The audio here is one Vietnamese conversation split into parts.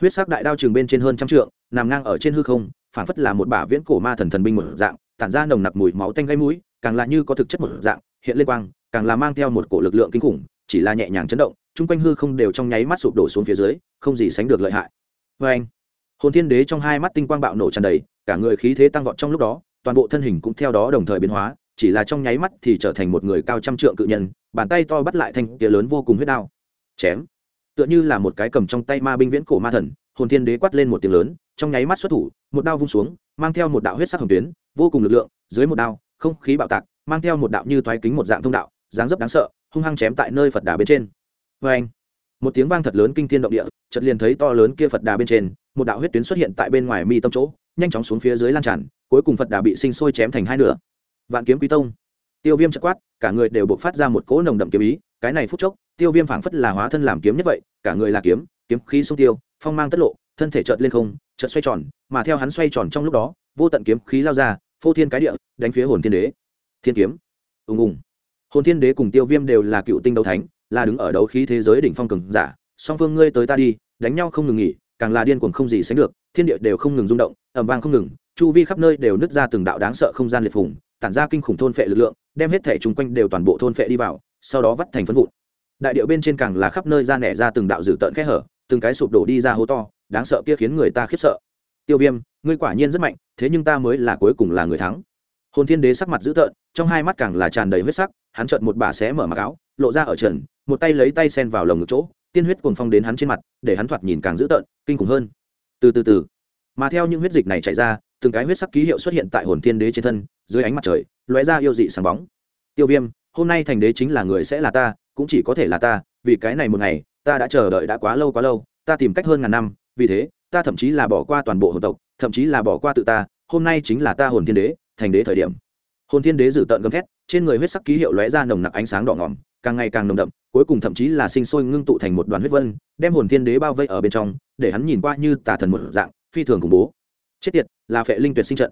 huyết sắc đại đao trường bên trên hơn trăm trượng, nằm ngang ở trên hư không, phảng phất là một bả viễn cổ ma thần thần binh một dạng, tản ra nồng nặc mùi máu tanh gây mũi, càng là như có thực chất một dạng, hiện lên quang, càng là mang theo một cổ lực lượng kinh khủng, chỉ là nhẹ nhàng chấn động, chung quanh hư không đều trong nháy mắt sụp đổ xuống phía dưới, không gì sánh được lợi hại. Vê anh hồn thiên đế trong hai mắt tinh quang bạo nổ tràn đầy, cả người khí thế tăng vọt trong lúc đó, toàn bộ thân hình cũng theo đó đồng thời biến hóa, chỉ là trong nháy mắt thì trở thành một người cao trăm trượng cự nhân, bàn tay to bắt lại thanh kia lớn vô cùng huyết đao. Chém! Tựa như là một cái cầm trong tay ma binh viễn cổ ma thần, hồn thiên đế quát lên một tiếng lớn, trong nháy mắt xuất thủ, một đao vung xuống, mang theo một đạo huyết sắc hồng tuyến, vô cùng lực lượng, dưới một đao, không khí bạo tạc, mang theo một đạo như thoái kính một dạng thông đạo, dáng dấp đáng sợ, hung hăng chém tại nơi phật đà bên trên. Vê anh một tiếng vang thật lớn kinh thiên động địa, chợt liền thấy to lớn kia phật đà bên trên, một đạo huyết tuyến xuất hiện tại bên ngoài mi tâm chỗ, nhanh chóng xuống phía dưới lan tràn, cuối cùng phật đà bị sinh sôi chém thành hai nửa. Vạn kiếm quý tông. Tiêu viêm chợt quát, cả người đều bộc phát ra một cỗ nồng đậm kiếm ý cái này phút chốc, tiêu viêm phảng phất là hóa thân làm kiếm nhất vậy, cả người là kiếm kiếm khí sông tiêu, phong mang tất lộ, thân thể chợt lên không, chợt xoay tròn, mà theo hắn xoay tròn trong lúc đó, vô tận kiếm khí lao ra, phô thiên cái địa, đánh phía hồn thiên đế. Thiên kiếm. Ùng ùng. Hồn thiên đế cùng tiêu viêm đều là cựu tinh đấu thánh, là đứng ở đấu khí thế giới đỉnh phong cường giả, song phương ngươi tới ta đi, đánh nhau không ngừng nghỉ, càng là điên cuồng không gì sánh được, thiên địa đều không ngừng rung động ẩm vang không ngừng, chu vi khắp nơi đều nứt ra từng đạo đáng sợ không gian liệt phùng, tản ra kinh khủng thôn phệ lực lượng, đem hết thể chung quanh đều toàn bộ thôn phệ đi vào sau đó vắt thành phân vụn. Đại điệu bên trên càng là khắp nơi ra nẻ ra từng đạo dữ tợn khe hở, từng cái sụp đổ đi ra hố to, đáng sợ kia khiến người ta khiếp sợ. Tiêu viêm, ngươi quả nhiên rất mạnh, thế nhưng ta mới là cuối cùng là người thắng. Hồn thiên đế sắc mặt dữ tợn, trong hai mắt càng là tràn đầy huyết sắc, hắn trợn một bà xé mở mặc áo, lộ ra ở trần, một tay lấy tay sen vào lồng ngực chỗ, tiên huyết cuồng phong đến hắn trên mặt, để hắn thoạt nhìn càng dữ tợn, kinh khủng hơn. Từ từ từ. Mà theo những huyết dịch này chạy ra, từng cái huyết sắc ký hiệu xuất hiện tại hồn thiên đế trên thân, dưới ánh mặt trời, lóe ra yêu dị sáng bóng. Tiêu viêm hôm nay thành đế chính là người sẽ là ta, cũng chỉ có thể là ta, vì cái này một ngày, ta đã chờ đợi đã quá lâu quá lâu, ta tìm cách hơn ngàn năm, vì thế, ta thậm chí là bỏ qua toàn bộ hồn tộc, thậm chí là bỏ qua tự ta, hôm nay chính là ta hồn thiên đế, thành đế thời điểm. Hồn thiên đế dự tợn gầm thét, trên người huyết sắc ký hiệu lóe ra nồng nặc ánh sáng đỏ ngỏm, càng ngày càng nồng đậm, cuối cùng thậm chí là sinh sôi ngưng tụ thành một đoàn huyết vân, đem hồn thiên đế bao vây ở bên trong, để hắn nhìn qua như tà thần một dạng, phi thường khủng bố. Chết tiệt, là phệ linh tuyệt sinh trận.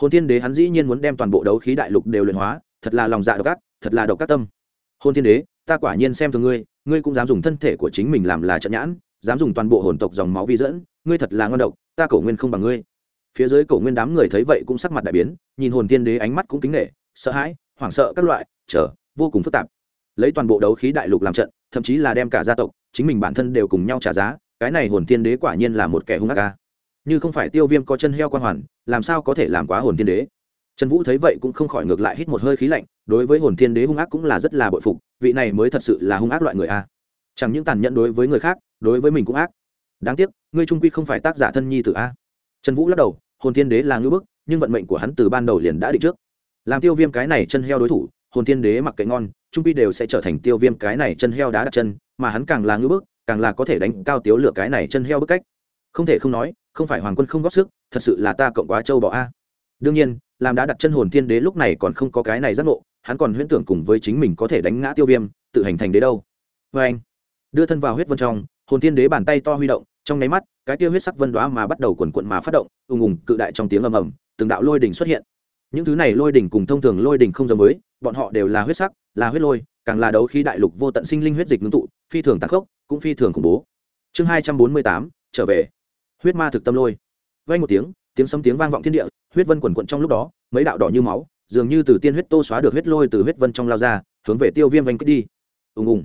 Hồn thiên đế hắn dĩ nhiên muốn đem toàn bộ đấu khí đại lục đều luyện hóa, thật là lòng dạ độc ác thật là độc các tâm. Hồn thiên đế ta quả nhiên xem thường ngươi ngươi cũng dám dùng thân thể của chính mình làm là trận nhãn dám dùng toàn bộ hồn tộc dòng máu vi dẫn ngươi thật là ngon độc ta cổ nguyên không bằng ngươi. Phía dưới cổ nguyên đám người thấy vậy cũng sắc mặt đại biến nhìn hồn thiên đế ánh mắt cũng kính nể, sợ hãi hoảng sợ các loại trở vô cùng phức tạp. Lấy toàn bộ đấu khí đại lục làm trận thậm chí là đem cả gia tộc chính mình bản thân đều cùng nhau trả giá cái này hồn thiên đế quả nhiên là một kẻ hung ác ca như không phải tiêu viêm có chân heo quan hoàn làm sao có thể làm quá hồn thiên đế? Trần vũ thấy vậy cũng không khỏi ngược lại hít một hơi khí lạnh, đối với hồn thiên đế hung ác cũng là rất là bội phục, vị này mới thật sự là hung ác loại người a. Chẳng những tàn nhẫn đối với người khác, đối với mình cũng ác. Đáng tiếc, ngươi trung quy không phải tác giả thân nhi tử a. Trần vũ lắc đầu, hồn thiên đế là ngưỡng bức, nhưng vận mệnh của hắn từ ban đầu liền đã định trước. Làm tiêu viêm cái này chân heo đối thủ, hồn thiên đế mặc kệ ngon, trung quy đều sẽ trở thành tiêu viêm cái này chân heo đá đặt chân, mà hắn càng là ngưỡng bức, càng là có thể đánh cao tiếu lửa cái này chân heo bức cách. Không thể không nói, không phải hoàng quân không góp sức, thật sự là ta cộng quá châu bò a đương nhiên, làm đã đặt chân hồn thiên đế lúc này còn không có cái này giác ngộ, hắn còn huyễn tưởng cùng với chính mình có thể đánh ngã tiêu viêm, tự hành thành đế đâu. Vê anh, đưa thân vào huyết vân trong, hồn thiên đế bàn tay to huy động, trong nháy mắt, cái tiêu huyết sắc vân đoá mà bắt đầu quần quận mà phát động, ùng ùng, cự đại trong tiếng ầm ầm, từng đạo lôi đỉnh xuất hiện. Những thứ này lôi đỉnh cùng thông thường lôi đỉnh không giống với, bọn họ đều là huyết sắc, là huyết lôi, càng là đấu khí đại lục vô tận sinh linh huyết dịch ngưng tụ, phi thường tạc khốc, cũng phi thường khủng bố. Chương hai trăm bốn mươi tám, trở về. Huyết ma thực tâm lôi. Vay một tiếng tiếng sấm tiếng vang vọng thiên địa, huyết vân quần quận trong lúc đó, mấy đạo đỏ như máu, dường như từ tiên huyết tô xóa được huyết lôi từ huyết vân trong lao ra, hướng về tiêu viêm vanh kích đi. Ùng ùng.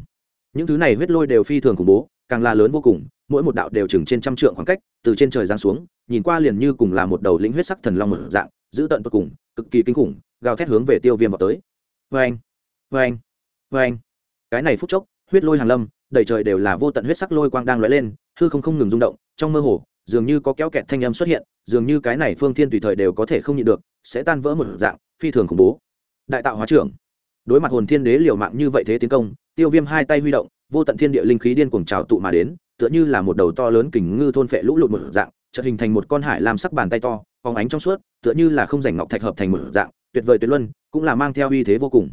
Những thứ này huyết lôi đều phi thường khủng bố, càng là lớn vô cùng, mỗi một đạo đều chừng trên trăm trượng khoảng cách, từ trên trời giáng xuống, nhìn qua liền như cùng là một đầu lĩnh huyết sắc thần long mở dạng, giữ tận tột cùng, cực kỳ kinh khủng, gào thét hướng về tiêu viêm vào tới. Vê anh vê anh vê anh cái này phút chốc, huyết lôi hàng lâm, đầy trời đều là vô tận huyết sắc lôi quang đang lóe lên, hư không không ngừng rung động, trong mơ hồ dường như có kéo kẹt thanh âm xuất hiện, dường như cái này phương thiên tùy thời đều có thể không nhịn được, sẽ tan vỡ một dạng, phi thường khủng bố. Đại tạo hóa trưởng. Đối mặt hồn thiên đế liều mạng như vậy thế tiến công, tiêu viêm hai tay huy động, vô tận thiên địa linh khí điên cuồng trào tụ mà đến, tựa như là một đầu to lớn kình ngư thôn phệ lũ lụt một dạng, chợt hình thành một con hải làm sắc bàn tay to, phóng ánh trong suốt, tựa như là không rảnh ngọc thạch hợp thành một dạng, tuyệt vời tuyệt luân, cũng là mang theo uy thế vô cùng.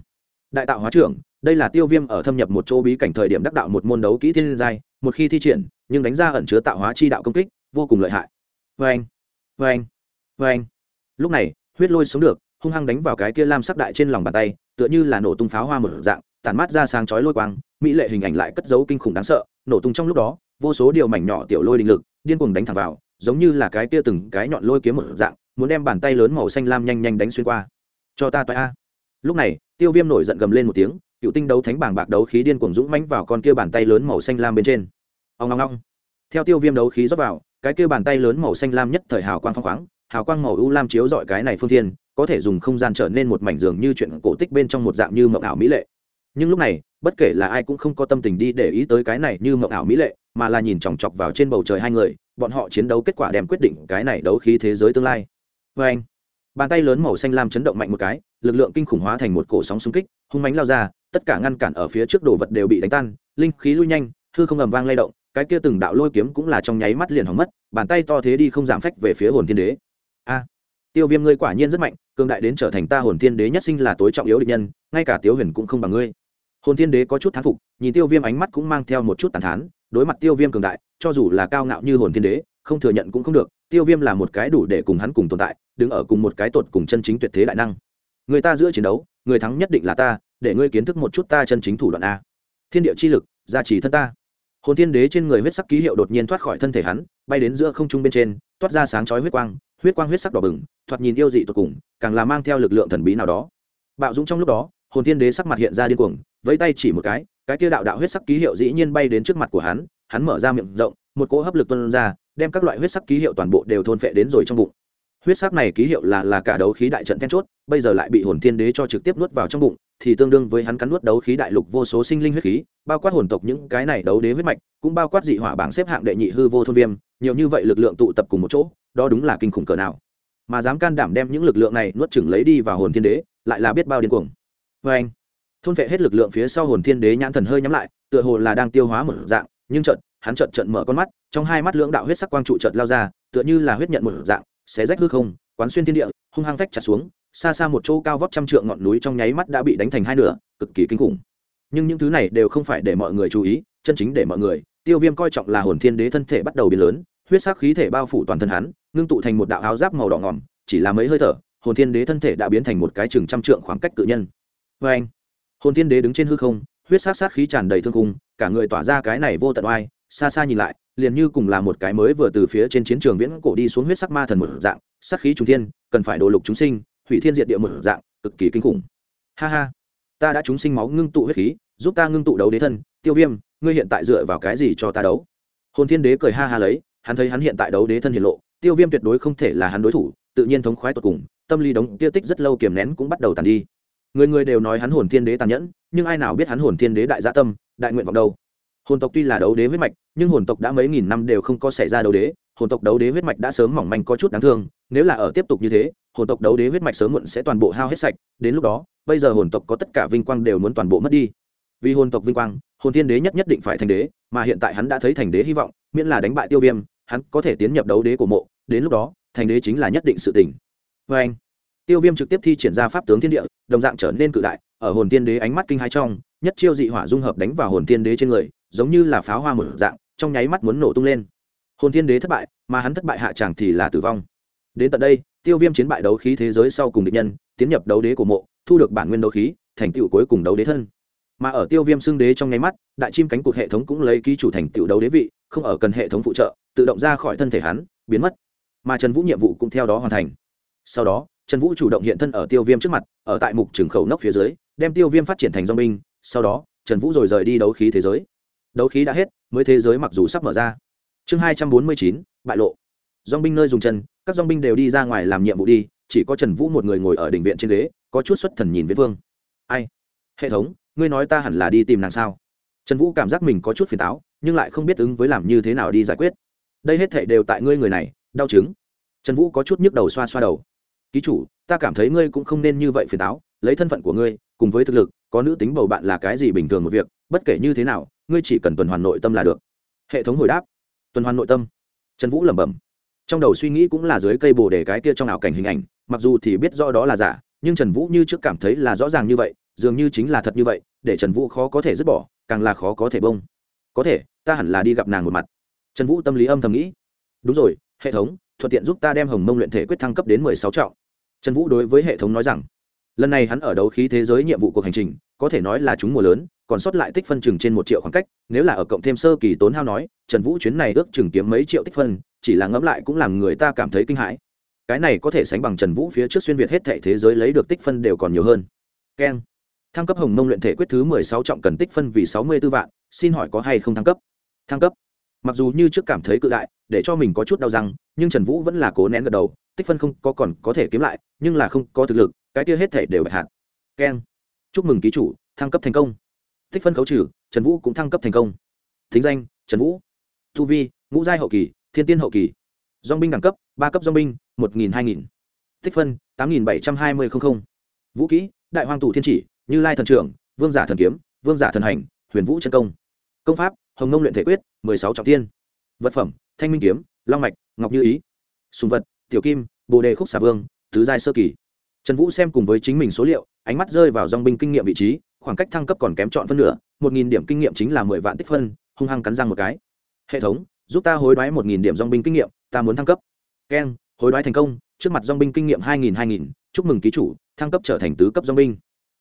Đại tạo hóa trưởng, đây là tiêu viêm ở thâm nhập một chỗ bí cảnh thời điểm đắc đạo một môn đấu kỹ thiên giai, một khi thi triển, nhưng đánh ra ẩn chứa tạo hóa chi đạo công kích vô cùng lợi hại. Vê anh vê anh vê anh. Lúc này, huyết lôi sống được, hung hăng đánh vào cái kia lam sắc đại trên lòng bàn tay, tựa như là nổ tung pháo hoa một dạng, tản mát ra sáng chói lôi quang, mỹ lệ hình ảnh lại cất giấu kinh khủng đáng sợ. Nổ tung trong lúc đó, vô số điều mảnh nhỏ tiểu lôi đình lực, điên cuồng đánh thẳng vào, giống như là cái kia từng cái nhọn lôi kiếm một dạng, muốn đem bàn tay lớn màu xanh lam nhanh nhanh đánh xuyên qua. Cho ta toại a. Lúc này, tiêu viêm nổi giận gầm lên một tiếng, cựu tinh đấu thánh bảng bạc đấu khí điên cuồng dũng mãnh vào con kia bàn tay lớn màu xanh lam bên trên. Ông ngong ngong theo tiêu viêm đấu khí rót vào cái kia bàn tay lớn màu xanh lam nhất thời hào quang phong khoáng, hào quang màu u lam chiếu dọi cái này phương thiên, có thể dùng không gian trở nên một mảnh giường như chuyện cổ tích bên trong một dạng như mộng ảo mỹ lệ. Nhưng lúc này, bất kể là ai cũng không có tâm tình đi để ý tới cái này như mộng ảo mỹ lệ, mà là nhìn chòng chọc vào trên bầu trời hai người, bọn họ chiến đấu kết quả đem quyết định cái này đấu khí thế giới tương lai. Vê anh, bàn tay lớn màu xanh lam chấn động mạnh một cái, lực lượng kinh khủng hóa thành một cổ sóng xung kích, hung mánh lao ra, tất cả ngăn cản ở phía trước đồ vật đều bị đánh tan, linh khí lui nhanh, hư không ầm vang lay động cái kia từng đạo lôi kiếm cũng là trong nháy mắt liền hỏng mất, bàn tay to thế đi không giảm phách về phía hồn thiên đế. A, tiêu viêm ngươi quả nhiên rất mạnh, cường đại đến trở thành ta hồn thiên đế nhất sinh là tối trọng yếu địch nhân, ngay cả tiêu huyền cũng không bằng ngươi. Hồn thiên đế có chút thán phục, nhìn tiêu viêm ánh mắt cũng mang theo một chút tàn thán, đối mặt tiêu viêm cường đại, cho dù là cao ngạo như hồn thiên đế, không thừa nhận cũng không được, tiêu viêm là một cái đủ để cùng hắn cùng tồn tại, đứng ở cùng một cái tột cùng chân chính tuyệt thế đại năng. Người ta giữa chiến đấu, người thắng nhất định là ta, để ngươi kiến thức một chút ta chân chính thủ đoạn a. Thiên địa chi lực, gia trì thân ta hồn thiên đế trên người huyết sắc ký hiệu đột nhiên thoát khỏi thân thể hắn, bay đến giữa không trung bên trên, toát ra sáng chói huyết quang huyết quang huyết sắc đỏ bừng, thoạt nhìn yêu dị tột cùng, càng là mang theo lực lượng thần bí nào đó. Bạo dũng trong lúc đó, hồn thiên đế sắc mặt hiện ra điên cuồng, vẫy tay chỉ một cái cái kia đạo đạo huyết sắc ký hiệu dĩ nhiên bay đến trước mặt của hắn hắn mở ra miệng rộng, một cỗ hấp lực tuôn ra, đem các loại huyết sắc ký hiệu toàn bộ đều thôn phệ đến rồi trong bụng huyết sắc này ký hiệu là là cả đấu khí đại trận then chốt, bây giờ lại bị hồn thiên đế cho trực tiếp nuốt vào trong bụng, thì tương đương với hắn cắn nuốt đấu khí đại lục vô số sinh linh huyết khí, bao quát hồn tộc những cái này đấu đế huyết mạch, cũng bao quát dị hỏa bảng xếp hạng đệ nhị hư vô thôn viêm, nhiều như vậy lực lượng tụ tập cùng một chỗ, đó đúng là kinh khủng cỡ nào. Mà dám can đảm đem những lực lượng này nuốt chửng lấy đi vào hồn thiên đế, lại là biết bao điên cuồng. Vê anh, thôn vệ hết lực lượng phía sau hồn thiên đế nhãn thần hơi nhắm lại, tựa hồ là đang tiêu hóa một dạng, nhưng trận hắn trận trận mở con mắt, trong hai mắt lưỡng đạo huyết sắc quang trụ trận lao ra, tựa như là huyết nhận một dạng xé rách hư không, quán xuyên thiên địa, hung hăng vách chặt xuống, xa xa một chỗ cao vóc trăm trượng ngọn núi trong nháy mắt đã bị đánh thành hai nửa, cực kỳ kinh khủng. Nhưng những thứ này đều không phải để mọi người chú ý, chân chính để mọi người, tiêu viêm coi trọng là hồn thiên đế thân thể bắt đầu biến lớn, huyết sắc khí thể bao phủ toàn thân hắn, ngưng tụ thành một đạo áo giáp màu đỏ ngỏm chỉ là mấy hơi thở, hồn thiên đế thân thể đã biến thành một cái chừng trăm trượng khoảng cách cự nhân. Vê anh, hồn thiên đế đứng trên hư không, huyết sắc sát khí tràn đầy thương khung, cả người tỏa ra cái này vô tận oai, xa xa nhìn lại liền như cùng là một cái mới vừa từ phía trên chiến trường viễn cổ đi xuống huyết sắc ma thần một dạng sắc khí trung thiên, cần phải đồ lục chúng sinh, hủy thiên diệt địa một dạng, cực kỳ kinh khủng. Ha ha, ta đã chúng sinh máu ngưng tụ huyết khí, giúp ta ngưng tụ đấu đế thân, tiêu viêm, ngươi hiện tại dựa vào cái gì cho ta đấu? Hồn thiên đế cười ha ha lấy, hắn thấy hắn hiện tại đấu đế thân hiện lộ, tiêu viêm tuyệt đối không thể là hắn đối thủ, tự nhiên thống khoái tột cùng, tâm lý đống tiêu tích rất lâu kiềm nén cũng bắt đầu tàn đi. Người người đều nói hắn hồn thiên đế tàn nhẫn, nhưng ai nào biết hắn hồn thiên đế đại gia tâm, đại nguyện vọng đâu? Hồn tộc tuy là đấu đế huyết mạch, nhưng hồn tộc đã mấy nghìn năm đều không có xảy ra đấu đế. Hồn tộc đấu đế huyết mạch đã sớm mỏng manh có chút đáng thương. Nếu là ở tiếp tục như thế, hồn tộc đấu đế huyết mạch sớm muộn sẽ toàn bộ hao hết sạch. Đến lúc đó, bây giờ hồn tộc có tất cả vinh quang đều muốn toàn bộ mất đi. Vì hồn tộc vinh quang, hồn thiên đế nhất nhất định phải thành đế, mà hiện tại hắn đã thấy thành đế hy vọng, miễn là đánh bại tiêu viêm, hắn có thể tiến nhập đấu đế của mộ. Đến lúc đó, thành đế chính là nhất định sự tỉnh vê anh, tiêu viêm trực tiếp thi triển ra pháp tướng thiên địa, đồng dạng trở nên cự đại. Ở hồn thiên đế ánh mắt kinh hai trong, nhất chiêu dị hỏa dung hợp đánh vào hồn thiên đế trên người giống như là pháo hoa một dạng, trong nháy mắt muốn nổ tung lên. Hồn thiên đế thất bại, mà hắn thất bại hạ tràng thì là tử vong. Đến tận đây, tiêu viêm chiến bại đấu khí thế giới sau cùng địch nhân, tiến nhập đấu đế của mộ, thu được bản nguyên đấu khí, thành tựu cuối cùng đấu đế thân. Mà ở tiêu viêm xưng đế trong nháy mắt, đại chim cánh cụt hệ thống cũng lấy ký chủ thành tựu đấu đế vị, không ở cần hệ thống phụ trợ, tự động ra khỏi thân thể hắn, biến mất. Mà trần vũ nhiệm vụ cũng theo đó hoàn thành. Sau đó, trần vũ chủ động hiện thân ở tiêu viêm trước mặt, ở tại mục trường khẩu nóc phía dưới, đem tiêu viêm phát triển thành do binh sau đó, trần vũ rồi rời đi đấu khí thế giới đấu khí đã hết, mới thế giới mặc dù sắp mở ra. Chương hai trăm bốn mươi chín, bại lộ. Dong binh nơi dùng chân, các dong binh đều đi ra ngoài làm nhiệm vụ đi, chỉ có trần vũ một người ngồi ở đình viện trên ghế, có chút xuất thần nhìn với vương. Ai? Hệ thống, ngươi nói ta hẳn là đi tìm nàng sao? Trần vũ cảm giác mình có chút phiền táo, nhưng lại không biết ứng với làm như thế nào đi giải quyết. Đây hết thệ đều tại ngươi người này, đau chứng. Trần vũ có chút nhức đầu xoa xoa đầu. Ký chủ, ta cảm thấy ngươi cũng không nên như vậy phiền táo, lấy thân phận của ngươi, cùng với thực lực, có nữ tính bầu bạn là cái gì bình thường một việc, bất kể như thế nào ngươi chỉ cần tuần hoàn nội tâm là được. Hệ thống hồi đáp. Tuần hoàn nội tâm. Trần vũ lẩm bẩm. Trong đầu suy nghĩ cũng là dưới cây bồ đề cái kia trong ảo cảnh hình ảnh, mặc dù thì biết do đó là giả, nhưng trần vũ như trước cảm thấy là rõ ràng như vậy, dường như chính là thật như vậy, để trần vũ khó có thể dứt bỏ, càng là khó có thể bông. Có thể, ta hẳn là đi gặp nàng một mặt. Trần vũ tâm lý âm thầm nghĩ. Đúng rồi, hệ thống, thuận tiện giúp ta đem hồng mông luyện thể quyết thăng cấp đến mười sáu trọng. Trần vũ đối với hệ thống nói rằng, lần này hắn ở đấu khí thế giới nhiệm vụ cuộc hành trình, có thể nói là chúng mùa lớn còn sót lại tích phân chừng trên một triệu khoảng cách, nếu là ở cộng thêm sơ kỳ tốn hao nói, trần vũ chuyến này ước chừng kiếm mấy triệu tích phân, chỉ là ngẫm lại cũng làm người ta cảm thấy kinh hãi. Cái này có thể sánh bằng trần vũ phía trước xuyên việt hết thệ thế giới lấy được tích phân đều còn nhiều hơn. Keng. Thăng cấp hồng mông luyện thể quyết thứ mười sáu trọng cần tích phân vì sáu mươi b ố vạn, xin hỏi có hay không thăng cấp? Thăng cấp. Mặc dù như trước cảm thấy cự đại, để cho mình có chút đau răng, nhưng trần vũ vẫn là cố nén gật đầu, tích phân không có còn có thể kiếm lại, nhưng là không có thực lực, cái kia hết thể đều bạch hạt. Keng. Chúc mừng ký chủ, thăng cấp thành công tích phân khấu trừ, trần vũ cũng thăng cấp thành công. Thính danh, trần vũ. Thu vi, ngũ giai hậu kỳ, thiên tiên hậu kỳ. Dong binh đẳng cấp, ba cấp dong binh, một nghìn, hai nghìn. Tích phân, tám nghìn bảy trăm hai mươi vũ kỹ, đại hoàng tù thiên chỉ, như lai thần trưởng, vương giả thần kiếm, vương giả thần hành, huyền vũ chân công. Công pháp, hồng nông luyện thể quyết, mười sáu trọng tiên. Vật phẩm, thanh minh kiếm, long mạch, ngọc như ý. Sùng vật, tiểu kim, bồ đề khúc xà vương, tứ giai sơ kỳ. Trần vũ xem cùng với chính mình số liệu, ánh mắt rơi vào dong binh kinh nghiệm vị trí khoảng cách thăng cấp còn kém chọn phân nửa, một nghìn điểm kinh nghiệm chính là mười vạn tích phân, hung hăng cắn răng một cái. Hệ thống, giúp ta hối đoái một nghìn điểm dong binh kinh nghiệm, ta muốn thăng cấp. Keng, hối đoái thành công, trước mặt dong binh kinh nghiệm hai nghìn hai nghìn, chúc mừng ký chủ, thăng cấp trở thành tứ cấp dong binh.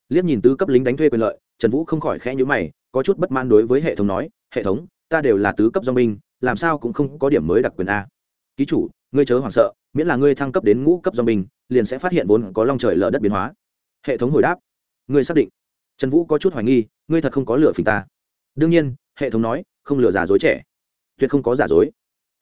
Liếc nhìn tứ cấp lính đánh thuê quyền lợi, trần vũ không khỏi khẽ nhữ mày, có chút bất mãn đối với hệ thống nói, hệ thống, ta đều là tứ cấp dong binh, làm sao cũng không có điểm mới đặc quyền a. Ký chủ, ngươi chớ hoảng sợ, miễn là ngươi thăng cấp đến ngũ cấp dong binh, liền sẽ phát hiện vốn có long trời lở đất biến hóa. Hệ thống hồi đáp, ngươi xác định trần vũ có chút hoài nghi, ngươi thật không có lựa phình ta. Đương nhiên, hệ thống nói, không lừa giả dối trẻ. Tuyệt không có giả dối.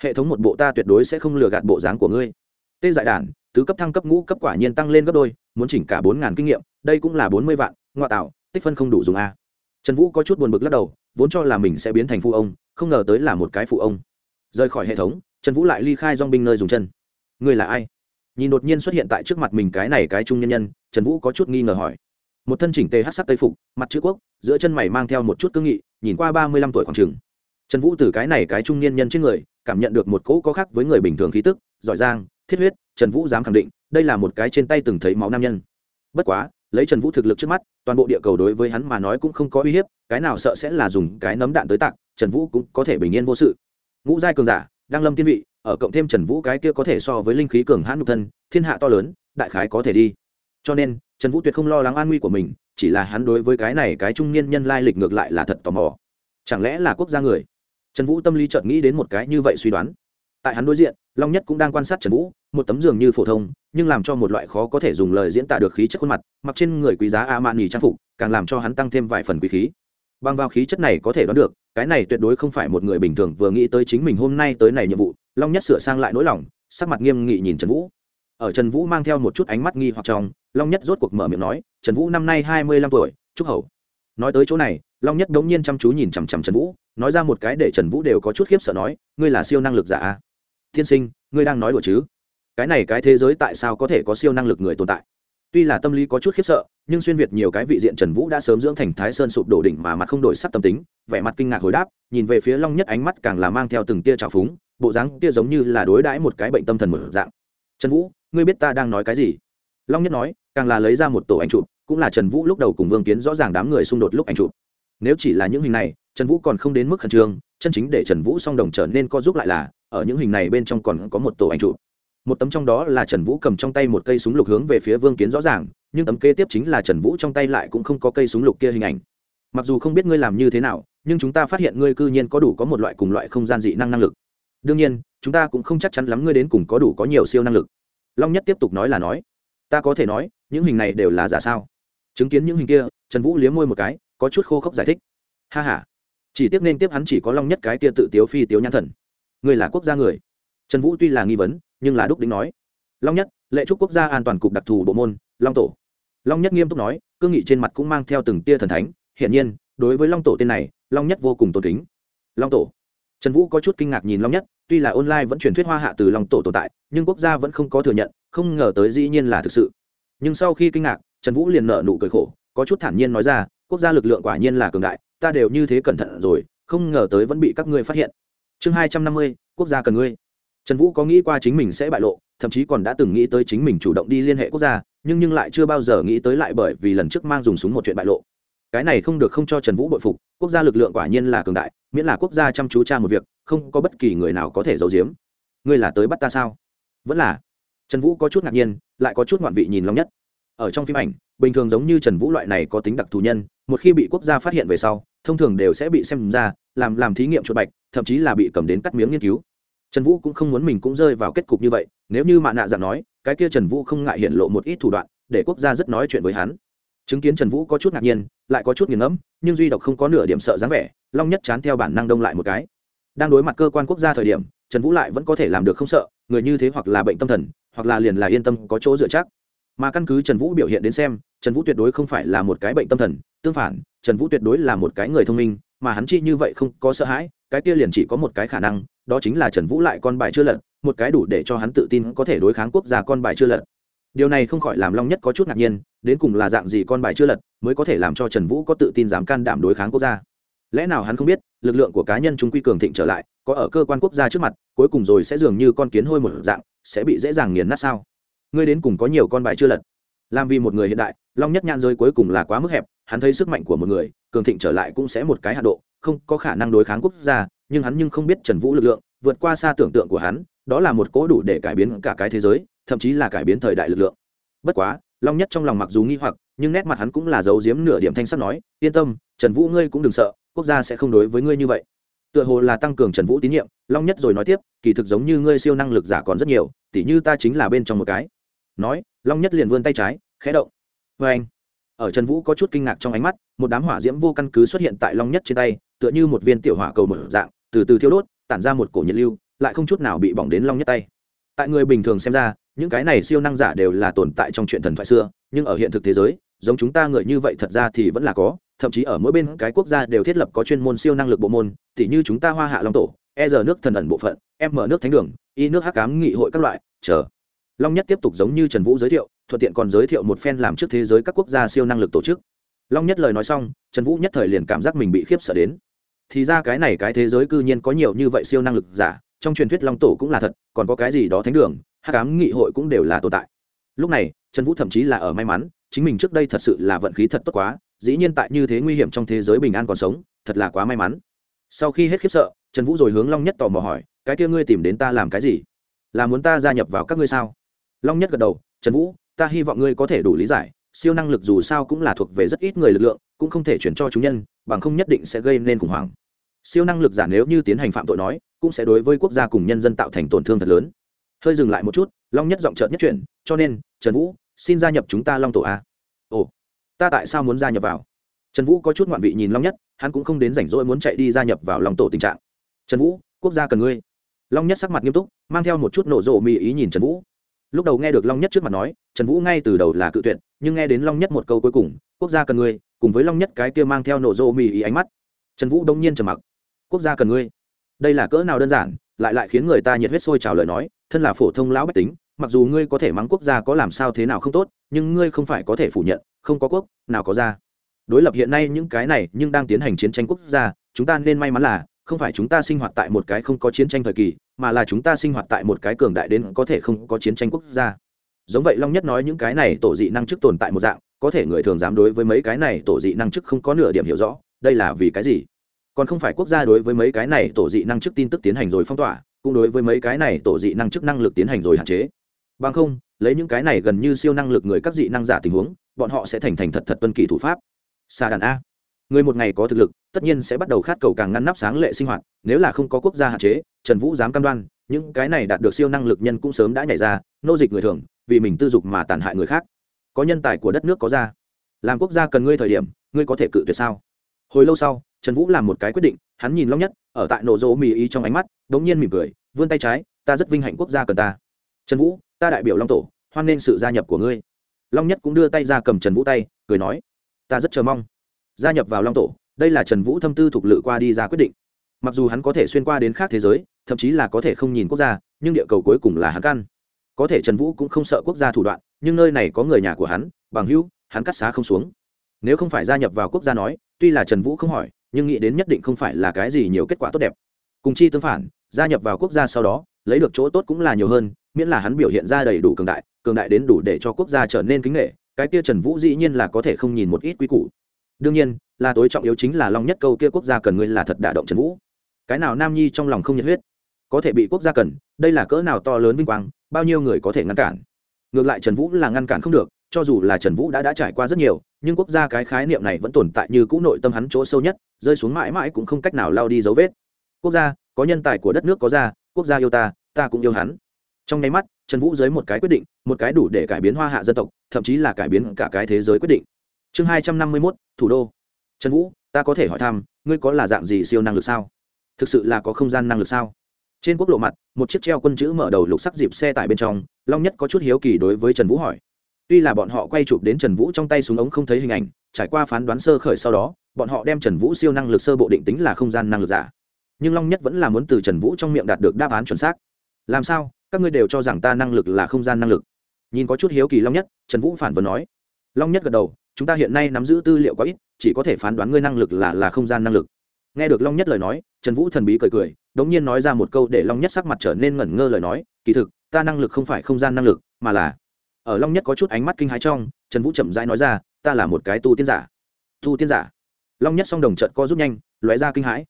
Hệ thống một bộ ta tuyệt đối sẽ không lừa gạt bộ dáng của ngươi. Tê dại đản, tứ cấp thăng cấp ngũ cấp quả nhiên tăng lên gấp đôi, muốn chỉnh cả bốn ngàn kinh nghiệm, đây cũng là bốn mươi vạn, ngoại tạo, tích phân không đủ dùng a. Trần vũ có chút buồn bực lắc đầu, vốn cho là mình sẽ biến thành phụ ông, không ngờ tới là một cái phụ ông. Rời khỏi hệ thống, trần vũ lại ly khai dong binh nơi dùng chân. Ngươi là ai? Nhìn đột nhiên xuất hiện tại trước mặt mình cái này cái trung nhân nhân, trần vũ có chút nghi ngờ hỏi một thân chỉnh tề hát sắc tây phục, mặt chữ quốc, giữa chân mày mang theo một chút cương nghị, nhìn qua ba mươi lăm tuổi khoảng trường. Trần vũ từ cái này cái trung niên nhân trên người, cảm nhận được một cỗ có khác với người bình thường khí tức, giỏi giang, thiết huyết, trần vũ dám khẳng định, đây là một cái trên tay từng thấy máu nam nhân. Bất quá, lấy trần vũ thực lực trước mắt, toàn bộ địa cầu đối với hắn mà nói cũng không có uy hiếp, cái nào sợ sẽ là dùng cái nấm đạn tới tặng trần vũ cũng có thể bình yên vô sự. Ngũ giai cường giả, đang lâm tiên vị, ở cộng thêm trần vũ cái kia có thể so với linh khí cường hãn nhục thân, thiên hạ to lớn, đại khái có thể đi cho nên, trần vũ tuyệt không lo lắng an nguy của mình, chỉ là hắn đối với cái này cái trung niên nhân lai lịch ngược lại là thật tò mò. Chẳng lẽ là quốc gia người? Trần vũ tâm lý chợt nghĩ đến một cái như vậy suy đoán. Tại hắn đối diện, long nhất cũng đang quan sát trần vũ, một tấm giường như phổ thông, nhưng làm cho một loại khó có thể dùng lời diễn tả được khí chất khuôn mặt, mặc trên người quý giá a mạn nghỉ trang phục, càng làm cho hắn tăng thêm vài phần quý khí. Bằng vào khí chất này có thể đoán được, cái này tuyệt đối không phải một người bình thường vừa nghĩ tới chính mình hôm nay tới này nhiệm vụ, long nhất sửa sang lại nỗi lòng, sắc mặt nghiêm nghị nhìn trần vũ ở trần vũ mang theo một chút ánh mắt nghi hoặc trong, long nhất rốt cuộc mở miệng nói, trần vũ năm nay hai mươi lăm tuổi, chúc hầu. Nói tới chỗ này, long nhất đống nhiên chăm chú nhìn chằm chằm trần vũ, nói ra một cái để trần vũ đều có chút khiếp sợ nói, ngươi là siêu năng lực giả a thiên sinh, ngươi đang nói đùa chứ? Cái này cái thế giới tại sao có thể có siêu năng lực người tồn tại? Tuy là tâm lý có chút khiếp sợ, nhưng xuyên việt nhiều cái vị diện trần vũ đã sớm dưỡng thành thái sơn sụp đổ đỉnh mà mặt không đổi sắc tâm tính, vẻ mặt kinh ngạc hồi đáp, nhìn về phía long nhất ánh mắt càng là mang theo từng tia trào phúng, bộ dáng tia giống như là đối đãi một cái bệnh tâm thần một dạng. Trần vũ ngươi biết ta đang nói cái gì? Long nhất nói, càng là lấy ra một tổ ảnh chụp, cũng là trần vũ lúc đầu cùng vương kiến rõ ràng đám người xung đột lúc ảnh chụp. Nếu chỉ là những hình này, trần vũ còn không đến mức khẩn trương, chân chính để trần vũ song đồng trở nên co giúp lại là, ở những hình này bên trong còn có một tổ ảnh chụp. Một tấm trong đó là trần vũ cầm trong tay một cây súng lục hướng về phía vương kiến rõ ràng, nhưng tấm kế tiếp chính là trần vũ trong tay lại cũng không có cây súng lục kia hình ảnh. Mặc dù không biết ngươi làm như thế nào, nhưng chúng ta phát hiện ngươi cư nhiên có đủ có một loại cùng loại không gian dị năng năng lực. Đương nhiên, chúng ta cũng không chắc chắn lắm ngươi đến cùng có đủ có nhiều siêu năng lực long nhất tiếp tục nói là nói, ta có thể nói, những hình này đều là giả sao? Chứng kiến những hình kia, trần vũ liếm môi một cái, có chút khô khốc giải thích, ha h a chỉ tiếc nên tiếp hắn chỉ có long nhất cái kia tự tiếu phi tiếu nhãn thần. Người là quốc gia người. Trần vũ tuy là nghi vấn, nhưng là đúc đính nói, long nhất, lệ trúc quốc gia an toàn cục đặc thù bộ môn, long tổ. Long nhất nghiêm túc nói, cương nghị trên mặt cũng mang theo từng tia thần thánh, hiển nhiên, đối với long tổ tên này, long nhất vô cùng tôn kính. Long tổ. Trần vũ có chút kinh ngạc nhìn long nhất tuy là online vẫn truyền thuyết hoa hạ từ long tổ tồn tại, nhưng quốc gia vẫn không có thừa nhận, không ngờ tới dĩ nhiên là thực sự. Nhưng sau khi kinh ngạc, trần vũ liền nợ nụ cười khổ, có chút thản nhiên nói ra, quốc gia lực lượng quả nhiên là cường đại, ta đều như thế cẩn thận rồi, không ngờ tới vẫn bị các ngươi phát hiện. Chương hai trăm năm mươi, quốc gia cần ngươi. Trần vũ có nghĩ qua chính mình sẽ bại lộ, thậm chí còn đã từng nghĩ tới chính mình chủ động đi liên hệ quốc gia, nhưng nhưng lại chưa bao giờ nghĩ tới lại bởi vì lần trước mang dùng súng một chuyện bại lộ. Cái này không được không cho trần vũ bội phục, quốc gia lực lượng quả nhiên là cường đại, miễn là quốc gia chăm chú tra một việc không có bất kỳ người nào có thể giấu giếm. Ngươi là tới bắt ta sao? Vẫn là. Trần vũ có chút ngạc nhiên, lại có chút ngoạn vị nhìn long nhất. Ở trong phim ảnh, bình thường giống như trần vũ loại này có tính đặc thù nhân, một khi bị quốc gia phát hiện về sau, thông thường đều sẽ bị xem ra làm làm thí nghiệm chuột bạch, thậm chí là bị cầm đến cắt miếng nghiên cứu. Trần vũ cũng không muốn mình cũng rơi vào kết cục như vậy, nếu như mạ nạ dạng nói, cái kia trần vũ không ngại hiện lộ một ít thủ đoạn, để quốc gia rất nói chuyện với hắn. Chứng kiến trần vũ có chút ngạc nhiên, lại có chút nghiền ngẫm, nhưng duy độc không có nửa điểm sợ dáng vẻ, long nhất chán theo bản năng đông lại một cái đang đối mặt cơ quan quốc gia thời điểm, trần vũ lại vẫn có thể làm được không sợ, người như thế hoặc là bệnh tâm thần, hoặc là liền là yên tâm có chỗ dựa chắc. Mà căn cứ trần vũ biểu hiện đến xem, trần vũ tuyệt đối không phải là một cái bệnh tâm thần, tương phản, trần vũ tuyệt đối là một cái người thông minh, mà hắn chi như vậy không có sợ hãi, cái kia liền chỉ có một cái khả năng, đó chính là trần vũ lại con bài chưa lật, một cái đủ để cho hắn tự tin có thể đối kháng quốc gia con bài chưa lật. Điều này không khỏi làm long nhất có chút ngạc nhiên, đến cùng là dạng gì con bài chưa lật mới có thể làm cho trần vũ có tự tin dám can đảm đối kháng quốc gia? Lẽ nào hắn không biết, lực lượng của cá nhân chúng quy cường thịnh trở lại, có ở cơ quan quốc gia trước mặt, cuối cùng rồi sẽ dường như con kiến hôi một dạng, sẽ bị dễ dàng nghiền nát sao? Ngươi đến cùng có nhiều con bài chưa lật? Làm vì một người hiện đại, long nhất nhãn rơi cuối cùng là quá mức hẹp, hắn thấy sức mạnh của một người, cường thịnh trở lại cũng sẽ một cái hạ độ, không có khả năng đối kháng quốc gia, nhưng hắn nhưng không biết trần vũ lực lượng, vượt qua xa tưởng tượng của hắn, đó là một cố đủ để cải biến cả cái thế giới, thậm chí là cải biến thời đại lực lượng. Bất quá, long nhất trong lòng mặc dù nghi hoặc, nhưng nét mặt hắn cũng là giấu giếm nửa điểm thanh sắc nói, yên tâm, trần vũ ngươi cũng đừng sợ quốc gia sẽ không đối với ngươi như vậy. Tựa hồ là tăng cường trần vũ tín nhiệm, long nhất rồi nói tiếp, kỳ thực giống như ngươi siêu năng lực giả còn rất nhiều, tỉ như ta chính là bên trong một cái. Nói, long nhất liền vươn tay trái, khẽ động. Vê anh, ở trần vũ có chút kinh ngạc trong ánh mắt, một đám hỏa diễm vô căn cứ xuất hiện tại long nhất trên tay, tựa như một viên tiểu hỏa cầu mở dạng, từ từ thiêu đốt, tản ra một cổ nhiệt lưu, lại không chút nào bị bỏng đến long nhất tay. Tại người bình thường xem ra, những cái này siêu năng giả đều là tồn tại trong chuyện thần thoại xưa, nhưng ở hiện thực thế giới, giống chúng ta người như vậy thật ra thì vẫn là có thậm chí ở mỗi bên cái quốc gia đều thiết lập có chuyên môn siêu năng lực bộ môn, tỉ như chúng ta hoa hạ long tổ e r nước thần ẩn bộ phận, m nước thánh đường y nước hắc cám nghị hội các loại chờ long nhất tiếp tục giống như trần vũ giới thiệu, thuận tiện còn giới thiệu một phen làm trước thế giới các quốc gia siêu năng lực tổ chức. Long nhất lời nói xong, trần vũ nhất thời liền cảm giác mình bị khiếp sợ đến. Thì ra cái này cái thế giới cư nhiên có nhiều như vậy siêu năng lực giả, trong truyền thuyết long tổ cũng là thật, còn có cái gì đó thánh đường, hắc ám nghị hội cũng đều là tồn tại. Lúc này, trần vũ thậm chí là ở may mắn, chính mình trước đây thật sự là vận khí thật tốt quá dĩ nhiên tại như thế nguy hiểm trong thế giới bình an còn sống, thật là quá may mắn. Sau khi hết khiếp sợ, trần vũ rồi hướng long nhất tò mò hỏi, cái kia ngươi tìm đến ta làm cái gì? Là muốn ta gia nhập vào các ngươi sao? Long nhất gật đầu, trần vũ, ta hy vọng ngươi có thể đủ lý giải, siêu năng lực dù sao cũng là thuộc về rất ít người lực lượng, cũng không thể chuyển cho chúng nhân, bằng không nhất định sẽ gây nên khủng hoảng. Siêu năng lực giả nếu như tiến hành phạm tội nói, cũng sẽ đối với quốc gia cùng nhân dân tạo thành tổn thương thật lớn. Hơi dừng lại một chút, long nhất giọng trợt nhất chuyển, cho nên, trần vũ, xin gia nhập chúng ta long tổ a ta tại sao muốn gia nhập vào? Trần vũ có chút ngoạn vị nhìn long nhất, hắn cũng không đến rảnh rỗi muốn chạy đi gia nhập vào long tổ tình trạng. Trần vũ, quốc gia cần ngươi. Long nhất sắc mặt nghiêm túc, mang theo một chút nổ rộ mỹ ý nhìn trần vũ. Lúc đầu nghe được long nhất trước mặt nói, trần vũ ngay từ đầu là cự tuyệt, nhưng nghe đến long nhất một câu cuối cùng, quốc gia cần ngươi, cùng với long nhất cái kia mang theo nổ rộ mỹ ý ánh mắt, trần vũ đông nhiên trầm mặc. Quốc gia cần ngươi. Đây là cỡ nào đơn giản, lại lại khiến người ta nhiệt huyết sôi trào lời nói, thân là phổ thông lão bách tính mặc dù ngươi có thể mắng quốc gia có làm sao thế nào không tốt, nhưng ngươi không phải có thể phủ nhận, không có quốc, nào có ra đối lập hiện nay những cái này nhưng đang tiến hành chiến tranh quốc gia, chúng ta nên may mắn là, không phải chúng ta sinh hoạt tại một cái không có chiến tranh thời kỳ, mà là chúng ta sinh hoạt tại một cái cường đại đến có thể không có chiến tranh quốc gia. Giống vậy long nhất nói những cái này tổ dị năng chức tồn tại một dạng, có thể người thường dám đối với mấy cái này tổ dị năng chức không có nửa điểm hiểu rõ, đây là vì cái gì? Còn không phải quốc gia đối với mấy cái này tổ dị năng chức tin tức tiến hành rồi phong tỏa, cũng đối với mấy cái này tổ dị năng chức năng lực tiến hành rồi hạn chế bằng không, lấy những cái này gần như siêu năng lực người các dị năng giả tình huống, bọn họ sẽ thành thành thật thật tuân kỳ thủ pháp. Xa đàn a. Người một ngày có thực lực, tất nhiên sẽ bắt đầu khát cầu càng ngăn nắp sáng lệ sinh hoạt, nếu là không có quốc gia hạn chế, trần vũ dám cam đoan, những cái này đạt được siêu năng lực nhân cũng sớm đã nhảy ra, nô dịch người thường, vì mình tư dục mà tàn hại người khác. Có nhân tài của đất nước có ra. Làm quốc gia cần ngươi thời điểm, ngươi có thể cự tuyệt sao? Hồi lâu sau, trần vũ làm một cái quyết định, hắn nhìn long nhất, ở tại nổ rỗ mì ý trong ánh mắt đ ố n g nhiên mỉm cười, vươn tay trái, ta rất vinh hạnh quốc gia cần ta. Trần vũ ta đại biểu long tổ, hoan nghênh sự gia nhập của ngươi. Long nhất cũng đưa tay ra cầm trần vũ tay, cười nói, ta rất chờ mong. Gia nhập vào long tổ, đây là trần vũ thâm tư thuộc lự qua đi ra quyết định. Mặc dù hắn có thể xuyên qua đến khác thế giới, thậm chí là có thể không nhìn quốc gia, nhưng địa cầu cuối cùng là hắn căn. Có thể trần vũ cũng không sợ quốc gia thủ đoạn, nhưng nơi này có người nhà của hắn, bằng hữu, hắn cắt xá không xuống. Nếu không phải gia nhập vào quốc gia nói, tuy là trần vũ không hỏi, nhưng nghĩ đến nhất định không phải là cái gì nhiều kết quả tốt đẹp. Cùng chi tương phản, gia nhập vào quốc gia sau đó, lấy được chỗ tốt cũng là nhiều hơn miễn là hắn biểu hiện ra đầy đủ cường đại cường đại đến đủ để cho quốc gia trở nên kính nghệ cái kia trần vũ dĩ nhiên là có thể không nhìn một ít quy củ. Đương nhiên, là tối trọng yếu chính là long nhất câu kia quốc gia cần ngươi là thật đả động trần vũ. Cái nào nam nhi trong lòng không nhiệt huyết? Có thể bị quốc gia cần, đây là cỡ nào to lớn vinh quang, bao nhiêu người có thể ngăn cản? Ngược lại trần vũ là ngăn cản không được, cho dù là trần vũ đã đã trải qua rất nhiều, nhưng quốc gia cái khái niệm này vẫn tồn tại như cũ nội tâm hắn chỗ sâu nhất, rơi xuống mãi mãi cũng không cách nào lao đi dấu vết. Quốc gia, có nhân tài của đất nước có ra, quốc gia yêu ta ta cũng yêu hắn trong nháy mắt, trần vũ dưới một cái quyết định, một cái đủ để cải biến hoa hạ dân tộc, thậm chí là cải biến cả cái thế giới quyết định. Chương hai trăm năm mươi mốt, thủ đô. Trần vũ, ta có thể hỏi thăm, ngươi có là dạng gì siêu năng lực sao? Thực sự là có không gian năng lực sao? Trên quốc lộ mặt, một chiếc treo quân chữ mở đầu lục sắc dịp xe tải bên trong, long nhất có chút hiếu kỳ đối với trần vũ hỏi. Tuy là bọn họ quay chụp đến trần vũ trong tay súng ống không thấy hình ảnh, trải qua phán đoán sơ khởi sau đó, bọn họ đem trần vũ siêu năng lực sơ bộ định tính là không gian năng lực giả. Nhưng long nhất vẫn là muốn từ trần vũ trong miệng đạt được đáp án chuẩn xác. Làm sao? Các ngươi đều cho rằng ta năng lực là không gian năng lực. Nhìn có chút hiếu kỳ long nhất, trần vũ phản vấn nói. Long nhất gật đầu, chúng ta hiện nay nắm giữ tư liệu quá ít, chỉ có thể phán đoán ngươi năng lực là là không gian năng lực. Nghe được long nhất lời nói, trần vũ thần bí cười cười, đống nhiên nói ra một câu để long nhất sắc mặt trở nên ngẩn ngơ lời nói. Kỳ thực, ta năng lực không phải không gian năng lực, mà là ở long nhất có chút ánh mắt kinh hãi trong, trần vũ chậm rãi nói ra, ta là một cái tu tiên giả. Tu tiên giả? Long nhất song đồng trận co rút nhanh, lóe ra kinh hãi.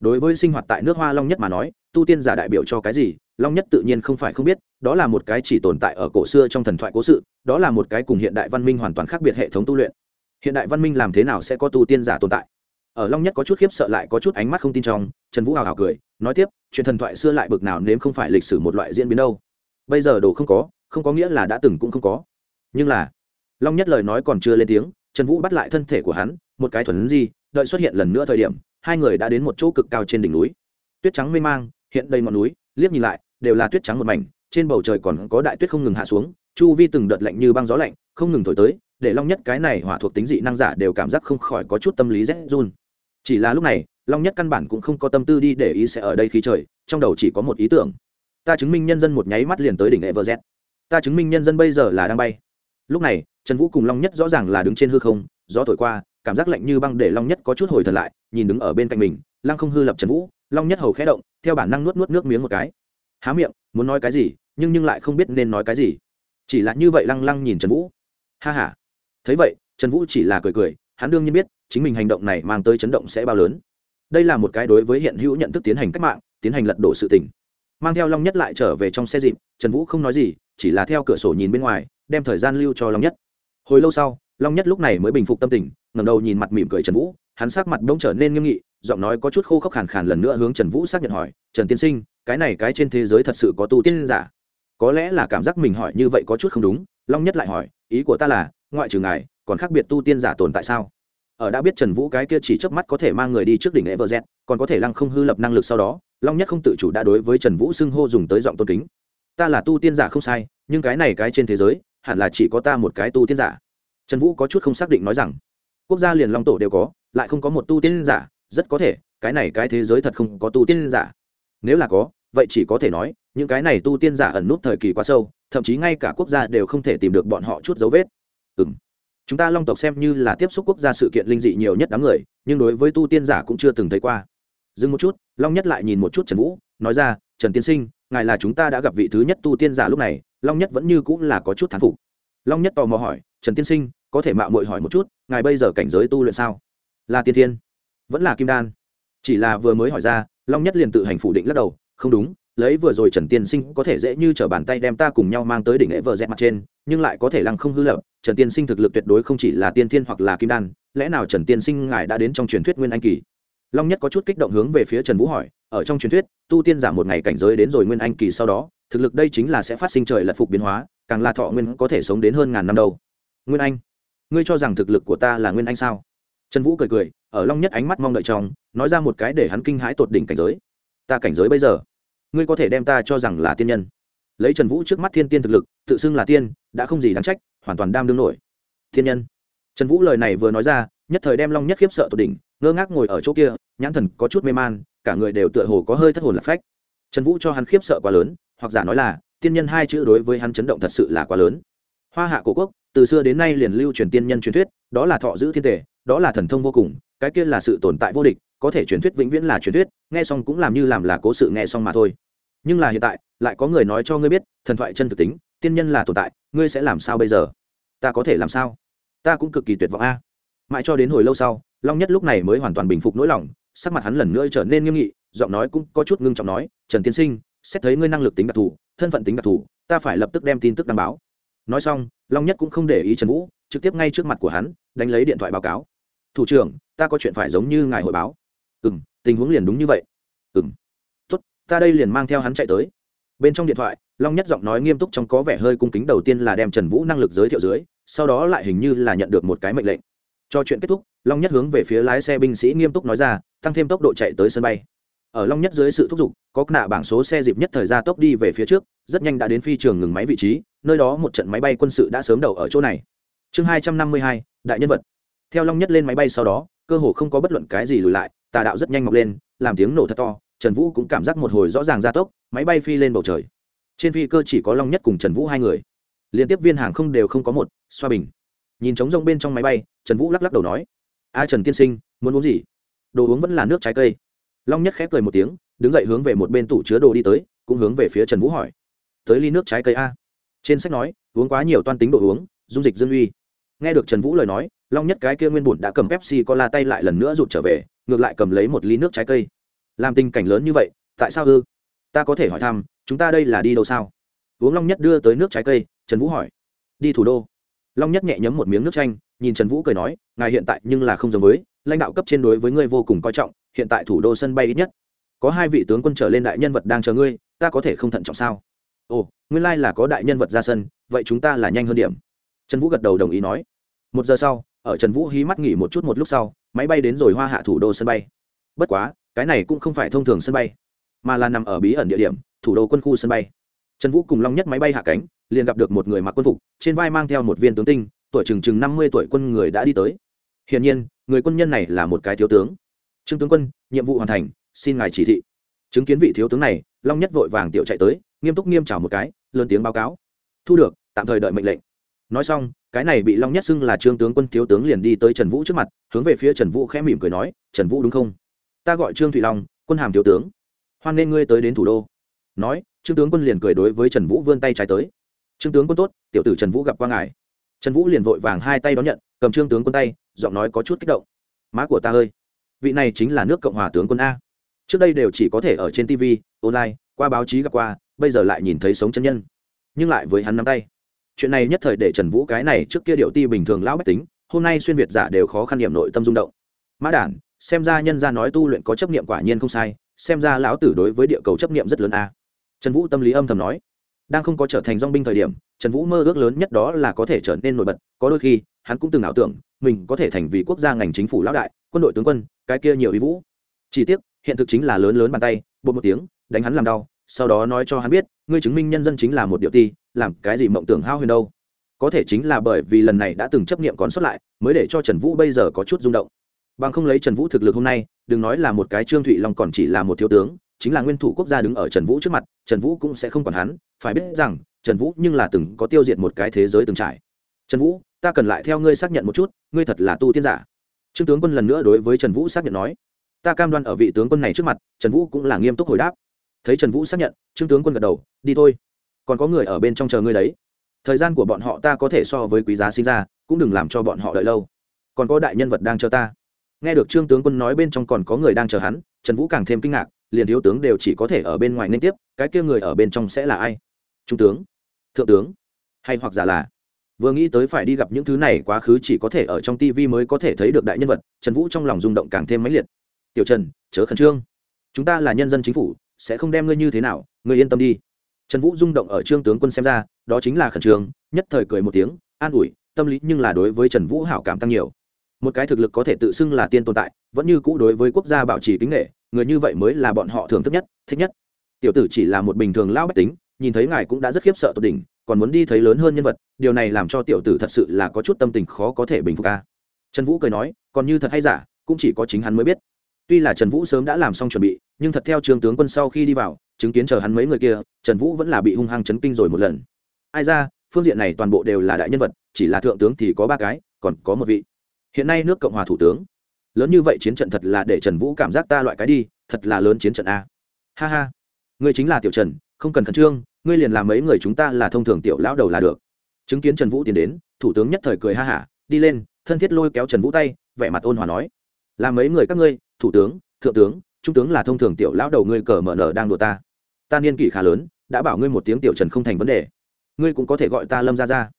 Đối với sinh hoạt tại nước hoa long nhất mà nói tu tiên giả đại biểu cho cái gì, long nhất tự nhiên không phải không biết, đó là một cái chỉ tồn tại ở cổ xưa trong thần thoại cố sự, đó là một cái cùng hiện đại văn minh hoàn toàn khác biệt hệ thống tu luyện. Hiện đại văn minh làm thế nào sẽ có tu tiên giả tồn tại? Ở long nhất có chút khiếp sợ lại có chút ánh mắt không tin trong, trần vũ hào hào cười, nói tiếp, chuyện thần thoại xưa lại bực nào nếu không phải lịch sử một loại diễn biến đâu. Bây giờ đồ không có không có nghĩa là đã từng cũng không có. Nhưng là, long nhất lời nói còn chưa lên tiếng, trần vũ bắt lại thân thể của hắn, một cái thuần gì đợi xuất hiện lần nữa thời điểm, hai người đã đến một chỗ cực cao trên đỉnh núi. Tuyết trắng mê mang hiện đầy ngọn núi, liếc nhìn lại, đều là tuyết trắng một mảnh, trên bầu trời còn có đại tuyết không ngừng hạ xuống, chu vi từng đợt lạnh như băng gió lạnh, không ngừng thổi tới, để long nhất cái này hỏa thuộc tính dị năng giả đều cảm giác không khỏi có chút tâm lý rét run. Chỉ là lúc này, long nhất căn bản cũng không có tâm tư đi để ý sẽ ở đây khí trời, trong đầu chỉ có một ý tưởng. Ta chứng minh nhân dân một nháy mắt liền tới đỉnh everest ta chứng minh nhân dân bây giờ là đang bay. Lúc này, trần vũ cùng long nhất rõ ràng là đứng trên hư không, gió thổi qua, cảm giác lạnh như băng để long nhất có chút hồi thần lại, nhìn đứng ở bên cạnh mình lăng không hư lập trần vũ, long nhất hầu khẽ động, theo bản năng nuốt nuốt nước miếng một cái. Há miệng, muốn nói cái gì, nhưng nhưng lại không biết nên nói cái gì. Chỉ là như vậy lăng lăng nhìn trần vũ. Ha h a thấy vậy, trần vũ chỉ là cười cười, hắn đương nhiên biết, chính mình hành động này mang tới chấn động sẽ bao lớn. Đây là một cái đối với hiện hữu nhận thức tiến hành cách mạng, tiến hành lật đổ sự tình. Mang theo long nhất lại trở về trong xe dịp, trần vũ không nói gì, chỉ là theo cửa sổ nhìn bên ngoài, đem thời gian lưu cho long nhất. Hồi lâu sau, long nhất lúc này mới bình phục tâm tình, ngẩng đầu nhìn mặt mỉm cười trần vũ, hắn sắc mặt bỗng trở nên nghiêm nghị giọng nói có chút khô khốc khàn khàn lần nữa hướng trần vũ xác nhận hỏi, trần tiên sinh, cái này cái trên thế giới thật sự có tu tiên giả? Có lẽ là cảm giác mình hỏi như vậy có chút không đúng. Long nhất lại hỏi, ý của ta là, ngoại trừ ngài, còn khác biệt tu tiên giả tồn tại sao? Ở đã biết trần vũ cái kia chỉ chớp mắt có thể mang người đi trước đỉnh everest còn có thể lăng không hư lập năng lực sau đó, long nhất không tự chủ đã đối với trần vũ xưng hô dùng tới giọng tôn kính. Ta là tu tiên giả không sai, nhưng cái này cái trên thế giới, hẳn là chỉ có ta một cái tu tiên giả. Trần vũ có chút không xác định nói rằng, quốc gia liền long tổ đều có, lại không có một tu tiên giả rất có thể, cái này cái thế giới thật không có tu tiên giả. Nếu là có, vậy chỉ có thể nói, những cái này tu tiên giả ẩn nút thời kỳ quá sâu, thậm chí ngay cả quốc gia đều không thể tìm được bọn họ chút dấu vết. Ừ m chúng ta long tộc xem như là tiếp xúc quốc gia sự kiện linh dị nhiều nhất đám người, nhưng đối với tu tiên giả cũng chưa từng thấy qua. Dừng một chút, long nhất lại nhìn một chút trần vũ, nói ra, trần tiên sinh, ngài là chúng ta đã gặp vị thứ nhất tu tiên giả lúc này, long nhất vẫn như cũng là có chút thán phục. Long nhất tò mò hỏi, trần tiên sinh, có thể mạo mội hỏi một chút, ngài bây giờ cảnh giới tu luyện sao? Là tiên thiên vẫn là kim đan. Chỉ là vừa mới hỏi ra, long nhất liền tự hành phủ định lắc đầu, không đúng, lấy vừa rồi trần tiên sinh có thể dễ như t r ở bàn tay đem ta cùng nhau mang tới đỉnh lễ vợ dẹp mặt trên, nhưng lại có thể lăng không hư lập, trần tiên sinh thực lực tuyệt đối không chỉ là tiên thiên hoặc là kim đan, lẽ nào trần tiên sinh ngài đã đến trong truyền thuyết nguyên anh kỳ? Long nhất có chút kích động hướng về phía trần vũ hỏi, ở trong truyền thuyết, tu tiên giảm một ngày cảnh giới đến rồi nguyên anh kỳ sau đó, thực lực đây chính là sẽ phát sinh trời lật phục biến hóa, càng là thọ nguyên có thể sống đến hơn ngàn năm đâu. Nguyên anh, ngươi cho rằng thực lực của ta là nguyên anh sao? Trần vũ cười cười ở long nhất ánh mắt mong đợi trong, nói ra một cái để hắn kinh hãi tột đỉnh cảnh giới. Ta cảnh giới bây giờ, ngươi có thể đem ta cho rằng là tiên nhân. Lấy trần vũ trước mắt thiên tiên thực lực, tự xưng là tiên, đã không gì đáng trách, hoàn toàn đam đương nổi. Thiên nhân. Trần vũ lời này vừa nói ra, nhất thời đem long nhất khiếp sợ tột đỉnh, ngơ ngác ngồi ở chỗ kia, nhãn thần có chút mê man, cả người đều tựa hồ có hơi thất hồn lạc phách. Trần vũ cho hắn khiếp sợ quá lớn, hoặc giả nói là, tiên nhân hai chữ đối với hắn chấn động thật sự là quá lớn. Hoa hạ cổ quốc, từ xưa đến nay liền lưu truyền tiên nhân truyền thuyết, đó là thọ giữ thiên tể, đó là thần thông vô cùng cái kia là sự tồn tại vô địch, có thể truyền thuyết vĩnh viễn là truyền thuyết, nghe xong cũng làm như làm là cố sự nghe xong mà thôi. Nhưng là hiện tại, lại có người nói cho ngươi biết, thần thoại chân thực tính, tiên nhân là tồn tại, ngươi sẽ làm sao bây giờ? Ta có thể làm sao? Ta cũng cực kỳ tuyệt vọng a. Mãi cho đến hồi lâu sau, long nhất lúc này mới hoàn toàn bình phục nỗi lòng, sắc mặt hắn lần nữa trở nên nghiêm nghị, giọng nói cũng có chút ngưng trọng nói, trần tiên sinh, xét thấy ngươi năng lực tính đặc thù, thân phận tính đặc thù, ta phải lập tức đem tin tức đăng báo. Nói xong, long nhất cũng không để ý trần vũ, trực tiếp ngay trước mặt của hắn, đánh lấy điện thoại báo cáo thủ trưởng, ta có chuyện phải giống như ngài hội báo. Ừ m tình huống liền đúng như vậy. Ừ m tốt, ta đây liền mang theo hắn chạy tới. Bên trong điện thoại, long nhất giọng nói nghiêm túc trong có vẻ hơi cung kính đầu tiên là đem trần vũ năng lực giới thiệu dưới, sau đó lại hình như là nhận được một cái mệnh lệnh. Cho chuyện kết thúc, long nhất hướng về phía lái xe binh sĩ nghiêm túc nói ra, tăng thêm tốc độ chạy tới sân bay. Ở long nhất dưới sự thúc giục, có nạ bảng số xe dịp nhất thời gian tốc đi về phía trước, rất nhanh đã đến phi trường ngừng máy vị trí, nơi đó một trận máy bay quân sự đã sớm đầu ở chỗ này. Chương hai trăm năm mươi hai, đại nhân vật theo long nhất lên máy bay sau đó, cơ hồ không có bất luận cái gì lùi lại, tà đạo rất nhanh mọc lên, làm tiếng nổ thật to, trần vũ cũng cảm giác một hồi rõ ràng gia tốc, máy bay phi lên bầu trời. Trên phi cơ chỉ có long nhất cùng trần vũ hai người. Liên tiếp viên hàng không đều không có một, xoa bình. Nhìn trống rông bên trong máy bay, trần vũ lắc lắc đầu nói, a trần tiên sinh, muốn uống gì? Đồ uống vẫn là nước trái cây. Long nhất khép cười một tiếng, đứng dậy hướng về một bên tủ chứa đồ đi tới, cũng hướng về phía trần vũ hỏi, tới ly nước trái cây a? Trên sách nói, uống quá nhiều toan tính đồ uống, dung dịch dương uy nghe được trần vũ lời nói, long nhất cái kia nguyên bùn đã cầm pepsi có la tay lại lần nữa rụt trở về, ngược lại cầm lấy một ly nước trái cây. Làm tình cảnh lớn như vậy, tại sao ư? Ta có thể hỏi thăm, chúng ta đây là đi đâu sao? Uống long nhất đưa tới nước trái cây, trần vũ hỏi. Đi thủ đô. Long nhất nhẹ nhấm một miếng nước chanh, nhìn trần vũ cười nói, ngài hiện tại nhưng là không giống với, lãnh đạo cấp trên đối với ngươi vô cùng coi trọng, hiện tại thủ đô sân bay ít nhất. Có hai vị tướng quân trở lên đại nhân vật đang chờ ngươi, ta có thể không thận trọng sao? Ồ, nguyên lai、like、là có đại nhân vật ra sân, vậy chúng ta là nhanh hơn điểm trần vũ gật đầu đồng ý nói. Một giờ sau, ở trần vũ hí mắt nghỉ một chút một lúc sau, máy bay đến rồi hoa hạ thủ đô sân bay. Bất quá, cái này cũng không phải thông thường sân bay, mà là nằm ở bí ẩn địa điểm, thủ đô quân khu sân bay. Trần vũ cùng long nhất máy bay hạ cánh, liền gặp được một người mặc quân phục, trên vai mang theo một viên tướng tinh, tuổi chừng chừng năm mươi tuổi quân người đã đi tới. Hiển nhiên, người quân nhân này là một cái thiếu tướng. Trương tướng quân, nhiệm vụ hoàn thành, xin ngài chỉ thị. Chứng kiến vị thiếu tướng này, long nhất vội vàng tiểu chạy tới, nghiêm túc nghiêm chào một cái, lớn tiếng báo cáo. Thu được, tạm thời đợi mệnh lệnh nói xong, cái này bị long nhất xưng là trương tướng quân thiếu tướng liền đi tới trần vũ trước mặt, hướng về phía trần vũ khẽ mỉm cười nói, trần vũ đúng không? Ta gọi trương thụy long, quân hàm thiếu tướng. Hoan nên ngươi tới đến thủ đô. Nói, trương tướng quân liền cười đối với trần vũ vươn tay trái tới. Trương tướng quân tốt, tiểu tử trần vũ gặp qua ngài. Trần vũ liền vội vàng hai tay đón nhận, cầm trương tướng quân tay, giọng nói có chút kích động. Má của ta ơi, vị này chính là nước cộng hòa tướng quân a. Trước đây đều chỉ có thể ở trên tv online, qua báo chí gặp qua, bây giờ lại nhìn thấy sống chân nhân. Nhưng lại với hắn nắm tay chuyện này nhất thời để trần vũ cái này trước kia điệu ti bình thường lão bách tính, hôm nay xuyên việt giả đều khó khăn niệm nội tâm rung động. Mã đản, xem ra nhân gia nói tu luyện có chấp niệm quả nhiên không sai, xem ra lão tử đối với địa cầu chấp niệm rất lớn a. Trần vũ tâm lý âm thầm nói. Đang không có trở thành dong binh thời điểm, trần vũ mơ ước lớn nhất đó là có thể trở nên nổi bật, có đôi khi, hắn cũng từng ảo tưởng, mình có thể thành vì quốc gia ngành chính phủ lão đại, quân đội tướng quân, cái kia nhiều ý vũ. Chỉ tiếc, hiện thực chính là lớn lớn bàn tay bột một tiếng, đánh hắn làm đau, sau đó nói cho hắn biết, ngươi chứng minh nhân dân chính là một điệu ti làm cái gì mộng tưởng hao huyền đâu. Có thể chính là bởi vì lần này đã từng chấp nghiệm còn xuất lại, mới để cho trần vũ bây giờ có chút rung động. Bằng không lấy trần vũ thực lực hôm nay, đừng nói là một cái trương thụy long còn chỉ là một thiếu tướng, chính là nguyên thủ quốc gia đứng ở trần vũ trước mặt, trần vũ cũng sẽ không còn hắn. Phải biết rằng, trần vũ nhưng là từng có tiêu diệt một cái thế giới từng trải. Trần vũ, ta cần lại theo ngươi xác nhận một chút, ngươi thật là tu tiên giả. Trương tướng quân lần nữa đối với trần vũ xác nhận nói. Ta cam đoan ở vị tướng quân này trước mặt, trần vũ cũng là nghiêm túc hồi đáp. Thấy trần vũ xác nhận, trương tướng quân gật đầu, đi thôi còn có người ở bên trong chờ ngươi đấy. Thời gian của bọn họ ta có thể so với quý giá sinh ra, cũng đừng làm cho bọn họ đợi lâu. Còn có đại nhân vật đang chờ ta. Nghe được trương tướng quân nói bên trong còn có người đang chờ hắn, trần vũ càng thêm kinh ngạc, liền thiếu tướng đều chỉ có thể ở bên ngoài nên tiếp, cái kia người ở bên trong sẽ là ai? Trung tướng, thượng tướng, hay hoặc giả là? Vừa nghĩ tới phải đi gặp những thứ này quá khứ chỉ có thể ở trong tv mới có thể thấy được đại nhân vật, trần vũ trong lòng rung động càng thêm mãnh liệt. Tiểu trần, chớ khẩn trương. Chúng ta là nhân dân chính phủ, sẽ không đem ngươi như thế nào, ngươi yên tâm đi trần vũ rung động ở trương tướng quân xem ra, đó chính là khẩn trương, nhất thời cười một tiếng, an ủi, tâm lý nhưng là đối với trần vũ hảo cảm tăng nhiều. Một cái thực lực có thể tự xưng là tiên tồn tại, vẫn như cũ đối với quốc gia bảo trì kính nghệ người như vậy mới là bọn họ thưởng thức nhất, thích nhất. Tiểu tử chỉ là một bình thường lão bách tính, nhìn thấy ngài cũng đã rất khiếp sợ tột đỉnh, còn muốn đi thấy lớn hơn nhân vật, điều này làm cho tiểu tử thật sự là có chút tâm tình khó có thể bình phục ca trần vũ cười nói, còn như thật hay giả, cũng chỉ có chính hắn mới biết tuy là trần vũ sớm đã làm xong chuẩn bị, nhưng thật theo trường tướng quân sau khi đi vào, chứng kiến chờ hắn mấy người kia, trần vũ vẫn là bị hung hăng chấn kinh rồi một lần. Ai ra, phương diện này toàn bộ đều là đại nhân vật, chỉ là thượng tướng thì có ba cái, còn có một vị. Hiện nay nước cộng hòa thủ tướng. Lớn như vậy chiến trận thật là để trần vũ cảm giác ta loại cái đi, thật là lớn chiến trận a. Ha ha. Ngươi chính là tiểu trần, không cần khẩn trương, ngươi liền làm mấy người chúng ta là thông thường tiểu lão đầu là được. Chứng kiến trần vũ tiến đến, thủ tướng nhất thời cười ha hả, đi lên, thân thiết lôi kéo trần vũ tay, vẻ mặt ôn hòa nói là mấy người các ngươi, thủ tướng, thượng tướng, trung tướng là thông thường tiểu lão đầu ngươi cờ mở nở đang đùa ta. Ta niên kỷ khá lớn, đã bảo ngươi một tiếng tiểu trần không thành vấn đề. Ngươi cũng có thể gọi ta lâm ra ra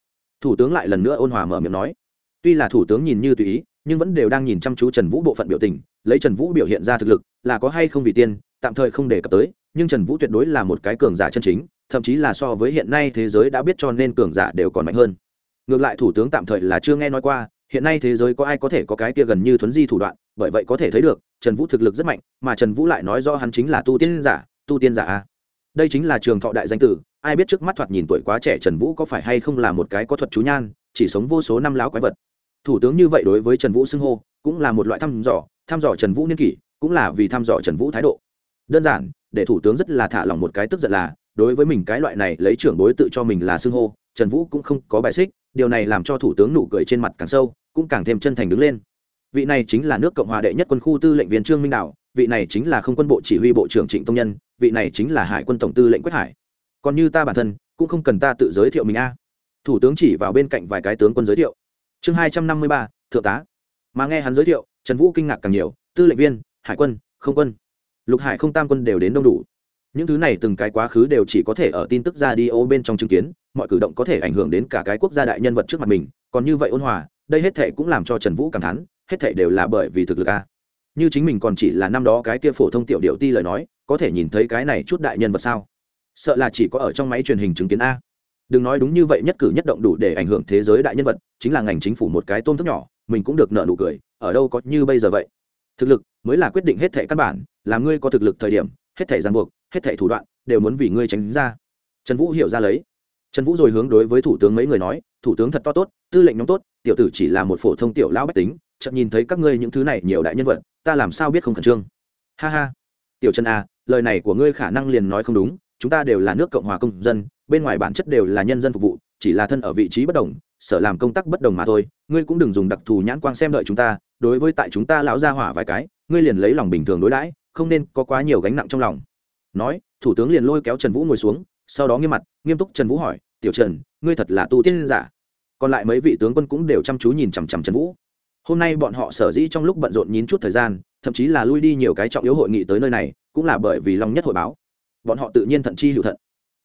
thủ tướng lại lần nữa ôn hòa mở miệng nói. Tuy là thủ tướng nhìn như tùy ý, nhưng vẫn đều đang nhìn chăm chú trần vũ bộ phận biểu tình, lấy trần vũ biểu hiện ra thực lực, là có hay không vì tiên, tạm thời không đề cập tới, nhưng trần vũ tuyệt đối là một cái cường giả chân chính, thậm chí là so với hiện nay thế giới đã biết cho nên cường giả đều còn mạnh hơn. Ngược lại thủ tướng tạm thời là chưa nghe nói qua, hiện nay thế giới có ai có thể có cái kia gần như thuấn di thủ đoạn bởi vậy có thể thấy được, trần vũ thực lực rất mạnh, mà trần vũ lại nói do hắn chính là tu tiên giả, tu tiên giả a. Đây chính là trường thọ đại danh tử, ai biết trước mắt thoạt nhìn tuổi quá trẻ trần vũ có phải hay không là một cái có thuật chú nhan, chỉ sống vô số năm láo quái vật. Thủ tướng như vậy đối với trần vũ xưng hô, cũng là một loại thăm dò thăm dò trần vũ niên kỷ, cũng là vì thăm dò trần vũ thái độ. Đơn giản, để thủ tướng rất là thả lòng một cái tức giận là, đối với mình cái loại này lấy trưởng bối tự cho mình là xưng hô, trần vũ cũng không có bài xích, điều này làm cho thủ tướng nụ cười trên mặt càng sâu, cũng càng thêm chân thành đứng lên vị này chính là nước cộng hòa đệ nhất quân khu tư lệnh viên trương minh đạo, vị này chính là không quân bộ chỉ huy bộ trưởng trịnh tông nhân, vị này chính là hải quân tổng tư lệnh quách hải. Còn như ta bản thân, cũng không cần ta tự giới thiệu mình a. Thủ tướng chỉ vào bên cạnh vài cái tướng quân giới thiệu. Chương hai trăm năm mươi ba, thượng tá. Mà nghe hắn giới thiệu, trần vũ kinh ngạc càng nhiều, tư lệnh viên, hải quân, không quân. Lục hải không tam quân đều đến đông đủ. Những thứ này từng cái quá khứ đều chỉ có thể ở tin tức ra đi ô bên trong chứng kiến, mọi cử động có thể ảnh hưởng đến cả cái quốc gia đại nhân vật trước mặt mình, còn như vậy ôn hòa, đây hết thệ cũng làm cho trần vũ cảm thán hết thảy đều là bởi vì thực lực a. Như chính mình còn chỉ là năm đó cái kia phổ thông tiểu điệu ti lời nói, có thể nhìn thấy cái này chút đại nhân vật sao? Sợ là chỉ có ở trong máy truyền hình chứng kiến a. Đừng nói đúng như vậy, nhất cử nhất động đủ để ảnh hưởng thế giới đại nhân vật, chính là ngành chính phủ một cái tôm thức nhỏ, mình cũng được nợ nụ cười, ở đâu có như bây giờ vậy? Thực lực mới là quyết định hết thệ căn bản, là ngươi có thực lực thời điểm, hết thệ ràng buộc, hết thệ thủ đoạn, đều muốn vì ngươi tránh ra. Trần vũ hiểu ra lấy. Trần vũ rồi hướng đối với thủ tướng mấy người nói, thủ tướng thật to tốt, tư lệnh nhóm tốt, tiểu tử chỉ là một phổ thông tiểu lão bách tính chậm nhìn thấy các ngươi những thứ này nhiều đại nhân vật ta làm sao biết không khẩn trương? Ha ha. Tiểu trần à, lời này của ngươi khả năng liền nói không đúng chúng ta đều là nước cộng hòa công dân bên ngoài bản chất đều là nhân dân phục vụ chỉ là thân ở vị trí bất đồng sở làm công tác bất đồng mà thôi ngươi cũng đừng dùng đặc thù nhãn quang xem đợi chúng ta đối với tại chúng ta lão gia hỏa vài cái ngươi liền lấy lòng bình thường đối đãi không nên có quá nhiều gánh nặng trong lòng. Nói thủ tướng liền lôi kéo trần vũ ngồi xuống sau đó nghiêm mặt nghiêm túc trần vũ hỏi tiểu trần ngươi thật là tu tiên giả? Còn lại mấy vị tướng quân cũng đều chăm chú nhìn chằm chằm trần vũ hôm nay bọn họ sở dĩ trong lúc bận rộn nhín chút thời gian, thậm chí là lui đi nhiều cái trọng yếu hội nghị tới nơi này, cũng là bởi vì long nhất hội báo. Bọn họ tự nhiên thận chi hữu thận.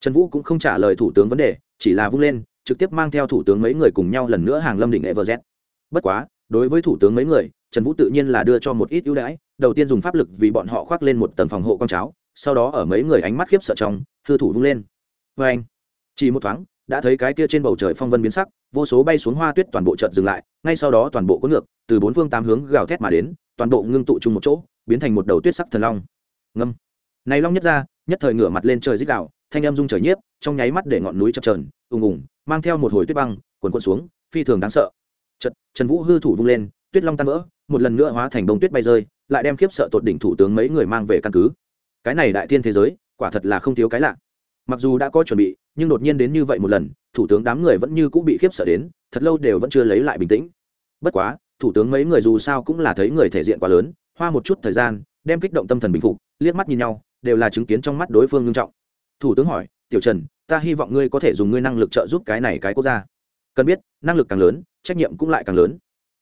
Trần vũ cũng không trả lời thủ tướng vấn đề, chỉ là vung lên, trực tiếp mang theo thủ tướng mấy người cùng nhau lần nữa hàng lâm đỉnh everz. Bất quá, đối với thủ tướng mấy người, trần vũ tự nhiên là đưa cho một ít ưu đãi, đầu tiên dùng pháp lực vì bọn họ khoác lên một tầng phòng hộ con cháo, sau đó ở mấy người ánh mắt khiếp sợ trong, hư thủ vung lên. Vê anh chỉ một thoáng, đã thấy cái kia trên bầu trời phong vân biến sắc vô số bay xuống hoa tuyết toàn bộ chợt dừng lại ngay sau đó toàn bộ có ngược từ bốn phương tám hướng gào thét mà đến toàn bộ ngưng tụ chung một chỗ biến thành một đầu tuyết sắc thần long. Ngâm. Này long nhất ra nhất thời ngửa mặt lên trời dích đạo thanh em rung trời nhiếp trong nháy mắt để ngọn núi chập trờn ùng ùng mang theo một hồi tuyết băng quần quần xuống phi thường đáng sợ. Chật, trần vũ hư thủ vung lên tuyết long tan vỡ một lần nữa hóa thành bông tuyết bay rơi lại đem khiếp sợ tột đỉnh thủ tướng mấy người mang về căn cứ. Cái này đại thiên thế giới quả thật là không thiếu cái lạ mặc dù đã có chuẩn bị, nhưng đột nhiên đến như vậy một lần, thủ tướng đám người vẫn như cũng bị khiếp sợ đến, thật lâu đều vẫn chưa lấy lại bình tĩnh. Bất quá, thủ tướng mấy người dù sao cũng là thấy người thể diện quá lớn, hoa một chút thời gian, đem kích động tâm thần bình phục, liếc mắt nhìn nhau, đều là chứng kiến trong mắt đối phương nghiêm trọng. Thủ tướng hỏi, tiểu trần, ta hy vọng ngươi có thể dùng ngươi năng lực trợ giúp cái này cái quốc gia. Cần biết, năng lực càng lớn, trách nhiệm cũng lại càng lớn.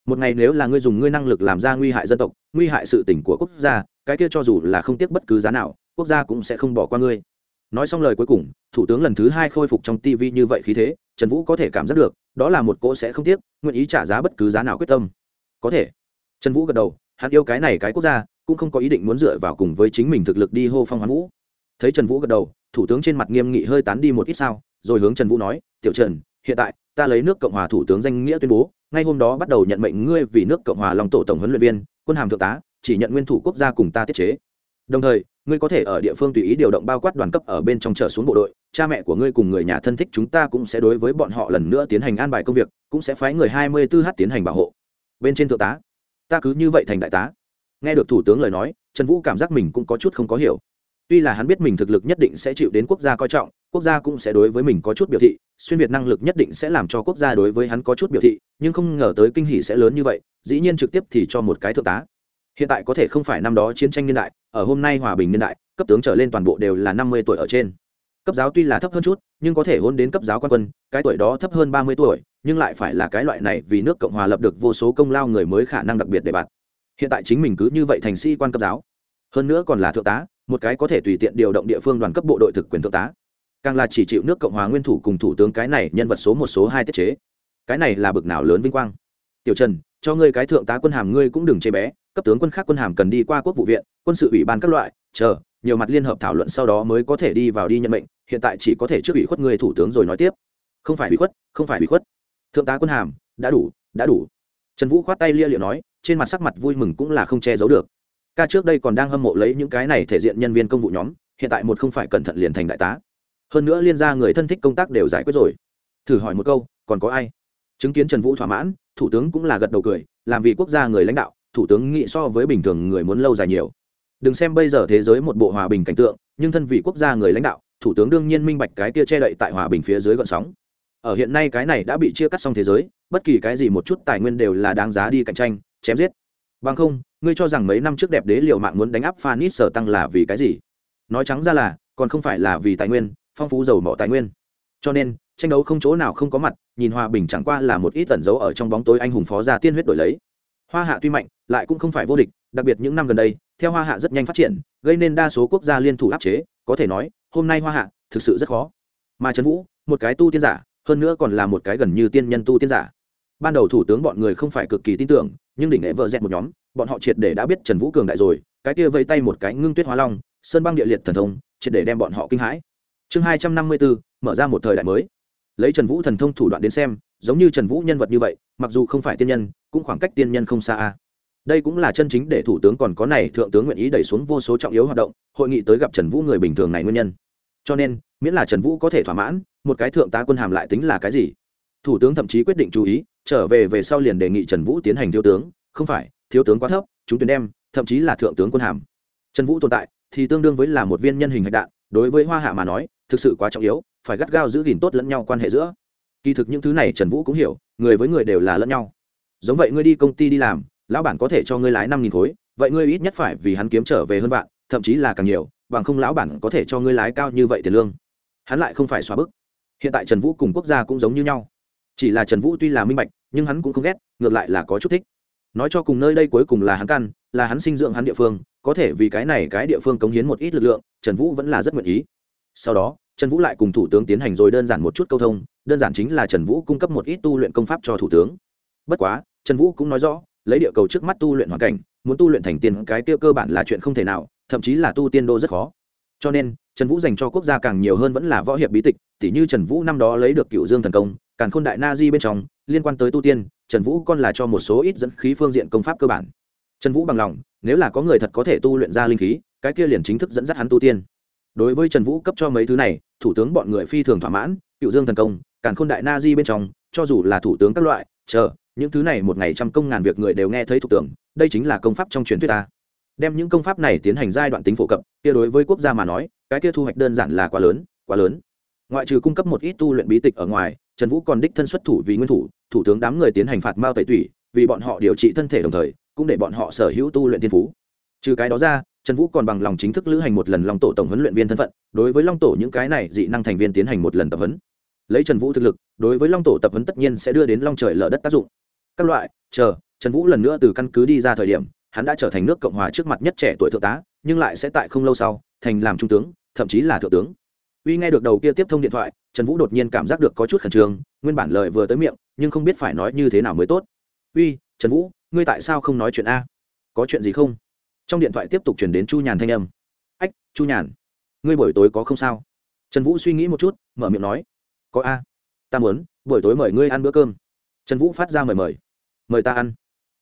Một ngày nếu là ngươi dùng ngươi năng lực làm ra nguy hại dân tộc, nguy hại sự tỉnh của quốc gia, cái kia cho dù là không tiếc bất cứ giá nào, quốc gia cũng sẽ không bỏ qua ngươi nói xong lời cuối cùng, thủ tướng lần thứ hai khôi phục trong tv như vậy khí thế, trần vũ có thể cảm giác được, đó là một cỗ sẽ không tiếc, nguyện ý trả giá bất cứ giá nào quyết tâm. Có thể. Trần vũ gật đầu, hắn yêu cái này cái quốc gia, cũng không có ý định muốn dựa vào cùng với chính mình thực lực đi hô phong hoán vũ. Thấy trần vũ gật đầu, thủ tướng trên mặt nghiêm nghị hơi tán đi một ít sao, rồi hướng trần vũ nói, tiểu trần, hiện tại, ta lấy nước cộng hòa thủ tướng danh nghĩa tuyên bố, ngay hôm đó bắt đầu nhận mệnh ngươi vì nước cộng hòa lòng tổ tổng huấn luyện viên, quân hàm thượng tá, chỉ nhận nguyên thủ quốc gia cùng ta tiết chế đồng thời, ngươi có thể ở địa phương tùy ý điều động bao quát đoàn cấp ở bên trong trở xuống bộ đội, cha mẹ của ngươi cùng người nhà thân thích chúng ta cũng sẽ đối với bọn họ lần nữa tiến hành an bài công việc, cũng sẽ phái người hai mươi 24 h tiến hành bảo hộ. Bên trên thượng tá, ta cứ như vậy thành đại tá. Nghe được thủ tướng lời nói, trần vũ cảm giác mình cũng có chút không có hiểu. Tuy là hắn biết mình thực lực nhất định sẽ chịu đến quốc gia coi trọng, quốc gia cũng sẽ đối với mình có chút biểu thị, xuyên việt năng lực nhất định sẽ làm cho quốc gia đối với hắn có chút biểu thị, nhưng không ngờ tới kinh hỷ sẽ lớn như vậy, dĩ nhiên trực tiếp thì cho một cái thượng tá. Hiện tại có thể không phải năm đó chiến tranh niên đại ở hôm nay hòa bình niên đại, cấp tướng trở lên toàn bộ đều là năm mươi tuổi ở trên. Cấp giáo tuy là thấp hơn chút, nhưng có thể hôn đến cấp giáo quan quân, cái tuổi đó thấp hơn ba mươi tuổi, nhưng lại phải là cái loại này vì nước cộng hòa lập được vô số công lao người mới khả năng đặc biệt để bạn. Hiện tại chính mình cứ như vậy thành sĩ quan cấp giáo. Hơn nữa còn là thượng tá, một cái có thể tùy tiện điều động địa phương đoàn cấp bộ đội thực quyền thượng tá. Càng là chỉ chịu nước cộng hòa nguyên thủ cùng thủ tướng cái này nhân vật số một số hai tiết chế. Cái này là bực nào lớn vinh quang. Tiểu trần, cho ngươi cái thượng tá quân hàm ngươi cũng đừng chê bé cấp tướng quân khác quân hàm cần đi qua quốc vụ viện, quân sự ủy ban các loại, chờ, nhiều mặt liên hợp thảo luận sau đó mới có thể đi vào đi nhận mệnh, hiện tại chỉ có thể trước ủy khuất người thủ tướng rồi nói tiếp. Không phải ủy khuất, không phải ủy khuất. Thượng tá quân hàm, đã đủ đã đủ. Trần vũ khoát tay lia liệu nói, trên mặt sắc mặt vui mừng cũng là không che giấu được. Ca trước đây còn đang hâm mộ lấy những cái này thể diện nhân viên công vụ nhóm, hiện tại một không phải cẩn thận liền thành đại tá. Hơn nữa liên gia người thân thích công tác đều giải quyết rồi. Thử hỏi một câu, còn có ai? Chứng kiến trần vũ thỏa mãn, thủ tướng cũng là gật đầu cười, làm vì quốc gia người lãnh đạo thủ tướng nghĩ so với bình thường người muốn lâu dài nhiều. Đừng xem bây giờ thế giới một bộ hòa bình cảnh tượng, nhưng thân vị quốc gia người lãnh đạo, thủ tướng đương nhiên minh bạch cái kia che đậy tại hòa bình phía dưới gọn sóng. Ở hiện nay cái này đã bị chia cắt xong thế giới, bất kỳ cái gì một chút tài nguyên đều là đáng giá đi cạnh tranh, chém giết. Bằng không, ngươi cho rằng mấy năm trước đẹp đế liệu mạng muốn đánh áp phanis sở tăng là vì cái gì? Nói trắng ra là, còn không phải là vì tài nguyên, phong phú dầu mỏ tài nguyên. Cho nên, tranh đấu không chỗ nào không có mặt, nhìn hòa bình chẳng qua là một ít tẩn dấu ở trong bóng tối anh hùng phó gia tiên huyết đổi lấy hoa hạ tuy mạnh, lại cũng không phải vô địch, đặc biệt những năm gần đây, theo hoa hạ rất nhanh phát triển, gây nên đa số quốc gia liên thủ áp chế, có thể nói, hôm nay hoa hạ thực sự rất khó. Mà trần vũ, một cái tu tiên giả, hơn nữa còn là một cái gần như tiên nhân tu tiên giả. Ban đầu thủ tướng bọn người không phải cực kỳ tin tưởng, nhưng đỉnh nghệ vợ dẹt một nhóm, bọn họ triệt để đã biết trần vũ cường đại rồi, cái kia vây tay một cái ngưng tuyết hóa long, sơn băng địa liệt thần thông, triệt để đem bọn họ kinh hãi. Chương hai trăm năm mươi bốn mở ra một thời đại mới. Lấy trần vũ thần thông thủ đoạn đến xem giống như trần vũ nhân vật như vậy, mặc dù không phải tiên nhân, cũng khoảng cách tiên nhân không xa a. Đây cũng là chân chính để thủ tướng còn có này thượng tướng nguyện ý đẩy xuống vô số trọng yếu hoạt động, hội nghị tới gặp trần vũ người bình thường này nguyên nhân. Cho nên, miễn là trần vũ có thể thỏa mãn, một cái thượng tá quân hàm lại tính là cái gì? Thủ tướng thậm chí quyết định chú ý, trở về về sau liền đề nghị trần vũ tiến hành thiếu tướng, không phải, thiếu tướng quá thấp, chúng tuyển đem, thậm chí là thượng tướng quân hàm. Trần vũ tồn tại, thì tương đương với là một viên nhân hình hạch đạn, đối với hoa hạ mà nói, thực sự quá trọng yếu, phải gắt gao giữ gìn tốt lẫn nhau quan hệ giữa kỳ thực những thứ này trần vũ cũng hiểu, người với người đều là lẫn nhau. Giống vậy ngươi đi công ty đi làm, lão bản có thể cho ngươi lái năm nghìn khối, vậy ngươi ít nhất phải vì hắn kiếm trở về hơn vạn, thậm chí là càng nhiều, bằng không lão bản có thể cho ngươi lái cao như vậy tiền lương. Hắn lại không phải xóa bức. Hiện tại trần vũ cùng quốc gia cũng giống như nhau. Chỉ là trần vũ tuy là minh bạch, nhưng hắn cũng không ghét, ngược lại là có chút thích. Nói cho cùng nơi đây cuối cùng là hắn căn, là hắn sinh dưỡng hắn địa phương, có thể vì cái này cái địa phương cống hiến một ít lực lượng, trần vũ vẫn là rất nguyện ý. Sau đó trần vũ lại cùng thủ tướng tiến hành rồi đơn giản một chút câu thông, đơn giản chính là trần vũ cung cấp một ít tu luyện công pháp cho thủ tướng. Bất quá, trần vũ cũng nói rõ, lấy địa cầu trước mắt tu luyện hoàn cảnh, muốn tu luyện thành tiền cái tiêu cơ bản là chuyện không thể nào, thậm chí là tu tiên đô rất khó. Cho nên, trần vũ dành cho quốc gia càng nhiều hơn vẫn là võ hiệp bí tịch, tỉ như trần vũ năm đó lấy được cựu dương thần công, càn khôn đại na di bên trong, liên quan tới tu tiên, trần vũ còn là cho một số ít dẫn khí phương diện công pháp cơ bản. Trần vũ bằng lòng, nếu là có người thật có thể tu luyện ra linh khí, cái kia liền chính thức dẫn dắt hắn tu tiên đối với trần vũ cấp cho mấy thứ này, thủ tướng bọn người phi thường thỏa mãn, cựu dương thần công, càn khôn đại na di bên trong, cho dù là thủ tướng các loại, chờ, những thứ này một ngày trăm công ngàn việc người đều nghe thấy thủ tướng đây chính là công pháp trong truyền thuyết ta. Đem những công pháp này tiến hành giai đoạn tính phổ cập, kia đối với quốc gia mà nói, cái kia thu hoạch đơn giản là quá lớn quá lớn. Ngoại trừ cung cấp một ít tu luyện bí tịch ở ngoài, trần vũ còn đích thân xuất thủ vì nguyên thủ thủ tướng đám người tiến hành phạt mao tẩy tủy, vì bọn họ điều trị thân thể đồng thời, cũng để bọn họ sở hữu tu luyện thiên phú. Trừ cái đó ra trần vũ còn bằng lòng chính thức lữ hành một lần long tổ tổng huấn luyện viên thân phận, đối với long tổ những cái này dị năng thành viên tiến hành một lần tập huấn. Lấy trần vũ thực lực, đối với long tổ tập huấn tất nhiên sẽ đưa đến long trời lở đất tác dụng. Các loại, chờ, trần vũ lần nữa từ căn cứ đi ra thời điểm, hắn đã trở thành nước cộng hòa trước mặt nhất trẻ tuổi thượng tá, nhưng lại sẽ tại không lâu sau, thành làm trung tướng, thậm chí là thượng tướng. Uy nghe được đầu kia tiếp thông điện thoại, trần vũ đột nhiên cảm giác được có chút khẩn trương, nguyên bản lời vừa tới miệng, nhưng không biết phải nói như thế nào mới tốt. Uy, trần vũ, ngươi tại sao không nói chuyện a? Có chuyện gì không? Trong điện thoại tiếp tục chuyển đến chu nhàn thanh âm. Ách, chu nhàn, ngươi buổi tối có không sao? Trần vũ suy nghĩ một chút, mở miệng nói, có a, ta muốn, buổi tối mời ngươi ăn bữa cơm. Trần vũ phát ra mời mời. Mời ta ăn.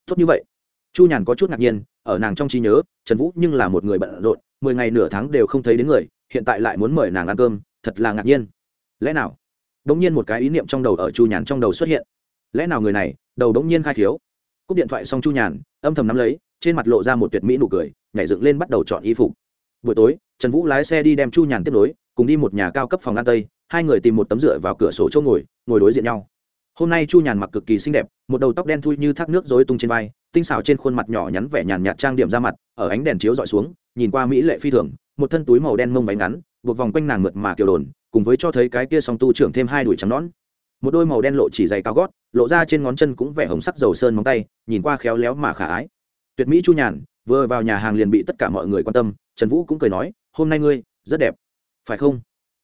Tốt như vậy. Chu nhàn có chút ngạc nhiên, ở nàng trong trí nhớ, trần vũ nhưng là một người bận rộn, mười ngày nửa tháng đều không thấy đến người, hiện tại lại muốn mời nàng ăn cơm, thật là ngạc nhiên. Lẽ nào? Đ ỗ n g nhiên một cái ý niệm trong đầu ở chu nhàn trong đầu xuất hiện. Lẽ nào người này, đầu đ ỗ n g nhiên khai thiếu? cúp điện thoại xong chu nhàn, âm thầm nắm lấy trên mặt lộ ra một tuyệt mỹ nụ cười, nhảy dựng lên bắt đầu chọn y phục. Buổi tối, trần vũ lái xe đi đem chu nhàn tiếp nối, cùng đi một nhà cao cấp phòng ăn tây, hai người tìm một tấm dựa vào cửa sổ chỗ ngồi ngồi đối diện nhau. Hôm nay chu nhàn mặc cực kỳ xinh đẹp, một đầu tóc đen thui như thác nước dối tung trên vai, tinh xảo trên khuôn mặt nhỏ nhắn vẻ nhàn nhạt trang điểm ra mặt, ở ánh đèn chiếu dọi xuống, nhìn qua mỹ lệ phi thường, một thân túi màu đen mông váy ngắn, buộc vòng quanh nàng mượt mà kiều đồn, cùng với cho thấy cái kia song tu trưởng thêm hai đùi trắng nón một đôi màu đen lộ chỉ dày cao gót, lộ ra trên ngón chân cũng vẻ hồng sắc dầu sơn móng tay, nhìn qua khéo léo mà khả ái tuyệt mỹ chu nhàn, vừa vào nhà hàng liền bị tất cả mọi người quan tâm, trần vũ cũng cười nói, hôm nay ngươi, rất đẹp. Phải không?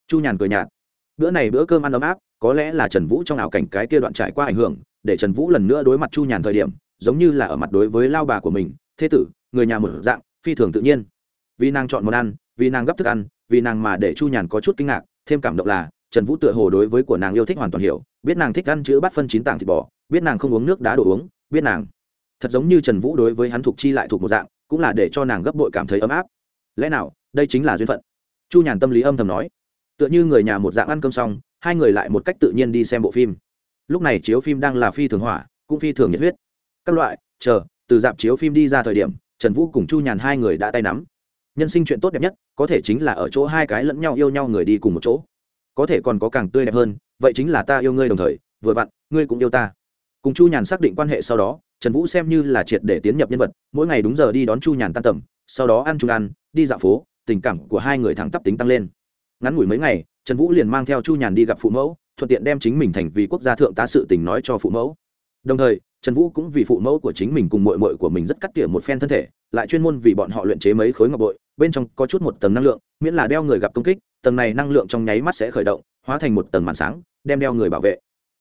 Chu nhàn cười nhạt. Bữa này bữa cơm ăn ấm áp, có lẽ là trần vũ trong ảo cảnh cái kia đoạn trải qua ảnh hưởng, để trần vũ lần nữa đối mặt chu nhàn thời điểm, giống như là ở mặt đối với lao bà của mình, thế tử, người nhà một dạng, phi thường tự nhiên. Vì nàng chọn món ăn, vì nàng gấp thức ăn, vì nàng mà để chu nhàn có chút kinh ngạc, thêm cảm động là, trần vũ tựa hồ đối với của nàng yêu thích hoàn toàn hiểu, biết nàng thích ăn chữ bát phân chín tảng thịt bò, biết nàng không uống nước đá đồ uống, biết nàng thật giống như trần vũ đối với hắn thuộc chi lại thuộc một dạng, cũng là để cho nàng gấp bội cảm thấy ấm áp. Lẽ nào, đây chính là duyên phận? Chu nhàn tâm lý âm thầm nói. Tựa như người nhà một dạng ăn cơm xong, hai người lại một cách tự nhiên đi xem bộ phim. Lúc này chiếu phim đang là phi thường hỏa, cũng phi thường nhiệt huyết. Các loại, chờ, từ dạp chiếu phim đi ra thời điểm, trần vũ cùng chu nhàn hai người đã tay nắm. Nhân sinh chuyện tốt đẹp nhất, có thể chính là ở chỗ hai cái lẫn nhau yêu nhau người đi cùng một chỗ. Có thể còn có càng tươi đẹp hơn, vậy chính là ta yêu ngươi đồng thời, vừa vặn, ngươi cũng yêu ta. Cùng chu nhàn xác định quan hệ sau đó trần vũ xem như là triệt để tiến nhập nhân vật, mỗi ngày đúng giờ đi đón chu nhàn tan tầm, sau đó ăn chung ăn, đi dạo phố, tình cảm của hai người thẳng tắp tính tăng lên. Ngắn ngủi mấy ngày, trần vũ liền mang theo chu nhàn đi gặp phụ mẫu, thuận tiện đem chính mình thành vì quốc gia thượng tá sự tình nói cho phụ mẫu. Đồng thời, trần vũ cũng vì phụ mẫu của chính mình cùng mội mội của mình rất cắt tỉa một phen thân thể, lại chuyên môn vì bọn họ luyện chế mấy khối ngọc bội, bên trong có chút một tầng năng lượng, miễn là đeo người gặp công kích, tầng này năng lượng trong nháy mắt sẽ khởi động, hóa thành một tầng màn sáng, đem đeo người bảo vệ.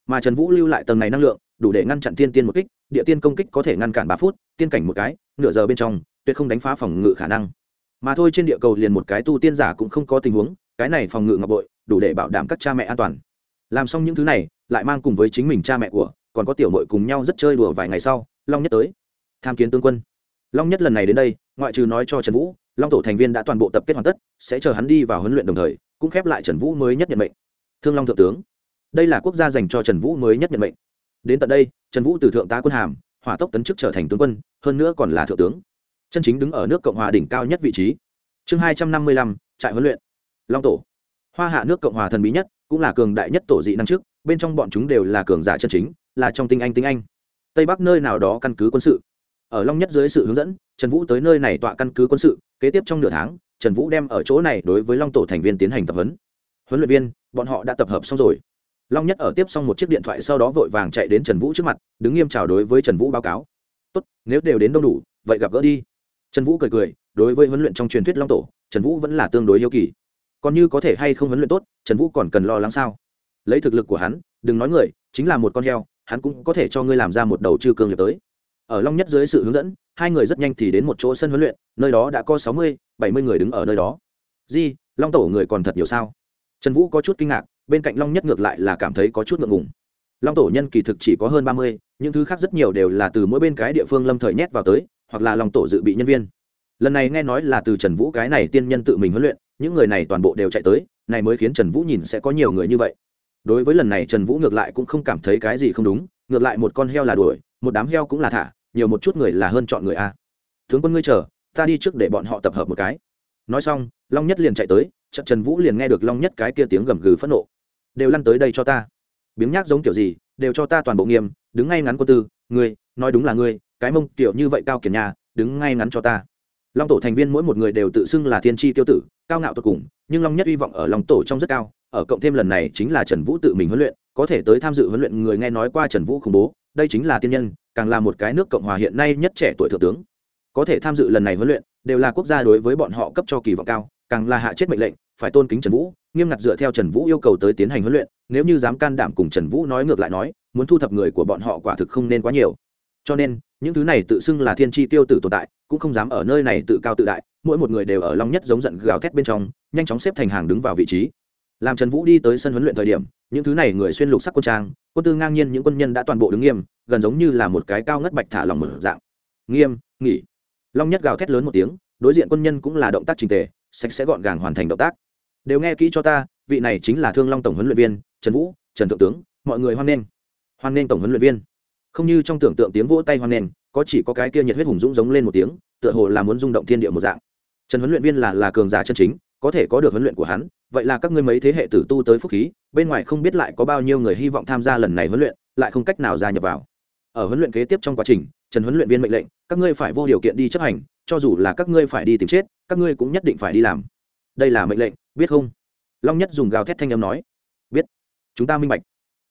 Mà trần vũ lưu lại tầng này năng lượng, đủ để ngăn chặn tiên tiên một kích địa tiên công kích có thể ngăn cản ba phút, tiên cảnh một cái, nửa giờ bên trong, tuyệt không đánh phá phòng ngự khả năng. Mà thôi trên địa cầu liền một cái tu tiên giả cũng không có tình huống, cái này phòng ngự ngọc bội, đủ để bảo đảm các cha mẹ an toàn. Làm xong những thứ này, lại mang cùng với chính mình cha mẹ của, còn có tiểu mội cùng nhau rất chơi đùa vài ngày sau, long nhất tới. Tham kiến tướng quân. Long nhất lần này đến đây, ngoại trừ nói cho trần vũ, long tổ thành viên đã toàn bộ tập kết hoàn tất, sẽ chờ hắn đi vào huấn luyện đồng thời, cũng khép lại trần vũ mới nhất nhận mệnh. Thương long thượng tướng. Đây là quốc gia dành cho trần vũ mới nhất nhận mệnh đến tận đây, trần vũ từ thượng tá quân hàm, hỏa tốc tấn chức trở thành tướng quân, hơn nữa còn là thượng tướng. Chân chính đứng ở nước cộng hòa đỉnh cao nhất vị trí. Chương hai trăm năm mươi lăm, trại huấn luyện. Long tổ. Hoa hạ nước cộng hòa thần bí nhất, cũng là cường đại nhất tổ dị năng trước, bên trong bọn chúng đều là cường giả chân chính, là trong tinh anh tinh anh. Tây bắc nơi nào đó căn cứ quân sự. Ở long nhất dưới sự hướng dẫn, trần vũ tới nơi này tọa căn cứ quân sự, kế tiếp trong nửa tháng, trần vũ đem ở chỗ này đối với long tổ thành viên tiến hành tập huấn. Huấn luyện viên, bọn họ đã tập hợp xong rồi long nhất ở tiếp xong một chiếc điện thoại sau đó vội vàng chạy đến trần vũ trước mặt, đứng nghiêm chào đối với trần vũ báo cáo. Tốt, nếu đều đến đông đủ, vậy gặp gỡ đi. Trần vũ cười cười, đối với huấn luyện trong truyền thuyết long tổ, trần vũ vẫn là tương đối yêu kỳ. Còn như có thể hay không huấn luyện tốt, trần vũ còn cần lo lắng sao? Lấy thực lực của hắn, đừng nói người, chính là một con heo, hắn cũng có thể cho ngươi làm ra một đầu chư cương liệt tới. Ở long nhất dưới sự hướng dẫn, hai người rất nhanh thì đến một chỗ sân huấn luyện, nơi đó đã có sáu mươi, bảy mươi người đứng ở nơi đó. Di, long tổ người còn thật nhiều sao? Trần vũ có chút kinh ngạc bên cạnh long nhất ngược lại là cảm thấy có chút ngượng ngùng. Long tổ nhân kỳ thực chỉ có hơn ba mươi, những thứ khác rất nhiều đều là từ mỗi bên cái địa phương lâm thời nhét vào tới, hoặc là long tổ dự bị nhân viên. Lần này nghe nói là từ trần vũ cái này tiên nhân tự mình huấn luyện, những người này toàn bộ đều chạy tới, này mới khiến trần vũ nhìn sẽ có nhiều người như vậy. Đối với lần này trần vũ ngược lại cũng không cảm thấy cái gì không đúng, ngược lại một con heo là đuổi, một đám heo cũng là thả, nhiều một chút người là hơn chọn người a. Tướng quân ngươi chờ, ta đi trước để bọn họ tập hợp một cái. Nói xong, long nhất liền chạy tới trận trần vũ liền nghe được long nhất cái kia tiếng gầm gừ phẫn nộ đều lăn tới đây cho ta. Biếng nhác giống kiểu gì, đều cho ta toàn bộ nghiêm, đứng ngay ngắn quân tư, ngươi, nói đúng là ngươi, cái mông kiểu như vậy cao kiển nhà, đứng ngay ngắn cho ta. Long tổ thành viên mỗi một người đều tự xưng là thiên tri tiêu tử, cao ngạo tột cùng, nhưng long nhất hy vọng ở long tổ trong rất cao, ở cộng thêm lần này chính là trần vũ tự mình huấn luyện, có thể tới tham dự huấn luyện người nghe nói qua trần vũ khủng bố, đây chính là tiên nhân, càng là một cái nước cộng hòa hiện nay nhất trẻ tuổi thượng tướng. Có thể tham dự lần này huấn luyện, đều là quốc gia đối với bọn họ cấp cho kỳ vọng cao, càng là hạ chết mệnh lệnh, phải tôn kính trần vũ nghiêm ngặt dựa theo trần vũ yêu cầu tới tiến hành huấn luyện, nếu như dám can đảm cùng trần vũ nói ngược lại nói, muốn thu thập người của bọn họ quả thực không nên quá nhiều. Cho nên, những thứ này tự xưng là thiên tri tiêu tử tồn tại, cũng không dám ở nơi này tự cao tự đại, mỗi một người đều ở long nhất giống giận gào thét bên trong, nhanh chóng xếp thành hàng đứng vào vị trí. Làm trần vũ đi tới sân huấn luyện thời điểm, những thứ này người xuyên lục sắc quân trang, quân tư ngang nhiên những quân nhân đã toàn bộ đứng nghiêm, gần giống như là một cái cao ngất bạch thả lòng mở dạng. Nghiêm, nghỉ. Long nhất gào thét lớn một tiếng, đối diện quân nhân cũng là động tác trình tề, sạch sẽ gọn gàng hoàn thành động tác đều nghe kỹ cho ta, vị này chính là thương long tổng huấn luyện viên, trần vũ, trần thượng tướng, mọi người hoan nghênh. Hoan nghênh tổng huấn luyện viên. Không như trong tưởng tượng tiếng vỗ tay hoan nghênh, có chỉ có cái kia nhiệt huyết hùng dũng giống lên một tiếng, tựa hồ là muốn rung động thiên địa một dạng. Trần huấn luyện viên là là cường giả chân chính, có thể có được huấn luyện của hắn, vậy là các ngươi mấy thế hệ tử tu tới phúc khí, bên ngoài không biết lại có bao nhiêu người hy vọng tham gia lần này huấn luyện, lại không cách nào gia nhập vào. Ở huấn luyện kế tiếp trong quá trình, trần huấn luyện viên mệnh lệnh, các ngươi phải vô điều kiện đi chấp hành, cho dù là các ngươi phải đi tìm chết, các ngươi cũng nhất định phải đi làm. Đây là mệnh lệnh biết không? Long nhất dùng gào thét thanh âm nói. Biết. Chúng ta minh bạch.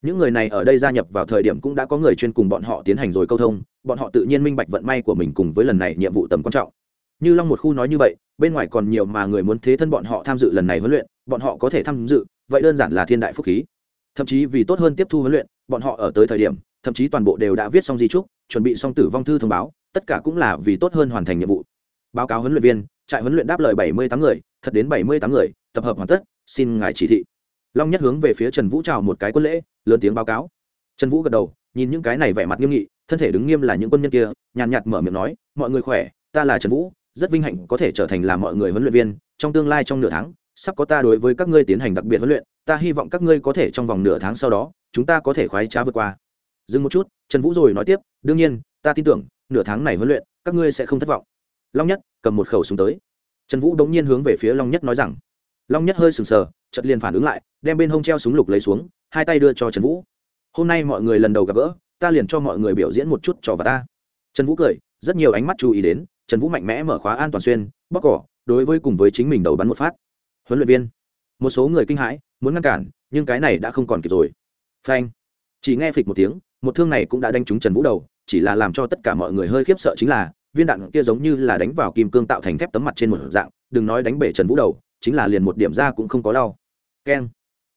Những người này ở đây gia nhập vào thời điểm cũng đã có người chuyên cùng bọn họ tiến hành rồi câu thông, bọn họ tự nhiên minh bạch vận may của mình cùng với lần này nhiệm vụ tầm quan trọng. Như long một khu nói như vậy, bên ngoài còn nhiều mà người muốn thế thân bọn họ tham dự lần này huấn luyện, bọn họ có thể tham dự, vậy đơn giản là thiên đại phúc khí. Thậm chí vì tốt hơn tiếp thu huấn luyện, bọn họ ở tới thời điểm, thậm chí toàn bộ đều đã viết xong di trúc, chuẩn bị xong tử vong thư thông báo, tất cả cũng là vì tốt hơn hoàn thành nhiệm vụ. Báo cáo huấn luyện viên, trại huấn luyện đáp lời bảy mươi tám người, thật đến bảy mươi tám người tập hợp hoàn tất, xin ngài chỉ thị. Long nhất hướng về phía trần vũ chào một cái quân lễ, lớn tiếng báo cáo. Trần vũ gật đầu, nhìn những cái này vẻ mặt nghiêm nghị, thân thể đứng nghiêm là những quân nhân kia, nhàn nhạt mở miệng nói, mọi người khỏe, ta là trần vũ, rất vinh hạnh có thể trở thành là mọi người huấn luyện viên, trong tương lai trong nửa tháng, sắp có ta đối với các ngươi tiến hành đặc biệt huấn luyện, ta hy vọng các ngươi có thể trong vòng nửa tháng sau đó, chúng ta có thể khoái trá vượt qua. Dừng một chút, trần vũ rồi nói tiếp, đương nhiên, ta tin tưởng, nửa tháng này huấn luyện, các ngươi sẽ không thất vọng. Long nhất cầm một khẩu súng tới. Trần vũ đống nhiên hướng về phía long nhất nói rằng long nhất hơi sừng sờ chật liền phản ứng lại, đem bên hông treo súng lục lấy xuống, hai tay đưa cho trần vũ. Hôm nay mọi người lần đầu gặp gỡ, ta liền cho mọi người biểu diễn một chút trò và ta. Trần vũ cười, rất nhiều ánh mắt chú ý đến, trần vũ mạnh mẽ mở khóa an toàn xuyên, bóc cỏ, đối với cùng với chính mình đầu bắn một phát. Huấn luyện viên. Một số người kinh hãi, muốn ngăn cản, nhưng cái này đã không còn kịp rồi. Phanh. Chỉ nghe phịch một tiếng, một thương này cũng đã đánh trúng trần vũ đầu, chỉ là làm cho tất cả mọi người hơi khiếp sợ chính là, viên đạn kia giống như là đánh vào kim cương tạo thành thép tấm mặt trên một dạng, đừng nói đánh bể trần vũ đầu chính là liền một điểm ra cũng không có đau keng.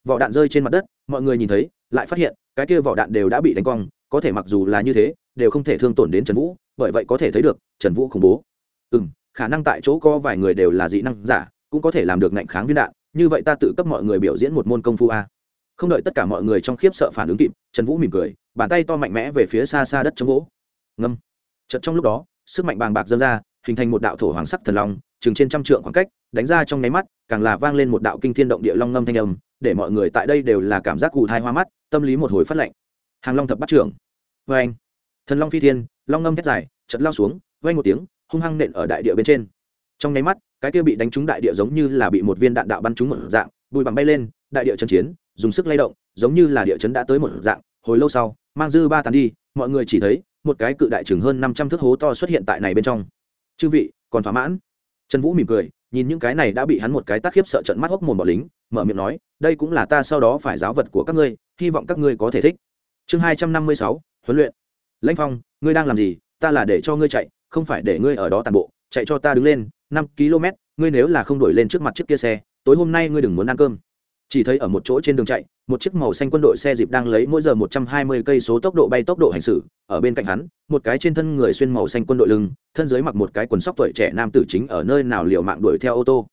Vỏ đạn rơi trên mặt đất, mọi người nhìn thấy, lại phát hiện, cái kia vỏ đạn đều đã bị đánh cong, có thể mặc dù là như thế, đều không thể thương tổn đến trần vũ, bởi vậy có thể thấy được, trần vũ khủng bố. Ừ m khả năng tại chỗ có vài người đều là dị năng giả, cũng có thể làm được ngạnh kháng viên đạn, như vậy ta tự cấp mọi người biểu diễn một môn công phu a. Không đợi tất cả mọi người trong khiếp sợ phản ứng kịp, trần vũ mỉm cười, bàn tay to mạnh mẽ về phía xa xa đất chống gỗ. Ngâm. Chật trong lúc đó, sức mạnh bàng bạc dâng ra, hình thành một đạo thổ hoàng sắc thần long, chừng trên trăm trượng khoảng cách đánh ra trong nháy mắt, càng là vang lên một đạo kinh thiên động địa long ngâm thanh âm, để mọi người tại đây đều là cảm giác cụ thai hoa mắt, tâm lý một hồi phát lạnh. Hàng long thập bắt trưởng. Vê anh. Thần long phi thiên, long ngâm thét dài chật lao xuống, vang một tiếng, hung hăng nện ở đại địa bên trên. Trong nháy mắt, cái kia bị đánh trúng đại địa giống như là bị một viên đạn đạo bắn trúng một dạng bùi bằng bay lên, đại địa chân chiến, dùng sức lay động, giống như là địa chấn đã tới một dạng, hồi lâu sau, mang dư ba tàn đi, mọi người chỉ thấy, một cái cự đại chừng hơn năm trăm thước hố to xuất hiện tại này bên trong. Chư vị, còn thỏa mãn. Trần vũ mỉm cười nhìn những cái này đã bị hắn một cái tác khiếp sợ trận mắt hốc mồm bỏ lính, mở miệng nói, đây cũng là ta sau đó phải giáo vật của các ngươi, hy vọng các ngươi có thể thích. Chương hai trăm năm mươi sáu, huấn luyện. Lãnh phong, ngươi đang làm gì? Ta là để cho ngươi chạy, không phải để ngươi ở đó tàn bộ. Chạy cho ta đứng lên, năm km ngươi nếu là không đổi lên trước mặt chiếc kia xe, tối hôm nay ngươi đừng muốn ăn cơm chỉ thấy ở một chỗ trên đường chạy, một chiếc màu xanh quân đội xe dịp đang lấy mỗi giờ một trăm hai mươi cây số tốc độ bay tốc độ hành xử. Ở bên cạnh hắn, một cái trên thân người xuyên màu xanh quân đội lưng, thân dưới mặc một cái quần sóc tuổi trẻ nam tử chính ở nơi nào liều mạng đuổi theo ô tô.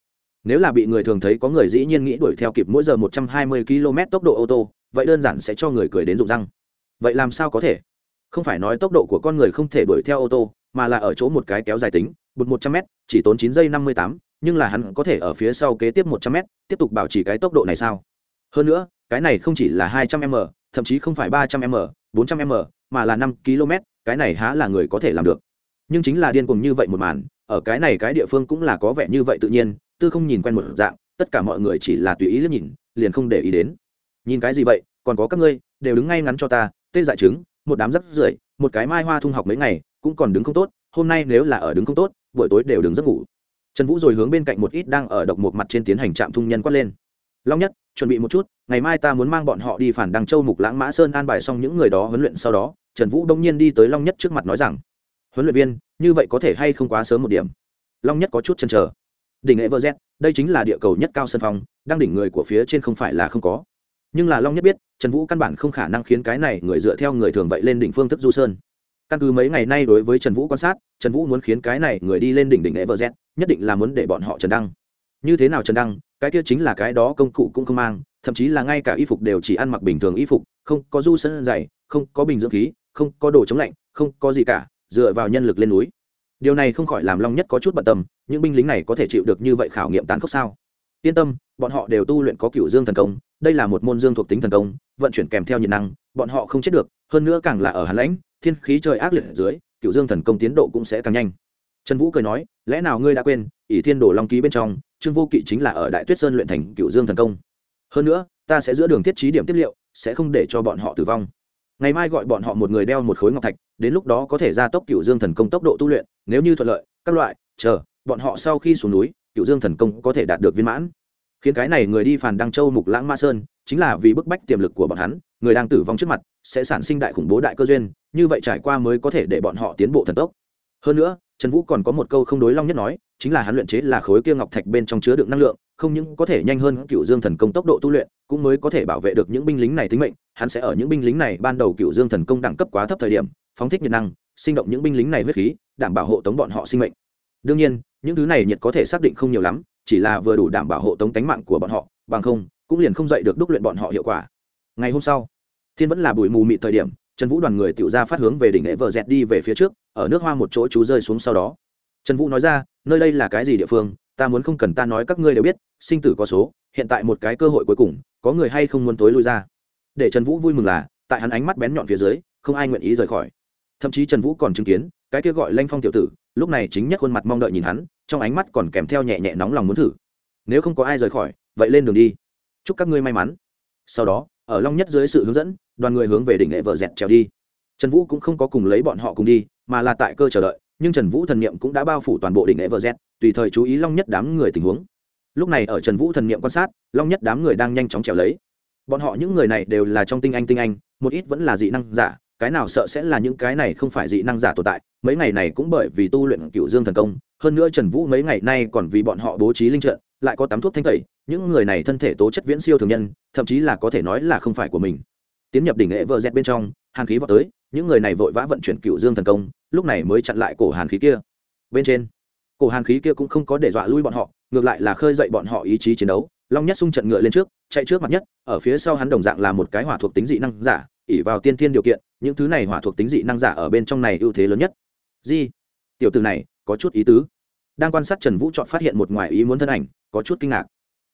Nếu là bị người thường thấy có người dĩ nhiên nghĩ đuổi theo kịp mỗi giờ một trăm hai mươi km tốc độ ô tô, vậy đơn giản sẽ cho người cười đến rụng răng. Vậy làm sao có thể? Không phải nói tốc độ của con người không thể đuổi theo ô tô, mà là ở chỗ một cái kéo dài tính, bụt một trăm m chỉ tốn chín giây năm mươi tám nhưng là hắn có thể ở phía sau kế tiếp một trăm m tiếp tục bảo trì cái tốc độ này sao? Hơn nữa, cái này không chỉ là hai trăm m, thậm chí không phải ba trăm m, bốn trăm m, mà là năm km, cái này há là người có thể làm được. Nhưng chính là điên cuồng như vậy một màn, ở cái này cái địa phương cũng là có vẻ như vậy tự nhiên, tư không nhìn quen một dạng, tất cả mọi người chỉ là tùy ý liếc nhìn, liền không để ý đến. Nhìn cái gì vậy, còn có các ngươi, đều đứng ngay ngắn cho ta, tê dại trứng, một đám rắc rưởi, một cái mai hoa thung học mấy ngày, cũng còn đứng không tốt, hôm nay nếu là ở đứng không tốt, buổi tối đều đứng giấc ngủ trần vũ rồi hướng bên cạnh một ít đang ở độc một mặt trên tiến hành trạm thung nhân quát lên. Long nhất, chuẩn bị một chút, ngày mai ta muốn mang bọn họ đi phản đăng châu mục lãng mã sơn an bài xong những người đó huấn luyện sau đó. Trần vũ đông nhiên đi tới long nhất trước mặt nói rằng, huấn luyện viên, như vậy có thể hay không quá sớm một điểm? Long nhất có chút chần chờ. Đỉnh nghệ vơ z, đây chính là địa cầu nhất cao sân phong, đang đỉnh người của phía trên không phải là không có. Nhưng là long nhất biết, trần vũ căn bản không khả năng khiến cái này người dựa theo người thường vậy lên đỉnh phương thức du sơn căn cứ mấy ngày nay đối với trần vũ quan sát, trần vũ muốn khiến cái này người đi lên đỉnh đỉnh everest nhất định là muốn để bọn họ trần đăng. Như thế nào trần đăng, cái kia chính là cái đó công cụ cũng không mang, thậm chí là ngay cả y phục đều chỉ ăn mặc bình thường y phục, không có du sân dày, không có bình dưỡng khí, không có đồ chống lạnh, không có gì cả, dựa vào nhân lực lên núi. Điều này không khỏi làm long nhất có chút bận tâm, những binh lính này có thể chịu được như vậy khảo nghiệm tán khốc sao? Yên tâm, bọn họ đều tu luyện có cựu dương thần công, đây là một môn dương thuộc tính thần công, vận chuyển kèm theo nhiệt năng, bọn họ không chết được, hơn nữa càng là ở hàn lãnh thiên khí trời ác liệt ở dưới cựu dương thần công tiến độ cũng sẽ càng nhanh. Trần vũ cười nói, lẽ nào ngươi đã quên, ỷ thiên đồ long ký bên trong, trương vô kỵ chính là ở đại tuyết sơn luyện thành cựu dương thần công? Hơn nữa, ta sẽ giữa đường thiết trí điểm tiếp liệu, sẽ không để cho bọn họ tử vong. Ngày mai gọi bọn họ một người đeo một khối ngọc thạch, đến lúc đó có thể gia tốc cựu dương thần công tốc độ tu luyện, nếu như thuận lợi, các loại, chờ, bọn họ sau khi xuống núi cựu dương thần công có thể đạt được viên mãn. Khiến cái này người đi phàn đăng châu mục lãng ma sơn, chính là vì bức bách tiềm lực của bọn hắn người đang tử vong trước mặt sẽ sản sinh đại khủng bố đại cơ duyên, như vậy trải qua mới có thể để bọn họ tiến bộ thần tốc. Hơn nữa, trần vũ còn có một câu không đối long nhất nói, chính là hắn luyện chế là khối kia ngọc thạch bên trong chứa đựng năng lượng, không những có thể nhanh hơn cựu dương thần công tốc độ tu luyện, cũng mới có thể bảo vệ được những binh lính này tính mệnh. Hắn sẽ ở những binh lính này ban đầu cựu dương thần công đẳng cấp quá thấp thời điểm, phóng thích nhiệt năng, sinh động những binh lính này huyết khí, đảm bảo hộ tống bọn họ sinh mệnh. Đương nhiên, những thứ này nhiệt có thể xác định không nhiều lắm, chỉ là vừa đủ đảm bảo hộ tống tánh mạng của bọn họ, bằng không, cũng liền không dạy được đúc luyện bọn họ hiệu quả ngày hôm sau, thiên vẫn là bụi mù mịt thời điểm, trần vũ đoàn người tự ra phát hướng về đỉnh lễ vợ dẹt đi về phía trước, ở nước hoa một chỗ chú rơi xuống sau đó. Trần vũ nói ra, nơi đây là cái gì địa phương? Ta muốn không cần ta nói các ngươi đều biết, sinh tử có số, hiện tại một cái cơ hội cuối cùng, có người hay không muốn tối lui ra? Để trần vũ vui mừng là, tại hắn ánh mắt bén nhọn phía dưới, không ai nguyện ý rời khỏi. Thậm chí trần vũ còn chứng kiến, cái kia gọi lanh phong tiểu tử, lúc này chính nhất khuôn mặt mong đợi nhìn hắn, trong ánh mắt còn kèm theo nhẹ nhẹ nóng lòng muốn thử. Nếu không có ai rời khỏi, vậy lên đường đi. Chúc các ngươi may mắn. Sau đó ở long nhất dưới sự hướng dẫn, đoàn người hướng về đỉnh nghệ vợ dẹt trèo đi. Trần vũ cũng không có cùng lấy bọn họ cùng đi, mà là tại cơ chờ đợi, nhưng trần vũ thần niệm cũng đã bao phủ toàn bộ đỉnh nghệ vợ dẹt, tùy thời chú ý long nhất đám người tình huống. Lúc này ở trần vũ thần niệm quan sát, long nhất đám người đang nhanh chóng trèo lấy. Bọn họ những người này đều là trong tinh anh tinh anh, một ít vẫn là dị năng giả, cái nào sợ sẽ là những cái này không phải dị năng giả tồn tại, mấy ngày này cũng bởi vì tu luyện cựu dương thần công, hơn nữa trần vũ mấy ngày nay còn vì bọn họ bố trí linh trận lại có tắm thuốc thanh tẩy, những người này thân thể tố chất viễn siêu thường nhân, thậm chí là có thể nói là không phải của mình. Tiến nhập đỉnh nghệ vợ dẹt bên trong, hàn khí vào tới, những người này vội vã vận chuyển cựu dương thần công, lúc này mới chặn lại cổ hàn khí kia. Bên trên, cổ hàn khí kia cũng không có để dọa lui bọn họ, ngược lại là khơi dậy bọn họ ý chí chiến đấu, long nhất xung trận ngựa lên trước, chạy trước mặt nhất, ở phía sau hắn đồng dạng là một cái hỏa thuộc tính dị năng giả ỉ vào tiên thiên điều kiện, những thứ này hỏa thuộc tính dị năng giả ở bên trong này ưu thế lớn nhất. Di, tiểu từ này, có chút ý tứ đang quan sát trần vũ chọn phát hiện một ngoài ý muốn thân ảnh, có chút kinh ngạc.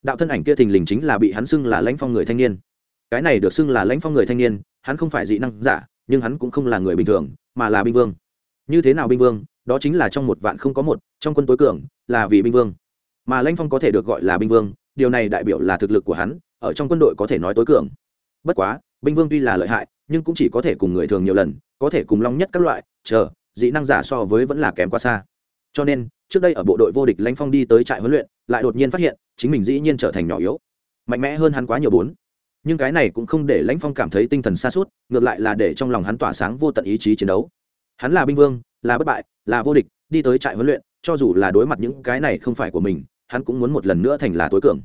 Đạo thân ảnh kia thình lình chính là bị hắn xưng là lãnh phong người thanh niên. Cái này được xưng là lãnh phong người thanh niên, hắn không phải dị năng giả, nhưng hắn cũng không là người bình thường, mà là binh vương. Như thế nào binh vương? Đó chính là trong một vạn không có một, trong quân tối cường, là vì binh vương. Mà lãnh phong có thể được gọi là binh vương, điều này đại biểu là thực lực của hắn, ở trong quân đội có thể nói tối cường. Bất quá, binh vương tuy là lợi hại, nhưng cũng chỉ có thể cùng người thường nhiều lần, có thể cùng long nhất các loại, chờ, dị năng giả so với vẫn là kém quá xa cho nên, trước đây ở bộ đội vô địch lãnh phong đi tới trại huấn luyện, lại đột nhiên phát hiện, chính mình dĩ nhiên trở thành nhỏ yếu. Mạnh mẽ hơn hắn quá nhiều bốn. Nhưng cái này cũng không để lãnh phong cảm thấy tinh thần xa suốt ngược lại là để trong lòng hắn tỏa sáng vô tận ý chí chiến đấu. Hắn là binh vương, là bất bại, là vô địch, đi tới trại huấn luyện, cho dù là đối mặt những cái này không phải của mình, hắn cũng muốn một lần nữa thành là tối cường.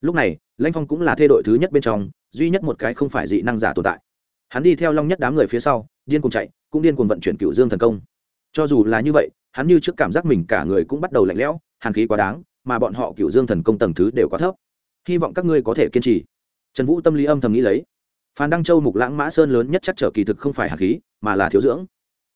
Lúc này, lãnh phong cũng là thê đội thứ nhất bên trong, duy nhất một cái không phải dị năng giả tồn tại. Hắn đi theo long nhất đám người phía sau, điên cùng chạy, cũng điên cùng vận chuyển cựu dương thần công. Cho dù là như vậy hắn như trước cảm giác mình cả người cũng bắt đầu lạnh lẽo, hàn khí quá đáng, mà bọn họ cựu dương thần công tầng thứ đều quá thấp. Hy vọng các ngươi có thể kiên trì. Trần vũ tâm lý âm thầm nghĩ lấy. Phan đăng châu mục lãng mã sơn lớn nhất chắc trở kỳ thực không phải hàn khí, mà là thiếu dưỡng.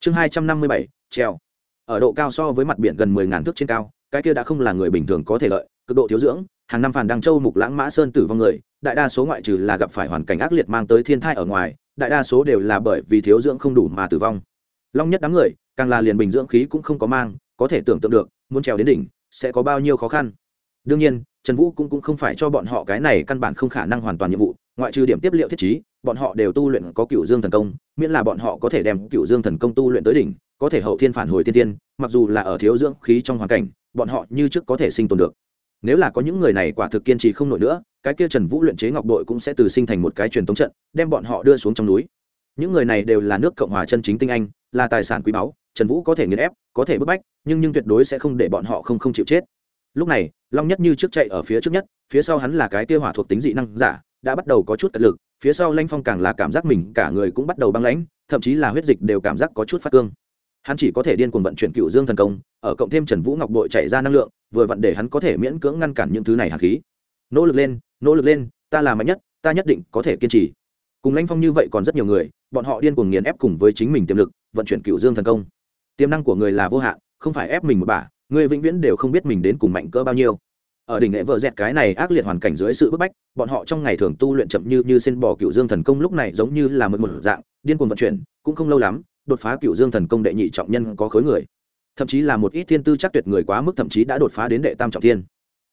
Chương hai trăm năm mươi bảy treo ở độ cao so với mặt biển gần mười ngàn thước trên cao, cái kia đã không là người bình thường có thể lợi, cực độ thiếu dưỡng, hàng năm phản đăng châu mục lãng mã sơn tử vong người, đại đa số ngoại trừ là gặp phải hoàn cảnh ác liệt mang tới thiên thai ở ngoài, đại đa số đều là bởi vì thiếu dưỡng không đủ mà tử vong. Long nhất đám người càng là liền bình dưỡng khí cũng không có mang có thể tưởng tượng được muốn trèo đến đỉnh sẽ có bao nhiêu khó khăn. Đương nhiên trần vũ cũng, cũng không phải cho bọn họ cái này căn bản không khả năng hoàn toàn nhiệm vụ ngoại trừ điểm tiếp liệu thiết chí bọn họ đều tu luyện có cựu dương thần công miễn là bọn họ có thể đem cựu dương thần công tu luyện tới đỉnh có thể hậu thiên phản hồi tiên tiên mặc dù là ở thiếu dưỡng khí trong hoàn cảnh bọn họ như trước có thể sinh tồn được. Nếu là có những người này quả thực kiên trì không nổi nữa cái kia trần vũ luyện chế ngọc đội cũng sẽ từ sinh thành một cái truyền thống trận đem bọn họ đưa xuống trong núi những người này đều là nước cộng hòa chân chính tinh anh, là tài sản quý báu, trần vũ có thể nghiền ép, có thể bức bách, nhưng nhưng tuyệt đối sẽ không để bọn họ không không chịu chết. Lúc này, long nhất như trước chạy ở phía trước nhất, phía sau hắn là cái tiêu hỏa thuộc tính dị năng giả, đã bắt đầu có chút cật lực, phía sau lanh phong càng là cảm giác mình cả người cũng bắt đầu băng lãnh, thậm chí là huyết dịch đều cảm giác có chút phát cương. Hắn chỉ có thể điên cuồng vận chuyển cựu dương thần công, ở cộng thêm trần vũ ngọc bội chạy ra năng lượng, vừa vặn để hắn có thể miễn cưỡng ngăn cản những thứ này hạt khí. Nỗ lực lên, nỗ lực lên, ta là mạnh nhất, ta nhất định có thể kiên trì. Cùng lãnh phong như vậy còn rất nhiều người bọn họ điên cuồng nghiền ép cùng với chính mình tiềm lực, vận chuyển cựu dương thần công. Tiềm năng của người là vô hạn, không phải ép mình một bả, người vĩnh viễn đều không biết mình đến cùng mạnh cỡ bao nhiêu. Ở đỉnh nghệ vợ dẹt cái này ác liệt hoàn cảnh dưới sự bức bách, bọn họ trong ngày thường tu luyện chậm như như sen bò cựu dương thần công lúc này giống như là một một dạng, điên cuồng vận chuyển, cũng không lâu lắm, đột phá cựu dương thần công đệ nhị trọng nhân có khối người. Thậm chí là một ít thiên tư chắc tuyệt người quá mức thậm chí đã đột phá đến đệ tam trọng thiên.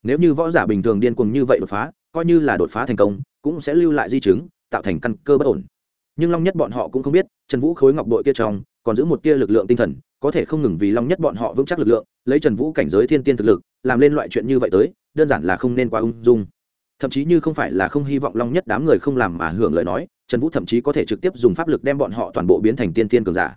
Nếu như võ giả bình thường điên cuồng như vậy đột phá, coi như là đột phá thành công, cũng sẽ lưu lại di chứng, tạo thành căn cơ bất ổn nhưng long nhất bọn họ cũng không biết, trần vũ khối ngọc bội kia trong, còn giữ một tia lực lượng tinh thần, có thể không ngừng vì long nhất bọn họ vững chắc lực lượng, lấy trần vũ cảnh giới thiên tiên thực lực, làm lên loại chuyện như vậy tới, đơn giản là không nên quá ung dung. Thậm chí như không phải là không hy vọng long nhất đám người không làm mà hưởng lời nói, trần vũ thậm chí có thể trực tiếp dùng pháp lực đem bọn họ toàn bộ biến thành tiên tiên cường giả.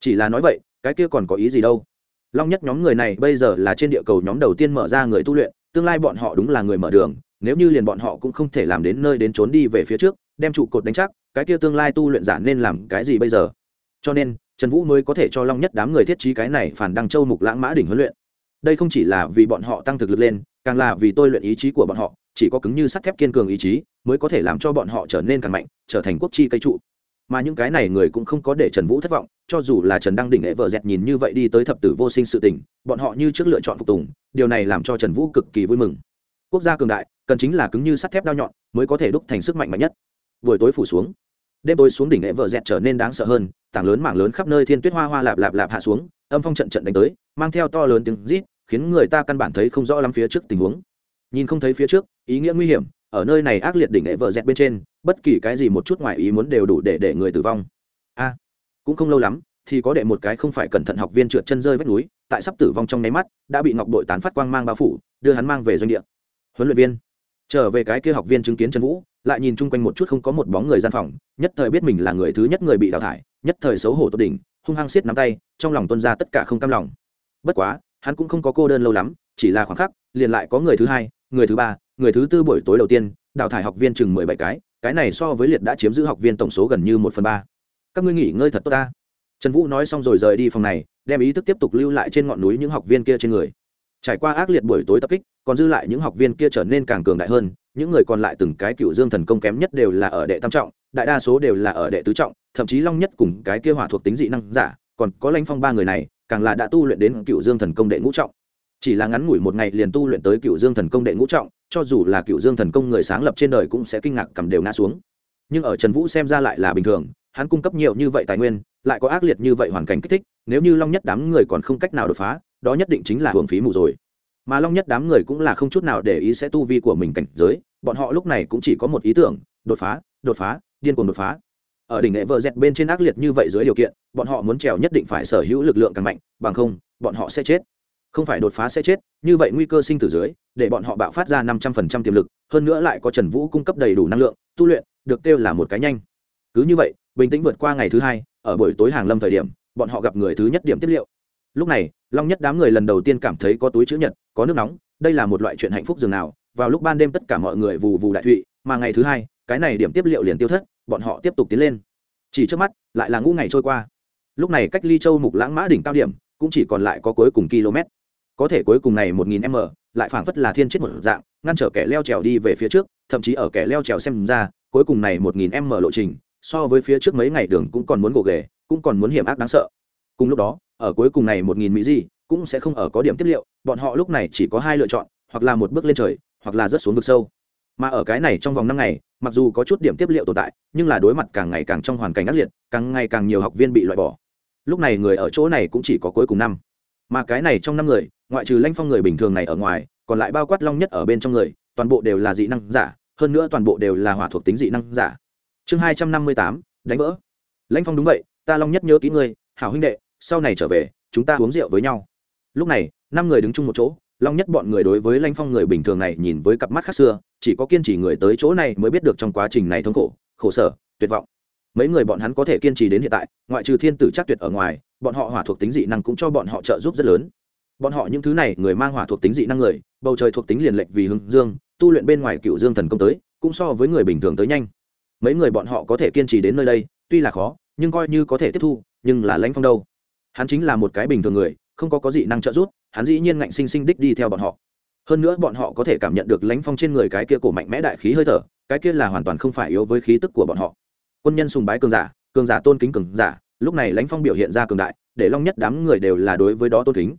Chỉ là nói vậy, cái kia còn có ý gì đâu? Long nhất nhóm người này bây giờ là trên địa cầu nhóm đầu tiên mở ra người tu luyện, tương lai bọn họ đúng là người mở đường nếu như liền bọn họ cũng không thể làm đến nơi đến trốn đi về phía trước, đem trụ cột đánh chắc, cái kia tương lai tu luyện giả nên làm cái gì bây giờ? Cho nên, trần vũ mới có thể cho long nhất đám người thiết trí cái này phản đăng châu mục lãng mã đỉnh huấn luyện. Đây không chỉ là vì bọn họ tăng thực lực lên, càng là vì tôi luyện ý chí của bọn họ, chỉ có cứng như sắt thép kiên cường ý chí mới có thể làm cho bọn họ trở nên càng mạnh, trở thành quốc chi cây trụ. Mà những cái này người cũng không có để trần vũ thất vọng, cho dù là trần đăng đỉnh hệ vợ dẹt nhìn như vậy đi tới thập tử vô sinh sự tình, bọn họ như trước lựa chọn phục tùng, điều này làm cho trần vũ cực kỳ vui mừng. Quốc gia cường đại cần chính là cứng như sắt thép đao nhọn mới có thể đúc thành sức mạnh mạnh nhất. Buổi tối phủ xuống, đêm tối xuống đỉnh hệ vợ dẹt trở nên đáng sợ hơn, tảng lớn mảng lớn khắp nơi thiên tuyết hoa hoa lạp lạp lạp hạ xuống, âm phong trận trận đánh tới, mang theo to lớn tiếng rít, khiến người ta căn bản thấy không rõ lắm phía trước tình huống. Nhìn không thấy phía trước, ý nghĩa nguy hiểm, ở nơi này ác liệt đỉnh hệ vợ dẹt bên trên, bất kỳ cái gì một chút ngoài ý muốn đều đủ để để người tử vong. A, cũng không lâu lắm, thì có đệ một cái không phải cẩn thận học viên trượt chân rơi vách núi, tại sắp tử vong trong nháy mắt, đã bị ngọc đội tán phát quang mang bao phủ, đưa hắn mang về doanh địa. Huấn luyện viên trở về cái kia học viên chứng kiến trần vũ, lại nhìn chung quanh một chút không có một bóng người gian phòng, nhất thời biết mình là người thứ nhất người bị đào thải, nhất thời xấu hổ tốt đỉnh, hung hăng xiết nắm tay, trong lòng tuân ra tất cả không cam lòng. Bất quá, hắn cũng không có cô đơn lâu lắm, chỉ là khoảng khắc, liền lại có người thứ hai, người thứ ba, người thứ tư buổi tối đầu tiên, đào thải học viên chừng mười bảy cái cái này so với liệt đã chiếm giữ học viên tổng số gần như một phần ba. Các ngươi nghỉ ngơi thật tốt ta. Trần vũ nói xong rồi rời đi phòng này, đem ý thức tiếp tục lưu lại trên ngọn núi những học viên kia trên người trải qua ác liệt buổi tối tập kích, còn dư lại những học viên kia trở nên càng cường đại hơn, những người còn lại từng cái cựu dương thần công kém nhất đều là ở đệ tam trọng, đại đa số đều là ở đệ tứ trọng, thậm chí long nhất cùng cái kia hỏa thuộc tính dị năng giả, còn có lãnh phong ba người này, càng là đã tu luyện đến cựu dương thần công đệ ngũ trọng. Chỉ là ngắn ngủi một ngày liền tu luyện tới cựu dương thần công đệ ngũ trọng, cho dù là cựu dương thần công người sáng lập trên đời cũng sẽ kinh ngạc cầm đều ngã xuống. Nhưng ở trần vũ xem ra lại là bình thường, hắn cung cấp nhiều như vậy tài nguyên, lại có ác liệt như vậy hoàn cảnh kích thích, nếu như long nhất đám người còn không cách nào đột phá đó nhất định chính là hưởng phí mù rồi. Mà long nhất đám người cũng là không chút nào để ý sẽ tu vi của mình cảnh giới, bọn họ lúc này cũng chỉ có một ý tưởng, đột phá đột phá, điên cuồng đột phá. Ở đỉnh nghệ vợ dẹt bên trên ác liệt như vậy dưới điều kiện, bọn họ muốn trèo nhất định phải sở hữu lực lượng càng mạnh, bằng không, bọn họ sẽ chết. Không phải đột phá sẽ chết, như vậy nguy cơ sinh tử dưới, để bọn họ bạo phát ra năm trăm phần trăm tiềm lực, hơn nữa lại có trần vũ cung cấp đầy đủ năng lượng, tu luyện, được kêu là một cái nhanh. Cứ như vậy, bình tĩnh vượt qua ngày thứ hai, ở buổi tối hàng lâm thời điểm, bọn họ gặp người thứ nhất điểm tiếp liệu lúc này, long nhất đám người lần đầu tiên cảm thấy có túi chữ nhật, có nước nóng, đây là một loại chuyện hạnh phúc dường nào. Vào lúc ban đêm tất cả mọi người vù vù đại thụy, mà ngày thứ hai, cái này điểm tiếp liệu liền tiêu thất, bọn họ tiếp tục tiến lên. Chỉ trước mắt, lại là ngũ ngày trôi qua. Lúc này cách ly châu mục lãng mã đỉnh cao điểm, cũng chỉ còn lại có cuối cùng km. Có thể cuối cùng này một nghìn m, lại phảng phất là thiên chết một dạng, ngăn trở kẻ leo trèo đi về phía trước, thậm chí ở kẻ leo trèo xem ra, cuối cùng này một nghìn m lộ trình, so với phía trước mấy ngày đường cũng còn muốn gồ ghề, cũng còn muốn hiểm ác đáng sợ. Cùng lúc đó ở cuối cùng này một nghìn mỹ di cũng sẽ không ở có điểm tiếp liệu, bọn họ lúc này chỉ có hai lựa chọn, hoặc là một bước lên trời, hoặc là rớt xuống vực sâu. Mà ở cái này trong vòng năm ngày, mặc dù có chút điểm tiếp liệu tồn tại, nhưng là đối mặt càng ngày càng trong hoàn cảnh ác liệt, càng ngày càng nhiều học viên bị loại bỏ. Lúc này người ở chỗ này cũng chỉ có cuối cùng năm. Mà cái này trong năm người, ngoại trừ lanh phong người bình thường này ở ngoài, còn lại bao quát long nhất ở bên trong người, toàn bộ đều là dị năng giả, hơn nữa toàn bộ đều là hỏa thuộc tính dị năng giả. Chương hai trăm năm mươi tám, đánh vỡ. Lãnh phong đúng vậy, ta long nhất nhớ kỹ ngươi, hảo huynh đệ sau này trở về, chúng ta uống rượu với nhau. Lúc này, năm người đứng chung một chỗ, long nhất bọn người đối với lãnh phong người bình thường này nhìn với cặp mắt khác xưa, chỉ có kiên trì người tới chỗ này mới biết được trong quá trình này thống khổ khổ sở, tuyệt vọng. Mấy người bọn hắn có thể kiên trì đến hiện tại, ngoại trừ thiên tử chắc tuyệt ở ngoài, bọn họ hỏa thuộc tính dị năng cũng cho bọn họ trợ giúp rất lớn. Bọn họ những thứ này, người mang hỏa thuộc tính dị năng người, bầu trời thuộc tính liền lệch vì hướng dương, tu luyện bên ngoài cựu dương thần công tới, cũng so với người bình thường tới nhanh. Mấy người bọn họ có thể kiên trì đến nơi đây, tuy là khó, nhưng coi như có thể tiếp thu, nhưng là lãnh phong đâu? Hắn chính là một cái bình thường người, không có có dị năng trợ giúp, hắn dĩ nhiên ngạnh sinh sinh đích đi theo bọn họ. Hơn nữa bọn họ có thể cảm nhận được lãnh phong trên người cái kia cổ mạnh mẽ đại khí hơi thở, cái kia là hoàn toàn không phải yếu với khí tức của bọn họ. Quân nhân sùng bái cường giả cường giả tôn kính cường giả, lúc này lãnh phong biểu hiện ra cường đại, để long nhất đám người đều là đối với đó tôn kính.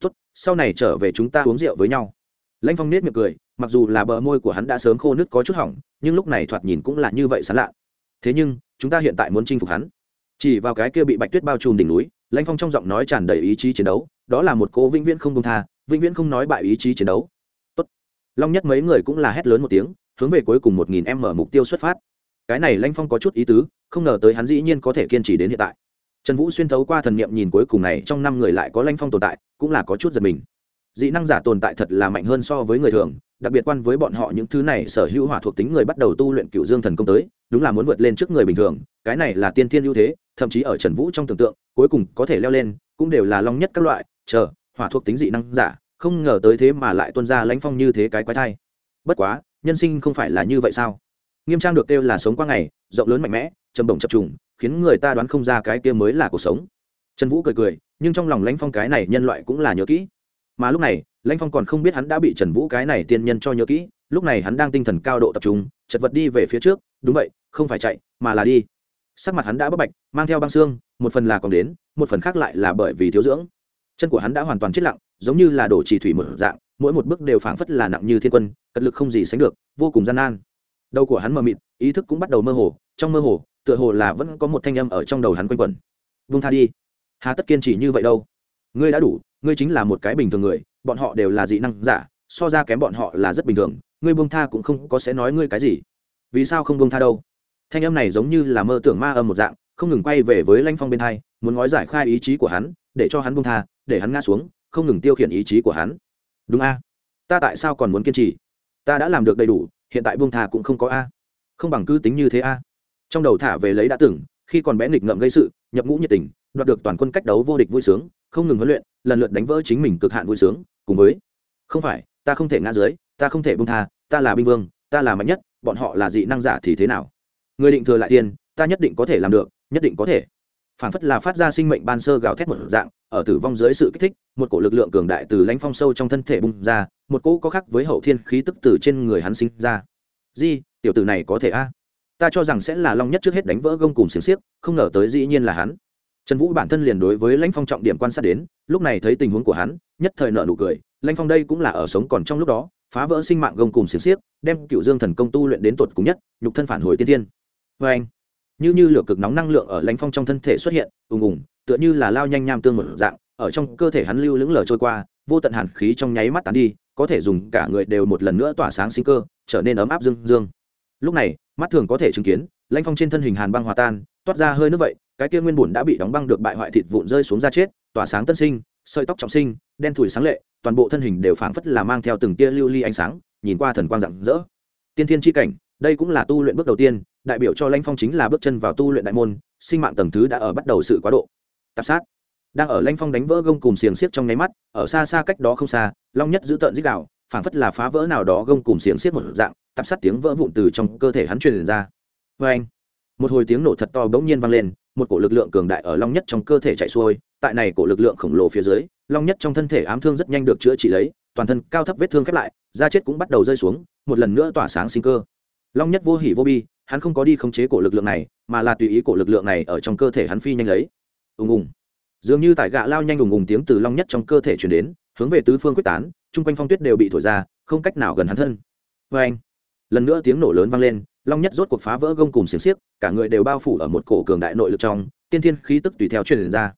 Tốt, sau này trở về chúng ta uống rượu với nhau. Lãnh phong nết miệng cười, mặc dù là bờ môi của hắn đã sớm khô nước có chút hỏng, nhưng lúc này thoạt nhìn cũng là như vậy sán lạ. Thế nhưng, chúng ta hiện tại muốn chinh phục hắn. Chỉ vào cái kia bị bạch tuyết bao trùm đỉnh núi lãnh phong trong giọng nói tràn đầy ý chí chiến đấu, đó là một cố vĩnh viễn không công tha, vĩnh viễn không nói bại ý chí chiến đấu. Tốt. long nhất mấy người cũng là hét lớn một tiếng, hướng về cuối cùng một nghìn em mở mục tiêu xuất phát. Cái này lãnh phong có chút ý tứ, không ngờ tới hắn dĩ nhiên có thể kiên trì đến hiện tại. Trần vũ xuyên thấu qua thần niệm nhìn cuối cùng này, trong năm người lại có lãnh phong tồn tại, cũng là có chút giật mình. Dị năng giả tồn tại thật là mạnh hơn so với người thường đặc biệt quan với bọn họ những thứ này, sở hữu hỏa thuộc tính người bắt đầu tu luyện cựu dương thần công tới, đúng là muốn vượt lên trước người bình thường, cái này là tiên thiên ưu thế, thậm chí ở trần vũ trong tưởng tượng, cuối cùng có thể leo lên, cũng đều là long nhất các loại, chờ, hỏa thuộc tính dị năng giả, không ngờ tới thế mà lại tuân ra lãnh phong như thế cái quái thai. Bất quá, nhân sinh không phải là như vậy sao? Nghiêm trang được kêu là sống qua ngày, rộng lớn mạnh mẽ, trầm bổng chập trùng, khiến người ta đoán không ra cái kia mới là cuộc sống. Trần vũ cười cười, nhưng trong lòng lãnh phong cái này nhân loại cũng là nhớ kỹ mà lúc này, lãnh phong còn không biết hắn đã bị trần vũ cái này tiên nhân cho nhớ kỹ, lúc này hắn đang tinh thần cao độ tập trung, chật vật đi về phía trước, đúng vậy, không phải chạy, mà là đi. Sắc mặt hắn đã bấp bạch, mang theo băng xương, một phần là còn đến, một phần khác lại là bởi vì thiếu dưỡng. Chân của hắn đã hoàn toàn chết lặng, giống như là đổ trì thủy một dạng, mỗi một bước đều phảng phất là nặng như thiên quân, cật lực không gì sánh được, vô cùng gian nan. Đầu của hắn mờ mịt, ý thức cũng bắt đầu mơ hồ, trong mơ hồ, tựa hồ là vẫn có một thanh âm ở trong đầu hắn quanh quẩn. Vung tha đi, hà tất kiên trì như vậy đâu. Ngươi đã đủ ngươi chính là một cái bình thường người, bọn họ đều là dị năng giả, so ra kém bọn họ là rất bình thường, ngươi buông tha cũng không có sẽ nói ngươi cái gì. Vì sao không buông tha đâu? Thanh âm này giống như là mơ tưởng ma âm một dạng, không ngừng quay về với lanh phong bên thai muốn nói giải khai ý chí của hắn, để cho hắn buông tha, để hắn ngã xuống, không ngừng tiêu khiển ý chí của hắn. Đúng a? Ta tại sao còn muốn kiên trì? Ta đã làm được đầy đủ, hiện tại buông tha cũng không có a. Không bằng cứ tính như thế a. Trong đầu thả về lấy đã từng, khi còn bé nghịch ngợm gây sự, nhập ngũ nhiệt tình, đoạt được toàn quân cách đấu vô địch vui sướng, không ngừng huấn luyện lần lượt đánh vỡ chính mình cực hạn vui sướng, cùng với, không phải, ta không thể ngã dưới, ta không thể buông tha, ta là binh vương, ta là mạnh nhất, bọn họ là dị năng giả thì thế nào? Người định thừa lại tiền, ta nhất định có thể làm được, nhất định có thể. Phản phất là phát ra sinh mệnh ban sơ gào thét một dạng, ở tử vong dưới sự kích thích, một cổ lực lượng cường đại từ lãnh phong sâu trong thân thể bung ra, một cỗ có khác với hậu thiên khí tức từ trên người hắn sinh ra. Di, tiểu tử này có thể a? Ta cho rằng sẽ là long nhất trước hết đánh vỡ gông cùng xiềng xiếc, không ngờ tới dĩ nhiên là hắn trần vũ bản thân liền đối với lãnh phong trọng điểm quan sát đến, lúc này thấy tình huống của hắn, nhất thời nợ nụ cười, lãnh phong đây cũng là ở sống còn trong lúc đó, phá vỡ sinh mạng gông cùng xiềng xiếc, đem cựu dương thần công tu luyện đến tột cùng nhất, nhục thân phản hồi tiên tiên. Vê anh, như như lửa cực nóng năng lượng ở lãnh phong trong thân thể xuất hiện, ùng ùng, tựa như là lao nhanh nham tương một dạng, ở trong cơ thể hắn lưu lững lờ trôi qua, vô tận hàn khí trong nháy mắt tán đi, có thể dùng cả người đều một lần nữa tỏa sáng sinh cơ, trở nên ấm áp dương dương. Lúc này, mắt thường có thể chứng kiến, lãnh phong trên thân hình hàn băng hòa tan, toát ra hơi nước vậy cái kia nguyên bùn đã bị đóng băng được bại hoại thịt vụn rơi xuống ra chết, tỏa sáng tân sinh, sợi tóc trọng sinh, đen thủi sáng lệ, toàn bộ thân hình đều phảng phất là mang theo từng tia lưu ly ánh sáng, nhìn qua thần quang rạng rỡ. Tiên thiên chi cảnh, đây cũng là tu luyện bước đầu tiên, đại biểu cho lãnh phong chính là bước chân vào tu luyện đại môn, sinh mạng tầng thứ đã ở bắt đầu sự quá độ. Tạp sát. Đang ở lãnh phong đánh vỡ gông cùng xiềng xiếc trong nháy mắt, ở xa xa cách đó không xa, long nhất giữ tợn dích đạo, phảng phất là phá vỡ nào đó gông cùng xiềng xiếc một dạng, tạp sát tiếng vỡ vụn từ trong cơ thể hắn truyền ra. Vê anh một hồi tiếng nổ thật to bỗng nhiên vang lên một cổ lực lượng cường đại ở long nhất trong cơ thể chạy xuôi, tại này cổ lực lượng khổng lồ phía dưới, long nhất trong thân thể ám thương rất nhanh được chữa trị lấy, toàn thân cao thấp vết thương khép lại, da chết cũng bắt đầu rơi xuống, một lần nữa tỏa sáng sinh cơ. Long nhất vô hỉ vô bi, hắn không có đi khống chế cổ lực lượng này, mà là tùy ý cổ lực lượng này ở trong cơ thể hắn phi nhanh lấy. Ùng ùng. Dường như tại gạ lao nhanh ùng ùng tiếng từ long nhất trong cơ thể chuyển đến, hướng về tứ phương quyết tán, chung quanh phong tuyết đều bị thổi ra, không cách nào gần hắn thân. Vê anh lần nữa tiếng nổ lớn vang lên, long nhất rốt cuộc phá vỡ gông cùng xiềng xiếc, cả người đều bao phủ ở một cổ cường đại nội lực trong, tiên thiên khí tức tùy theo truyền ra.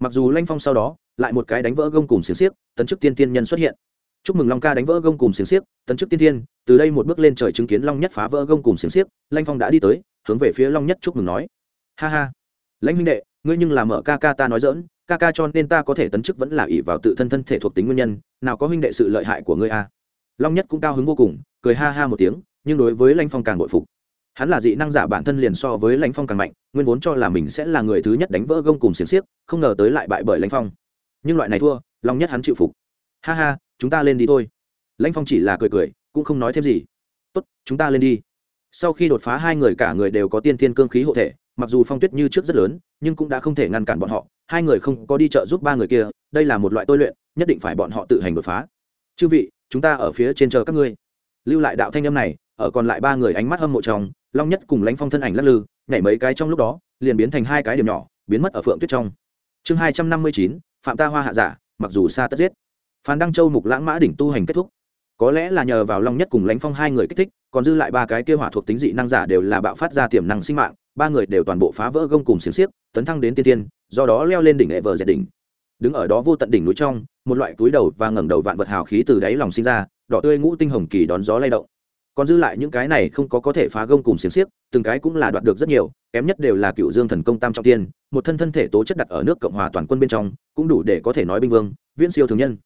Mặc dù lanh phong sau đó, lại một cái đánh vỡ gông cùng xiềng xiếc, tấn chức tiên tiên nhân xuất hiện. Chúc mừng long ca đánh vỡ gông cùng xiềng xiếc, tấn chức tiên thiên, từ đây một bước lên trời chứng kiến long nhất phá vỡ gông cùng xiềng xiếc, lanh phong đã đi tới, hướng về phía long nhất chúc mừng nói. Ha ha. Lãnh huynh đệ, ngươi nhưng làm mở ca ca ta nói dỡn ca ca cho nên ta có thể tấn chức vẫn là ỷ vào tự thân thân thể thuộc tính nguyên nhân, nào có huynh đệ sự lợi hại của ngươi a long nhất cũng cao hứng vô cùng, cười ha ha một tiếng nhưng đối với lãnh phong càng bội phục. Hắn là dị năng giả bản thân liền so với lãnh phong càng mạnh, nguyên vốn cho là mình sẽ là người thứ nhất đánh vỡ gông cùng xiềng xiếc, không ngờ tới lại bại bởi lãnh phong. Nhưng loại này thua long nhất hắn chịu phục. Ha ha, chúng ta lên đi thôi. Lãnh phong chỉ là cười cười, cũng không nói thêm gì. Tốt, chúng ta lên đi. Sau khi đột phá hai người cả người đều có tiên thiên cương khí hộ thể, mặc dù phong tuyết như trước rất lớn, nhưng cũng đã không thể ngăn cản bọn họ. Hai người không có đi chợ giúp ba người kia, đây là một loại tôi luyện, nhất định phải bọn họ tự hành đột phá. Chư vị, chúng ta ở phía trên chờ các ngươi. Lưu lại đạo thanh âm này ở còn lại ba người ánh mắt hâm mộ trong, long nhất cùng lãnh phong thân ảnh lắc lư, nhảy mấy cái trong lúc đó, liền biến thành hai cái điểm nhỏ, biến mất ở phượng tuyết trong. Chương hai trăm năm mươi chín, phạm ta hoa hạ giả, mặc dù xa tất giết. Phan đăng châu mục lãng mã đỉnh tu hành kết thúc. Có lẽ là nhờ vào long nhất cùng lãnh phong hai người kích thích, còn dư lại ba cái kia hỏa thuộc tính dị năng giả đều là bạo phát ra tiềm năng sinh mạng, ba người đều toàn bộ phá vỡ gông cùng xiềng xiếc, tấn thăng đến tiên tiên, do đó leo lên đỉnh hệ vờ dệt đỉnh. Đứng ở đó vô tận đỉnh núi trong, một loại túi đầu và ngẩng đầu vạn vật hào khí từ đáy lòng sinh ra, đỏ tươi ngũ tinh hồng kỳ đón gió lay động còn dư lại những cái này không có có thể phá gông cùng xiềng xiếc, từng cái cũng là đoạt được rất nhiều, kém nhất đều là cựu dương thần công tam trọng tiên, một thân thân thể tố chất đặt ở nước cộng hòa toàn quân bên trong, cũng đủ để có thể nói binh vương, viễn siêu thường nhân.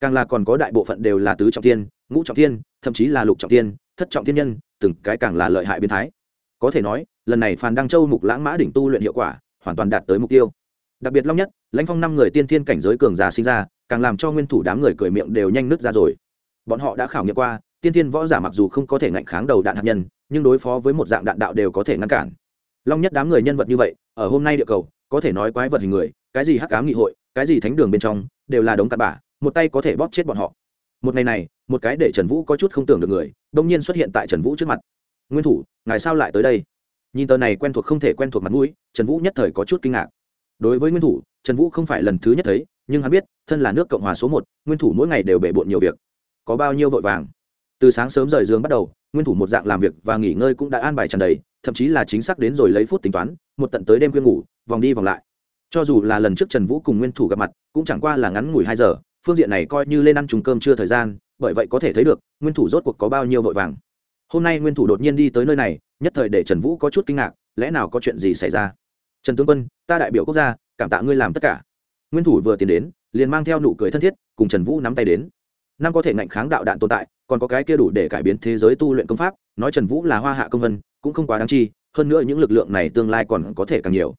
Càng là còn có đại bộ phận đều là tứ trọng tiên, ngũ trọng tiên, thậm chí là lục trọng tiên, thất trọng tiên nhân, từng cái càng là lợi hại biến thái. Có thể nói, lần này phàn đăng châu mục lãng mã đỉnh tu luyện hiệu quả, hoàn toàn đạt tới mục tiêu. Đặc biệt long nhất, lãnh phong năm người tiên thiên cảnh giới cường giả sinh ra, càng làm cho nguyên thủ đám người cười miệng đều nhanh nứt ra rồi. Bọn họ đã khảo nghiệm qua tiên thiên võ giả mặc dù không có thể ngạnh kháng đầu đạn hạt nhân, nhưng đối phó với một dạng đạn đạo đều có thể ngăn cản. Long nhất đám người nhân vật như vậy, ở hôm nay địa cầu, có thể nói quái vật hình người, cái gì hắc cám nghị hội, cái gì thánh đường bên trong, đều là đống cặn bã, một tay có thể bóp chết bọn họ. Một ngày này, một cái để trần vũ có chút không tưởng được người đông nhiên xuất hiện tại trần vũ trước mặt. Nguyên thủ, ngài sao lại tới đây? Nhìn tờ này quen thuộc không thể quen thuộc mặt mũi, trần vũ nhất thời có chút kinh ngạc. Đối với nguyên thủ, trần vũ không phải lần thứ nhất thấy, nhưng hắn biết, thân là nước cộng hòa số một, nguyên thủ mỗi ngày đều bể bộn nhiều việc. Có bao nhiêu vội vàng? Từ sáng sớm rời giường bắt đầu, nguyên thủ một dạng làm việc và nghỉ ngơi cũng đã an bài tràn đầy, thậm chí là chính xác đến rồi lấy phút tính toán, một tận tới đêm khuya ngủ, vòng đi vòng lại. Cho dù là lần trước trần vũ cùng nguyên thủ gặp mặt, cũng chẳng qua là ngắn ngủi hai giờ, phương diện này coi như lên ăn trùng cơm chưa thời gian, bởi vậy có thể thấy được, nguyên thủ rốt cuộc có bao nhiêu vội vàng. Hôm nay nguyên thủ đột nhiên đi tới nơi này, nhất thời để trần vũ có chút kinh ngạc, lẽ nào có chuyện gì xảy ra? Trần tướng quân, ta đại biểu quốc gia, cảm tạ ngươi làm tất cả. Nguyên thủ vừa tiến đến, liền mang theo nụ cười thân thiết, cùng trần vũ nắm tay đến. Năm có thể ngạnh kháng đạo đạn tồn tại còn có cái kia đủ để cải biến thế giới tu luyện công pháp, nói trần vũ là hoa hạ công vân, cũng không quá đáng chi, hơn nữa những lực lượng này tương lai còn có thể càng nhiều.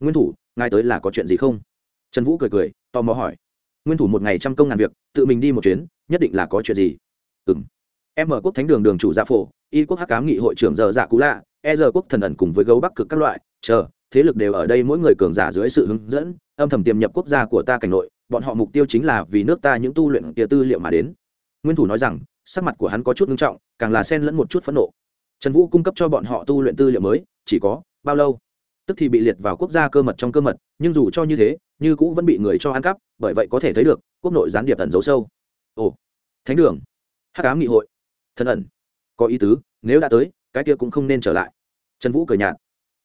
Nguyên thủ, ngài tới là có chuyện gì không? Trần vũ cười cười, tò mò hỏi. Nguyên thủ một ngày trăm công ngàn việc, tự mình đi một chuyến, nhất định là có chuyện gì? Ừng em mở quốc thánh đường đường chủ gia phổ, y quốc hắc cám nghị hội trưởng giờ dạ cũ lạ e giờ quốc thần ẩn cùng với gấu bắc cực các loại, chờ, thế lực đều ở đây mỗi người cường giả dưới sự hướng dẫn, âm thầm tiềm nhập quốc gia của ta cảnh nội, bọn họ mục tiêu chính là vì nước ta những tu luyện kia tư liệu mà đến. Nguyên thủ nói rằng sắc mặt của hắn có chút nghiêm trọng, càng là xen lẫn một chút phẫn nộ. Trần vũ cung cấp cho bọn họ tu luyện tư liệu mới, chỉ có bao lâu? Tức thì bị liệt vào quốc gia cơ mật trong cơ mật, nhưng dù cho như thế, như cũ vẫn bị người cho ăn cắp, bởi vậy có thể thấy được, quốc nội gián điệp ẩn giấu sâu. Ồ, thánh đường hát cám nghị hội thân ẩn, có ý tứ, nếu đã tới, cái kia cũng không nên trở lại. Trần vũ cười nhạt.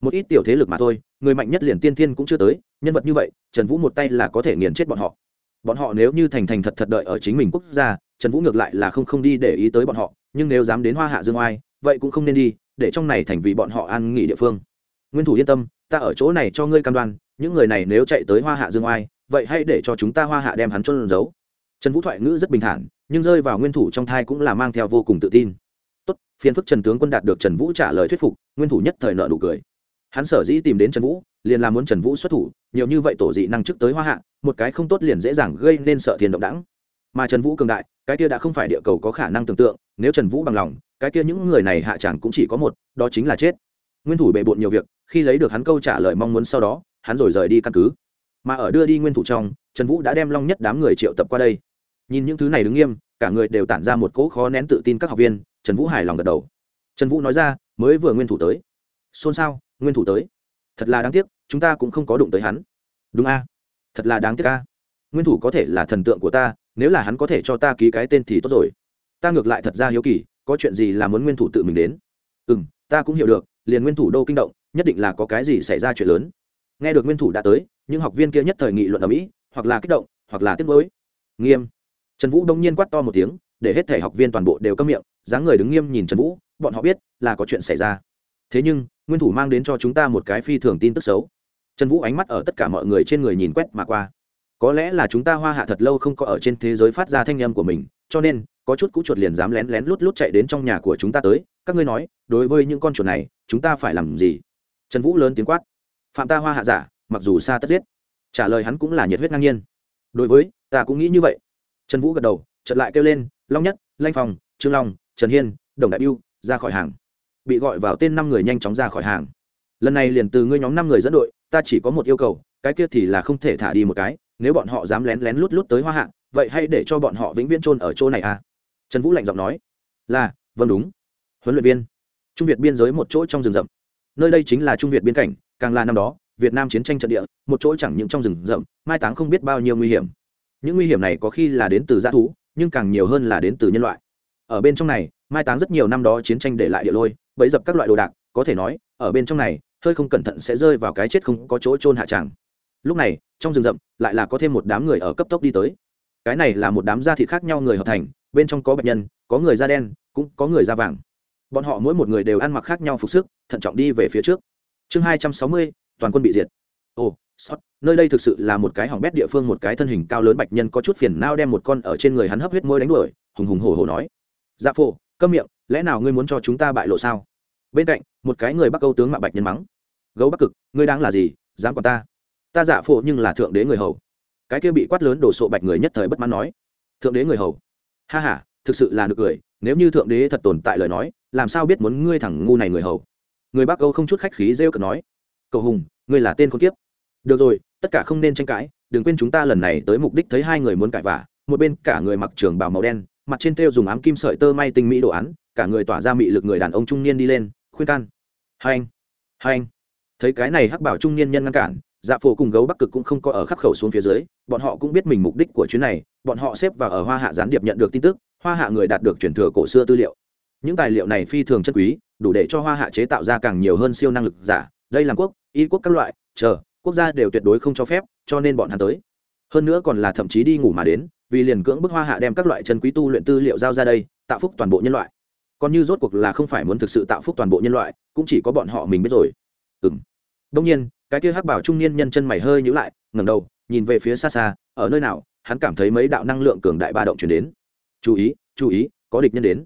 Một ít tiểu thế lực mà thôi, người mạnh nhất liền tiên thiên cũng chưa tới, nhân vật như vậy, trần vũ một tay là có thể nghiền chết bọn họ bọn họ nếu như thành thành thật thật đợi ở chính mình quốc gia, trần vũ ngược lại là không không đi để ý tới bọn họ, nhưng nếu dám đến hoa hạ dương oai, vậy cũng không nên đi, để trong này thành vì bọn họ an nghỉ địa phương. Nguyên thủ yên tâm, ta ở chỗ này cho ngươi cam đoan, những người này nếu chạy tới hoa hạ dương oai, vậy hãy để cho chúng ta hoa hạ đem hắn trôn giấu. Trần vũ thoại ngữ rất bình thản, nhưng rơi vào nguyên thủ trong thai cũng là mang theo vô cùng tự tin. Tốt, phiền phức trần tướng quân đạt được trần vũ trả lời thuyết phục, nguyên thủ nhất thời nợ nụ cười. Hắn sở dĩ tìm đến trần vũ liền là muốn trần vũ xuất thủ, nhiều như vậy tổ dị năng chức tới hoa hạ, một cái không tốt liền dễ dàng gây nên sợ thiên động đẳng. Mà trần vũ cường đại, cái kia đã không phải địa cầu có khả năng tưởng tượng, nếu trần vũ bằng lòng, cái kia những người này hạ chẳng cũng chỉ có một, đó chính là chết. Nguyên thủ bề bộn nhiều việc, khi lấy được hắn câu trả lời mong muốn sau đó, hắn rồi rời đi căn cứ. Mà ở đưa đi nguyên thủ trong, trần vũ đã đem long nhất đám người triệu tập qua đây. Nhìn những thứ này đứng nghiêm, cả người đều tản ra một cỗ khó nén tự tin các học viên, trần vũ hài lòng gật đầu. Trần vũ nói ra, mới vừa nguyên thủ tới. Xôn xao, nguyên thủ tới thật là đáng tiếc, chúng ta cũng không có đụng tới hắn. Đúng a? Thật là đáng tiếc a. Nguyên thủ có thể là thần tượng của ta, nếu là hắn có thể cho ta ký cái tên thì tốt rồi. Ta ngược lại thật ra hiếu kỳ, có chuyện gì là muốn nguyên thủ tự mình đến? Ừ m ta cũng hiểu được, liền nguyên thủ đô kinh động, nhất định là có cái gì xảy ra chuyện lớn. Nghe được nguyên thủ đã tới, những học viên kia nhất thời nghị luận ở mỹ hoặc là kích động, hoặc là tiếc nuối. Nghiêm. Trần vũ đông nhiên quát to một tiếng, để hết thể học viên toàn bộ đều câm miệng, dáng người đứng nghiêm nhìn trần vũ, bọn họ biết là có chuyện xảy ra. Thế nhưng nguyên thủ mang đến cho chúng ta một cái phi thường tin tức xấu. Trần vũ ánh mắt ở tất cả mọi người trên người nhìn quét mà qua. Có lẽ là chúng ta hoa hạ thật lâu không có ở trên thế giới phát ra thanh âm của mình, cho nên, có chút cũ chuột liền dám lén lén lút lút chạy đến trong nhà của chúng ta tới. Các ngươi nói, đối với những con chuột này, chúng ta phải làm gì? Trần vũ lớn tiếng quát. Phạm ta hoa hạ giả, mặc dù xa tất giết. Trả lời hắn cũng là nhiệt huyết ngang nhiên. Đối với, ta cũng nghĩ như vậy. Trần vũ gật đầu, chợt lại kêu lên, long nhất, lanh phòng trương long, trần hiên, đồng đại biêu, ra khỏi hàng bị gọi vào tên năm người nhanh chóng ra khỏi hàng. Lần này liền từ ngươi nhóm năm người dẫn đội ta chỉ có một yêu cầu cái kia thì là không thể thả đi một cái nếu bọn họ dám lén lén lút lút tới hoa hạng, vậy hãy để cho bọn họ vĩnh viễn trôn ở chỗ này à? Trần vũ lạnh giọng nói. Là vâng đúng. Huấn luyện viên. Trung việt biên giới một chỗ trong rừng rậm. Nơi đây chính là trung việt biên cảnh càng là năm đó việt nam chiến tranh trận địa một chỗ chẳng những trong rừng rậm mai táng không biết bao nhiêu nguy hiểm. Những nguy hiểm này có khi là đến từ g thú nhưng càng nhiều hơn là đến từ nhân loại. Ở bên trong này mai táng rất nhiều năm đó chiến tranh để lại địa lôi, bẫy dập các loại đồ đạc, có thể nói, ở bên trong này, hơi không cẩn thận sẽ rơi vào cái chết không có chỗ trôn hạ tràng. Lúc này, trong rừng rậm, lại là có thêm một đám người ở cấp tốc đi tới. Cái này là một đám da thịt khác nhau người hợp thành, bên trong có bệnh nhân, có người da đen, cũng có người da vàng. Bọn họ mỗi một người đều ăn mặc khác nhau phục sức, thận trọng đi về phía trước. Chương hai trăm sáu mươi, toàn quân bị diệt. Ồ, sót, nơi đây thực sự là một cái hỏng bét địa phương, một cái thân hình cao lớn bạch nhân có chút phiền nao đem một con ở trên người hắn hấp huyết môi đánh đuổi, hùng hùng hổ hổ nói. Dạ phổ câm miệng, lẽ nào ngươi muốn cho chúng ta bại lộ sao? Bên cạnh, một cái người bắc âu tướng mạ bạch nhân mắng. Gấu bắc cực, ngươi đang là gì, dám còn ta? Ta dạ giả phụ nhưng là thượng đế người hầu. Cái kia bị quát lớn đổ sộ bạch người nhất thời bất mãn nói. Thượng đế người hầu? Ha ha, thực sự là được cười, nếu như thượng đế thật tồn tại lời nói, làm sao biết muốn ngươi thẳng ngu này người hầu? Người bắc âu không chút khách khí rêu cực nói. Cầu hùng, ngươi là tên con kiếp. Được rồi, tất cả không nên tranh cãi, đừng quên chúng ta lần này tới mục đích thấy hai người muốn cãi vả một bên cả người mặc trường bào màu đen mặt trên treo dùng ám kim sợi tơ may tinh mỹ đồ án, cả người tỏa ra mị lực người đàn ông trung niên đi lên, khuyên can. Hai anh hai anh. Thấy cái này hắc bảo trung niên nhân ngăn cản dạ phổ cùng gấu bắc cực cũng không có ở khắc khẩu xuống phía dưới, bọn họ cũng biết mình mục đích của chuyến này, bọn họ xếp vào ở hoa hạ gián điệp nhận được tin tức, hoa hạ người đạt được truyền thừa cổ xưa tư liệu. Những tài liệu này phi thường chân quý, đủ để cho hoa hạ chế tạo ra càng nhiều hơn siêu năng lực giả, đây là quốc, y quốc các loại, chờ, quốc gia đều tuyệt đối không cho phép, cho nên bọn hắn tới hơn nữa còn là thậm chí đi ngủ mà đến, vì liền cưỡng bức hoa hạ đem các loại chân quý tu luyện tư liệu giao ra đây, tạo phúc toàn bộ nhân loại. Còn như rốt cuộc là không phải muốn thực sự tạo phúc toàn bộ nhân loại, cũng chỉ có bọn họ mình biết rồi. Ừ m đông nhiên, cái kia hắc bảo trung niên nhân chân mày hơi nhữ lại, ngẩng đầu, nhìn về phía xa xa, ở nơi nào, hắn cảm thấy mấy đạo năng lượng cường đại ba động chuyển đến. Chú ý chú ý, có địch nhân đến.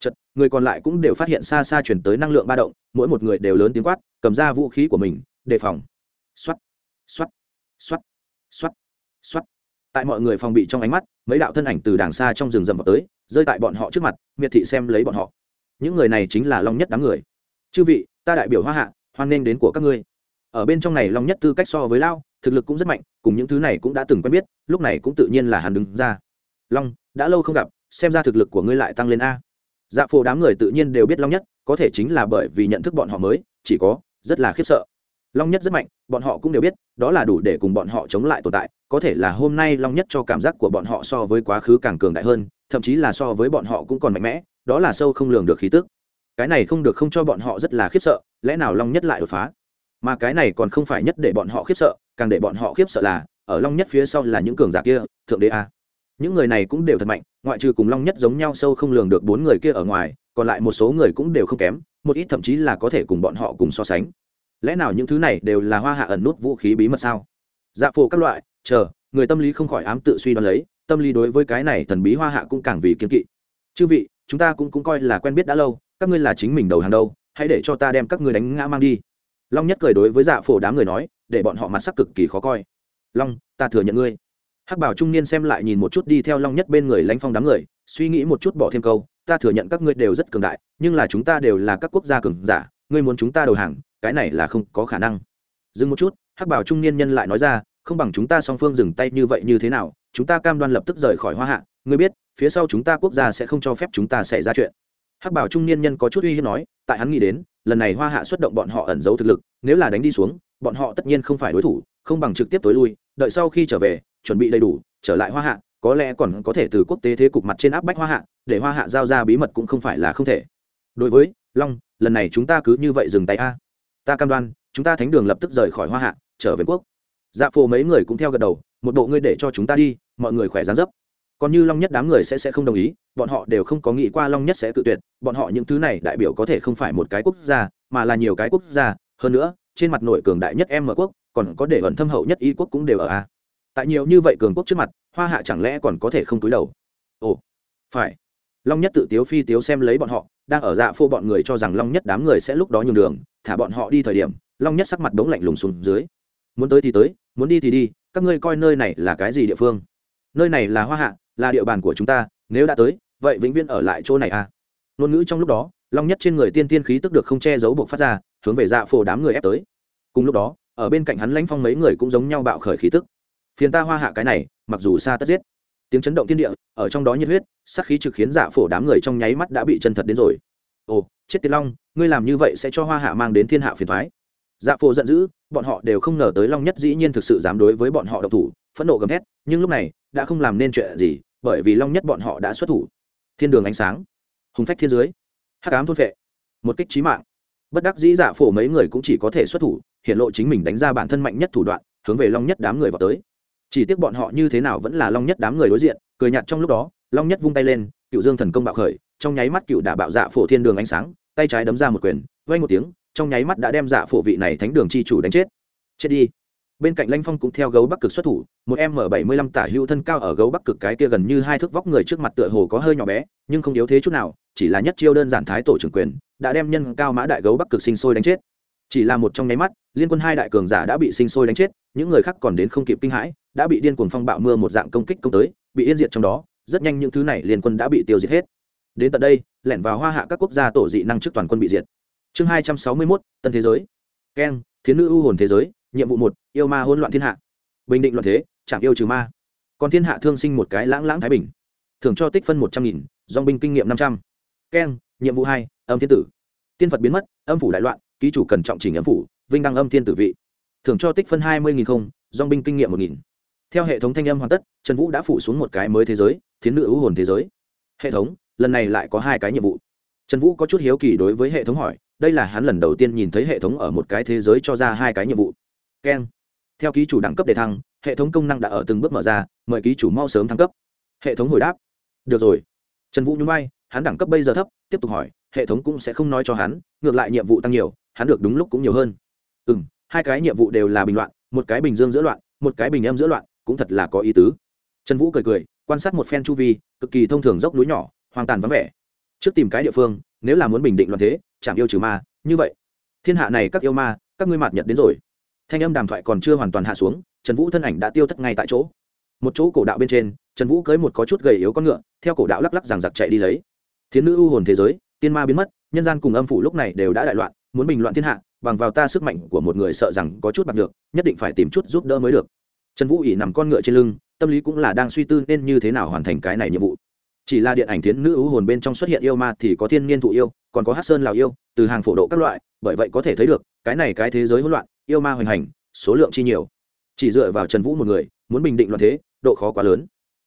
Chật người còn lại cũng đều phát hiện xa xa chuyển tới năng lượng ba động, mỗi một người đều lớn tiếng quát, cầm ra vũ khí của mình, đề phòng. Xoắt xoắt tại mọi người phòng bị trong ánh mắt, mấy đạo thân ảnh từ đàng xa trong rừng rậm vào tới, rơi tại bọn họ trước mặt, miệt thị xem lấy bọn họ. Những người này chính là long nhất đám người. Chư vị, ta đại biểu hoa hạ, hoan nghênh đến của các ngươi. Ở bên trong này long nhất tư cách so với lao, thực lực cũng rất mạnh, cùng những thứ này cũng đã từng quen biết, lúc này cũng tự nhiên là hắn đứng ra. Long, đã lâu không gặp, xem ra thực lực của ngươi lại tăng lên a. Dạ phổ đám người tự nhiên đều biết long nhất, có thể chính là bởi vì nhận thức bọn họ mới, chỉ có, rất là khiếp sợ long nhất rất mạnh, bọn họ cũng đều biết, đó là đủ để cùng bọn họ chống lại tồn tại, có thể là hôm nay long nhất cho cảm giác của bọn họ so với quá khứ càng cường đại hơn, thậm chí là so với bọn họ cũng còn mạnh mẽ, đó là sâu không lường được khí tức. Cái này không được không cho bọn họ rất là khiếp sợ, lẽ nào long nhất lại đột phá? Mà cái này còn không phải nhất để bọn họ khiếp sợ, càng để bọn họ khiếp sợ là, ở long nhất phía sau là những cường giả kia, thượng đế a. Những người này cũng đều thật mạnh, ngoại trừ cùng long nhất giống nhau sâu không lường được bốn người kia ở ngoài, còn lại một số người cũng đều không kém, một ít thậm chí là có thể cùng bọn họ cùng so sánh lẽ nào những thứ này đều là hoa hạ ẩn nút vũ khí bí mật sao? Dạ phổ các loại, chờ, người tâm lý không khỏi ám tự suy đoán lấy, tâm lý đối với cái này thần bí hoa hạ cũng càng vì kiên kỵ. Chư vị, chúng ta cũng cũng coi là quen biết đã lâu, các ngươi là chính mình đầu hàng đâu, hãy để cho ta đem các ngươi đánh ngã mang đi. Long nhất cười đối với dạ phổ đám người nói, để bọn họ mặt sắc cực kỳ khó coi. Long, ta thừa nhận ngươi. Hắc bảo trung niên xem lại nhìn một chút đi theo long nhất bên người lãnh phong đám người, suy nghĩ một chút bỏ thêm câu, ta thừa nhận các ngươi đều rất cường đại, nhưng là chúng ta đều là các quốc gia cường giả, ngươi muốn chúng ta đầu hàng cái này là không có khả năng. Dừng một chút, hắc bảo trung niên nhân lại nói ra, không bằng chúng ta song phương dừng tay như vậy như thế nào, chúng ta cam đoan lập tức rời khỏi hoa hạ, ngươi biết, phía sau chúng ta quốc gia sẽ không cho phép chúng ta xảy ra chuyện. Hắc bảo trung niên nhân có chút uy hiếp nói, tại hắn nghĩ đến, lần này hoa hạ xuất động bọn họ ẩn giấu thực lực, nếu là đánh đi xuống, bọn họ tất nhiên không phải đối thủ, không bằng trực tiếp tối lui, đợi sau khi trở về, chuẩn bị đầy đủ, trở lại hoa hạ, có lẽ còn có thể từ quốc tế thế cục mặt trên áp bách hoa hạ, để hoa hạ giao ra bí mật cũng không phải là không thể. Đối với, long, lần này chúng ta cứ như vậy dừng tay a ta cam đoan, chúng ta thánh đường lập tức rời khỏi hoa hạ, trở về quốc. Dạ phổ mấy người cũng theo gật đầu, một bộ ngươi để cho chúng ta đi, mọi người khỏe dán dấp. Còn như long nhất đám người sẽ sẽ không đồng ý, bọn họ đều không có nghĩ qua long nhất sẽ tự tuyệt, bọn họ những thứ này đại biểu có thể không phải một cái quốc gia, mà là nhiều cái quốc gia. Hơn nữa, trên mặt nội cường đại nhất em ở quốc, còn có để ẩn thâm hậu nhất y quốc cũng đều ở a. Tại nhiều như vậy cường quốc trước mặt, hoa hạ chẳng lẽ còn có thể không túi đầu? Ồ, phải. Long nhất tự tiếu phi tiếu xem lấy bọn họ đang ở dạ phô bọn người cho rằng long nhất đám người sẽ lúc đó nhường đường, thả bọn họ đi thời điểm, long nhất sắc mặt đống lạnh lùng xuống dưới. Muốn tới thì tới, muốn đi thì đi, các ngươi coi nơi này là cái gì địa phương? Nơi này là hoa hạ, là địa bàn của chúng ta, nếu đã tới, vậy vĩnh viễn ở lại chỗ này à? Ngôn ngữ trong lúc đó, long nhất trên người tiên tiên khí tức được không che giấu buộc phát ra, hướng về dạ phổ đám người ép tới. Cùng lúc đó, ở bên cạnh hắn lãnh phong mấy người cũng giống nhau bạo khởi khí tức. Phiền ta hoa hạ cái này, mặc dù xa tất giết tiếng chấn động thiên địa, ở trong đó nhiệt huyết, sát khí trực khiến dạ phổ đám người trong nháy mắt đã bị chân thật đến rồi. Ồ, chết tiệt long, ngươi làm như vậy sẽ cho hoa hạ mang đến thiên hạ phiền thoái dạ phổ giận dữ, bọn họ đều không ngờ tới long nhất dĩ nhiên thực sự dám đối với bọn họ độc thủ, phẫn nộ gầm thét, nhưng lúc này, đã không làm nên chuyện gì, bởi vì long nhất bọn họ đã xuất thủ. Thiên đường ánh sáng, hùng phách thiên dưới, hắc ám thôn vệ một kích trí mạng. Bất đắc dĩ dạ phổ mấy người cũng chỉ có thể xuất thủ hiện lộ chính mình đánh ra bản thân mạnh nhất thủ đoạn, hướng về long nhất đám người vào tới chỉ tiếc bọn họ như thế nào vẫn là long nhất đám người đối diện, cười nhạt trong lúc đó, long nhất vung tay lên, cựu dương thần công bạo khởi, trong nháy mắt cựu đả bạo dạ phổ thiên đường ánh sáng, tay trái đấm ra một quyền vay một tiếng, trong nháy mắt đã đem dạ phổ vị này thánh đường chi chủ đánh chết. Chết đi. Bên cạnh lanh phong cũng theo gấu bắc cực xuất thủ, một m bảy mươi lăm tả hữu thân cao ở gấu bắc cực cái kia gần như hai thước vóc người trước mặt tựa hồ có hơi nhỏ bé, nhưng không yếu thế chút nào, chỉ là nhất chiêu đơn giản thái tổ trưởng quyền, đã đem nhân cao mã đại gấu bắc cực sinh sôi đánh chết. Chỉ là một trong nháy mắt, liên quân hai đại cường giả đã bị sinh sôi đánh chết, những người khác còn đến không kịp kinh hãi đã bị điên cuồng phong bạo mưa một dạng công kích công tới, bị yên diệt trong đó, rất nhanh những thứ này liên quân đã bị tiêu diệt hết. Đến tận đây, lẻn vào hoa hạ các quốc gia tổ dị năng chức toàn quân bị diệt. Chương hai trăm sáu mươi mốt, tân thế giới. Keng, thiến nữ ưu hồn thế giới, nhiệm vụ một, yêu ma hỗn loạn thiên hạ. Bình định loạn thế, chẳng yêu trừ ma. Còn thiên hạ thương sinh một cái lãng lãng thái bình. Thưởng cho tích phân một trăm nghìn dong binh kinh nghiệm năm trăm. Keng, nhiệm vụ hai, âm thiên tử. Tiên phật biến mất, âm phủ đại loạn, ký chủ cần trọng chỉnh âm phủ, vinh đăng âm thiên tử vị. Thưởng cho tích phân hai mươi nghìn không dong binh kinh nghiệm một nghìn theo hệ thống thanh âm hoàn tất, trần vũ đã phủ xuống một cái mới thế giới, thiến nữ ưu hồn thế giới. Hệ thống, lần này lại có hai cái nhiệm vụ. Trần vũ có chút hiếu kỳ đối với hệ thống hỏi, đây là hắn lần đầu tiên nhìn thấy hệ thống ở một cái thế giới cho ra hai cái nhiệm vụ. Keng. Theo ký chủ đẳng cấp đề thăng, hệ thống công năng đã ở từng bước mở ra, mời ký chủ mau sớm thăng cấp. Hệ thống hồi đáp. Được rồi. Trần vũ nhún vai, hắn đẳng cấp bây giờ thấp, tiếp tục hỏi, hệ thống cũng sẽ không nói cho hắn, ngược lại nhiệm vụ tăng nhiều, hắn được đúng lúc cũng nhiều hơn. Ừ m hai cái nhiệm vụ đều là bình loạn, một cái bình dương giữa loạn, một cái bình âm giữa loạn cũng thật là có ý tứ. Trần vũ cười cười, quan sát một phen chu vi, cực kỳ thông thường dốc núi nhỏ, hoang tàn vắng vẻ. Trước tìm cái địa phương, nếu là muốn bình định loạn thế chẳng yêu trừ ma, như vậy. Thiên hạ này các yêu ma, các ngươi mạt nhật đến rồi. Thanh âm đàm thoại còn chưa hoàn toàn hạ xuống, trần vũ thân ảnh đã tiêu thất ngay tại chỗ. Một chỗ cổ đạo bên trên, trần vũ cưới một có chút gầy yếu con ngựa, theo cổ đạo lắc lắc rằng giặc chạy đi lấy. Thiến nữ ưu hồn thế giới, tiên ma biến mất, nhân gian cùng âm phủ lúc này đều đã đại loạn, muốn bình loạn thiên hạ, bằng vào ta sức mạnh của một người sợ rằng có chút bạc được nhất định phải tìm chút giúp đỡ mới được trần vũ ỉ nằm con ngựa trên lưng, tâm lý cũng là đang suy tư nên như thế nào hoàn thành cái này nhiệm vụ. Chỉ là điện ảnh thiến nữ ưu hồn bên trong xuất hiện yêu ma thì có thiên nhiên thụ yêu, còn có hát sơn lào yêu, từ hàng phổ độ các loại, bởi vậy có thể thấy được, cái này cái thế giới hỗn loạn, yêu ma hoành hành, số lượng chi nhiều. Chỉ dựa vào trần vũ một người, muốn bình định loạn thế, độ khó quá lớn.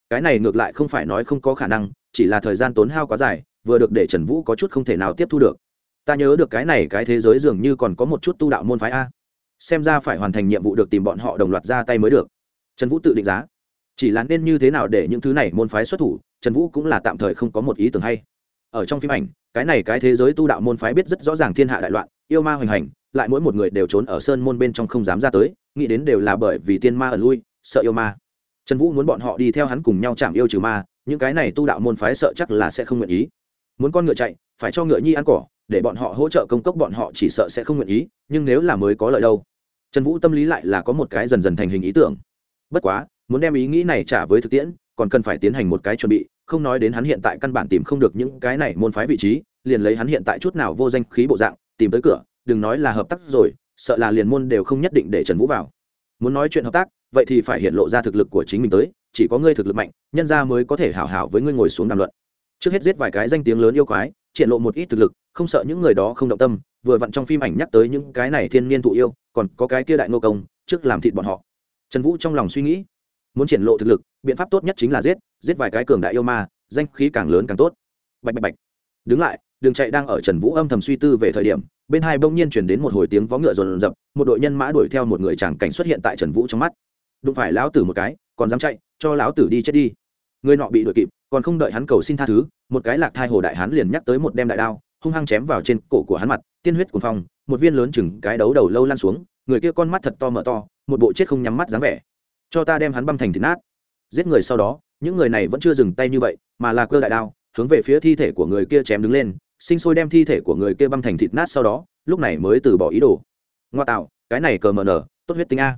Cái này ngược lại không phải nói không có khả năng, chỉ là thời gian tốn hao quá dài, vừa được để trần vũ có chút không thể nào tiếp thu được. Ta nhớ được cái này cái thế giới dường như còn có một chút tu đạo môn phái a. Xem ra phải hoàn thành nhiệm vụ được tìm bọn họ đồng loạt ra tay mới được trần vũ tự định giá. Chỉ là nên như thế nào để những thứ này môn phái xuất thủ, trần vũ cũng là tạm thời không có một ý tưởng hay. Ở trong phim ảnh, cái này cái thế giới tu đạo môn phái biết rất rõ ràng thiên hạ đại loạn, yêu ma hoành hành, lại mỗi một người đều trốn ở sơn môn bên trong không dám ra tới, nghĩ đến đều là bởi vì tiên ma ở lui, sợ yêu ma. Trần vũ muốn bọn họ đi theo hắn cùng nhau chạm yêu trừ ma, những cái này tu đạo môn phái sợ chắc là sẽ không nguyện ý. Muốn con ngựa chạy, phải cho ngựa nhi ăn cỏ, để bọn họ hỗ trợ công cốc bọn họ chỉ sợ sẽ không nguyện ý, nhưng nếu là mới có lợi đâu. Trần vũ tâm lý lại là có một cái dần dần thành hình ý tưởng bất quá, muốn đem ý nghĩ này trả với thực tiễn, còn cần phải tiến hành một cái chuẩn bị, không nói đến hắn hiện tại căn bản tìm không được những cái này môn phái vị trí, liền lấy hắn hiện tại chút nào vô danh khí bộ dạng, tìm tới cửa, đừng nói là hợp tác rồi, sợ là liền môn đều không nhất định để trần vũ vào. Muốn nói chuyện hợp tác, vậy thì phải hiện lộ ra thực lực của chính mình tới, chỉ có ngươi thực lực mạnh, nhân ra mới có thể hảo hảo với ngươi ngồi xuống đàm luận. Trước hết giết vài cái danh tiếng lớn yêu quái, triển lộ một ít thực lực, không sợ những người đó không động tâm, vừa vặn trong phim ảnh nhắc tới những cái này thiên niên thụ yêu, còn có cái kia đại nô công, trước làm thịt bọn họ trần vũ trong lòng suy nghĩ, muốn triển lộ thực lực, biện pháp tốt nhất chính là giết giết vài cái cường đại yêu ma, danh khí càng lớn càng tốt. Bạch bạch bạch. Đứng lại, đường chạy đang ở trần vũ âm thầm suy tư về thời điểm, bên hai bỗng nhiên chuyển đến một hồi tiếng vó ngựa rồn rập, một đội nhân mã đuổi theo một người chàng cảnh xuất hiện tại trần vũ trong mắt. Đụng phải lão tử một cái, còn dám chạy, cho lão tử đi chết đi. Người nọ bị đuổi kịp, còn không đợi hắn cầu xin tha thứ, một cái lạc thai hồ đại hán liền nhắc tới một đem đại đao, hung hăng chém vào trên cổ của hắn mặt, tiên huyết cuồng phong, một viên lớn chừng cái đấu đầu lâu lan xuống, người kia con mắt thật to mở to một bộ chết không nhắm mắt dáng vẻ. Cho ta đem hắn băm thành thịt nát. Giết người sau đó, những người này vẫn chưa dừng tay như vậy, mà là cơ đại đao, hướng về phía thi thể của người kia chém đứng lên, sinh sôi đem thi thể của người kia băm thành thịt nát sau đó, lúc này mới từ bỏ ý đồ. Ngoa tạo, cái này cờ mờ nở, tốt huyết tinh a.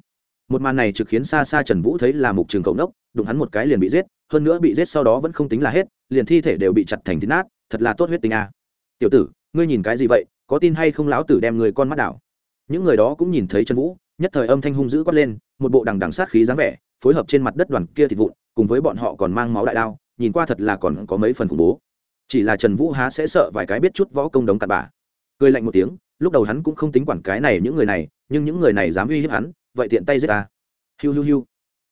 Một màn này trực khiến xa xa trần vũ thấy là mục trường cầu nốc, đụng hắn một cái liền bị giết, hơn nữa bị giết sau đó vẫn không tính là hết, liền thi thể đều bị chặt thành thịt nát, thật là tốt huyết tinh a. Tiểu tử, ngươi nhìn cái gì vậy, có tin hay không lão tử đem người con mắt đảo? Những người đó cũng nhìn thấy trần vũ nhất thời âm thanh hung dữ quát lên, một bộ đằng đằng sát khí dáng vẻ, phối hợp trên mặt đất đoàn kia thịt vụn, cùng với bọn họ còn mang máu đại đao, nhìn qua thật là còn có mấy phần khủng bố. Chỉ là trần vũ há sẽ sợ vài cái biết chút võ công đống cặn bà. Cười lạnh một tiếng, lúc đầu hắn cũng không tính quản cái này những người này, nhưng những người này dám uy hiếp hắn, vậy tiện tay giết ta. Hiu hiu hiu.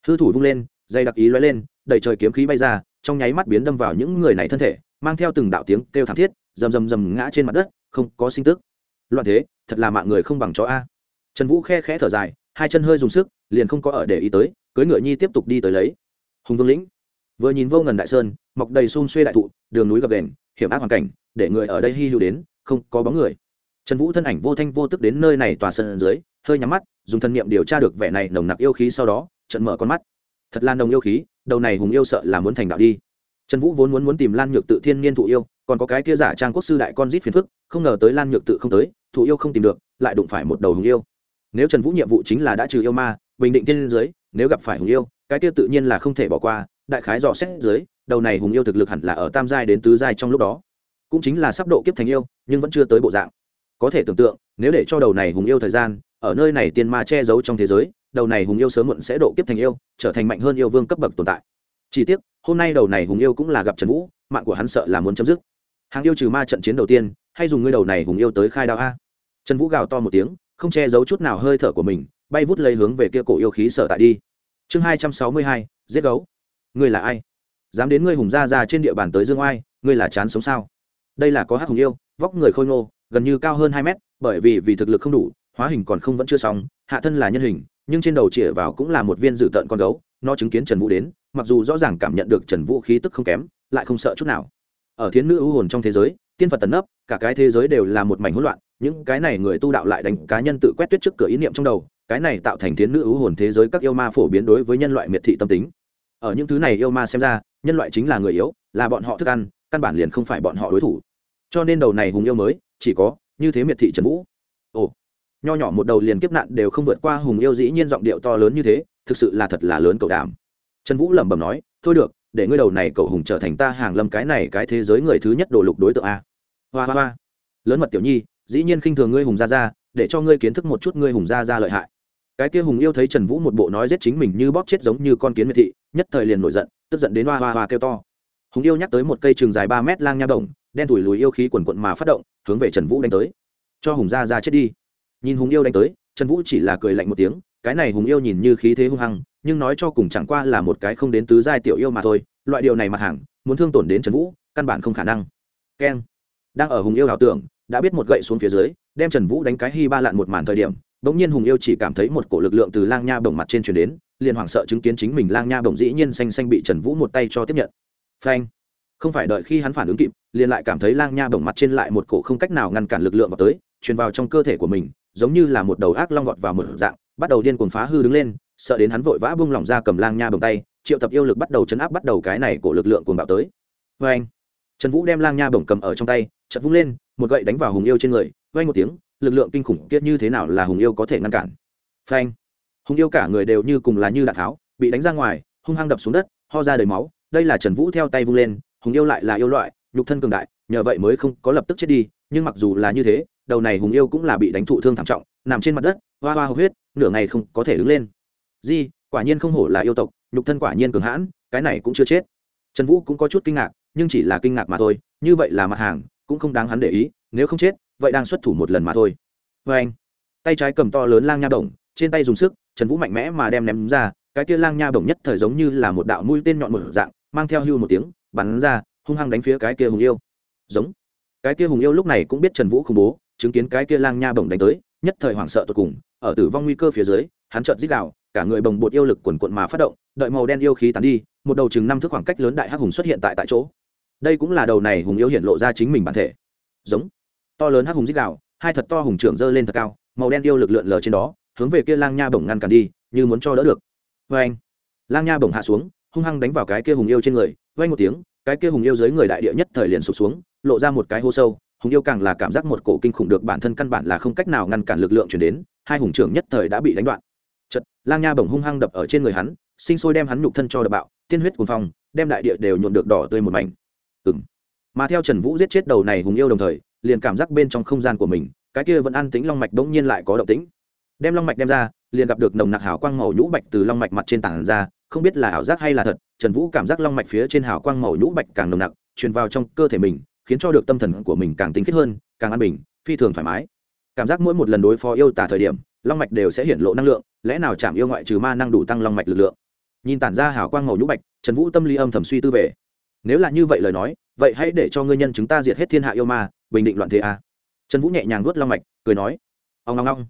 Hư thủ vung lên, dây đặc ý lóe lên, đẩy trời kiếm khí bay ra, trong nháy mắt biến đâm vào những người này thân thể, mang theo từng đạo tiếng kêu thảm thiết, rầm rầm rầm ngã trên mặt đất, không có sinh tức. Loạn thế, thật là mạng người không bằng chó a trần vũ khe khẽ thở dài, hai chân hơi dùng sức, liền không có ở để ý tới, cưới ngựa nhi tiếp tục đi tới lấy. Hùng vương lĩnh, vừa nhìn vô ngần đại sơn, mọc đầy xung xuê đại thụ, đường núi gập đền hiểm ác hoàn cảnh, để người ở đây hy hữu đến, không có bóng người. Trần vũ thân ảnh vô thanh vô tức đến nơi này tòa sân dưới, hơi nhắm mắt, dùng thân nhiệm điều tra được vẻ này nồng nặc yêu khí sau đó trận mở con mắt. Thật là nồng yêu khí, đầu này hùng yêu sợ là muốn thành đạo đi. Trần vũ vốn muốn muốn tìm lan nhược tự thiên niên thụ yêu, còn có cái kia giả trang quốc sư đại con rít phiền phức, không ngờ tới lan nhược tự không tới, thụ yêu không tìm được, lại đụng phải một đầu hùng yêu nếu trần vũ nhiệm vụ chính là đã trừ yêu ma, bình định thiên giới, nếu gặp phải hùng yêu, cái kia tự nhiên là không thể bỏ qua, đại khái dò xét dưới đầu này hùng yêu thực lực hẳn là ở tam giai đến tứ giai trong lúc đó. Cũng chính là sắp độ kiếp thành yêu, nhưng vẫn chưa tới bộ dạng. Có thể tưởng tượng, nếu để cho đầu này hùng yêu thời gian, ở nơi này tiên ma che giấu trong thế giới, đầu này hùng yêu sớm muộn sẽ độ kiếp thành yêu, trở thành mạnh hơn yêu vương cấp bậc tồn tại. Chỉ tiếc, hôm nay đầu này hùng yêu cũng là gặp trần vũ, mạng của hắn sợ là muốn chấm dứt. Hàng yêu trừ ma trận chiến đầu tiên, hay dùng ngươi đầu này hùng yêu tới khai đạo a? Trần vũ gào to một tiếng không che giấu chút nào hơi thở của mình, bay vút lấy hướng về kia cổ yêu khí sở tại đi. Chương hai trăm sáu mươi hai, giết gấu. Ngươi là ai? Dám đến ngươi hùng gia ra trên địa bàn tới dương oai, ngươi là chán sống sao? Đây là có hát hùng yêu, vóc người khôi ngô, gần như cao hơn hai mét, bởi vì vì thực lực không đủ, hóa hình còn không vẫn chưa xong, hạ thân là nhân hình, nhưng trên đầu chĩa vào cũng là một viên dự tợn con gấu, nó chứng kiến trần vũ đến, mặc dù rõ ràng cảm nhận được trần vũ khí tức không kém, lại không sợ chút nào. Ở thiến nữ ưu hồn trong thế giới, tiên phật tấn ấp cả cái thế giới đều là một mảnh hỗn loạn những cái này người tu đạo lại đánh cá nhân tự quét tuyết trước cửa ý niệm trong đầu, cái này tạo thành thiến nữ ưu hồn thế giới các yêu ma phổ biến đối với nhân loại miệt thị tâm tính. Ở những thứ này yêu ma xem ra, nhân loại chính là người yếu, là bọn họ thức ăn, căn bản liền không phải bọn họ đối thủ. Cho nên đầu này hùng yêu mới, chỉ có như thế miệt thị trần vũ. Ồ, nho nhỏ một đầu liền kiếp nạn đều không vượt qua hùng yêu dĩ nhiên giọng điệu to lớn như thế, thực sự là thật là lớn cầu đảm trần vũ lẩm bẩm nói, thôi được, để ngươi đầu này cậu hùng trở thành ta hàng lâm cái này cái thế giới người thứ nhất đồ lục đối tượng a. Hoa hoa hoa. Lớn mật tiểu nhi dĩ nhiên khinh thường ngươi hùng gia gia, để cho ngươi kiến thức một chút ngươi hùng gia gia lợi hại. Cái kia hùng yêu thấy trần vũ một bộ nói giết chính mình như bóp chết giống như con kiến miệt thị, nhất thời liền nổi giận, tức giận đến hoa hoa hoa kêu to. Hùng yêu nhắc tới một cây trường dài ba mét lang nha đồng đen thủi lùi yêu khí quần quận mà phát động, hướng về trần vũ đánh tới. Cho hùng gia gia chết đi. Nhìn hùng yêu đánh tới, trần vũ chỉ là cười lạnh một tiếng, cái này hùng yêu nhìn như khí thế hung hăng, nhưng nói cho cùng chẳng qua là một cái không đến tứ giai tiểu yêu mà thôi, loại điều này mặt hàng, muốn thương tổn đến trần vũ, căn bản không khả năng. Keng đang ở hùng yêu ảo tưởng, đã biết một gậy xuống phía dưới, đem trần vũ đánh cái hy ba lạn một màn thời điểm, bỗng nhiên hùng yêu chỉ cảm thấy một cổ lực lượng từ lang nha bồng mặt trên chuyển đến, liền hoảng sợ chứng kiến chính mình lang nha bồng dĩ nhiên xanh xanh bị trần vũ một tay cho tiếp nhận. Phanh! Không phải đợi khi hắn phản ứng kịp, liền lại cảm thấy lang nha bồng mặt trên lại một cổ không cách nào ngăn cản lực lượng vào tới, truyền vào trong cơ thể của mình, giống như là một đầu ác long vọt vào một dạng, bắt đầu điên cuồng phá hư đứng lên, sợ đến hắn vội vã bung lỏng ra cầm lang nha bồng tay, triệu tập yêu lực bắt đầu chấn áp bắt đầu cái này của lực lượng cuồng bạo tới. Vê anh trần vũ đem lang nha bồng cầm ở trong tay chật vung lên, một gậy đánh vào hùng yêu trên người, vang một tiếng, lực lượng kinh khủng kiết như thế nào là hùng yêu có thể ngăn cản? Phanh! Hùng yêu cả người đều như cùng là như đạn tháo, bị đánh ra ngoài, hung hăng đập xuống đất, ho ra đầy máu, đây là trần vũ theo tay vung lên, hùng yêu lại là yêu loại, nhục thân cường đại, nhờ vậy mới không có lập tức chết đi, nhưng mặc dù là như thế, đầu này hùng yêu cũng là bị đánh thụ thương thảm trọng, nằm trên mặt đất, hoa hoa huyết, nửa ngày không có thể đứng lên. Di, quả nhiên không hổ là yêu tộc, nhục thân quả nhiên cường hãn, cái này cũng chưa chết. Trần vũ cũng có chút kinh ngạc, nhưng chỉ là kinh ngạc mà thôi, như vậy là mặt hàng cũng không đáng hắn để ý, nếu không chết, vậy đang xuất thủ một lần mà thôi. Vê anh, tay trái cầm to lớn lang nha bổng, trên tay dùng sức, trần vũ mạnh mẽ mà đem ném ra, cái kia lang nha bổng nhất thời giống như là một đạo mũi tên nhọn một dạng, mang theo hưu một tiếng, bắn ra, hung hăng đánh phía cái kia hùng yêu. Giống. Cái kia hùng yêu lúc này cũng biết trần vũ khủng bố, chứng kiến cái kia lang nha bổng đánh tới, nhất thời hoảng sợ tột cùng, ở tử vong nguy cơ phía dưới, hắn chợt dít đạo cả người bồng bột yêu lực quần quận mà phát động, đợi màu đen yêu khí tán đi, một đầu chừng năm thước khoảng cách lớn đại hắc hùng xuất hiện tại tại chỗ đây cũng là đầu này hùng yêu hiện lộ ra chính mình bản thể. Giống. To lớn hắc hùng dích đạo hai thật to hùng trưởng dơ lên thật cao, màu đen yêu lực lượn lờ trên đó, hướng về kia lang nha bổng ngăn cản đi, như muốn cho đỡ được. Vê anh lang nha bổng hạ xuống, hung hăng đánh vào cái kia hùng yêu trên người vay một tiếng, cái kia hùng yêu dưới người đại địa nhất thời liền sụp xuống, lộ ra một cái hô sâu, hùng yêu càng là cảm giác một cổ kinh khủng được bản thân căn bản là không cách nào ngăn cản lực lượng chuyển đến, hai hùng trưởng nhất thời đã bị đánh đoạn. Chật lang nha bổng hung hăng đập ở trên người hắn, sinh sôi đem hắn nhục thân cho đập bạo, tiên huyết cuồng phong, đem đại địa đều nhuộm được đỏ tươi một mảnh ừng mà theo trần vũ giết chết đầu này hùng yêu đồng thời, liền cảm giác bên trong không gian của mình, cái kia vẫn an tính long mạch đống nhiên lại có động tĩnh. Đem long mạch đem ra, liền gặp được nồng nặc hào quang màu nhũ bạch từ long mạch mặt trên tảng ra, không biết là ảo giác hay là thật, trần vũ cảm giác long mạch phía trên hào quang màu nhũ bạch càng nồng nặc, truyền vào trong cơ thể mình, khiến cho được tâm thần của mình càng tinh khiết hơn, càng an bình, phi thường thoải mái. Cảm giác mỗi một lần đối phó yêu tả thời điểm, long mạch đều sẽ hiện lộ năng lượng, lẽ nào chạm yêu ngoại trừ ma năng đủ tăng long mạch lực lượng? Nhìn tản ra hào quang màu nhũ bạch, trần vũ tâm lý âm thầm suy tư về nếu là như vậy lời nói, vậy hãy để cho ngươi nhân chúng ta diệt hết thiên hạ yêu ma, bình định loạn thế a. Trần vũ nhẹ nhàng nuốt long mạch, cười nói ông ngong ngong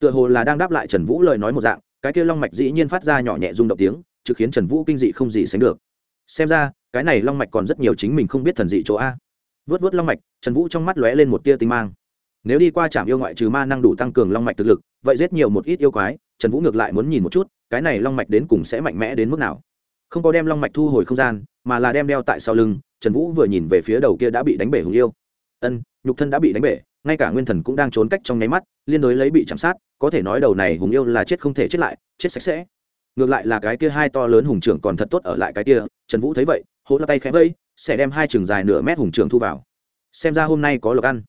tựa hồ là đang đáp lại trần vũ lời nói một dạng, cái kia long mạch dĩ nhiên phát ra nhỏ nhẹ rung động tiếng, trực khiến trần vũ kinh dị không gì sánh được. Xem ra, cái này long mạch còn rất nhiều chính mình không biết thần dị chỗ a. Vớt vớt long mạch, trần vũ trong mắt lóe lên một tia tinh mang. Nếu đi qua trạm yêu ngoại trừ ma năng đủ tăng cường long mạch thực lực, vậy giết nhiều một ít yêu quái, trần vũ ngược lại muốn nhìn một chút, cái này long mạch đến cùng sẽ mạnh mẽ đến mức nào. Không có đem long mạch thu hồi không gian mà là đem đeo tại sau lưng, trần vũ vừa nhìn về phía đầu kia đã bị đánh bể hùng yêu. Ân, nhục thân đã bị đánh bể, ngay cả nguyên thần cũng đang trốn cách trong nháy mắt, liên đối lấy bị chạm sát, có thể nói đầu này hùng yêu là chết không thể chết lại, chết sạch sẽ. Ngược lại là cái kia hai to lớn hùng trưởng còn thật tốt ở lại cái kia, trần vũ thấy vậy, hỗ la tay khẽ vẫy sẽ đem hai trường dài nửa mét hùng trưởng thu vào. Xem ra hôm nay có lộc ăn.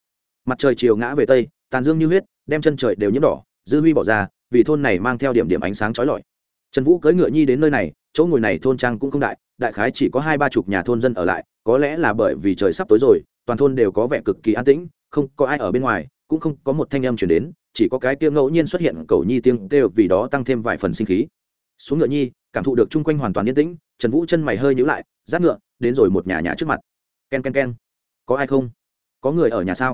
Mặt trời chiều ngã về tây, tàn dương như huyết, đem chân trời đều nhiễm đỏ, dư huy bỏ ra, vì thôn này mang theo điểm điểm ánh sáng trói lọi. Trần vũ cưỡi ngựa nhi đến nơi này, chỗ ngồi này thôn trang cũng không đại đại khái chỉ có hai ba chục nhà thôn dân ở lại, có lẽ là bởi vì trời sắp tối rồi, toàn thôn đều có vẻ cực kỳ an tĩnh, không có ai ở bên ngoài, cũng không có một thanh âm chuyển đến, chỉ có cái tiếng ngẫu nhiên xuất hiện cầu nhi tiếng kêu vì đó tăng thêm vài phần sinh khí. Xuống ngựa nhi, cảm thụ được chung quanh hoàn toàn yên tĩnh, trần vũ chân mày hơi nhữ lại giáp ngựa, đến rồi một nhà nhà trước mặt. K e n k e n k e n có ai không? Có người ở nhà sao?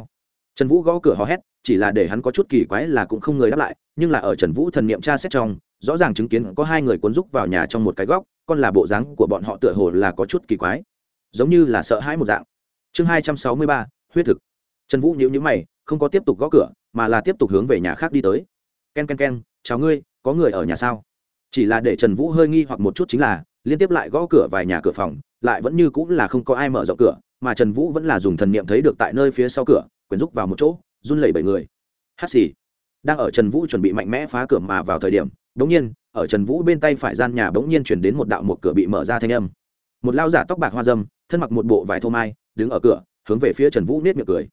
Trần vũ gõ cửa hò hét, chỉ là để hắn có chút kỳ quái là cũng không người đáp lại, nhưng là ở trần vũ thần niệm tra xét trong, rõ ràng chứng kiến có hai người cuốn rúc vào nhà trong một cái góc con là bộ dáng của bọn họ tựa hồ là có chút kỳ quái, giống như là sợ hãi một dạng. Chương hai trăm sáu mươi ba, huyết thực. Trần vũ nhíu nhíu mày, không có tiếp tục gõ cửa, mà là tiếp tục hướng về nhà khác đi tới. K e n k e n k e n chào ngươi, có người ở nhà sao? Chỉ là để trần vũ hơi nghi hoặc một chút chính là, liên tiếp lại gõ cửa vài nhà cửa phòng, lại vẫn như cũng là không có ai mở rộng cửa, mà trần vũ vẫn là dùng thần niệm thấy được tại nơi phía sau cửa, quyển rúc vào một chỗ, run lẩy bảy người. Hát xì. Đang ở trần vũ chuẩn bị mạnh mẽ phá cửa mà vào thời điểm bỗng nhiên, ở trần vũ bên tay phải gian nhà bỗng nhiên chuyển đến một đạo một cửa bị mở ra thanh âm. Một lao giả tóc bạc hoa dâm, thân mặc một bộ vải thô mai, đứng ở cửa, hướng về phía trần vũ nết miệng cười.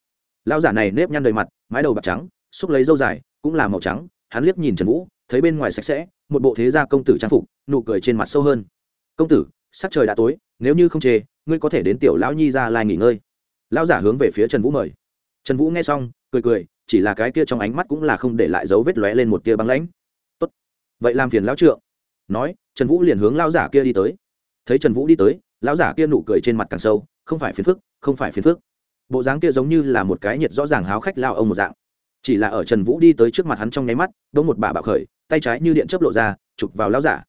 Lao giả này nếp nhăn đầy mặt, mái đầu bạc trắng, xúc lấy dâu dài, cũng là màu trắng, hắn liếc nhìn trần vũ, thấy bên ngoài sạch sẽ, một bộ thế gia công tử trang phục, nụ cười trên mặt sâu hơn. Công tử, sắc trời đã tối, nếu như không chê, ngươi có thể đến tiểu lão nhi ra lai nghỉ ngơi. Lão giả hướng về phía trần vũ mời. Trần vũ nghe xong, cười cười, chỉ là cái kia trong ánh mắt cũng là không để lại dấu vết lóe lên một tia băng lãnh vậy làm phiền lão trượng. Nói, trần vũ liền hướng lão giả kia đi tới. Thấy trần vũ đi tới, lão giả kia nụ cười trên mặt càng sâu, không phải phiền phức, không phải phiền phức. Bộ dáng kia giống như là một cái nhiệt rõ ràng háo khách lao ông một dạng. Chỉ là ở trần vũ đi tới trước mặt hắn trong nháy mắt đ ỗ một bà bạo khởi, tay trái như điện chớp lộ ra, chụp vào lão giả.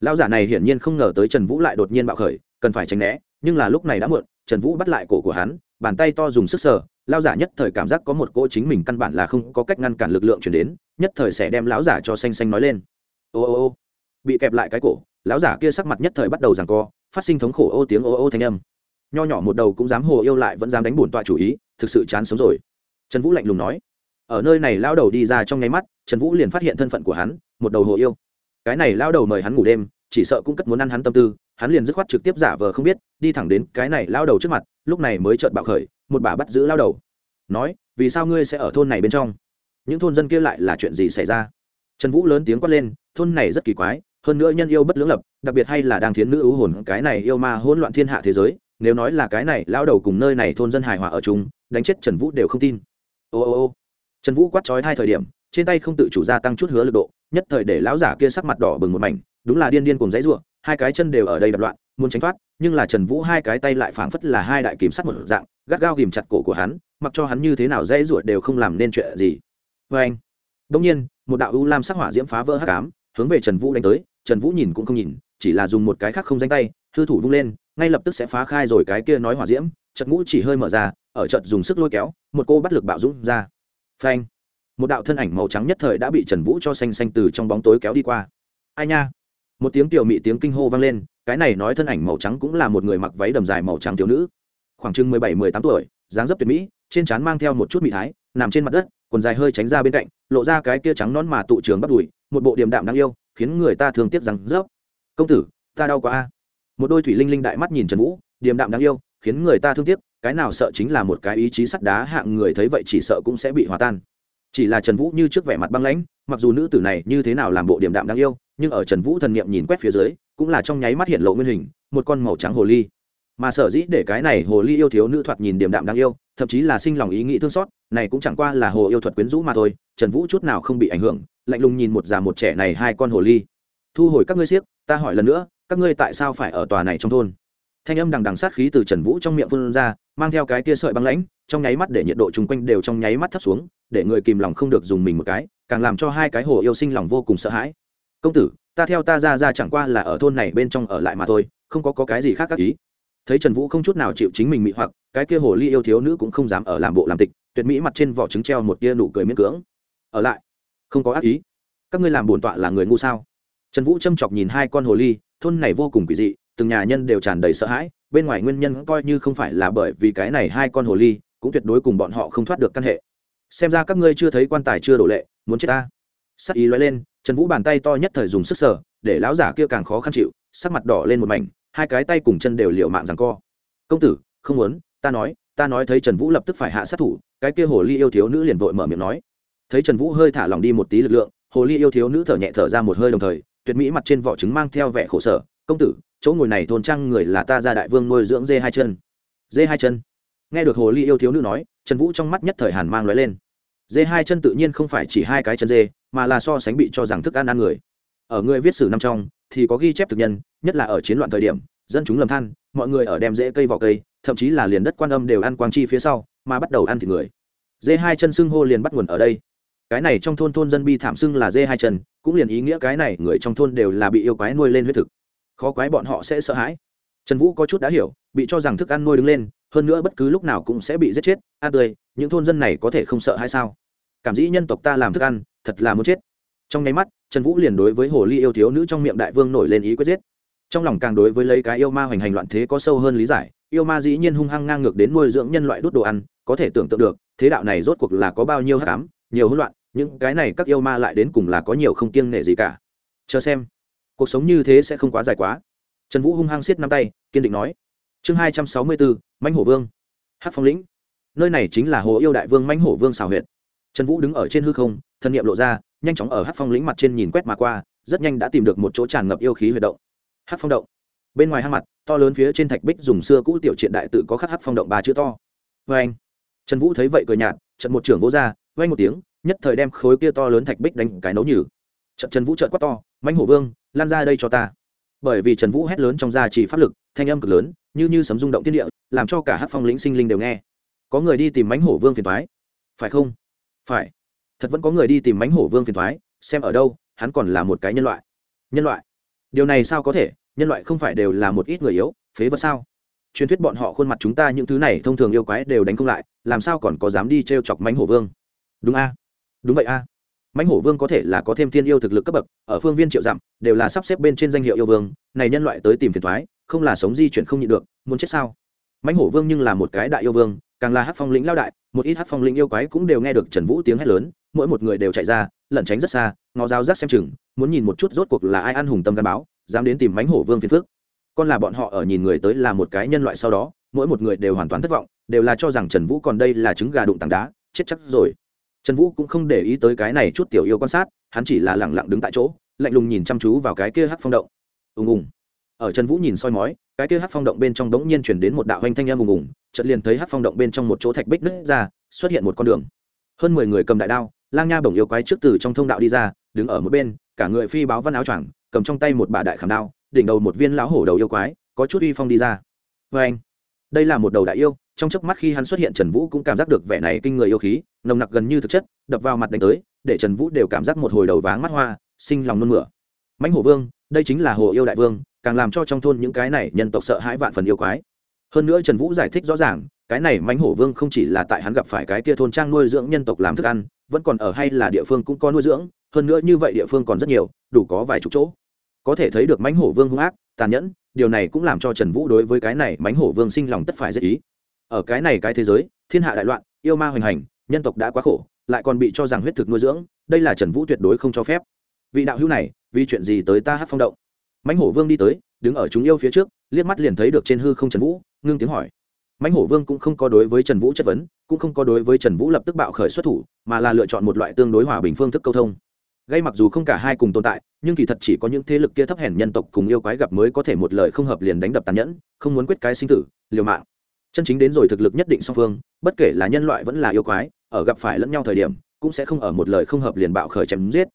Lão giả này hiển nhiên không ngờ tới trần vũ lại đột nhiên bạo khởi, cần phải tránh né, nhưng là lúc này đã muộn, trần vũ bắt lại cổ của hắn, bàn tay to dùng sức sờ, lão giả nhất thời cảm giác có một cỗ chính mình căn bản là không có cách ngăn cản lực lượng chuyển đến, nhất thời sẽ đem lão giả cho xanh xanh nói lên ô ô ô. Bị kẹp lại cái cổ, lão giả kia sắc mặt nhất thời bắt đầu rằng co, phát sinh thống khổ ô tiếng ô ô thanh âm. Nho nhỏ một đầu cũng dám hồ yêu lại vẫn dám đánh bổn tọa chủ ý, thực sự chán sống rồi. Trần vũ lạnh lùng nói. Ở nơi này lao đầu đi ra trong nháy mắt, trần vũ liền phát hiện thân phận của hắn, một đầu hồ yêu. Cái này lao đầu mời hắn ngủ đêm, chỉ sợ cũng cất muốn ăn hắn tâm tư, hắn liền dứt khoát trực tiếp giả vờ không biết, đi thẳng đến cái này lao đầu trước mặt, lúc này mới chợt bạo khởi, một bà bắt giữ lao đầu. Nói, vì sao ngươi sẽ ở thôn này bên trong? Những thôn dân kia lại là chuyện gì xảy ra? Trần vũ lớn tiếng quát lên thôn này rất kỳ quái, hơn nữa nhân yêu bất lưỡng lập, đặc biệt hay là đang thiến nữ ưu hồn cái này yêu ma hỗn loạn thiên hạ thế giới, nếu nói là cái này lao đầu cùng nơi này thôn dân hài hòa ở chúng đánh chết trần vũ đều không tin. Ô ô ô, trần vũ quát trói hai thời điểm, trên tay không tự chủ gia tăng chút hứa lực độ, nhất thời để lão giả kia sắc mặt đỏ bừng một mảnh, đúng là điên điên cùng dãy ruộng hai cái chân đều ở đây đập loạn, muốn tránh thoát, nhưng là trần vũ hai cái tay lại phảng phất là hai đại kìm sắt một dạng, gắt gao kìm chặt cổ của hắn, mặc cho hắn như thế nào dãy ruột đều không làm nên chuyện gì. Vê anh đông nhiên, một đạo u lam sắc hỏa diễm phá vỡ hắc ám hướng về trần vũ đánh tới, trần vũ nhìn cũng không nhìn, chỉ là dùng một cái khác không danh tay, hư thủ vung lên, ngay lập tức sẽ phá khai rồi cái kia nói hỏa diễm, chật ngũ chỉ hơi mở ra, ở trận dùng sức lôi kéo, một cô bắt lực bạo dũng ra. Phanh! Một đạo thân ảnh màu trắng nhất thời đã bị trần vũ cho xanh xanh từ trong bóng tối kéo đi qua. Ai nha! Một tiếng tiểu mị tiếng kinh hô vang lên, cái này nói thân ảnh màu trắng cũng là một người mặc váy đầm dài màu trắng thiếu nữ. Khoảng chừng mười bảy, mười tám tuổi, dáng dấp tuyệt mỹ, trên trán mang theo một chút mị thái, nằm trên mặt đất, quần dài hơi tránh ra bên cạnh, lộ ra cái kia trắng nón mà tụ trường bắt đùi một bộ điểm đạm đáng yêu, khiến người ta thường tiếc rằng rớp công tử, ta đau quá a. Một đôi thủy linh linh đại mắt nhìn trần vũ, điềm đạm đáng yêu, khiến người ta thương tiếc, cái nào sợ chính là một cái ý chí sắt đá hạng người thấy vậy chỉ sợ cũng sẽ bị hòa tan. Chỉ là trần vũ như trước vẻ mặt băng lãnh, mặc dù nữ tử này như thế nào làm bộ điềm đạm đáng yêu, nhưng ở trần vũ thần niệm nhìn quét phía dưới, cũng là trong nháy mắt hiện lộ nguyên hình, một con màu trắng hồ ly. Mà sở dĩ để cái này hồ ly yêu thiếu nữ thoạt nhìn điềm đạm đáng yêu, thậm chí là sinh lòng ý nghĩ thương xót, này cũng chẳng qua là hồ yêu thuật quyến rũ mà thôi, trần vũ chút nào không bị ảnh hưởng lạnh lùng nhìn một già một trẻ này hai con hồ ly. Thu hồi các ngươi siếc ta hỏi lần nữa các ngươi tại sao phải ở tòa này trong thôn? Thanh âm đằng đằng sát khí từ trần vũ trong miệng phun ra mang theo cái tia sợi băng lãnh trong nháy mắt để nhiệt độ chung quanh đều trong nháy mắt thấp xuống để người kìm lòng không được dùng mình một cái càng làm cho hai cái hồ yêu sinh lòng vô cùng sợ hãi. Công tử ta theo ta ra ra chẳng qua là ở thôn này bên trong ở lại mà thôi không có, có cái gì khác các ý. Thấy trần vũ không chút nào chịu chính mình mị hoặc cái kia hồ ly yêu thiếu nữ cũng không dám ở làm bộ làm tịch tuyệt mỹ mặt trên vỏ trứng treo một tia nụ cười miễn cưỡng. Ở lại không có ác ý. Các ngươi làm bổn tọa là người ngu sao? Trần vũ châm chọc nhìn hai con hồ ly, thôn này vô cùng quỷ dị, từng nhà nhân đều tràn đầy sợ hãi, bên ngoài nguyên nhân coi như không phải là bởi vì cái này hai con hồ ly, cũng tuyệt đối cùng bọn họ không thoát được căn hệ. Xem ra các ngươi chưa thấy quan tài chưa đổ lệ, muốn chết ta. Sắc ý lóe lên, trần vũ bàn tay to nhất thời dùng sức sở để lão giả kia càng khó khăn chịu, sắc mặt đỏ lên một mảnh, hai cái tay cùng chân đều liều mạng rằng co. Công tử, không muốn, ta nói ta nói thấy trần vũ lập tức phải hạ sát thủ, cái kia hồ ly yêu thiếu nữ liền vội mở miệng nói thấy trần vũ hơi thả lòng đi một tí lực lượng, hồ ly yêu thiếu nữ thở nhẹ thở ra một hơi đồng thời, tuyệt mỹ mặt trên vỏ trứng mang theo vẻ khổ sở, công tử, chỗ ngồi này thôn trang người là ta ra đại vương nuôi dưỡng dê hai chân. Dê hai chân? Nghe được hồ ly yêu thiếu nữ nói, trần vũ trong mắt nhất thời hàn mang lóe lên. Dê hai chân tự nhiên không phải chỉ hai cái chân dê, mà là so sánh bị cho rằng thức ăn ăn người. Ở người viết sử năm trong, thì có ghi chép thực nhân, nhất là ở chiến loạn thời điểm, dân chúng lầm than, mọi người ở đem rễ cây vỏ cây, thậm chí là liền đất quan âm đều ăn quang chi phía sau, mà bắt đầu ăn thịt người. Dê hai chân xưng hô liền bắt nguồn ở đây cái này trong thôn thôn dân bi thảm xưng là dê hai chân, cũng liền ý nghĩa cái này người trong thôn đều là bị yêu quái nuôi lên huyết thực. Khó quái bọn họ sẽ sợ hãi. Trần vũ có chút đã hiểu, bị cho rằng thức ăn nuôi đứng lên, hơn nữa bất cứ lúc nào cũng sẽ bị giết chết, ăn tươi, những thôn dân này có thể không sợ hay sao? Cảm dĩ nhân tộc ta làm thức ăn, thật là muốn chết. Trong nháy mắt, trần vũ liền đối với hồ ly yêu thiếu nữ trong miệng đại vương nổi lên ý quyết giết. Trong lòng càng đối với lấy cái yêu ma hoành hành loạn thế có sâu hơn lý giải, yêu ma dĩ nhiên hung hăng ngang ngược đến nuôi dưỡng nhân loại đốt đồ ăn, có thể tưởng tượng được, thế đạo này rốt cuộc là có bao nhiêu hát cám nhiều hỗn loạn, những cái này các yêu ma lại đến cùng là có nhiều không kiêng nể gì cả. Chờ xem. Cuộc sống như thế sẽ không quá dài quá. Trần vũ hung hăng xiết năm tay, kiên định nói. Chương hai trăm sáu mươi bốn mãnh hổ vương. Hát phong lĩnh. Nơi này chính là hồ yêu đại vương mãnh hổ vương xào huyệt. Trần vũ đứng ở trên hư không, thân nhiệm lộ ra, nhanh chóng ở hát phong lĩnh mặt trên nhìn quét mà qua, rất nhanh đã tìm được một chỗ tràn ngập yêu khí huyệt động. Hát phong động. Bên ngoài hang mặt, to lớn phía trên thạch bích dùng xưa cũ tiểu triện đại tự có khắc hát phong động ba chữ to. Vê anh trần vũ thấy vậy cười nhạt trận một trưởng vô ra vang một tiếng, nhất thời đem khối kia to lớn thạch bích đánh cái nấu nhừ. Trận trần vũ trợn quát to, mãnh hổ vương, lan ra đây cho ta. Bởi vì trần vũ hét lớn trong gia trì pháp lực, thanh âm cực lớn, như như sấm rung động thiên địa, làm cho cả hát phong lĩnh sinh linh đều nghe. Có người đi tìm mãnh hổ vương phiền thoái phải không? Phải. Thật vẫn có người đi tìm mãnh hổ vương phiền thoái xem ở đâu, hắn còn là một cái nhân loại. Nhân loại? Điều này sao có thể? Nhân loại không phải đều là một ít người yếu, phế vật sao? Truyền thuyết bọn họ khuôn mặt chúng ta những thứ này thông thường yêu quái đều đánh không lại, làm sao còn có dám đi t r e o chọc mãnh hổ vương? Đúng a. Đúng vậy a. À. mãnh hổ vương có thể là có thêm thiên yêu thực lực cấp bậc, ở phương viên triệu dặm, đều là sắp xếp bên trên danh hiệu yêu vương, này nhân loại tới tìm phiền thoái, không là sống di chuyển không nhịn được, muốn chết sao? Mãnh hổ vương nhưng là một cái đại yêu vương, càng là hát phong lĩnh lao đại, một ít hát phong lĩnh yêu quái cũng đều nghe được trần vũ tiếng hét lớn, mỗi một người đều chạy ra, lẩn tránh rất xa, ngó giáo giác xem chừng, muốn nhìn một chút rốt cuộc là ai ăn hùng tâm gắn báo, dám đến tìm mãnh hổ vương phiền phước con là bọn họ ở nhìn người tới là một cái nhân loại sau đó, mỗi một người đều hoàn toàn thất vọng, đều là cho rằng trần vũ còn đây là trứng gà đụng tảng đá, chết chắc rồi trần vũ cũng không để ý tới cái này chút tiểu yêu quan sát, hắn chỉ là lẳng lặng đứng tại chỗ, lạnh lùng nhìn chăm chú vào cái kia hát phong động. Ùng ùng. Ở trần vũ nhìn soi mói, cái kia hát phong động bên trong đống nhiên chuyển đến một đạo hoanh thanh âm ùng ùng, chợt liền thấy hát phong động bên trong một chỗ thạch bích nứt ra, xuất hiện một con đường. Hơn mười người cầm đại đao, lang nha bổng yêu quái trước từ trong thông đạo đi ra, đứng ở một bên, cả người phi báo văn áo choàng, cầm trong tay một bà đại khảm đao, đỉnh đầu một viên lão hổ đầu yêu quái, có chút uy phong đi ra. Vê anh đây là một đầu đại yêu, trong chớp mắt khi hắn xuất hiện, trần vũ cũng cảm giác được vẻ này kinh người yêu khí nồng nặc gần như thực chất, đập vào mặt đánh tới, để trần vũ đều cảm giác một hồi đầu váng mắt hoa, sinh lòng nôn mửa. Mãnh hổ vương, đây chính là hồ yêu đại vương, càng làm cho trong thôn những cái này nhân tộc sợ hãi vạn phần yêu quái. Hơn nữa trần vũ giải thích rõ ràng, cái này mãnh hổ vương không chỉ là tại hắn gặp phải cái kia thôn trang nuôi dưỡng nhân tộc làm thức ăn, vẫn còn ở hay là địa phương cũng có nuôi dưỡng, hơn nữa như vậy địa phương còn rất nhiều, đủ có vài chục chỗ. Có thể thấy được mãnh hổ vương hung ác, tàn nhẫn, điều này cũng làm cho trần vũ đối với cái này mãnh hổ vương sinh lòng tất phải rất ý. Ở cái này cái thế giới, thiên hạ đại loạn, yêu ma hoành hành nhân tộc đã quá khổ, lại còn bị cho rằng huyết thực nuôi dưỡng, đây là trần vũ tuyệt đối không cho phép. Vị đạo hữu này, vì chuyện gì tới ta hát phong động? Mãnh hổ vương đi tới, đứng ở chúng yêu phía trước, liếc mắt liền thấy được trên hư không trần vũ, ngưng tiếng hỏi. Mãnh hổ vương cũng không có đối với trần vũ chất vấn, cũng không có đối với trần vũ lập tức bạo khởi xuất thủ, mà là lựa chọn một loại tương đối hòa bình phương thức câu thông. Gây mặc dù không cả hai cùng tồn tại, nhưng kỳ thật chỉ có những thế lực kia thấp hèn nhân tộc cùng yêu quái gặp mới có thể một lời không hợp liền đánh đập tàn nhẫn, không muốn quyết cái sinh tử, liều mạng chân chính đến rồi thực lực nhất định song phương, bất kể là nhân loại vẫn là yêu quái, ở gặp phải lẫn nhau thời điểm, cũng sẽ không ở một lời không hợp liền bạo khởi chém giết.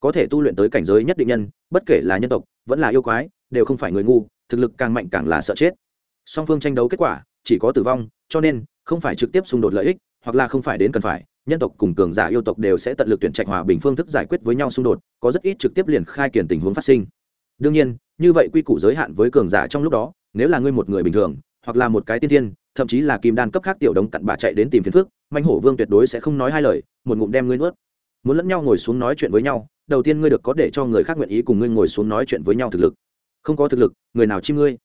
Có thể tu luyện tới cảnh giới nhất định nhân, bất kể là nhân tộc, vẫn là yêu quái, đều không phải người ngu, thực lực càng mạnh càng là sợ chết. Song phương tranh đấu kết quả, chỉ có tử vong, cho nên, không phải trực tiếp xung đột lợi ích, hoặc là không phải đến cần phải, nhân tộc cùng cường giả yêu tộc đều sẽ tận lực tuyển trạch hòa bình phương thức giải quyết với nhau xung đột, có rất ít trực tiếp liền khai kiển tình huống phát sinh. Đương nhiên, như vậy quy củ giới hạn với cường giả trong lúc đó, nếu là ngươi một người bình thường, hoặc là một cái tiên thiên thậm chí là kim đan cấp khác tiểu đống cặn bà chạy đến tìm phiền phước manh hổ vương tuyệt đối sẽ không nói hai lời, một ngụm đem ngươi nuốt. Muốn lẫn nhau ngồi xuống nói chuyện với nhau, đầu tiên ngươi được có để cho người khác nguyện ý cùng ngươi ngồi xuống nói chuyện với nhau thực lực. Không có thực lực, người nào chi ngươi?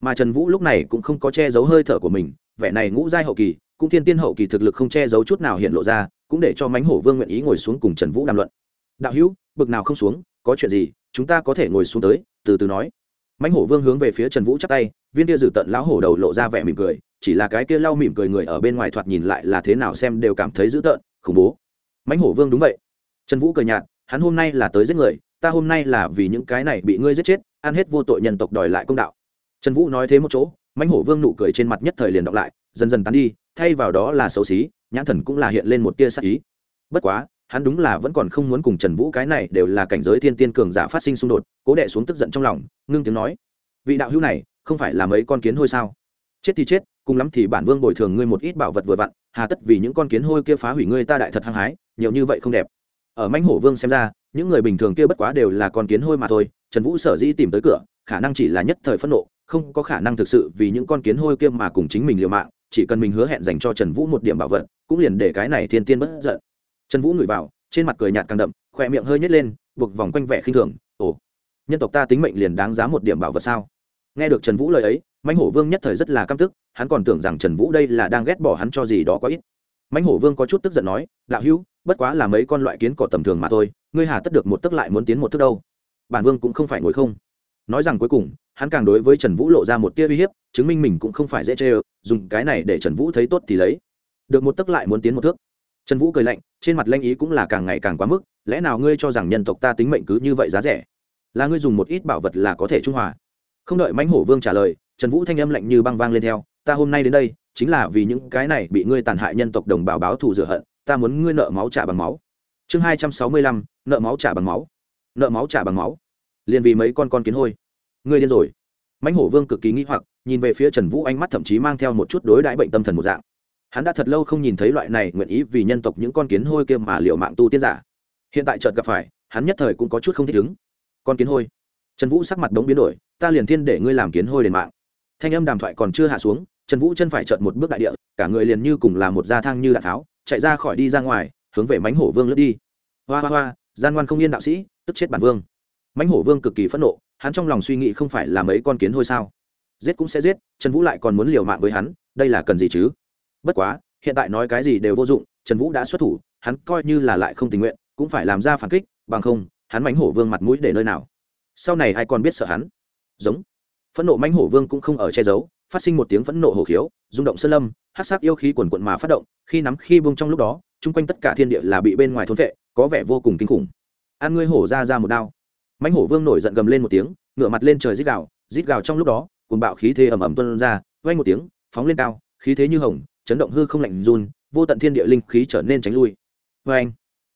Mà trần vũ lúc này cũng không có che giấu hơi thở của mình, vẻ này ngũ giai hậu kỳ, cũng thiên tiên hậu kỳ thực lực không che giấu chút nào hiện lộ ra, cũng để cho mánh hổ vương nguyện ý ngồi xuống cùng trần vũ đàm luận. Đạo hữu, bực nào không xuống, có chuyện gì, chúng ta có thể ngồi xuống tới, từ từ nói mãnh hổ vương hướng về phía trần vũ chắc tay, viên kia dử tận lão hổ đầu lộ ra vẻ mỉm cười, chỉ là cái kia lau mỉm cười người ở bên ngoài thoạt nhìn lại là thế nào xem đều cảm thấy dữ tợn, khủng bố. Mãnh hổ vương đúng vậy. Trần vũ cười nhạt, hắn hôm nay là tới giết người, ta hôm nay là vì những cái này bị ngươi giết chết, ăn hết vô tội nhân tộc đòi lại công đạo. Trần vũ nói thế một chỗ, mãnh hổ vương nụ cười trên mặt nhất thời liền đọc lại, dần dần tán đi, thay vào đó là xấu xí, nhãn thần cũng là hiện lên một tia sắc ý. Bất quá hắn đúng là vẫn còn không muốn cùng trần vũ cái này đều là cảnh giới thiên tiên cường giả phát sinh xung đột, cố đệ xuống tức giận trong lòng, ngưng tiếng nói, vị đạo hữu này, không phải là mấy con kiến hôi sao? Chết thì chết, cùng lắm thì bản vương bồi thường ngươi một ít bảo vật vừa vặn, hà tất vì những con kiến hôi kia phá hủy ngươi ta đại thật hăng hái, nhiều như vậy không đẹp. Ở mãnh hổ vương xem ra, những người bình thường kia bất quá đều là con kiến hôi mà thôi, trần vũ sở dĩ tìm tới cửa, khả năng chỉ là nhất thời phẫn nộ, không có khả năng thực sự vì những con kiến hôi kia mà cùng chính mình liều mạng, chỉ cần mình hứa hẹn dành cho trần vũ một điểm bảo vật, cũng liền để cái này thiên tiên bất giận trần vũ ngửi vào, trên mặt cười nhạt càng đậm, khỏe miệng hơi nhét lên, buộc vòng quanh vẻ khinh thường, ồ, nhân tộc ta tính mệnh liền đáng giá một điểm bảo vật sao? Nghe được trần vũ lời ấy, mãnh hổ vương nhất thời rất là căm tức, hắn còn tưởng rằng trần vũ đây là đang ghét bỏ hắn cho gì đó có ít. Mãnh hổ vương có chút tức giận nói, đạo hữu, bất quá là mấy con loại kiến cỏ tầm thường mà thôi, ngươi hà tất được một tức lại muốn tiến một tức đâu. Bản vương cũng không phải ngồi không. Nói rằng cuối cùng, hắn càng đối với trần vũ lộ ra một tia uy hiếp, chứng minh mình cũng không phải dễ chê ơ, dùng cái này để trần vũ thấy tốt thì lấy. Được một tức lại muốn tiến một thước trần vũ cười lạnh, trên mặt lanh ý cũng là càng ngày càng quá mức, lẽ nào ngươi cho rằng nhân tộc ta tính mệnh cứ như vậy giá rẻ? Là ngươi dùng một ít bảo vật là có thể trung hòa. Không đợi mãnh hổ vương trả lời, trần vũ thanh âm lạnh như băng vang lên theo, ta hôm nay đến đây, chính là vì những cái này bị ngươi tàn hại nhân tộc đồng bào báo thù rửa hận, ta muốn ngươi nợ máu trả bằng máu. Chương hai trăm sáu mươi lăm, nợ máu trả bằng máu. Nợ máu trả bằng máu. Liền vì mấy con con kiến hôi. Ngươi điên rồi. Mãnh hổ vương cực kỳ nghĩ hoặc, nhìn về phía trần vũ ánh mắt thậm chí mang theo một chút đối đãi bệnh tâm thần một dạng hắn đã thật lâu không nhìn thấy loại này nguyện ý vì nhân tộc những con kiến hôi kia mà liệu mạng tu tiên giả. Hiện tại chợt gặp phải, hắn nhất thời cũng có chút không thích ứng. Con kiến hôi. Trần vũ sắc mặt đống biến đổi, ta liền thiên để ngươi làm kiến hôi đền mạng. Thanh âm đàm thoại còn chưa hạ xuống, trần vũ chân phải chợt một bước đại địa, cả người liền như cùng là một da thang như đạn tháo, chạy ra khỏi đi ra ngoài, hướng về mánh hổ vương lướt đi. Hoa hoa hoa, gian ngoan không yên đạo sĩ, tức chết bản vương. Mánh hổ vương cực kỳ phẫn nộ, hắn trong lòng suy nghĩ không phải là mấy con kiến hôi sao? Giết cũng sẽ giết, trần vũ lại còn muốn liều mạng với hắn, đây là cần gì chứ? Bất quá, hiện tại nói cái gì đều vô dụng, trần vũ đã xuất thủ, hắn coi như là lại không tình nguyện, cũng phải làm ra phản kích, bằng không, hắn mánh hổ vương mặt mũi để nơi nào. Sau này ai còn biết sợ hắn? Giống. Phẫn nộ mánh hổ vương cũng không ở che giấu, phát sinh một tiếng phẫn nộ hổ khiếu, rung động sơn lâm hát sắc yêu khí quần quận mà phát động, khi nắm khi bông trong lúc đó, chung quanh tất cả thiên địa là bị bên ngoài thốn vệ, có vẻ vô cùng kinh khủng. An ngươi hổ ra ra một đao. Mãnh hổ vương nổi giận gầm lên một tiếng ngựa mặt lên trời rít gào rít gào trong lúc đó cùng bạo khí thế ầm ầm tuân ra vay một tiếng, phóng lên cao, khí thế như hồng chấn động hư không lạnh run, vô tận thiên địa linh khí trở nên tránh lui. Vê anh,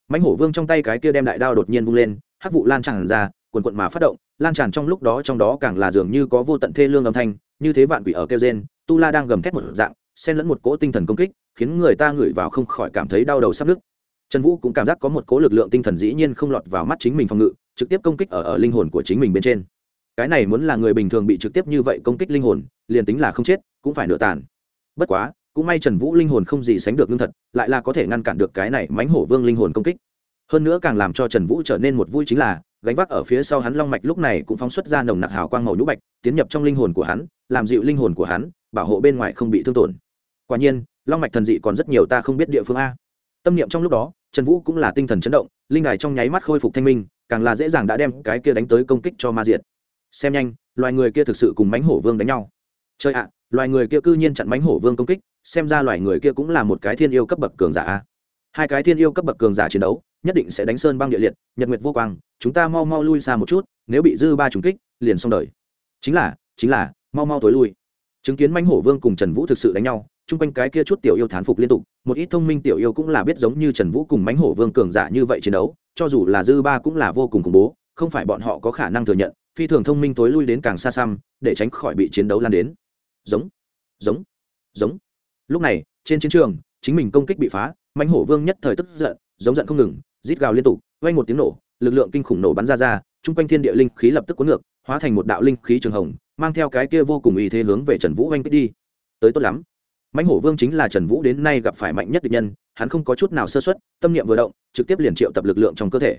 mãnh hổ vương trong tay cái kia đem đại đao đột nhiên vung lên, hắc vụ lan tràn ra quần quận mà phát động, lan tràn trong lúc đó trong đó càng là dường như có vô tận thê lương âm thanh, như thế vạn quỷ ở kêu gen tu la đang gầm thét một dạng, xen lẫn một cỗ tinh thần công kích, khiến người ta ngửi vào không khỏi cảm thấy đau đầu sắp nứt. Trần vũ cũng cảm giác có một cỗ lực lượng tinh thần dĩ nhiên không lọt vào mắt chính mình phòng ngự, trực tiếp công kích ở ở linh hồn của chính mình bên trên. Cái này muốn là người bình thường bị trực tiếp như vậy công kích linh hồn, liền tính là không chết, cũng phải nửa tàn. Bất quá cũng may trần vũ linh hồn không gì sánh được lương thật, lại là có thể ngăn cản được cái này mánh hổ vương linh hồn công kích. Hơn nữa càng làm cho trần vũ trở nên một vui chính là, gánh vác ở phía sau hắn long mạch lúc này cũng phóng xuất ra nồng nặc hào quang màu nhũ bạch, tiến nhập trong linh hồn của hắn, làm dịu linh hồn của hắn, bảo hộ bên ngoài không bị thương tổn. Quả nhiên, long mạch thần dị còn rất nhiều ta không biết địa phương a. Tâm niệm trong lúc đó, trần vũ cũng là tinh thần chấn động, linh đài trong nháy mắt khôi phục thanh minh, càng là dễ dàng đã đem cái kia đánh tới công kích cho ma diệt. Xem nhanh, loài người kia thực sự cùng mánh hổ vương đánh nhau. Chơi ạ, loài người kia cư nhiên chặn mánh hổ vương công kích xem ra loài người kia cũng là một cái thiên yêu cấp bậc cường giả hai cái thiên yêu cấp bậc cường giả chiến đấu, nhất định sẽ đánh sơn băng địa liệt, nhật nguyệt vô quang, chúng ta mau mau lui xa một chút, nếu bị dư ba trùng kích, liền xong đời. Chính là chính là, mau mau tối lui. Chứng kiến manh hổ vương cùng trần vũ thực sự đánh nhau, chung quanh cái kia chút tiểu yêu thán phục liên tục, một ít thông minh tiểu yêu cũng là biết giống như trần vũ cùng mánh hổ vương cường giả như vậy chiến đấu, cho dù là dư ba cũng là vô cùng khủng bố, không phải bọn họ có khả năng thừa nhận, phi thường thông minh tối lui đến càng xa xăm, để tránh khỏi bị chiến đấu lan đến. Giống giống giống lúc này, trên chiến trường, chính mình công kích bị phá, mãnh hổ vương nhất thời tức giận, giống giận không ngừng, rít gào liên tục, vang một tiếng nổ, lực lượng kinh khủng nổ bắn ra ra chung quanh thiên địa linh khí lập tức cuốn ngược, hóa thành một đạo linh khí trường hồng, mang theo cái kia vô cùng ý thế hướng về trần vũ oanh kích đi. Tới tốt lắm. Mãnh hổ vương chính là trần vũ đến nay gặp phải mạnh nhất địch nhân, hắn không có chút nào sơ xuất tâm niệm vừa động, trực tiếp liền triệu tập lực lượng trong cơ thể.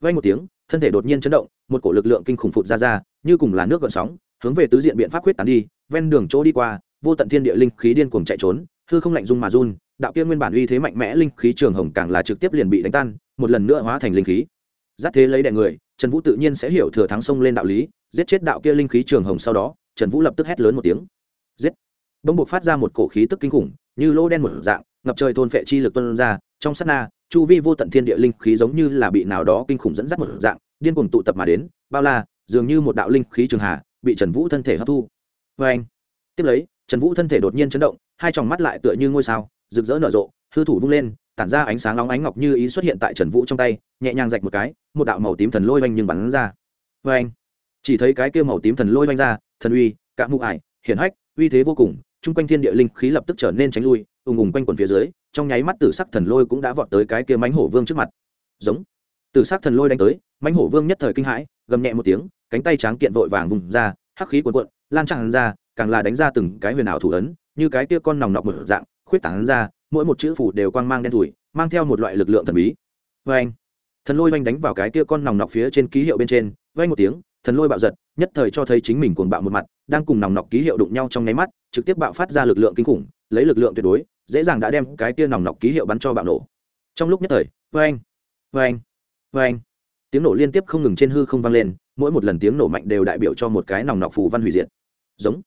Vay một tiếng, thân thể đột nhiên chấn động, một cổ lực lượng kinh khủng phụt ra ra, như cùng là nước gợn sóng, hướng về tứ diện biện pháp quyết tán đi, ven đường chỗ đi qua, vô tận thiên địa linh khí điên cuồng chạy trốn hư không lạnh dung mà run, đạo kia nguyên bản uy thế mạnh mẽ linh khí trường hồng càng là trực tiếp liền bị đánh tan, một lần nữa hóa thành linh khí. Giáp thế lấy đại người, trần vũ tự nhiên sẽ hiểu thừa thắng sông lên đạo lý, giết chết đạo kia linh khí trường hồng sau đó, trần vũ lập tức hét lớn một tiếng. Giết! Bỗng buộc phát ra một cổ khí tức kinh khủng, như lô đen một dạng, ngập trời thôn phệ chi lực tuân ra, trong sát na, chu vi vô tận thiên địa linh khí giống như là bị nào đó kinh khủng dẫn dắt một dạng, điên cuồng tụ tập mà đến, bao la, dường như một đạo linh khí trường hà bị trần vũ thân thể hấp thu. Vê anh tiếp lấy, trần vũ thân thể đột nhiên chấn động hai tròng mắt lại tựa như ngôi sao, rực rỡ nở rộ, hư thủ vung lên, tản ra ánh sáng nóng ánh ngọc như ý xuất hiện tại trần vũ trong tay, nhẹ nhàng rạch một cái, một đạo màu tím thần lôi oanh nhưng bắn ra. Vê anh chỉ thấy cái kia màu tím thần lôi oanh ra, thần uy cạm mụ ải, hiển hách, uy thế vô cùng, chung quanh thiên địa linh khí lập tức trở nên tránh lui, ùng ùng quanh quần phía dưới, trong nháy mắt tử sắc thần lôi cũng đã vọt tới cái kia mánh hổ vương trước mặt. Giống. Tử sắc thần lôi đánh tới mánh hổ vương nhất thời kinh hãi, gầm nhẹ một tiếng, cánh tay tráng kiện vội vàng vùng ra, hắc khí cuộn cuộn, lan tràn ra, càng là đánh ra từng cái huyền ảo thủ ấn như cái kia con nòng nọc một dạng, khuyết tảng ra, mỗi một chữ phủ đều quang mang đen thủi mang theo một loại lực lượng thần bí. Vê anh thần lôi oanh đánh vào cái kia con nòng nọc phía trên ký hiệu bên trên vay một tiếng, thần lôi bạo giật, nhất thời cho thấy chính mình cuồng bạo một mặt, đang cùng nòng nọc ký hiệu đụng nhau trong nháy mắt, trực tiếp bạo phát ra lực lượng kinh khủng, lấy lực lượng tuyệt đối, dễ dàng đã đem cái kia nòng nọc ký hiệu bắn cho bạo nổ. Trong lúc nhất thời vê anh vê anh vê anh tiếng nổ liên tiếp không ngừng trên hư không vang lên, mỗi một lần tiếng nổ mạnh đều đại biểu cho một cái nòng nọc phù văn hủy diệt. Giống!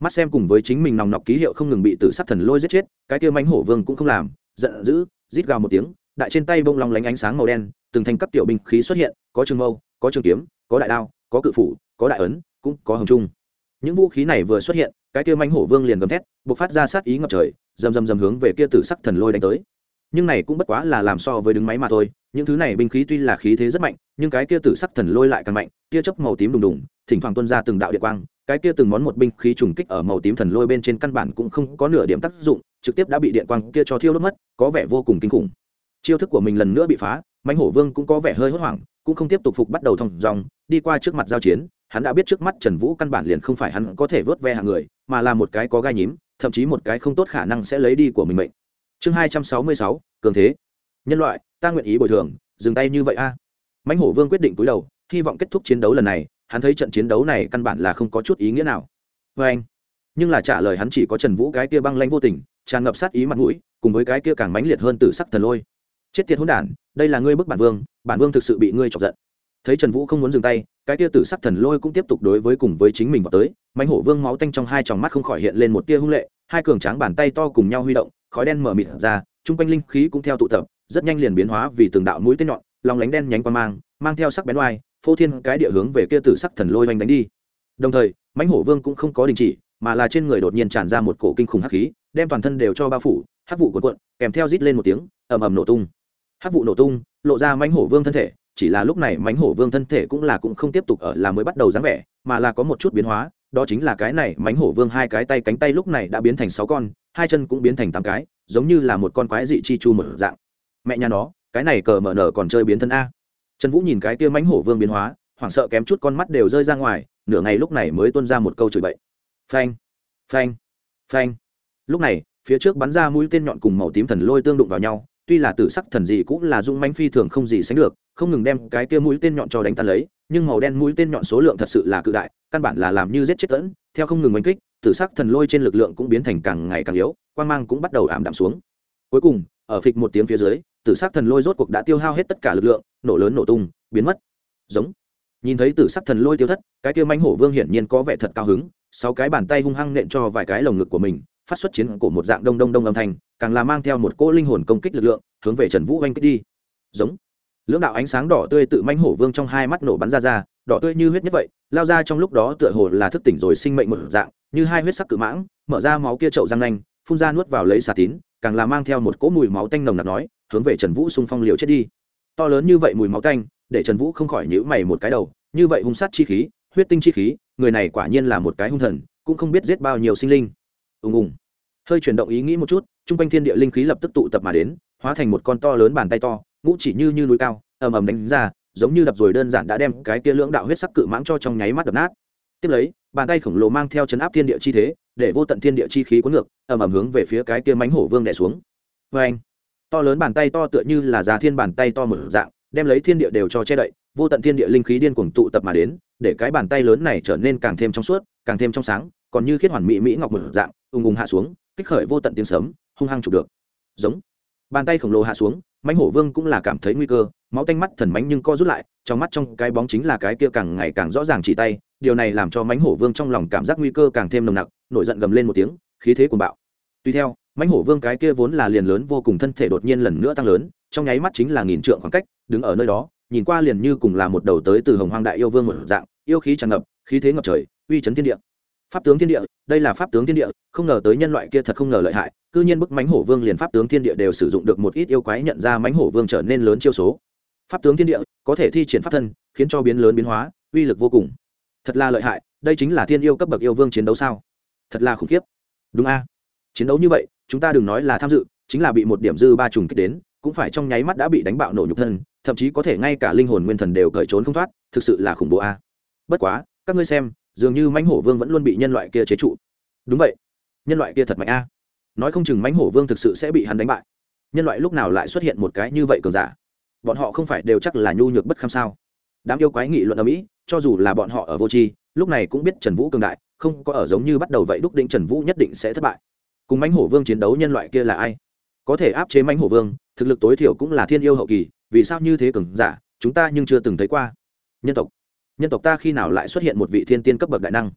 Mắt xem cùng với chính mình nòng nọc ký hiệu không ngừng bị tử sát thần lôi giết chết, cái kia mánh hổ vương cũng không làm, giận dữ, rít gào một tiếng, đại trên tay bông long lánh ánh sáng màu đen, từng thành các tiểu binh khí xuất hiện, có trường mâu, có trường kiếm, có đại đao, có cự phủ, có đại ấn, cũng có hồng trung. Những vũ khí này vừa xuất hiện, cái kia mánh hổ vương liền gầm thét b ộ c phát ra sát ý ngập trời, rầm rầm rầm hướng về kia tử sắc thần lôi đánh tới. Nhưng này cũng bất quá là làm so với đứng máy mà thôi, những thứ này binh khí tuy là khí thế rất mạnh, nhưng cái kia tử sắc thần lôi lại càng mạnh kia chớp màu tím đùng đùng, thỉnh thoảng tuân ra từng đạo địa quang cái kia từng món một binh khí trùng kích ở màu tím thần lôi bên trên căn bản cũng không có nửa điểm tác dụng, trực tiếp đã bị điện quang kia cho thiêu đốt mất, có vẻ vô cùng kinh khủng. Chiêu thức của mình lần nữa bị phá, mãnh hổ vương cũng có vẻ hơi hốt hoảng, cũng không tiếp tục phục bắt đầu thong dòng, đi qua trước mặt giao chiến, hắn đã biết trước mắt trần vũ căn bản liền không phải hắn có thể vớt ve hàng người, mà là một cái có gai nhím, thậm chí một cái không tốt khả năng sẽ lấy đi của mình mệnh. Chương hai trăm sáu mươi sáu, cường thế. Nhân loại, ta nguyện ý bồi thường, dừng tay như vậy a. À. mãnh hổ vương quyết định cúi đầu, hy vọng kết thúc chiến đấu lần này hắn thấy trận chiến đấu này căn bản là không có chút ý nghĩa nào. Vê anh, nhưng là trả lời hắn chỉ có trần vũ cái kia băng lanh vô tình, tràn ngập sát ý mặt mũi, cùng với cái kia càng mãnh liệt hơn từ sắc thần lôi. Chết tiệt hỗn đản, đây là ngươi bức bản vương bản vương thực sự bị ngươi chọc giận. Thấy trần vũ không muốn dừng tay, cái tia tử sắc thần lôi cũng tiếp tục đối với cùng với chính mình vào tới mánh hổ vương máu tanh trong hai tròng mắt không khỏi hiện lên một tia hung lệ, hai cường tráng bàn tay to cùng nhau huy động, khói đen mở mịt ra, chung quanh linh khí cũng theo tụ tập, rất nhanh liền biến hóa vì từng đạo mũi tên nhọn, lòng lánh đen nhánh qua mang mang theo sắc bén oai phô thiên cái địa hướng về kia tử sắc thần lôi oanh đánh đi. Đồng thời, mãnh hổ vương cũng không có đình chỉ, mà là trên người đột nhiên tràn ra một cổ kinh khủng hắc khí, đem toàn thân đều cho bao phủ, hắc vụ cuộn cuộn, kèm theo rít lên một tiếng, ầm ầm nổ tung. Hắc vụ nổ tung, lộ ra mãnh hổ vương thân thể, chỉ là lúc này mãnh hổ vương thân thể cũng là cũng không tiếp tục ở là mới bắt đầu dáng vẻ, mà là có một chút biến hóa, đó chính là cái này mãnh hổ vương hai cái tay cánh tay lúc này đã biến thành sáu con, hai chân cũng biến thành tám cái, giống như là một con quái dị chi chu một dạng. Mẹ nhà nó, cái này cờ mở nở còn chơi biến thân a trần vũ nhìn cái kia mãnh hổ vương biến hóa, hoảng sợ kém chút con mắt đều rơi ra ngoài, nửa ngày lúc này mới tuôn ra một câu chửi bậy. Phanh phanh phanh. Lúc này, phía trước bắn ra mũi tên nhọn cùng màu tím thần lôi tương đụng vào nhau, tuy là tử sắc thần dị cũng là dung manh phi thường không gì sánh được, không ngừng đem cái kia mũi tên nhọn cho đánh tan lấy, nhưng màu đen mũi tên nhọn số lượng thật sự là cự đại, căn bản là làm như giết chết tẫn, theo không ngừng oanh kích, tử sắc thần lôi trên lực lượng cũng biến thành càng ngày càng yếu quan mang cũng bắt đầu ảm đạm xuống. Cuối cùng, ở phịch một tiếng phía dưới tử sắc thần lôi rốt cuộc đã tiêu hao hết tất cả lực lượng, nổ lớn nổ tung, biến mất. Giống. Nhìn thấy tử sắc thần lôi tiêu thất, cái kia manh hổ vương hiển nhiên có vẻ thật cao hứng sáu cái bàn tay hung hăng nện cho vài cái lồng ngực của mình, phát xuất chiến của một dạng đông đông đông âm thanh, càng là mang theo một cỗ linh hồn công kích lực lượng, hướng về trần vũ oanh kích đi. Giống. Lưỡng đạo ánh sáng đỏ tươi tự manh hổ vương trong hai mắt nổ bắn ra ra, đỏ tươi như huyết nhất vậy, lao ra trong lúc đó tựa hồ là thức tỉnh rồi sinh mệnh một dạng, như hai huyết sắc cự mãng, mở ra máu kia trậu răng nanh, phun ra nuốt vào lấy xà tín, càng là mang theo một cỗ mùi máu tanh nồng nặc nói hướng về trần vũ xung phong liều chết đi. To lớn như vậy mùi máu tanh, để trần vũ không khỏi nhữ mày một cái đầu, như vậy hung sát chi khí, huyết tinh chi khí, người này quả nhiên là một cái hung thần, cũng không biết giết bao nhiêu sinh linh. Ùng ùng. Hơi chuyển động ý nghĩ một chút, chung quanh thiên địa linh khí lập tức tụ tập mà đến, hóa thành một con to lớn bàn tay to, ngũ chỉ như như núi cao, ầm ầm đánh ra, giống như đập rồi đơn giản đã đem cái kia lưỡng đạo huyết sắc cự mãng cho trong nháy mắt đập nát. Tiếp lấy, bàn tay khổng lồ mang theo chấn áp thiên địa chi thế, để vô tận thiên địa chi khí cuốn ngược, ầm ầm hướng về phía cái kia mánh hổ vương đè xuống. Vê anh to lớn bàn tay to tựa như là già thiên bàn tay to mở dạng, đem lấy thiên địa đều cho che đậy, vô tận thiên địa linh khí điên cuồng tụ tập mà đến, để cái bàn tay lớn này trở nên càng thêm trong suốt, càng thêm trong sáng, còn như khiết hoàn mỹ mỹ ngọc mở dạng ung ung hạ xuống, kích khởi vô tận tiếng sớm hung hăng chụp được. Giống. Bàn tay khổng lồ hạ xuống, mãnh hổ vương cũng là cảm thấy nguy cơ, máu tanh mắt thần mánh nhưng co rút lại, trong mắt trong cái bóng chính là cái kia càng ngày càng rõ ràng chỉ tay, điều này làm cho mãnh hổ vương trong lòng cảm giác nguy cơ càng thêm nồng nặc, nổi giận gầm lên một tiếng, khí thế cuồng bạo. Tuy theo mãnh hổ vương cái kia vốn là liền lớn vô cùng thân thể đột nhiên lần nữa tăng lớn, trong nháy mắt chính là nghìn trượng khoảng cách, đứng ở nơi đó, nhìn qua liền như cùng là một đầu tới từ hồng hoang đại yêu vương một dạng, yêu khí tràn ngập, khí thế ngập trời, uy chấn thiên địa. Pháp tướng thiên địa, đây là pháp tướng thiên địa, không ngờ tới nhân loại kia thật không ngờ lợi hại, cư nhiên bức mãnh hổ vương liền pháp tướng thiên địa đều sử dụng được một ít yêu quái nhận ra mãnh hổ vương trở nên lớn chiêu số. Pháp tướng thiên địa, có thể thi triển pháp thân, khiến cho biến lớn biến hóa, uy lực vô cùng. Thật là lợi hại, đây chính là thiên yêu cấp bậc yêu vương chiến đấu sao? Thật là khủng khiếp. Đúng a. Chiến đấu như vậy chúng ta đừng nói là tham dự, chính là bị một điểm dư ba trùng kích đến, cũng phải trong nháy mắt đã bị đánh bạo nổ nhục thân, thậm chí có thể ngay cả linh hồn nguyên thần đều cởi trốn không thoát, thực sự là khủng bố a. Bất quá, các ngươi xem, dường như mãnh hổ vương vẫn luôn bị nhân loại kia chế trụ. Đúng vậy. Nhân loại kia thật mạnh a. Nói không chừng mãnh hổ vương thực sự sẽ bị hắn đánh bại. Nhân loại lúc nào lại xuất hiện một cái như vậy cường giả? Bọn họ không phải đều chắc là nhu nhược bất kham sao? Đám yêu quái nghị luận ở mỹ, cho dù là bọn họ ở vô tri, lúc này cũng biết trần vũ cường đại, không có ở giống như bắt đầu vậy đúc định trần vũ nhất định sẽ thất bại cùng mãnh hổ vương chiến đấu nhân loại kia là ai? Có thể áp chế mãnh hổ vương, thực lực tối thiểu cũng là thiên yêu hậu kỳ, vì sao như thế cường giả, chúng ta nhưng chưa từng thấy qua. Nhân tộc. Nhân tộc ta khi nào lại xuất hiện một vị thiên tiên cấp bậc đại năng?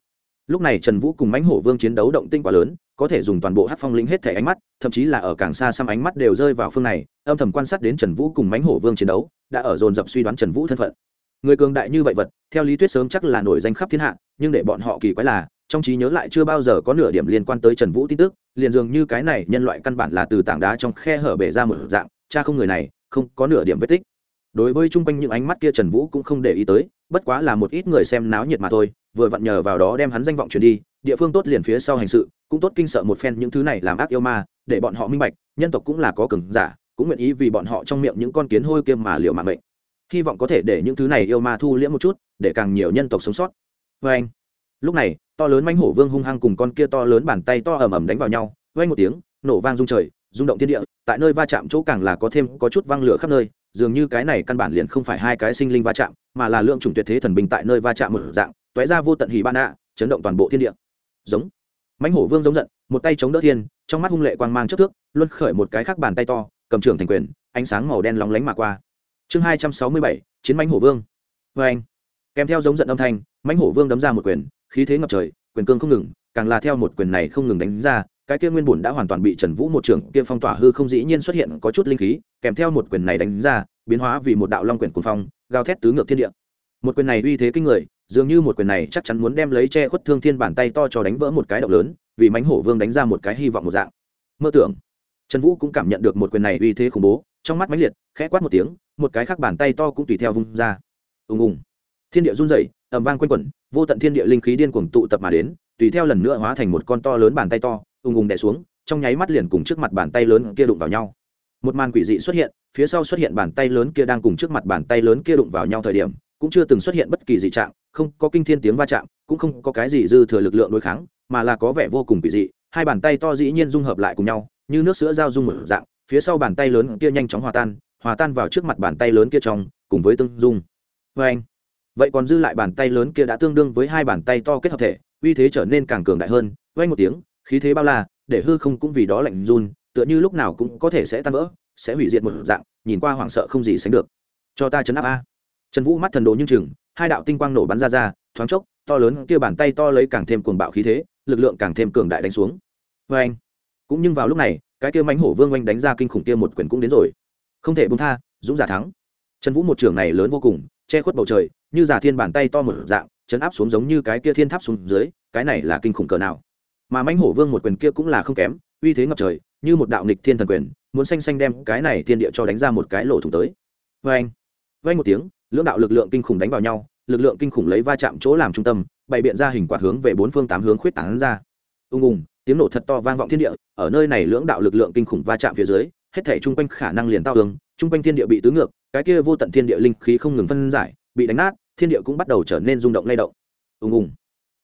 Lúc này trần vũ cùng mãnh hổ vương chiến đấu động tinh quá lớn, có thể dùng toàn bộ hát phong lĩnh hết thẻ ánh mắt, thậm chí là ở càng xa xăm ánh mắt đều rơi vào phương này, âm thầm quan sát đến trần vũ cùng mãnh hổ vương chiến đấu, đã ở dồn dập suy đoán trần vũ thân phận. Người cường đại như vậy vật, theo lý thuyết sớm chắc là nổi danh khắp thiên hạ, nhưng để bọn họ kỳ quái là trong trí nhớ lại chưa bao giờ có nửa điểm liên quan tới trần vũ tin tức, liền dường như cái này nhân loại căn bản là từ tảng đá trong khe hở bể ra một dạng, cha không người này, không có nửa điểm vết tích. Đối với chung quanh những ánh mắt kia trần vũ cũng không để ý tới, bất quá là một ít người xem náo nhiệt mà thôi, vừa vặn nhờ vào đó đem hắn danh vọng chuyển đi, địa phương tốt liền phía sau hành sự, cũng tốt kinh sợ một phen những thứ này làm ác yêu ma, để bọn họ minh bạch, nhân tộc cũng là có cường giả, cũng nguyện ý vì bọn họ trong miệng những con kiến hôi kia mà liệu mạng mệnh. Hy vọng có thể để những thứ này yêu ma thu liễm một chút, để càng nhiều nhân tộc sống sót. Vê anh lúc này, to lớn manh hổ vương hung hăng cùng con kia to lớn bàn tay to ầm ầm đánh vào nhau, vang một tiếng, nổ vang rung trời, rung động thiên địa, tại nơi va chạm chỗ càng là có thêm có chút vang lửa khắp nơi, dường như cái này căn bản liền không phải hai cái sinh linh va chạm, mà là lượng chủng tuyệt thế thần binh tại nơi va chạm một dạng, tóe ra vô tận hỉ ban ạ, chấn động toàn bộ thiên địa. Giống. Mãnh hổ vương giống giận, một tay chống đỡ thiên, trong mắt hung lệ quang mang trước thước, luân khởi một cái khác bàn tay to, cầm trưởng thành quyền, ánh sáng màu đen lóng lánh mà qua. Chương hai trăm sáu mươi bảy, chiến mãnh hổ vương. Vê anh kèm theo giống giận âm thanh, mãnh hổ vương đấm ra một quyền khí thế ngập trời, quyền cương không ngừng, càng là theo một quyền này không ngừng đánh ra, cái kia nguyên bùn đã hoàn toàn bị trần vũ một trường kia phong tỏa hư không dĩ nhiên xuất hiện có chút linh khí, kèm theo một quyền này đánh ra, biến hóa vì một đạo long quyền cuồng phong, gào thét tứ ngược thiên địa. Một quyền này uy thế kinh người, dường như một quyền này chắc chắn muốn đem lấy che khuất thương thiên bàn tay to cho đánh vỡ một cái động lớn, vì mánh hổ vương đánh ra một cái hy vọng một dạng. Mơ tưởng, trần vũ cũng cảm nhận được một quyền này uy thế khủng bố, trong mắt mãnh liệt, khẽ quát một tiếng, một cái khác bàn tay to cũng tùy theo vung ra. Ùng ùng. Thiên địa run rẩy, ầm vang quanh quẩn vô tận thiên địa linh khí điên cuồng tụ tập mà đến, tùy theo lần nữa hóa thành một con to lớn bàn tay to, ùng ùng đè xuống, trong nháy mắt liền cùng trước mặt bàn tay lớn kia đụng vào nhau. Một màn quỷ dị xuất hiện, phía sau xuất hiện bàn tay lớn kia đang cùng trước mặt bàn tay lớn kia đụng vào nhau thời điểm, cũng chưa từng xuất hiện bất kỳ dị trạng, không có kinh thiên tiếng va chạm, cũng không có cái gì dư thừa lực lượng đối kháng, mà là có vẻ vô cùng quỷ dị, hai bàn tay to dĩ nhiên dung hợp lại cùng nhau, như nước sữa giao dung một dạng, phía sau bàn tay lớn kia nhanh chóng hòa tan hòa tan vào trước mặt bàn tay lớn kia trong, cùng với tương dung. Vê anh vậy còn dư lại bàn tay lớn kia đã tương đương với hai bàn tay to kết hợp thể, uy thế trở nên càng cường đại hơn vay một tiếng, khí thế bao la, để hư không cũng vì đó lạnh run, tựa như lúc nào cũng có thể sẽ tan vỡ, sẽ hủy diệt một dạng, nhìn qua hoảng sợ không gì sánh được. Cho ta chấn áp a. Trần vũ mắt thần đồ như chừng, hai đạo tinh quang nổ bắn ra ra, thoáng chốc, to lớn kia bàn tay to lấy càng thêm cuồng bạo khí thế, lực lượng càng thêm cường đại đánh xuống. Vê anh cũng nhưng vào lúc này, cái kia mánh hổ vương oanh đánh ra kinh khủng kia một quyền cũng đến rồi. Không thể bung tha, dũng giả thắng. Trần vũ một trường này lớn vô cùng che khuất bầu trời, như giả thiên bàn tay to một dạng, chấn áp xuống giống như cái kia thiên tháp xuống dưới, cái này là kinh khủng cỡ nào. Mà mãnh hổ vương một quyền kia cũng là không kém, uy thế ngập trời, như một đạo nghịch thiên thần quyền, muốn xanh xanh đem cái này thiên địa cho đánh ra một cái lỗ thủng tới. Vê anh vay một tiếng, lưỡng đạo lực lượng kinh khủng đánh vào nhau, lực lượng kinh khủng lấy va chạm chỗ làm trung tâm, bày biện ra hình quạt hướng về bốn phương tám hướng khuyết tán ra. Ung ung, tiếng nổ thật to vang vọng thiên địa, ở nơi này lưỡng đạo lực lượng kinh khủng va chạm phía dưới, hết thể chung quanh khả năng liền tao tường chung quanh thiên địa bị tứ ngược, cái kia vô tận thiên địa linh khí không ngừng phân giải, bị đánh nát, thiên địa cũng bắt đầu trở nên rung động lay động. Ùng ùng.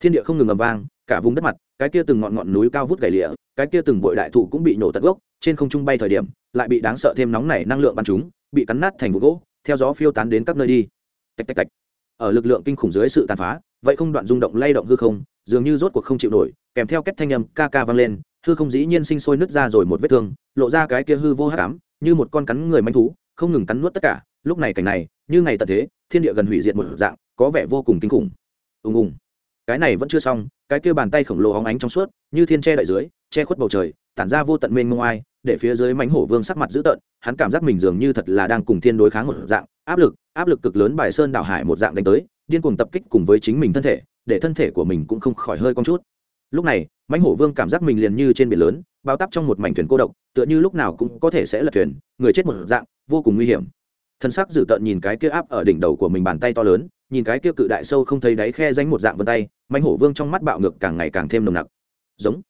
Thiên địa không ngừng ầm vang, cả vùng đất mặt, cái kia từng ngọn ngọn núi cao vút gầy lịa, cái kia từng bụi đại thụ cũng bị nổ tận gốc, trên không trung bay thời điểm, lại bị đáng sợ thêm nóng nảy năng lượng bắn chúng bị cắn nát thành vụ gỗ, theo gió phiêu tán đến các nơi đi. Tạch tạch tạch. Ở lực lượng kinh khủng dưới sự tàn phá, vậy không đoạn rung động lay động hư không, dường như rốt cuộc không chịu nổi, kèm theo kết thanh âm ca ca vang lên, hư không dĩ nhiên sinh sôi nứt ra rồi một vết thương, lộ ra cái kia hư vô hắc ám như một con cắn người manh thú, không ngừng cắn nuốt tất cả. Lúc này cảnh này, như ngày tận thế, thiên địa gần hủy diệt một dạng, có vẻ vô cùng kinh khủng. Ùng ùng. Cái này vẫn chưa xong, cái kia bàn tay khổng lồ hóng ánh trong suốt, như thiên che đại dưới, che khuất bầu trời, tản ra vô tận mênh mông ai, để phía dưới mánh hổ vương sắc mặt dữ tợn, hắn cảm giác mình dường như thật là đang cùng thiên đối kháng một dạng, áp lực áp lực cực lớn bài sơn đảo hải một dạng đánh tới, điên cuồng tập kích cùng với chính mình thân thể, để thân thể của mình cũng không khỏi hơi con chút lúc này, mãnh hổ vương cảm giác mình liền như trên biển lớn, bao tắp trong một mảnh thuyền cô độc, tựa như lúc nào cũng có thể sẽ lật thuyền, người chết một dạng, vô cùng nguy hiểm. Thân xác dữ tợn nhìn cái kia áp ở đỉnh đầu của mình bàn tay to lớn, nhìn cái kia cự đại sâu không thấy đáy khe danh một dạng vân tay, mãnh hổ vương trong mắt bạo ngược càng ngày càng thêm nồng nặc. Giống.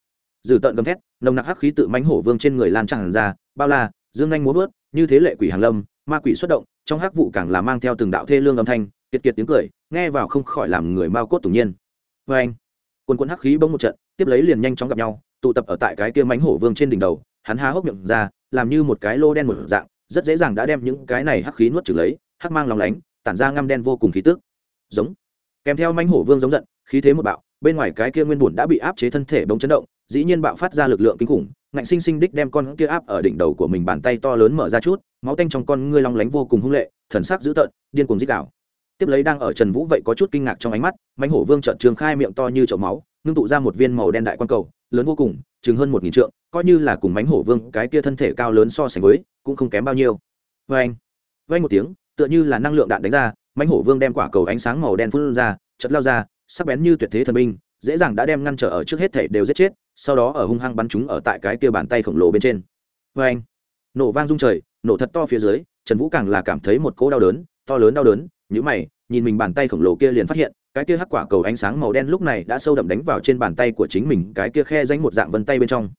Dữ tợn gầm thét, nồng nặc hắc khí tự mãnh hổ vương trên người lan tràn ra, bao la, dương anh múa vớt, như thế lệ quỷ hàng lâm, ma quỷ xuất động, trong hắc vụ càng là mang theo từng đạo thê lương âm thanh, kiệt kiệt tiếng cười, nghe vào không khỏi làm người mau cốt tủng nhiên. Vê anh quần quân hắc khí bỗng một trận, tiếp lấy liền nhanh chóng gặp nhau, tụ tập ở tại cái kia mánh hổ vương trên đỉnh đầu, hắn há hốc miệng ra, làm như một cái lô đen một dạng, rất dễ dàng đã đem những cái này hắc khí nuốt trừng lấy, hắc mang lòng lánh, tản ra ngăm đen vô cùng khí tức. Giống. Kèm theo mánh hổ vương giống giận, khí thế một bạo, bên ngoài cái kia nguyên bùn đã bị áp chế thân thể bỗng chấn động, dĩ nhiên bạo phát ra lực lượng kinh khủng, ngạnh sinh sinh đích đem con kia áp ở đỉnh đầu của mình bàn tay to lớn mở ra chút, máu tanh trong con ngươi long lánh vô cùng hung lệ, thần sắc dữ tợn, điên cuồng dích đảo tiếp lấy đang ở trần vũ vậy có chút kinh ngạc trong ánh mắt, mãnh hổ vương trợn trường khai miệng to như chậu máu, ngưng tụ ra một viên màu đen đại quan cầu, lớn vô cùng, chừng hơn một nghìn trượng, coi như là cùng mãnh hổ vương cái kia thân thể cao lớn so sánh với, cũng không kém bao nhiêu. Vê anh vê một tiếng, tựa như là năng lượng đạn đánh ra, mãnh hổ vương đem quả cầu ánh sáng màu đen phun ra chật lao ra, sắc bén như tuyệt thế thần binh, dễ dàng đã đem ngăn trở ở trước hết thể đều giết chết, sau đó ở hung hăng bắn chúng ở tại cái kia bàn tay khổng lồ bên trên. Vê anh nổ vang rung trời, nổ thật to phía dưới, trần vũ càng là cảm thấy một cỗ đau đớn, to lớn đau đớn nhữ mày, nhìn mình bàn tay khổng lồ kia liền phát hiện, cái kia hắc quả cầu ánh sáng màu đen lúc này đã sâu đậm đánh vào trên bàn tay của chính mình, cái kia khe danh một dạng vân tay bên trong.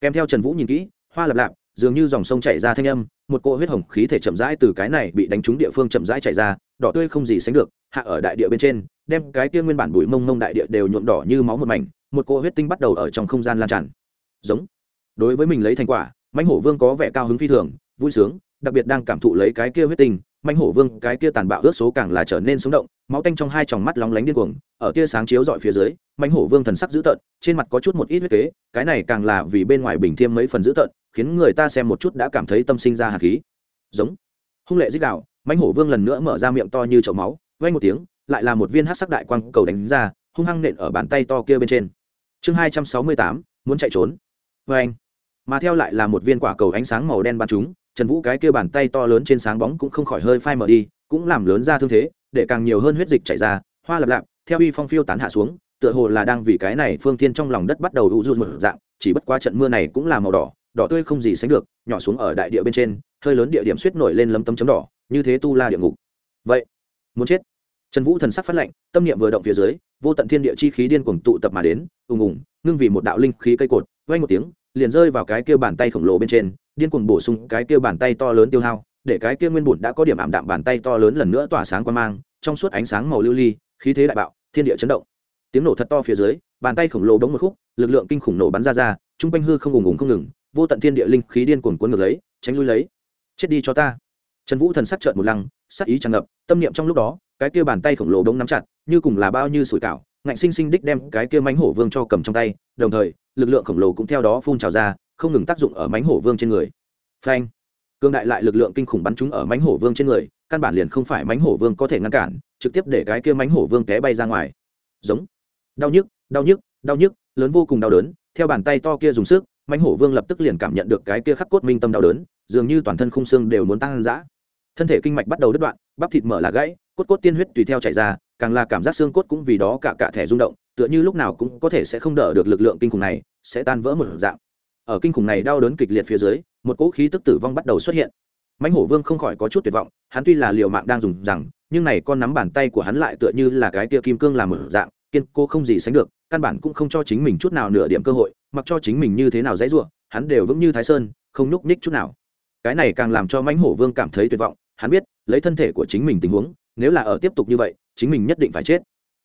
Kèm theo trần vũ nhìn kỹ, hoa lập lạp, dường như dòng sông chảy ra thanh âm, một cỗ huyết hồng khí thể chậm rãi từ cái này bị đánh trúng địa phương chậm rãi chảy ra, đỏ tươi không gì sánh được, hạ ở đại địa bên trên, đem cái kia nguyên bản bụi mông mông đại địa đều nhuộm đỏ như máu một mảnh, một cỗ huyết tinh bắt đầu ở trong không gian lan tràn. Giống. Đối với mình lấy thành quả, mãnh hổ vương có vẻ cao hứng phi thường, vui sướng, đặc biệt đang cảm thụ lấy cái kia huyết tinh mãnh hổ vương, cái kia tàn bạo ướt số càng là trở nên sống động, máu tanh trong hai tròng mắt lóng lánh điên cuồng, ở kia sáng chiếu dọi phía dưới, mãnh hổ vương thần sắc dữ tợn, trên mặt có chút một ít huyết kế, cái này càng là vì bên ngoài bình thiêm mấy phần dữ tợn, khiến người ta xem một chút đã cảm thấy tâm sinh ra hạt khí. Giống. Hung lệ dích đạo, mãnh hổ vương lần nữa mở ra miệng to như chậu máu vay một tiếng, lại là một viên hát sắc đại quang cầu đánh ra, hung hăng nện ở bàn tay to kia bên trên. Chương hai trăm sáu mươi tám, muốn chạy trốn. Vê anh mà theo lại là một viên quả cầu ánh sáng màu đen bắn chúng trần vũ cái kia bàn tay to lớn trên sáng bóng cũng không khỏi hơi phai mở đi cũng làm lớn ra thương thế để càng nhiều hơn huyết dịch chảy ra hoa lập lạp theo uy phong phiêu tán hạ xuống tựa hồ là đang vì cái này phương thiên trong lòng đất bắt đầu u du một dạng chỉ bất qua trận mưa này cũng là màu đỏ đỏ tươi không gì sánh được nhỏ xuống ở đại địa bên trên hơi lớn địa điểm suýt nổi lên lấm tấm chấm đỏ như thế tu la địa ngục. Vậy muốn chết? Trần vũ thần sắc phát lạnh, tâm niệm vừa động phía dưới vô tận thiên địa chi khí điên cuồng tụ tập mà đến ùng ùng ngưng vì một đạo linh khí cây cột vay một tiếng liền rơi vào cái kia bàn tay khổng lồ bên trên điên cuồng bổ sung cái kia bàn tay to lớn tiêu hao, để cái kia nguyên bùn đã có điểm ảm đạm bàn tay to lớn lần nữa tỏa sáng quan mang, trong suốt ánh sáng màu lưu ly, khí thế đại bạo, thiên địa chấn động. Tiếng nổ thật to phía dưới, bàn tay khổng lồ bỗng một khúc, lực lượng kinh khủng nổ bắn ra ra, trung quanh hư không ùng ùng không ngừng, vô tận thiên địa linh khí điên cuồng cuốn ngược lấy, tránh lui lấy. Chết đi cho ta. Trần vũ thần sắc trợn một lăng, sắc ý tràn ngập, tâm niệm trong lúc đó, cái kia bàn tay khổng lồ bỗng nắm chặt, như cùng là bao nhiêu sủi cảo, ngạnh sinh sinh đích đem cái kia mánh hổ vương cho cầm trong tay, đồng thời, lực lượng khổng lồ cũng theo đó phun trào ra không ngừng tác dụng ở mánh hổ vương trên người. Phanh. Cương đại lại lực lượng kinh khủng bắn chúng ở mánh hổ vương trên người, căn bản liền không phải mánh hổ vương có thể ngăn cản, trực tiếp để cái kia mánh hổ vương té bay ra ngoài. Giống. Đau nhức đau nhức đau nhức, lớn vô cùng đau đớn, theo bàn tay to kia dùng sức mánh hổ vương lập tức liền cảm nhận được cái kia khắc cốt minh tâm đau đớn, dường như toàn thân khung xương đều muốn tăng dã. Thân thể kinh mạch bắt đầu đứt đoạn, bắp thịt mở là gãy, cốt cốt tiên huyết tùy theo chảy ra, càng là cảm giác xương cốt cũng vì đó cả cả thẻ rung động, tựa như lúc nào cũng có thể sẽ không đỡ được lực lượng kinh khủng này, sẽ tan vỡ một dạng ở kinh khủng này đau đớn kịch liệt phía dưới, một cỗ khí tức tử vong bắt đầu xuất hiện. Mãnh hổ vương không khỏi có chút tuyệt vọng, hắn tuy là liều mạng đang dùng rằng, nhưng này con nắm bàn tay của hắn lại tựa như là cái tia kim cương làm mở dạng, kiên cô không gì sánh được, căn bản cũng không cho chính mình chút nào nửa điểm cơ hội, mặc cho chính mình như thế nào dãy ruộng hắn đều vững như thái sơn, không nhúc nhích chút nào. Cái này càng làm cho mãnh hổ vương cảm thấy tuyệt vọng, hắn biết, lấy thân thể của chính mình tình huống, nếu là ở tiếp tục như vậy, chính mình nhất định phải chết.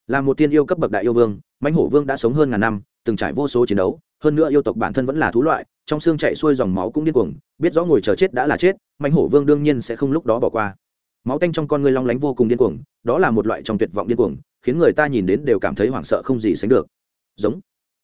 Là một tiên yêu cấp bậc đại yêu vương, mãnh hổ vương đã sống hơn ngàn năm, từng trải vô số chiến đấu hơn nữa yêu tộc bản thân vẫn là thú loại, trong xương chạy xuôi dòng máu cũng điên cuồng, biết rõ ngồi chờ chết đã là chết, mãnh hổ vương đương nhiên sẽ không lúc đó bỏ qua. Máu tanh trong con người long lánh vô cùng điên cuồng, đó là một loại trong tuyệt vọng điên cuồng, khiến người ta nhìn đến đều cảm thấy hoảng sợ không gì sánh được. Giống.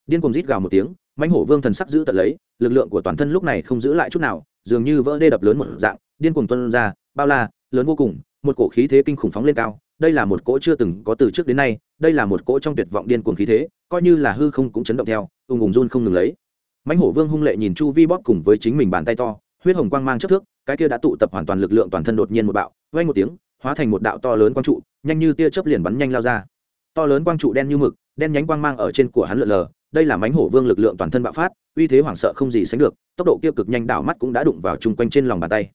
Điên cuồng rít gào một tiếng, mãnh hổ vương thần sắc giữ tận lấy, lực lượng của toàn thân lúc này không giữ lại chút nào, dường như vỡ đê đập lớn một dạng, điên cuồng tuân ra, bao la, lớn vô cùng, một cổ khí thế kinh khủng phóng lên cao đây là một cỗ chưa từng có từ trước đến nay, đây là một cỗ trong tuyệt vọng điên cuồng khí thế, coi như là hư không cũng chấn động theo, ùng ùng run không ngừng lấy. Mãnh hổ vương hung lệ nhìn chu vi bóp cùng với chính mình bàn tay to, huyết hồng quang mang chất thước, cái kia đã tụ tập hoàn toàn lực lượng toàn thân đột nhiên một bạo vay một tiếng, hóa thành một đạo to lớn quang trụ, nhanh như tia chớp liền bắn nhanh lao ra. To lớn quang trụ đen như mực, đen nhánh quang mang ở trên của hắn lượn lờ, đây là mãnh hổ vương lực lượng toàn thân bạo phát, uy thế hoảng sợ không gì sánh được, tốc độ kia cực nhanh đảo mắt cũng đã đụng vào chung quanh trên lòng bàn tay.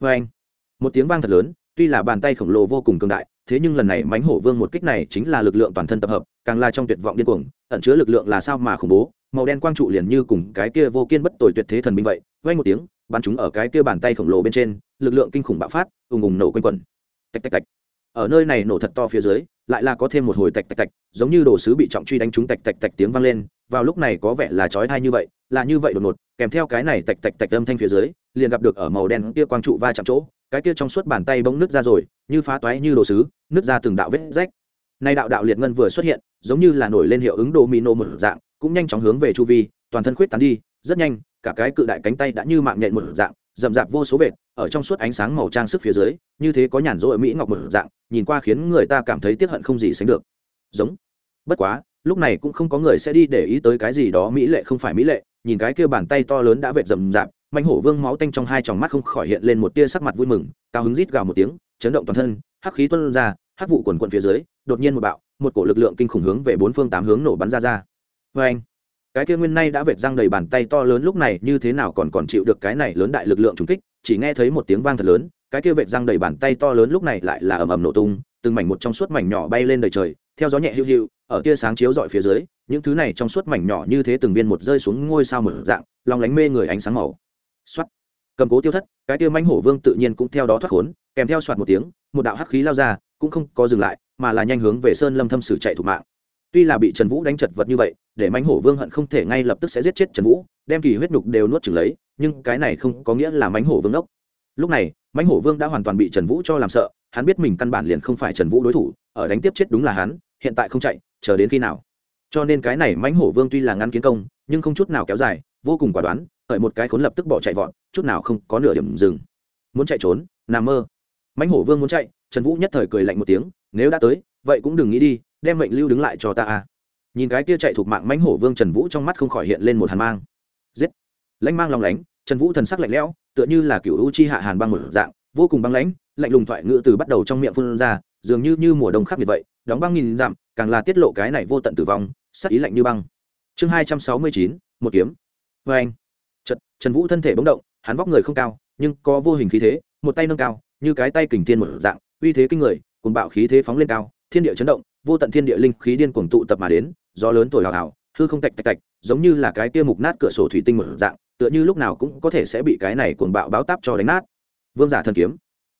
Vê anh một tiếng vang thật lớn, tuy là bàn tay khổng lồ vô cùng cường đại thế nhưng lần này mãnh hổ vương một kích này chính là lực lượng toàn thân tập hợp, càng là trong tuyệt vọng điên cuồng, ẩn chứa lực lượng là sao mà khủng bố, màu đen quang trụ liền như cùng cái kia vô kiên bất tồi tuyệt thế thần binh vậy vay một tiếng, bắn chúng ở cái kia bàn tay khổng lồ bên trên, lực lượng kinh khủng bạo phát, ùng ùng nổ quanh quẩn. Tạch tạch tạch. Ở nơi này nổ thật to phía dưới, lại là có thêm một hồi tạch tạch tạch, giống như đồ sứ bị trọng truy đánh trúng tạch tạch tạch tiếng vang lên, vào lúc này có vẻ là chói tai như vậy, là như vậy đột ngột, kèm theo cái này tạch tạch tạch âm thanh phía dưới, liền gặp được ở màu đen kia quang trụ va chạm chỗ, cái kia trong suốt bàn tay bỗng nứt ra rồi như phá toái như đồ sứ, nứt ra từng đạo vết rách. Nay đạo đạo liệt ngân vừa xuất hiện, giống như là nổi lên hiệu ứng đồ mino một dạng, cũng nhanh chóng hướng về chu vi, toàn thân khuyết tán đi, rất nhanh, cả cái cự đại cánh tay đã như mạng nhện một dạng, rậm rạp vô số vệt, ở trong suốt ánh sáng màu trang sức phía dưới, như thế có nhàn rỗi mỹ ngọc một dạng, nhìn qua khiến người ta cảm thấy tiếc hận không gì sánh được. Giống. Bất quá, lúc này cũng không có người sẽ đi để ý tới cái gì đó mỹ lệ không phải mỹ lệ, nhìn cái kia bàn tay to lớn đã vệt rậm rạp manh hổ vương máu tanh trong hai tròng mắt không khỏi hiện lên một tia sắc mặt vui mừng, cao hứng rít gào một tiếng chấn động toàn thân, hắc khí tuôn ra, hắc vụ quần quận phía dưới, đột nhiên một bạo, một cổ lực lượng kinh khủng hướng về bốn phương tám hướng nổ bắn ra ra. Vê anh cái kia nguyên nay đã vệt răng đầy bàn tay to lớn lúc này như thế nào còn còn chịu được cái này lớn đại lực lượng trùng kích, chỉ nghe thấy một tiếng vang thật lớn, cái kia vệt răng đầy bàn tay to lớn lúc này lại là ầm ầm nổ tung, từng mảnh một trong suốt mảnh nhỏ bay lên đời trời, theo gió nhẹ hữu hữu ở tia sáng chiếu dọi phía dưới, những thứ này trong suốt mảnh nhỏ như thế từng viên một rơi xuống ngôi sao mở dạng lòng lánh mê người ánh sáng màu. Xoát cầm cố tiêu thất, cái tiêu mãnh hổ vương tự nhiên cũng theo đó thoát khốn, kèm theo soạt một tiếng, một đạo hắc khí lao ra, cũng không có dừng lại, mà là nhanh hướng về sơn lâm thâm sử chạy thủ mạng. Tuy là bị trần vũ đánh chật vật như vậy, để mãnh hổ vương hận không thể ngay lập tức sẽ giết chết trần vũ, đem kỳ huyết nhục đều nuốt chừng lấy, nhưng cái này không có nghĩa là mánh hổ vương ốc lúc này mánh hổ vương đã hoàn toàn bị trần vũ cho làm sợ, hắn biết mình căn bản liền không phải trần vũ đối thủ, ở đánh tiếp chết đúng là hắn, hiện tại không chạy, chờ đến khi nào. Cho nên cái này mãnh hổ vương tuy là ngăn kiến công, nhưng không chút nào kéo dài, vô cùng quả đoán hởi một cái khốn lập tức bỏ chạy vọt, chút nào không có nửa điểm dừng. Muốn chạy trốn, nằm mơ. Mãnh hổ vương muốn chạy, trần vũ nhất thời cười lạnh một tiếng, nếu đã tới, vậy cũng đừng nghĩ đi, đem mệnh lưu đứng lại cho ta a. Nhìn cái kia chạy thuộc mạng mãnh hổ vương trần vũ trong mắt không khỏi hiện lên một hàn mang. Giết. Lãnh mang lòng lánh, trần vũ thần sắc lạnh lẽo, tựa như là cựu u chi hạ hàn băng một dạng, vô cùng băng lãnh, lạnh lùng thoại ngữ từ bắt đầu trong miệng phun ra, dường như như mùa đông khắc nghiệt vậy, đóng băng nghìn dặm, càng là tiết lộ cái này vô tận tử vong, sắc ý lạnh như băng. Chương hai trăm sáu mươi chín, một kiếm. Vê anh trần vũ thân thể bỗng động, hắn vóc người không cao, nhưng có vô hình khí thế, một tay nâng cao, như cái tay kình thiên một dạng, uy thế kinh người cùng bạo khí thế phóng lên cao, thiên địa chấn động, vô tận thiên địa linh khí điên cuồng tụ tập mà đến, gió lớn thổi hào hào, hư không tạch tạch tạch, giống như là cái kia mục nát cửa sổ thủy tinh một dạng, tựa như lúc nào cũng có thể sẽ bị cái này cuồng bạo báo táp cho đánh nát. Vương giả thần kiếm.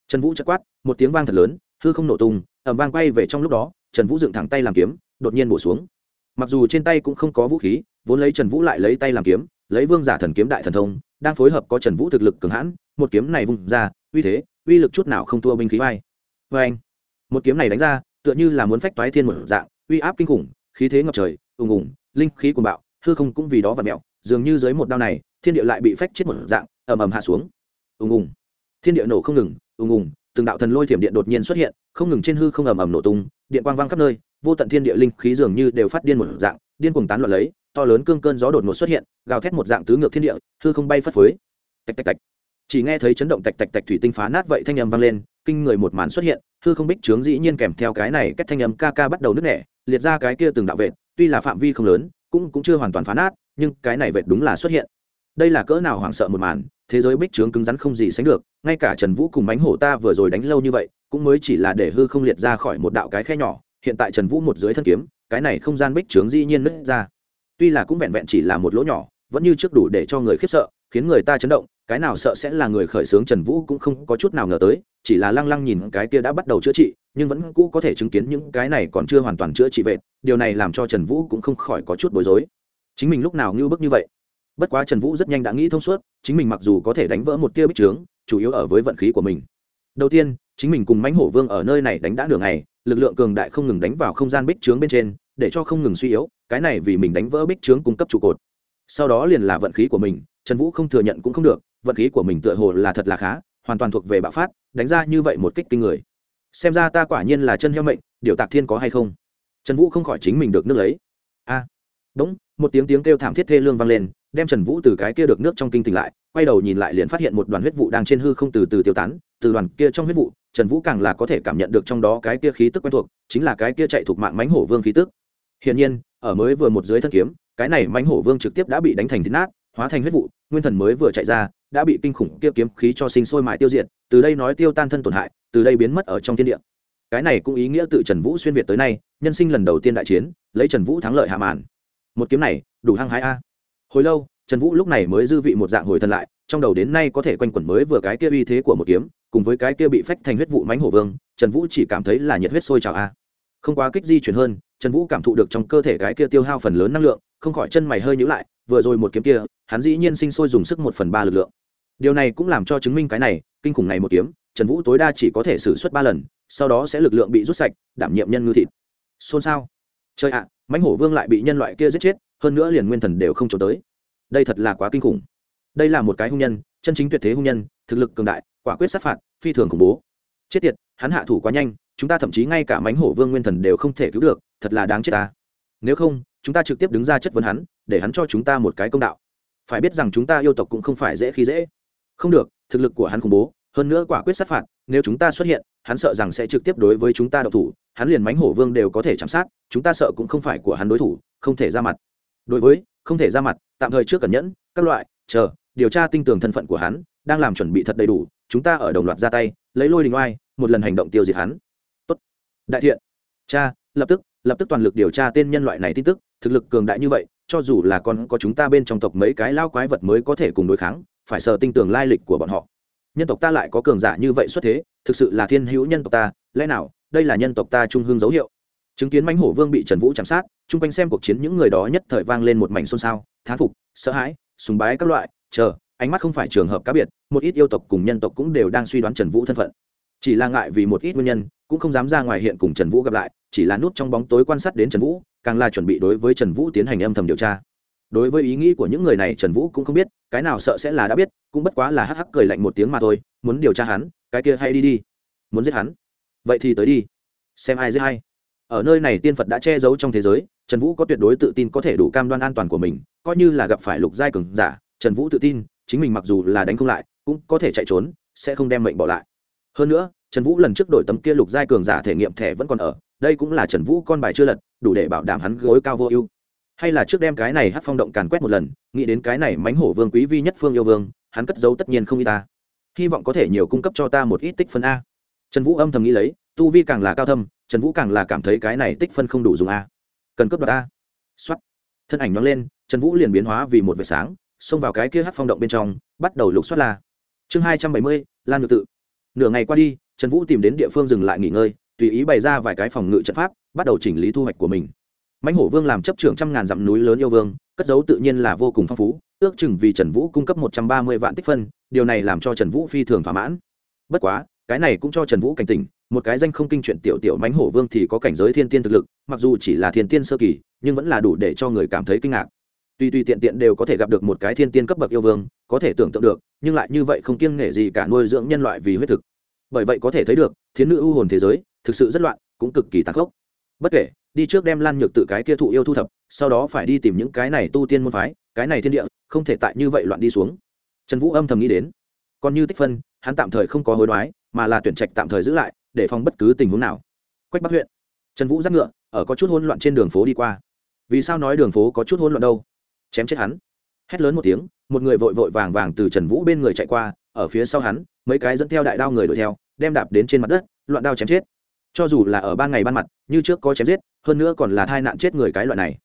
Trần vũ chất quát, một tiếng vang thật lớn, hư không nổ tung ẩm vang quay về trong lúc đó, trần vũ dựng thẳng tay làm kiếm, đột nhiên bổ xuống. Mặc dù trên tay cũng không có vũ khí, vốn lấy trần vũ lại lấy tay làm kiếm lấy vương giả thần kiếm đại thần thông, đang phối hợp có trần vũ thực lực cường hãn, một kiếm này vung ra, uy thế, uy lực chút nào không thua binh khí vai. Vê anh, một kiếm này đánh ra, tựa như là muốn phách toái thiên một dạng, uy áp kinh khủng, khí thế ngập trời, ùng ùng, linh khí cuồng bạo, hư không cũng vì đó và mẹo dường như dưới một đao này, thiên địa lại bị phách chết một dạng, ầm ầm hạ xuống. Ùng ùng, thiên địa nổ không ngừng, ùng ùng, từng đạo thần lôi thiểm điện đột nhiên xuất hiện, không ngừng trên hư không ầm ầm nổ tung, điện quang vang khắp nơi, vô tận thiên địa linh khí dường như đều phát điên một dạng điên cuồng tán loạn lấy, to lớn cương cơn gió đột ngột xuất hiện, gào thét một dạng tứ ngược thiên địa, hư không bay phất phới. Tạch tạch tạch. Chỉ nghe thấy chấn động tạch tạch tạch thủy tinh phá nát vậy thanh âm vang lên, kinh người một màn xuất hiện, hư không bích trướng dĩ nhiên kèm theo cái này cách thanh âm ca ca bắt đầu nứt nẻ, liệt ra cái kia từng đạo vệt, tuy là phạm vi không lớn, cũng cũng chưa hoàn toàn phá nát, nhưng cái này vệt đúng là xuất hiện. Đây là cỡ nào hoảng sợ một màn, thế giới bích trướng cứng rắn không gì sánh được, ngay cả trần vũ cùng bánh hổ ta vừa rồi đánh lâu như vậy, cũng mới chỉ là để hư không liệt ra khỏi một đạo cái khe nhỏ, hiện tại trần vũ một dưới thân kiếm cái này không gian bích trướng dĩ nhiên nứt ra. Tuy là cũng vẹn vẹn chỉ là một lỗ nhỏ, vẫn như trước đủ để cho người khiếp sợ, khiến người ta chấn động, cái nào sợ sẽ là người khởi xướng trần vũ cũng không có chút nào ngờ tới, chỉ là lăng lăng nhìn cái kia đã bắt đầu chữa trị, nhưng vẫn cũ có thể chứng kiến những cái này còn chưa hoàn toàn chữa trị vệt, điều này làm cho trần vũ cũng không khỏi có chút bối rối. Chính mình lúc nào ngưu bức như vậy? Bất quá trần vũ rất nhanh đã nghĩ thông suốt, chính mình mặc dù có thể đánh vỡ một tia bích trướng, chủ yếu ở với vận khí của mình. Đầu tiên, chính mình cùng mãnh hổ vương ở nơi này đánh đã nửa ngày lực lượng cường đại không ngừng đánh vào không gian bích trướng bên trên để cho không ngừng suy yếu cái này vì mình đánh vỡ bích trướng cung cấp trụ cột. Sau đó liền là vận khí của mình trần vũ không thừa nhận cũng không được vận khí của mình tựa hồ là thật là khá hoàn toàn thuộc về bạo phát đánh ra như vậy một kích kinh người. Xem ra ta quả nhiên là chân heo mệnh điều tạc thiên có hay không? Trần vũ không khỏi chính mình được nước lấy. A à, đúng một tiếng tiếng kêu thảm thiết thê lương vang lên đem trần vũ từ cái kia được nước trong kinh tỉnh lại quay đầu nhìn lại liền phát hiện một đoàn huyết vụ đang trên hư không từ từ tiêu tán từ đoàn kia trong huyết vụ trần vũ càng là có thể cảm nhận được trong đó cái kia khí tức quen thuộc, chính là cái kia chạy thuộc mạng mánh hổ vương khí tức. Hiển nhiên, ở mới vừa một dưới thân kiếm, cái này mánh hổ vương trực tiếp đã bị đánh thành thịt nát, hóa thành huyết vụ, nguyên thần mới vừa chạy ra, đã bị kinh khủng kia kiếm khí cho sinh sôi mãi tiêu diệt, từ đây nói tiêu tan thân tổn hại, từ đây biến mất ở trong thiên địa. Cái này cũng ý nghĩa tự trần vũ xuyên việt tới nay, nhân sinh lần đầu tiên đại chiến, lấy trần vũ thắng lợi hạ màn. Một kiếm này, đủ hăng hái a. Hồi lâu, trần vũ lúc này mới dư vị một dạng hồi thân lại trong đầu đến nay có thể quanh quẩn mới vừa cái kia uy thế của một kiếm, cùng với cái kia bị phách thành huyết vụ mánh hổ vương, trần vũ chỉ cảm thấy là nhiệt huyết sôi trào a. Không quá kích di chuyển hơn, trần vũ cảm thụ được trong cơ thể cái kia tiêu hao phần lớn năng lượng, không khỏi chân mày hơi nhữ lại, vừa rồi một kiếm kia, hắn dĩ nhiên sinh sôi dùng sức một phần ba lực lượng. Điều này cũng làm cho chứng minh cái này, kinh khủng này một kiếm, trần vũ tối đa chỉ có thể xử suất ba lần, sau đó sẽ lực lượng bị rút sạch, đảm nhiệm nhân ngư thịt. Xôn xao. Chơi ạ, mãnh hổ vương lại bị nhân loại kia giết chết, hơn nữa liền nguyên thần đều không trốn tới. Đây thật là quá kinh khủng đây là một cái hung nhân, chân chính tuyệt thế hung nhân, thực lực cường đại, quả quyết sát phạt, phi thường khủng bố. Chết tiệt, hắn hạ thủ quá nhanh, chúng ta thậm chí ngay cả mánh hổ vương nguyên thần đều không thể cứu được, thật là đáng chết ta. Nếu không, chúng ta trực tiếp đứng ra chất vấn hắn, để hắn cho chúng ta một cái công đạo. Phải biết rằng chúng ta yêu tộc cũng không phải dễ khi dễ. Không được, thực lực của hắn khủng bố, hơn nữa quả quyết sát phạt, nếu chúng ta xuất hiện, hắn sợ rằng sẽ trực tiếp đối với chúng ta độc thủ, hắn liền mánh hổ vương đều có thể chạm sát, chúng ta sợ cũng không phải của hắn đối thủ, không thể ra mặt. Đối với, không thể ra mặt, tạm thời trước cẩn nhẫn, các loại chờ, điều tra tinh tường thân phận của hắn, đang làm chuẩn bị thật đầy đủ, chúng ta ở đồng loạt ra tay, lấy lôi đình oai, một lần hành động tiêu diệt hắn. Tốt. Đại thiện. Cha, lập tức lập tức toàn lực điều tra tên nhân loại này tin tức, thực lực cường đại như vậy, cho dù là con có chúng ta bên trong tộc mấy cái lao quái vật mới có thể cùng đối kháng, phải sờ tinh tường lai lịch của bọn họ. Nhân tộc ta lại có cường giả như vậy xuất thế, thực sự là thiên hữu nhân tộc ta, lẽ nào, đây là nhân tộc ta trung hương dấu hiệu? Chứng kiến mãnh hổ vương bị trần vũ chạm sát, chung quanh xem cuộc chiến những người đó nhất thời vang lên một mảnh xôn xao, thán phục, sợ hãi sùng bái các loại, chờ, ánh mắt không phải trường hợp cá biệt, một ít yêu tộc cùng nhân tộc cũng đều đang suy đoán trần vũ thân phận. Chỉ là ngại vì một ít nguyên nhân, cũng không dám ra ngoài hiện cùng trần vũ gặp lại, chỉ là nút trong bóng tối quan sát đến trần vũ, càng là chuẩn bị đối với trần vũ tiến hành âm thầm điều tra. Đối với ý nghĩ của những người này trần vũ cũng không biết, cái nào sợ sẽ là đã biết, cũng bất quá là hắc hắc cười lạnh một tiếng mà thôi, muốn điều tra hắn, cái kia hay đi đi. Muốn giết hắn. Vậy thì tới đi. Xem ai giết hay ở nơi này tiên phật đã che giấu trong thế giới trần vũ có tuyệt đối tự tin có thể đủ cam đoan an toàn của mình, coi như là gặp phải lục giai cường giả, trần vũ tự tin, chính mình mặc dù là đánh không lại, cũng có thể chạy trốn, sẽ không đem mệnh bỏ lại. Hơn nữa, trần vũ lần trước đổi tấm kia lục giai cường giả thể nghiệm thẻ vẫn còn ở, đây cũng là trần vũ con bài chưa lật, đủ để bảo đảm hắn gối cao vô ưu. Hay là trước đem cái này hát phong động càn quét một lần, nghĩ đến cái này mánh hổ vương quý vi nhất phương yêu vương, hắn cất giấu tất nhiên không y ta. Hy vọng có thể nhiều cung cấp cho ta một ít tích phân a. Trần vũ âm thầm nghĩ lấy, tu vi càng là cao thâm, trần vũ càng là cảm thấy cái này tích phân không đủ dùng a cần cấp đoạt a x thân ảnh nhóm lên, trần vũ liền biến hóa vì một vệt sáng, xông vào cái kia hát phong động bên trong, bắt đầu lục xoát la. Chương hai trăm bảy mươi, lan ngự tự. Nửa ngày qua đi, trần vũ tìm đến địa phương dừng lại nghỉ ngơi, tùy ý bày ra vài cái phòng ngự trận pháp, bắt đầu chỉnh lý thu hoạch của mình. Mãnh hổ vương làm chấp trưởng trăm ngàn dặm núi lớn yêu vương, cất dấu tự nhiên là vô cùng phong phú, ước chừng vì trần vũ cung cấp một trăm ba mươi vạn tích phân, điều này làm cho trần vũ phi thường thỏa mãn. Bất quá, cái này cũng cho trần vũ cảnh tỉnh một cái danh không kinh chuyện tiểu tiểu mánh hổ vương thì có cảnh giới thiên tiên thực lực, mặc dù chỉ là thiên tiên sơ kỳ, nhưng vẫn là đủ để cho người cảm thấy kinh ngạc. Tuy tuy tiện tiện đều có thể gặp được một cái thiên tiên cấp bậc yêu vương, có thể tưởng tượng được, nhưng lại như vậy không kiêng nể gì cả nuôi dưỡng nhân loại vì huyết thực. Bởi vậy có thể thấy được, thiên nữ ưu hồn thế giới, thực sự rất loạn, cũng cực kỳ tàn khốc. Bất kể, đi trước đem lan nhược tự cái kia thụ yêu thu thập, sau đó phải đi tìm những cái này tu tiên môn phái, cái này thiên địa, không thể tại như vậy loạn đi xuống. Trần vũ âm thầm nghĩ đến. Còn như tích phân, hắn tạm thời không có hối đoái, mà là tuyển trạch tạm thời giữ lại để phòng bất cứ tình huống nào. Quách bắc huyện, trần vũ dắt ngựa, ở có chút hỗn loạn trên đường phố đi qua. Vì sao nói đường phố có chút hỗn loạn đâu? Chém chết hắn. Hét lớn một tiếng, một người vội vội vàng vàng từ trần vũ bên người chạy qua, ở phía sau hắn, mấy cái dẫn theo đại đao người đuổi theo, đem đạp đến trên mặt đất, loạn đao chém chết. Cho dù là ở ban ngày ban mặt, như trước có chém giết, hơn nữa còn là thai nạn chết người cái loại này.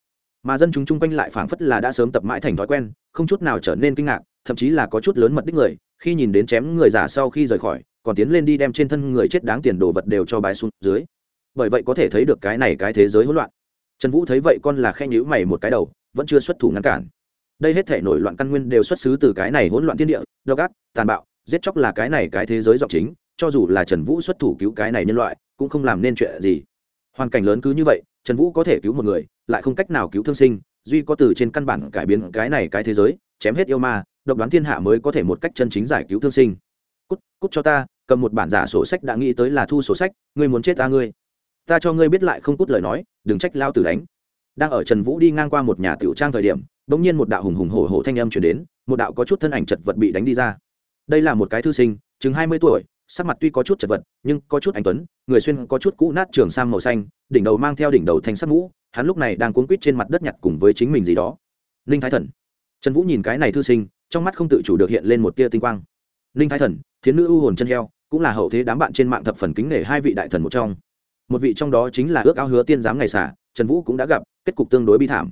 Mà dân chúng chung quanh lại phảng phất là đã sớm tập mãi thành thói quen, không chút nào trở nên kinh ngạc, thậm chí là có chút lớn mật đích người, khi nhìn đến chém người giả sau khi rời khỏi còn tiến lên đi đem trên thân người chết đáng tiền đồ vật đều cho bái xuống dưới. Bởi vậy có thể thấy được cái này cái thế giới hỗn loạn. Trần vũ thấy vậy con là khen nhữ mày một cái đầu, vẫn chưa xuất thủ ngăn cản. Đây hết thể nổi loạn căn nguyên đều xuất xứ từ cái này hỗn loạn thiên địa, độc ác, tàn bạo, giết chóc là cái này cái thế giới giọng chính, cho dù là trần vũ xuất thủ cứu cái này nhân loại, cũng không làm nên chuyện gì. Hoàn cảnh lớn cứ như vậy, trần vũ có thể cứu một người, lại không cách nào cứu thương sinh, duy có từ trên căn bản cải biến cái này cái thế giới, chém hết yêu ma, độc đoán thiên hạ mới có thể một cách chân chính giải cứu thương sinh. Cút cút cho ta cầm một bản giả sổ sách đã nghĩ tới là thu sổ sách, ngươi muốn chết ta ngươi. Ta cho ngươi biết lại không cút lời nói, đừng trách lao tử đánh. Đang ở trần vũ đi ngang qua một nhà tiểu trang thời điểm, bỗng nhiên một đạo hùng hùng hổ hổ thanh âm chuyển đến, một đạo có chút thân ảnh chật vật bị đánh đi ra. Đây là một cái thư sinh, chừng hai mươi tuổi, sắc mặt tuy có chút chật vật, nhưng có chút anh tuấn, người xuyên có chút cũ nát trường sang màu xanh, đỉnh đầu mang theo đỉnh đầu thanh sắt mũ, hắn lúc này đang cuốn quýt trên mặt đất nhặt cùng với chính mình gì đó. Ninh thái thần. Trần vũ nhìn cái này thư sinh, trong mắt không tự chủ được hiện lên một tia tinh quang. Ninh thái thần, thiến nữ ưu hồn chân heo cũng là hậu thế đám bạn trên mạng thập phần kính nể hai vị đại thần một trong. Một vị trong đó chính là ước ao hứa tiên giám ngày xả, trần vũ cũng đã gặp, kết cục tương đối bi thảm.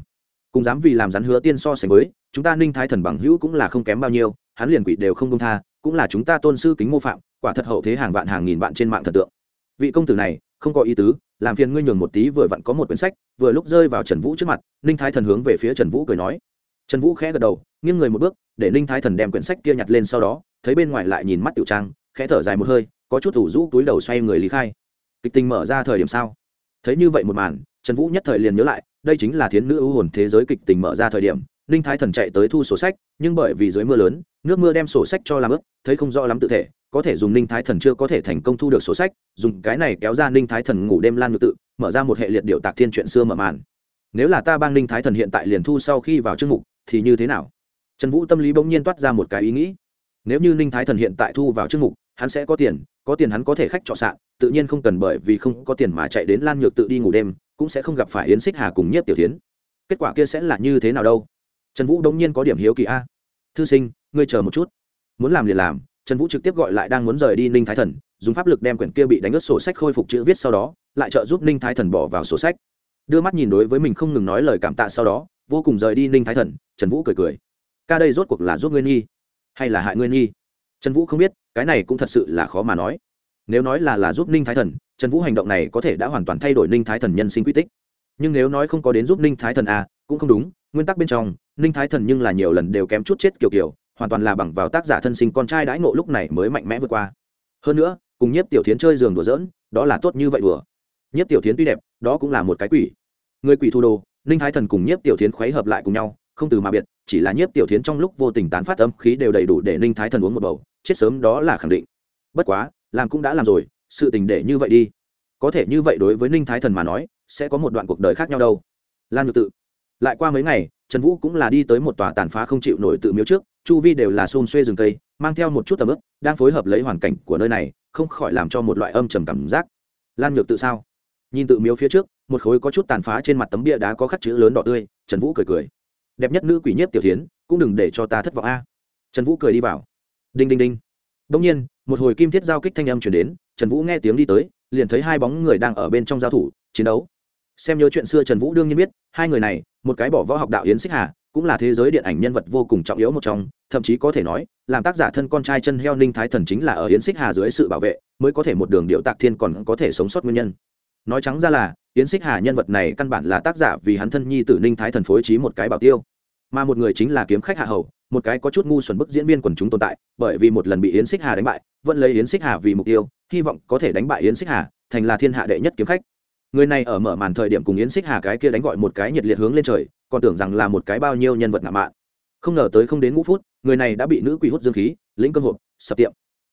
Cùng dám vì làm rắn hứa tiên so sánh với, chúng ta ninh thái thần bằng hữu cũng là không kém bao nhiêu, hắn liền quỷ đều không công tha, cũng là chúng ta tôn sư kính mô phạm, quả thật hậu thế hàng vạn hàng nghìn bạn trên mạng thần tượng. Vị công tử này, không có ý tứ, làm phiền ngươi nhường một tí vừa vặn có một quyển sách, vừa lúc rơi vào trần vũ trước mặt, ninh thái thần hướng về phía trần vũ cười nói. Trần vũ khẽ gật đầu, nghiêng người một bước, để ninh thái thần đem quyển sách kia nhặt lên sau đó, thấy bên ngoài lại nhìn mắt tiểu trang khẽ thở dài một hơi, có chút ủ rũ túi đầu xoay người lý khai. Kịch tình mở ra thời điểm sao? Thấy như vậy một màn, trần vũ nhất thời liền nhớ lại, đây chính là thiến nữ ưu hồn thế giới kịch tình mở ra thời điểm, ninh thái thần chạy tới thu sổ sách, nhưng bởi vì dưới mưa lớn, nước mưa đem sổ sách cho làm ướt, thấy không rõ lắm tự thể, có thể dùng ninh thái thần chưa có thể thành công thu được sổ sách, dùng cái này kéo ra ninh thái thần ngủ đêm lan ngự tự, mở ra một hệ liệt điệu tạc thiên chuyện xưa mở màn. Nếu là ta bang ninh thái thần hiện tại liền thu sau khi vào chương mục, thì như thế nào? Trần vũ tâm lý bỗng nhiên toát ra một cái ý nghĩ. Nếu như ninh thái thần hiện tại thu vào chương mục hắn sẽ có tiền có tiền hắn có thể khách trọ sạn, tự nhiên không cần bởi vì không có tiền mà chạy đến lan nhược tự đi ngủ đêm, cũng sẽ không gặp phải yến xích hà cùng nhiếp tiểu tiến kết quả kia sẽ là như thế nào đâu? Trần vũ đông nhiên có điểm hiếu kỳ a. Thư sinh, ngươi chờ một chút. Muốn làm liền làm. Trần vũ trực tiếp gọi lại đang muốn rời đi ninh thái thần, dùng pháp lực đem quyển kia bị đánh ướt sổ sách khôi phục chữ viết sau đó, lại trợ giúp ninh thái thần bỏ vào sổ sách. Đưa mắt nhìn đối với mình không ngừng nói lời cảm tạ sau đó, vô cùng rời đi ninh thái thần, trần vũ cười cười. Ca đây rốt cuộc là giúp ngươi nghi hay là hại ngươi nghi? Trần vũ không biết cái này cũng thật sự là khó mà nói. Nếu nói là là giúp ninh thái thần trần vũ hành động này có thể đã hoàn toàn thay đổi ninh thái thần nhân sinh quy tích. Nhưng nếu nói không có đến giúp ninh thái thần à, cũng không đúng nguyên tắc bên trong ninh thái thần nhưng là nhiều lần đều kém chút chết kiểu kiểu hoàn toàn là bằng vào tác giả thân sinh con trai đãi ngộ lúc này mới mạnh mẽ vượt qua. Hơn nữa cùng nhiếp tiểu tiến chơi giường đùa dỡn đó là tốt như vậy đùa. Nhiếp tiểu tiến tuy đẹp đó cũng là một cái quỷ. Người quỷ thu đồ ninh thái thần cùng nhiếp tiểu tiến khuấy hợp lại cùng nhau không từ mà biệt, chỉ là nhiếp tiểu tiến trong lúc vô tình tán phát âm khí đều đầy đủ để ninh thái thần uống một bầu, chết sớm đó là khẳng định. Bất quá, làm cũng đã làm rồi, sự tình để như vậy đi. Có thể như vậy đối với ninh thái thần mà nói, sẽ có một đoạn cuộc đời khác nhau đâu. Lan ngược tự, lại qua mấy ngày, trần vũ cũng là đi tới một tòa tàn phá không chịu nổi tự miếu trước, chu vi đều là xôn xuê rừng cây, mang theo một chút tầm ức, đang phối hợp lấy hoàn cảnh của nơi này, không khỏi làm cho một loại âm trầm cảm giác. Lan ngược tự sao? Nhìn tự miếu phía trước, một khối có chút tàn phá trên mặt tấm bia đá có khắc chữ lớn đỏ tươi, trần vũ cười cười đẹp nhất nữ quỷ nhiếp tiểu tiến cũng đừng để cho ta thất vọng a. Trần vũ cười đi vào. Đinh đinh đinh. Đông nhiên, một hồi kim thiết giao kích thanh âm chuyển đến, trần vũ nghe tiếng đi tới, liền thấy hai bóng người đang ở bên trong giao thủ, chiến đấu. Xem nhớ chuyện xưa trần vũ đương nhiên biết, hai người này, một cái bỏ võ học đạo yến xích hà, cũng là thế giới điện ảnh nhân vật vô cùng trọng yếu một trong, thậm chí có thể nói, làm tác giả thân con trai chân heo ninh thái thần chính là ở yến xích hà dưới sự bảo vệ, mới có thể một đường điệu tạc thiên còn có thể sống sót nguyên nhân nói trắng ra là, yến xích hà nhân vật này căn bản là tác giả vì hắn thân nhi tử ninh thái thần phối trí một cái bảo tiêu. Mà một người chính là kiếm khách hạ hầu, một cái có chút ngu xuẩn bức diễn viên quần chúng tồn tại, bởi vì một lần bị yến xích hà đánh bại, vẫn lấy yến xích hà vì mục tiêu, hy vọng có thể đánh bại yến xích hà, thành là thiên hạ đệ nhất kiếm khách. Người này ở mở màn thời điểm cùng yến xích hà cái kia đánh gọi một cái nhiệt liệt hướng lên trời, còn tưởng rằng là một cái bao nhiêu nhân vật ngạo mạn. Không ngờ tới không đến ngũ phút, người này đã bị nữ quỷ hút dương khí, lĩnh cơ hộp, sập tiệm.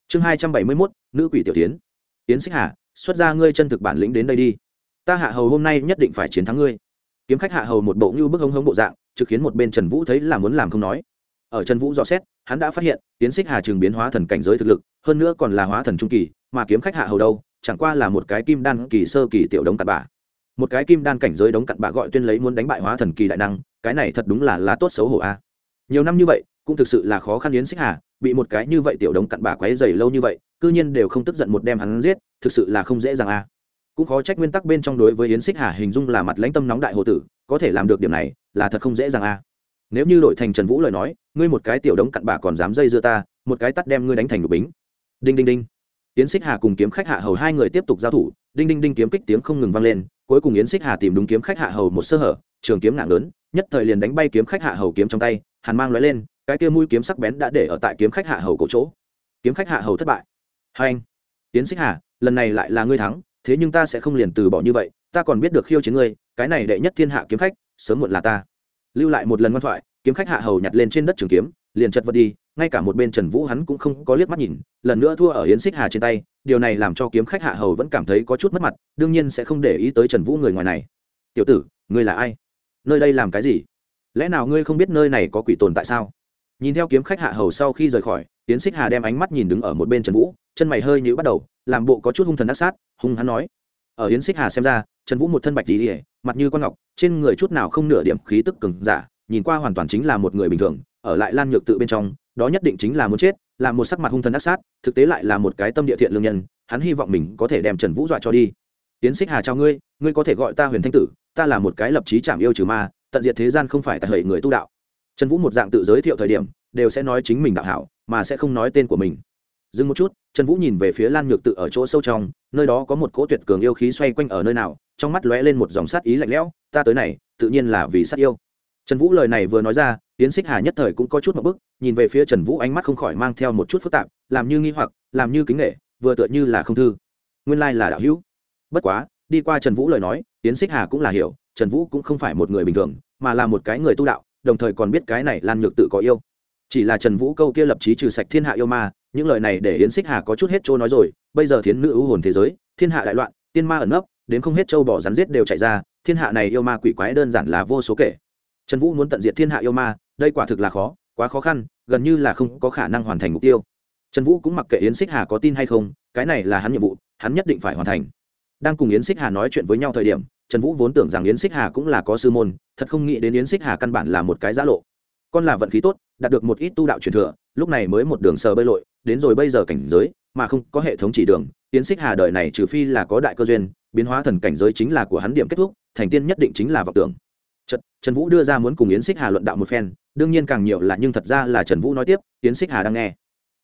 Chương hai trăm bảy mươi mốt, nữ quỷ tiểu tiến. Yến xích hà xuất ra ngươi chân thực bản lĩnh đến đây đi. Ta hạ hầu hôm nay nhất định phải chiến thắng ngươi. Kiếm khách hạ hầu một bộ như bức hống hống bộ dạng, trực khiến một bên trần vũ thấy là muốn làm không nói. Ở trần vũ dò xét, hắn đã phát hiện, tiến xích hà trường biến hóa thần cảnh giới thực lực, hơn nữa còn là hóa thần trung kỳ, mà kiếm khách hạ hầu đâu, chẳng qua là một cái kim đan kỳ sơ kỳ tiểu đống cặn bạ một cái kim đan cảnh giới đống cặn bạ gọi tuyên lấy muốn đánh bại hóa thần kỳ đại năng, cái này thật đúng là lá tốt xấu hổ a. Nhiều năm như vậy, cũng thực sự là khó khăn yến xích hà bị một cái như vậy tiểu đống cặn bà quấy dày lâu như vậy, cư nhiên đều không tức giận một đem hắn giết, thực sự là không dễ dàng a. Cũng khó trách nguyên tắc bên trong đối với yến xích hà hình dung là mặt lãnh tâm nóng đại hồ tử, có thể làm được điểm này, là thật không dễ dàng a. Nếu như đổi thành trần vũ lời nói, ngươi một cái tiểu đống cặn bà còn dám dây dưa ta, một cái tắt đem ngươi đánh thành đục bính. Đinh đinh đinh. Yến xích hà cùng kiếm khách hạ hầu hai người tiếp tục giao thủ, đinh đinh đinh kiếm kích tiếng không ngừng vang lên, cuối cùng yến xích hà tìm đúng kiếm khách hạ hầu một sơ hở, trường kiếm nặng lớn, nhất thời liền đánh bay kiếm khách hạ hầu kiếm trong tay, hàn mang lóe lên cái kia mũi kiếm sắc bén đã để ở tại kiếm khách hạ hầu cổ chỗ. Kiếm khách hạ hầu thất bại. Hai anh tiến xích hà, lần này lại là ngươi thắng, thế nhưng ta sẽ không liền từ bỏ như vậy, ta còn biết được khiêu chiến ngươi, cái này đệ nhất thiên hạ kiếm khách, sớm muộn là ta. Lưu lại một lần ngoan thoại, kiếm khách hạ hầu nhặt lên trên đất trường kiếm, liền chật vật đi, ngay cả một bên trần vũ hắn cũng không có liếc mắt nhìn, lần nữa thua ở yến xích hà trên tay, điều này làm cho kiếm khách hạ hầu vẫn cảm thấy có chút mất mặt, đương nhiên sẽ không để ý tới trần vũ người ngoài này. Tiểu tử, ngươi là ai? Nơi đây làm cái gì? Lẽ nào ngươi không biết nơi này có quỷ tồn tại sao? Nhìn theo kiếm khách hạ hầu sau khi rời khỏi, tiến xích hà đem ánh mắt nhìn đứng ở một bên trần vũ, chân mày hơi nhữ bắt đầu, làm bộ có chút hung thần ác sát, hung hắn nói. Ở yến xích hà xem ra, trần vũ một thân bạch tỉ mặt như con ngọc, trên người chút nào không nửa điểm khí tức cứng giả, nhìn qua hoàn toàn chính là một người bình thường, ở lại lan nhược tự bên trong, đó nhất định chính là muốn chết, là một sắc mặt hung thần ác sát, thực tế lại là một cái tâm địa thiện lương nhân, hắn hy vọng mình có thể đem trần vũ dọa cho đi. Tiến xích hà chào ngươi ngươi có thể gọi ta huyền thanh tử, ta là một cái lập trí chạm yêu trừ ma, tận diệt thế gian không phải tại hệ người tu đạo trần vũ một dạng tự giới thiệu thời điểm, đều sẽ nói chính mình đạo hảo, mà sẽ không nói tên của mình. Dừng một chút, trần vũ nhìn về phía lan nhược tự ở chỗ sâu trong, nơi đó có một cỗ tuyệt cường yêu khí xoay quanh ở nơi nào, trong mắt lóe lên một dòng sát ý lạnh lẽo, ta tới này, tự nhiên là vì sát yêu. Trần vũ lời này vừa nói ra tiến xích hà nhất thời cũng có chút một bức, nhìn về phía trần vũ ánh mắt không khỏi mang theo một chút phức tạp, làm như nghi hoặc, làm như kính nghệ vừa tựa như là không thư. Nguyên lai là đạo hữu. Bất quá, đi qua trần vũ lời nói tiến xích hà cũng là hiểu, trần vũ cũng không phải một người bình thường, mà là một cái người tu đạo đồng thời còn biết cái này lan nhược tự có yêu. Chỉ là trần vũ câu kia lập trí trừ sạch thiên hạ yêu ma, những lời này để yến xích hà có chút hết trôi nói rồi, bây giờ thiến nữ ưu hồn thế giới, thiên hạ đại loạn, tiên ma ẩn nấp, đến không hết châu bỏ rắn giết đều chạy ra, thiên hạ này yêu ma quỷ quái đơn giản là vô số kể. Trần vũ muốn tận diệt thiên hạ yêu ma, đây quả thực là khó, quá khó khăn, gần như là không có khả năng hoàn thành mục tiêu. Trần vũ cũng mặc kệ yến xích hà có tin hay không, cái này là hắn nhiệm vụ, hắn nhất định phải hoàn thành. Đang cùng yến xích hà nói chuyện với nhau thời điểm trần vũ vốn tưởng rằng yến xích hà cũng là có sư môn thật không nghĩ đến yến xích hà căn bản là một cái giã lộ con là vận khí tốt đạt được một ít tu đạo truyền thừa lúc này mới một đường sờ bơi lội đến rồi bây giờ cảnh giới mà không có hệ thống chỉ đường yến xích hà đời này trừ phi là có đại cơ duyên biến hóa thần cảnh giới chính là của hắn điểm kết thúc thành tiên nhất định chính là vọng tưởng Trật, Trần Vũ đưa ra muốn cùng Yến Xích Hà luận đạo một phen, đương nhiên càng nhiều là nhưng thật ra là Trần Vũ nói tiếp, Yến Xích Hà đang nghe.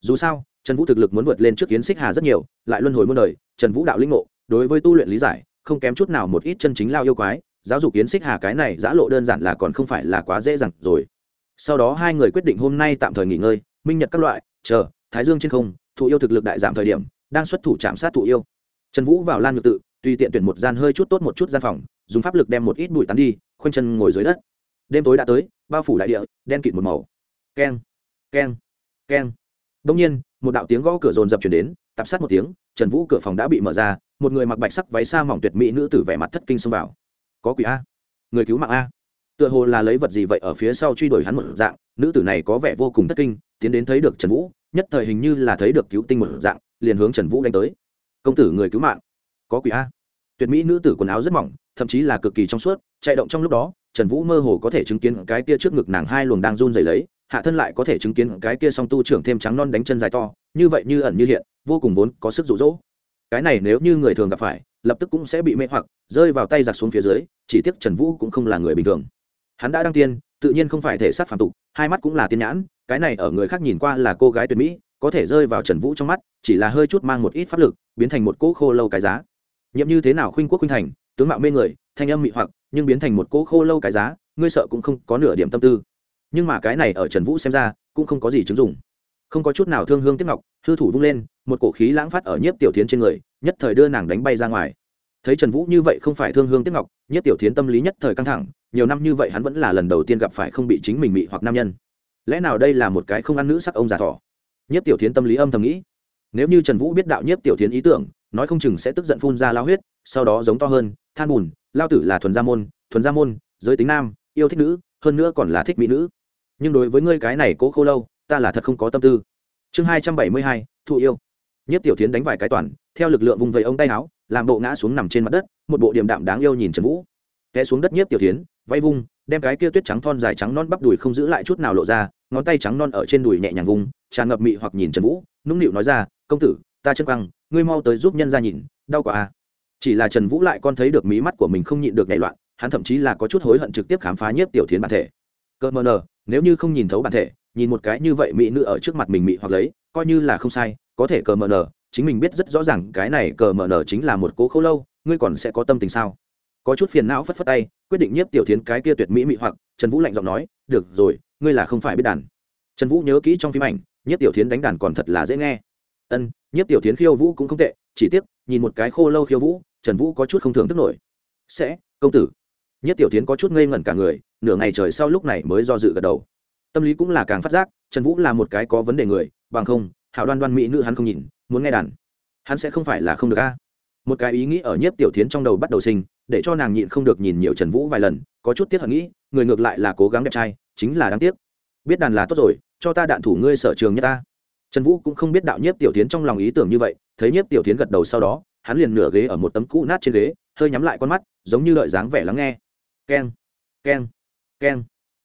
Dù sao, Trần Vũ thực lực muốn vượt lên trước Yến Xích Hà rất nhiều, lại luân hồi muôn đời, Trần Vũ đạo linh ngộ, đối với tu luyện lý giải, không kém chút nào một ít chân chính lao yêu quái, giáo dục Yến Xích Hà cái này giã lộ đơn giản là còn không phải là quá dễ dàng rồi. Sau đó hai người quyết định hôm nay tạm thời nghỉ ngơi, minh nhật các loại, chờ, Thái Dương trên không, thụ yêu thực lực đại giảm thời điểm, đang xuất thủ chạm sát thụ yêu. Trần Vũ vào Lan Nhược tự, tùy tiện tuyển một gian hơi chút tốt một chút gian phòng, dùng pháp lực đem một ít bụi tán đi, khoanh chân ngồi dưới đất đêm tối đã tới bao phủ đại địa đen kịt một màu keng keng keng đông nhiên một đạo tiếng gõ cửa rồn rập chuyển đến tạp sát một tiếng, trần vũ cửa phòng đã bị mở ra, một người mặc bạch sắc váy xa mỏng tuyệt mỹ nữ tử vẻ mặt thất kinh xông vào. Có quỷ a. Người cứu mạng a. Tựa hồ là lấy vật gì vậy ở phía sau truy đuổi hắn một dạng, nữ tử này có vẻ vô cùng thất kinh, tiến đến thấy được trần vũ, nhất thời hình như là thấy được cứu tinh một dạng, liền hướng trần vũ đánh tới. Công tử người cứu mạng. Có quỷ a. Tuyệt mỹ nữ tử quần áo rất mỏng, thậm chí là cực kỳ trong suốt, chạy động trong lúc đó, trần vũ mơ hồ có thể chứng kiến cái kia trước ngực nàng hai luồng đang run dày lấy, hạ thân lại có thể chứng kiến cái kia song tu trưởng thêm trắng non đánh chân dài to, như vậy như ẩn như hiện vô cùng vốn có sức rụ rỗ. Cái này nếu như người thường gặp phải, lập tức cũng sẽ bị mê hoặc, rơi vào tay giặc xuống phía dưới, chỉ tiếc trần vũ cũng không là người bình thường. Hắn đã đăng tiên, tự nhiên không phải thể xác phản tục, hai mắt cũng là tiên nhãn, cái này ở người khác nhìn qua là cô gái tuyệt mỹ, có thể rơi vào trần vũ trong mắt, chỉ là hơi chút mang một ít pháp lực, biến thành một cỗ khô lâu cái giá. Nhiệm như thế nào khuynh quốc khuynh thành, tướng mạo mê người, thanh âm mị hoặc, nhưng biến thành một cỗ khô lâu cái giá, ngươi sợ cũng không có nửa điểm tâm tư. Nhưng mà cái này ở trần vũ xem ra, cũng không có gì chứng dụng không có chút nào thương hương tiếc ngọc, hư thủ vung lên, một cổ khí lãng phát ở nhiếp tiểu tiến trên người, nhất thời đưa nàng đánh bay ra ngoài. Thấy trần vũ như vậy không phải thương hương tiếc ngọc, nhiếp tiểu tiến tâm lý nhất thời căng thẳng, nhiều năm như vậy hắn vẫn là lần đầu tiên gặp phải không bị chính mình mị hoặc nam nhân. Lẽ nào đây là một cái không ăn nữ sắc ông già thỏ? Nhiếp tiểu tiến tâm lý âm thầm nghĩ. Nếu như trần vũ biết đạo nhiếp tiểu tiến ý tưởng, nói không chừng sẽ tức giận phun ra lao huyết, sau đó giống to hơn, than bùn, lao tử là thuần gia môn, thuần gia môn, giới tính nam, yêu thích nữ, hơn nữa còn là thích mỹ nữ. Nhưng đối với ngươi cái này cố khô lâu ta là thật không có tâm tư. Chương hai trăm bảy mươi hai thụ yêu. Nhất tiểu tiến đánh vài cái toàn, theo lực lượng vùng vẫy ông tay áo, làm bộ ngã xuống nằm trên mặt đất, một bộ điểm đạm đáng yêu nhìn trần vũ. Té xuống đất nhiếp tiểu tiến vay vung, đem cái kia tuyết trắng thon dài trắng non bắp đùi không giữ lại chút nào lộ ra, ngón tay trắng non ở trên đùi nhẹ nhàng vùng tràn ngập mị hoặc nhìn trần vũ, nũng nịu nói ra, công tử, ta chân quăng, ngươi mau tới giúp nhân ra nhìn, đau quá à. Chỉ là trần vũ lại con thấy được mí mắt của mình không nhịn được nhảy loạn, hắn thậm chí là có chút hối hận trực tiếp khám phá nhiếp tiểu thiến bản thể. Cơ mờ nờ, nếu như không nhìn thấu bản thể nhìn một cái như vậy mỹ nữ ở trước mặt mình mỹ hoặc lấy, coi như là không sai, có thể cờ mờ nờ chính mình biết rất rõ ràng cái này cờ mờ nờ chính là một cố khâu lâu, ngươi còn sẽ có tâm tình sao? Có chút phiền não phất phất tay, quyết định nhiếp tiểu thiến cái kia tuyệt mỹ mỹ hoặc, trần vũ lạnh giọng nói, được rồi, ngươi là không phải biết đàn. Trần vũ nhớ kỹ trong phim ảnh, nhiếp tiểu thiến đánh đàn còn thật là dễ nghe. Ân, nhiếp tiểu thiến khiêu vũ cũng không tệ, chỉ tiếc, nhìn một cái khô lâu khiêu vũ, trần vũ có chút không thường tức nổi. Sẽ, công tử. Nhất tiểu tiến có chút ngây ngẩn cả người, nửa ngày trời sau lúc này mới do dự gật đầu tâm lý cũng là càng phát giác, trần vũ là một cái có vấn đề người, bằng không, hảo đoan đoan mỹ nữ hắn không nhìn, muốn nghe đàn. Hắn sẽ không phải là không được a. Một cái ý nghĩ ở nhiếp tiểu tiến h trong đầu bắt đầu sinh, để cho nàng nhịn không được nhìn nhiều trần vũ vài lần, có chút tiếc hận nghĩ, người ngược lại là cố gắng đẹp trai, chính là đáng tiếc. Biết đàn là tốt rồi, cho ta đạn thủ ngươi sở trường nhất ta. Trần vũ cũng không biết đạo nhiếp tiểu tiến h trong lòng ý tưởng như vậy, thấy nhiếp tiểu tiến h gật đầu sau đó, hắn liền nửa ghế ở một tấm cũ nát trên ghế, hơi nhắm lại con mắt, giống như đợi dáng vẻ lắng nghe. Keng keng keng.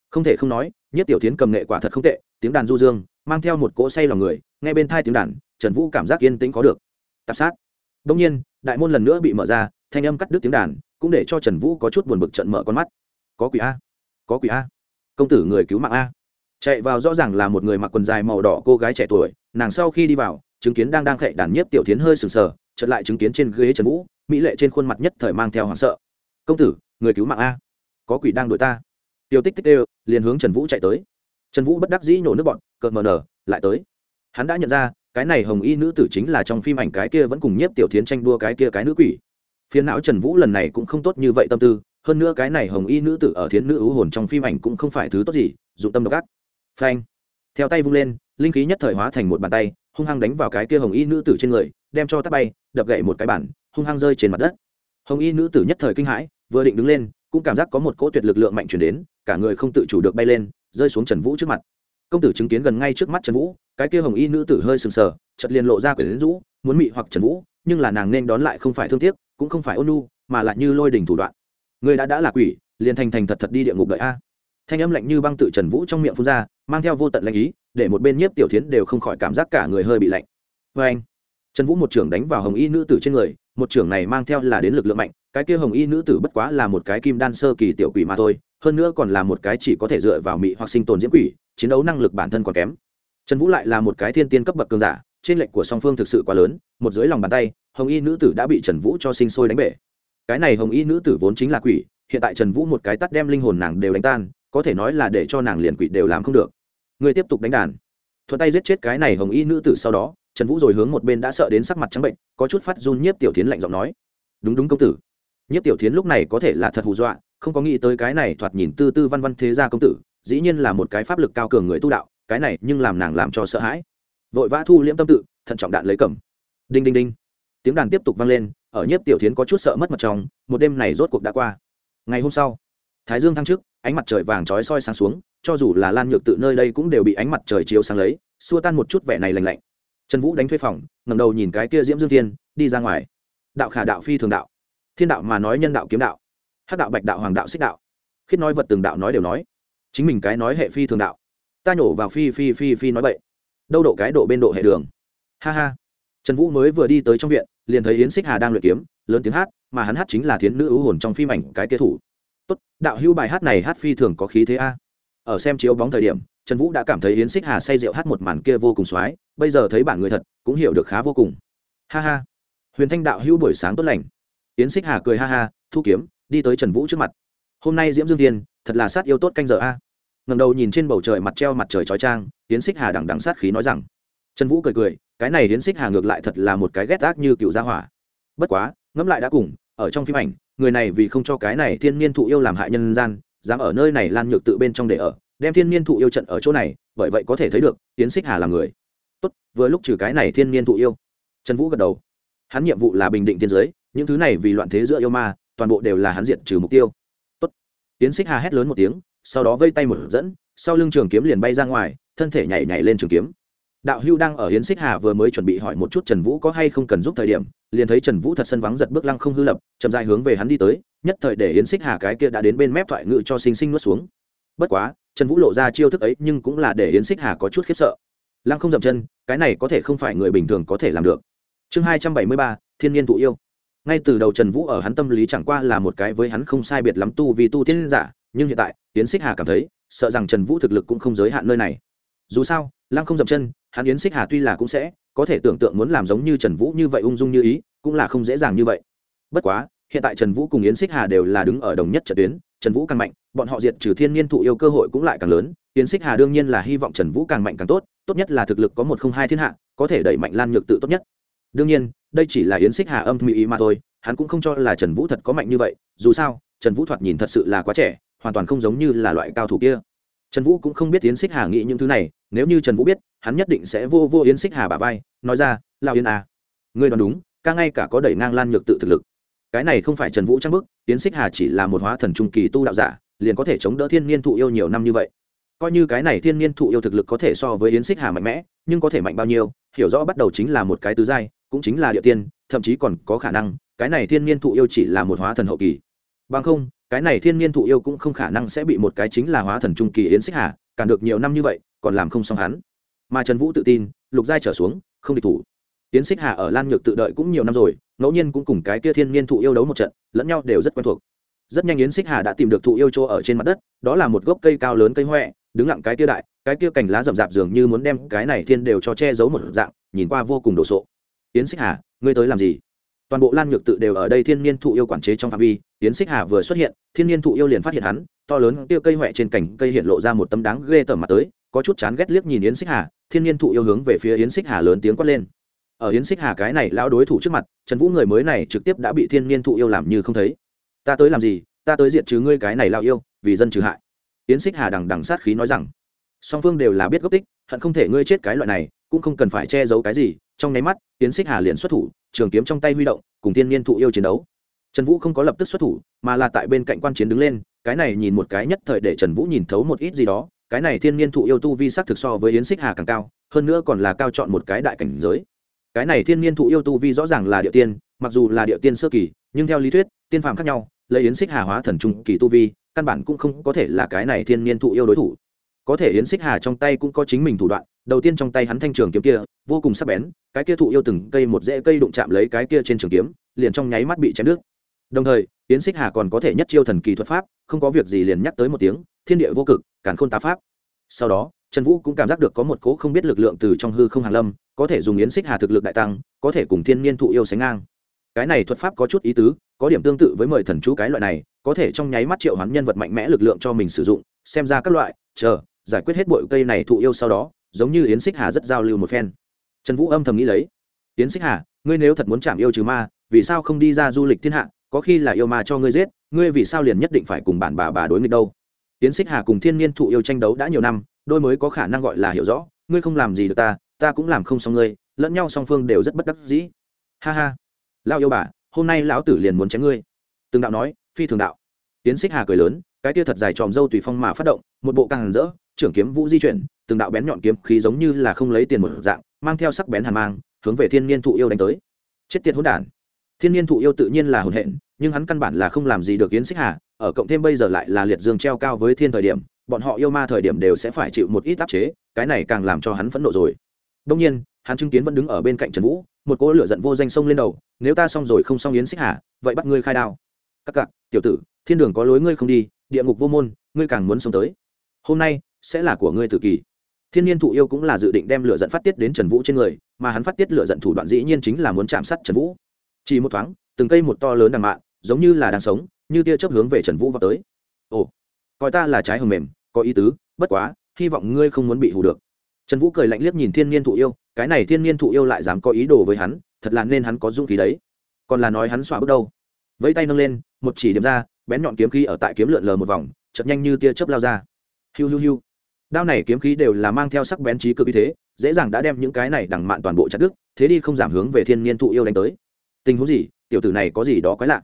Không thể không nói nhất tiểu tiến cầm nghệ quả thật không tệ, tiếng đàn du dương, mang theo một cỗ say lòng người, nghe bên thai tiếng đàn, trần vũ cảm giác yên tĩnh có được. Tạp sát. Đông nhiên, đại môn lần nữa bị mở ra, thanh âm cắt đứt tiếng đàn, cũng để cho trần vũ có chút buồn bực trận mở con mắt. Có quỷ a. Có quỷ a. Công tử người cứu mạng a. Chạy vào rõ ràng là một người mặc quần dài màu đỏ cô gái trẻ tuổi, nàng sau khi đi vào, chứng kiến đang đang khệ đàn nhiếp tiểu tiến hơi sừng sờ, chợt lại chứng kiến trên ghế trần vũ, mỹ lệ trên khuôn mặt nhất thời mang theo hoảng sợ. Công tử, người cứu mạng a. Có quỷ đang đuổi ta tiêu tích tích đều liền hướng trần vũ chạy tới. Trần vũ bất đắc dĩ nhổ nước bọn cợt mờ nở, lại tới. Hắn đã nhận ra, cái này hồng y nữ tử chính là trong phim ảnh cái kia vẫn cùng nhiếp tiểu thiến tranh đua cái kia cái nữ quỷ. Phiến não trần vũ lần này cũng không tốt như vậy tâm tư, hơn nữa cái này hồng y nữ tử ở thiến nữ ưu hồn trong phim ảnh cũng không phải thứ tốt gì, dụng tâm độc ác. Phanh. Theo tay vung lên, linh khí nhất thời hóa thành một bàn tay, hung hăng đánh vào cái kia hồng y nữ tử trên người, đem cho tắt bay, đập gậy một cái bản hung hăng rơi trên mặt đất. Hồng y nữ tử nhất thời kinh hãi, vừa định đứng lên, cũng cảm giác có một cỗ tuyệt lực lượng mạnh chuyển đến cả người không tự chủ được bay lên, rơi xuống trần vũ trước mặt. Công tử chứng kiến gần ngay trước mắt trần vũ, cái kia hồng y nữ tử hơi sừng sờ chật liền lộ ra quyển rũ, muốn mị hoặc trần vũ, nhưng là nàng nên đón lại không phải thương tiếc, cũng không phải ôn nu mà lại như lôi đình thủ đoạn. Người đã đã là quỷ, liền thành thành thật thật đi địa ngục đợi a. Thanh âm lạnh như băng tự trần vũ trong miệng phun ra, mang theo vô tận lạnh ý, để một bên nhiếp tiểu thiến đều không khỏi cảm giác cả người hơi bị lạnh. Vê anh, trần vũ một trưởng đánh vào hồng y nữ tử trên người, một trưởng này mang theo là đến lực lượng mạnh, cái kia hồng y nữ tử bất quá là một cái kim đan sơ kỳ tiểu quỷ mà thôi hơn nữa còn là một cái chỉ có thể dựa vào mị hoặc sinh tồn diễm quỷ, chiến đấu năng lực bản thân còn kém. Trần vũ lại là một cái thiên tiên cấp bậc cường giả, trên lệnh của song phương thực sự quá lớn, một dưới lòng bàn tay, hồng y nữ tử đã bị trần vũ cho sinh sôi đánh bể. Cái này hồng y nữ tử vốn chính là quỷ, hiện tại trần vũ một cái tắt đem linh hồn nàng đều đánh tan, có thể nói là để cho nàng liền quỷ đều làm không được. Người tiếp tục đánh đàn. Thuận tay giết chết cái này hồng y nữ tử sau đó, trần vũ rồi hướng một bên đã sợ đến sắc mặt trắng bệnh, có chút phát run nhiếp tiểu tiến lạnh giọng nói. Đúng đúng công tử. Nhiếp tiểu tiến lúc này có thể là thật hù dọa không có nghĩ tới cái này thoạt nhìn tư tư văn văn thế gia công tử, dĩ nhiên là một cái pháp lực cao cường người tu đạo, cái này nhưng làm nàng làm cho sợ hãi. Vội vã thu liễm tâm tự, thận trọng đạn lấy cầm. Đinh đinh đinh. Tiếng đàn tiếp tục vang lên, ở nhiếp tiểu tiến có chút sợ mất mặt trong, một đêm này rốt cuộc đã qua. Ngày hôm sau, thái dương thăng trước ánh mặt trời vàng trói soi sáng xuống, cho dù là lan nhược tự nơi đây cũng đều bị ánh mặt trời chiếu sáng lấy, xua tan một chút vẻ này lành lạnh. Trần vũ đánh thuê phòng ngầm đầu nhìn cái kia diễm dương thiên, đi ra ngoài. Đạo khả đạo phi thường đạo. Thiên đạo mà nói nhân đạo kiếm đạo hát đạo bạch đạo hoàng đạo xích đạo khiết nói vật từng đạo nói đều nói chính mình cái nói hệ phi thường đạo ta nhổ vào phi phi phi phi nói bậy đâu độ cái độ bên độ hệ đường ha ha trần vũ mới vừa đi tới trong viện liền thấy yến xích hà đang luyện kiếm lớn tiếng hát mà hắn hát chính là thiến nữ ưu hồn trong phim ảnh cái kia thủ tốt đạo hưu bài hát này hát phi thường có khí thế a ở xem chiếu bóng thời điểm trần vũ đã cảm thấy yến xích hà say rượu hát một màn kia vô cùng x bây giờ thấy bản người thật cũng hiểu được khá vô cùng ha ha huyền thanh đạo hưu buổi sáng tốt lành yến xích hà cười ha ha thu kiếm đi tới trần vũ trước mặt. Hôm nay diễm dương tiên thật là sát yêu tốt canh giờ a. Ngầm đầu nhìn trên bầu trời mặt treo mặt trời trói trang yến xích hà đằng đằng sát khí nói rằng. Trần vũ cười cười, cái này yến xích hà ngược lại thật là một cái ghét ác như cựu gia hỏa. Bất quá, ngẫm lại đã cùng, ở trong phim ảnh, người này vì không cho cái này thiên niên thụ yêu làm hại nhân gian, dám ở nơi này lan nhược tự bên trong để ở, đem thiên niên thụ yêu trận ở chỗ này, bởi vậy có thể thấy được, yến xích hà là người. Tốt, vừa lúc trừ cái này thiên niên thụ yêu. Trần vũ gật đầu. Hắn nhiệm vụ là bình định thiên giới, những thứ này vì loạn thế giữa yêu ma toàn bộ đều là hắn diện trừ mục tiêu. Tốt. Yến xích hà hét lớn một tiếng, sau đó vây tay một dẫn, sau lưng trường kiếm liền bay ra ngoài, thân thể nhảy nhảy lên trường kiếm. Đạo hưu đang ở hiến xích hà vừa mới chuẩn bị hỏi một chút trần vũ có hay không cần giúp thời điểm, liền thấy trần vũ thật sân vắng giật bước lăng không hư lập, chậm dài hướng về hắn đi tới, nhất thời để hiến xích hà cái kia đã đến bên mép thoại ngự cho sinh sinh nuốt xuống. Bất quá, trần vũ lộ ra chiêu thức ấy nhưng cũng là để hiến xích hà có chút khiếp sợ. Lăng không dậm chân, cái này có thể không phải người bình thường có thể làm được. Chương hai trăm bảy mươi ba, thiên nhiên thụ yêu ngay từ đầu trần vũ ở hắn tâm lý chẳng qua là một cái với hắn không sai biệt lắm tu vì tu tiên giả, nhưng hiện tại tiến xích hà cảm thấy, sợ rằng trần vũ thực lực cũng không giới hạn nơi này. Dù sao, lăng không dậm chân, hắn yến xích hà tuy là cũng sẽ, có thể tưởng tượng muốn làm giống như trần vũ như vậy ung dung như ý, cũng là không dễ dàng như vậy. Bất quá, hiện tại trần vũ cùng yến xích hà đều là đứng ở đồng nhất trận tuyến, trần vũ càng mạnh, bọn họ diệt trừ thiên nhiên thụ yêu cơ hội cũng lại càng lớn. Yến xích hà đương nhiên là hy vọng trần vũ càng mạnh càng tốt tốt nhất là thực lực có một không hai thiên hạ, có thể đẩy mạnh lan nhược tự tốt nhất đương nhiên, đây chỉ là yến xích hà âm mỹ ý mà thôi, hắn cũng không cho là trần vũ thật có mạnh như vậy, dù sao, trần vũ thoạt nhìn thật sự là quá trẻ, hoàn toàn không giống như là loại cao thủ kia trần vũ cũng không biết yến xích hà nghĩ những thứ này, nếu như trần vũ biết, hắn nhất định sẽ vô vô yến xích hà bà vai, nói ra lao Yến à. ngươi đoán đúng, ca ngay cả có đẩy ngang lan nhược tự thực lực cái này không phải trần vũ trang bức yến xích hà chỉ là một hóa thần trung kỳ tu đạo giả, liền có thể chống đỡ thiên niên thụ yêu nhiều năm như vậy coi như cái này thiên niên thụ yêu thực lực có thể so với yến xích hà mạnh mẽ, nhưng có thể mạnh bao nhiêu, hiểu rõ bắt đầu chính là một cái tứ giai cũng chính là địa tiên, thậm chí còn có khả năng, cái này thiên niên thụ yêu chỉ là một hóa thần hậu kỳ. Bằng không, cái này thiên niên thụ yêu cũng không khả năng sẽ bị một cái chính là hóa thần trung kỳ yến xích hà, cản được nhiều năm như vậy, còn làm không xong hắn. Mà trần vũ tự tin, lục giai trở xuống, không địch thủ. Yến xích hà ở lan nhược tự đợi cũng nhiều năm rồi, ngẫu nhiên cũng cùng cái kia thiên niên thụ yêu đấu một trận, lẫn nhau đều rất quen thuộc. Rất nhanh yến xích hà đã tìm được thụ yêu chỗ ở trên mặt đất, đó là một gốc cây cao lớn cây huệ đứng lặng cái kia đại, cái kia cành lá rậm rạp dường như muốn đem cái này thiên đều cho che giấu một dạng, nhìn qua vô cùng đồ sộ yến xích hà, ngươi tới làm gì? Toàn bộ lan nhược tự đều ở đây thiên niên thụ yêu quản chế trong phạm vi, yến xích hà vừa xuất hiện, thiên niên thụ yêu liền phát hiện hắn, to lớn tiêu cây huệ trên cành cây hiện lộ ra một tấm đáng ghê tởm mặt tới, có chút chán ghét liếc nhìn yến xích hà, thiên niên thụ yêu hướng về phía yến xích hà lớn tiếng quát lên. Ở yến xích hà cái này lão đối thủ trước mặt, trần vũ người mới này trực tiếp đã bị thiên niên thụ yêu làm như không thấy. Ta tới làm gì? Ta tới diệt trừ ngươi cái này lao yêu, vì dân trừ hại. Yến xích hà đằng đằng sát khí nói rằng, song phương đều là biết gốc tích, hận không thể ngươi chết cái loại này cũng không cần phải che giấu cái gì, trong nháy mắt, yến xích hà liền xuất thủ, trường kiếm trong tay huy động, cùng thiên niên thụ yêu chiến đấu. Trần vũ không có lập tức xuất thủ, mà là tại bên cạnh quan chiến đứng lên, cái này nhìn một cái nhất thời để trần vũ nhìn thấu một ít gì đó, cái này thiên niên thụ yêu tu vi sắc thực so với yến xích hà càng cao, hơn nữa còn là cao chọn một cái đại cảnh giới. Cái này thiên niên thụ yêu tu vi rõ ràng là địa tiên, mặc dù là địa tiên sơ kỳ, nhưng theo lý thuyết, tiên phàm khác nhau, lấy yến xích hà hóa thần trung kỳ tu vi, căn bản cũng không có thể là cái này thiên niên thụ yêu đối thủ. Có thể yến xích hà trong tay cũng có chính mình thủ đoạn đầu tiên trong tay hắn thanh trường kiếm kia, vô cùng sắc bén, cái kia thụ yêu từng cây một rễ cây đụng chạm lấy cái kia trên trường kiếm, liền trong nháy mắt bị chém đứt. Đồng thời, yến xích hà còn có thể nhất chiêu thần kỳ thuật pháp, không có việc gì liền nhắc tới một tiếng, thiên địa vô cực, càn khôn tá pháp. Sau đó, trần vũ cũng cảm giác được có một cố không biết lực lượng từ trong hư không hàn lâm, có thể dùng yến xích hà thực lực đại tăng, có thể cùng thiên niên thụ yêu sánh ngang. Cái này thuật pháp có chút ý tứ, có điểm tương tự với mời thần chú cái loại này, có thể trong nháy mắt triệu hắn nhân vật mạnh mẽ lực lượng cho mình sử dụng, xem ra các loại, chờ, giải quyết hết bội cây này thụ yêu sau đó giống như yến xích hà rất giao lưu một phen. Trần vũ âm thầm nghĩ lấy, yến xích hà, ngươi nếu thật muốn chạm yêu trừ ma, vì sao không đi ra du lịch thiên hạ, có khi là yêu ma cho ngươi giết, ngươi vì sao liền nhất định phải cùng bản bà bà đối nghịch đâu? Yến xích hà cùng thiên niên thụ yêu tranh đấu đã nhiều năm, đôi mới có khả năng gọi là hiểu rõ, ngươi không làm gì được ta ta cũng làm không xong ngươi, lẫn nhau song phương đều rất bất đắc dĩ. Ha ha lao yêu bà, hôm nay lão tử liền muốn chém ngươi. Từng đạo nói, phi thường đạo. Tiến xích hà cười lớn, cái tia thật dài tròm dâu tùy phong mà phát động, một bộ càng rỡ, trưởng kiếm vũ di chuyển từng đạo bén nhọn kiếm khí giống như là không lấy tiền một dạng, mang theo sắc bén hàn mang, hướng về thiên niên thụ yêu đánh tới. Chết tiệt hỗn đản. Thiên niên thụ yêu tự nhiên là hồn hện, nhưng hắn căn bản là không làm gì được yến xích hà, ở cộng thêm bây giờ lại là liệt dương treo cao với thiên thời điểm, bọn họ yêu ma thời điểm đều sẽ phải chịu một ít áp chế, cái này càng làm cho hắn phẫn nộ rồi. Đông nhiên, hắn chứng kiến vẫn đứng ở bên cạnh trần vũ, một cỗ lửa giận vô danh sông lên đầu, nếu ta xong rồi không xong yến xích hà, vậy bắt ngươi khai đao. Các cặc, tiểu tử, thiên đường có lối ngươi không đi, địa ngục vô môn, ngươi càng muốn sống tới. Hôm nay sẽ là của ngươi tự kỳ thiên nhiên thụ yêu cũng là dự định đem lửa giận phát tiết đến trần vũ trên người, mà hắn phát tiết lửa giận thủ đoạn dĩ nhiên chính là muốn chạm sát trần vũ. Chỉ một thoáng, từng cây một to lớn đằng mạn, giống như là đang sống, như tia chớp hướng về trần vũ vào tới. Ồ, coi ta là trái hầm mềm, có ý tứ, bất quá, hy vọng ngươi không muốn bị hù được. Trần vũ cười lạnh liếc nhìn thiên nhiên thụ yêu, cái này thiên nhiên thụ yêu lại dám có ý đồ với hắn, thật là nên hắn có dũng khí đấy. Còn là nói hắn xóa bước đâu. Vẫy tay nâng lên, một chỉ điểm ra, bén nhọn kiếm khí ở tại kiếm lượn lờ một vòng chật nhanh như tia chớp lao ra. Hiu hiu hiu đao này kiếm khí đều là mang theo sắc bén trí cực như thế, dễ dàng đã đem những cái này đằng mạn toàn bộ chặt đứt, thế đi không giảm hướng về thiên niên thụ yêu đánh tới. Tình huống gì? Tiểu tử này có gì đó quái lạ?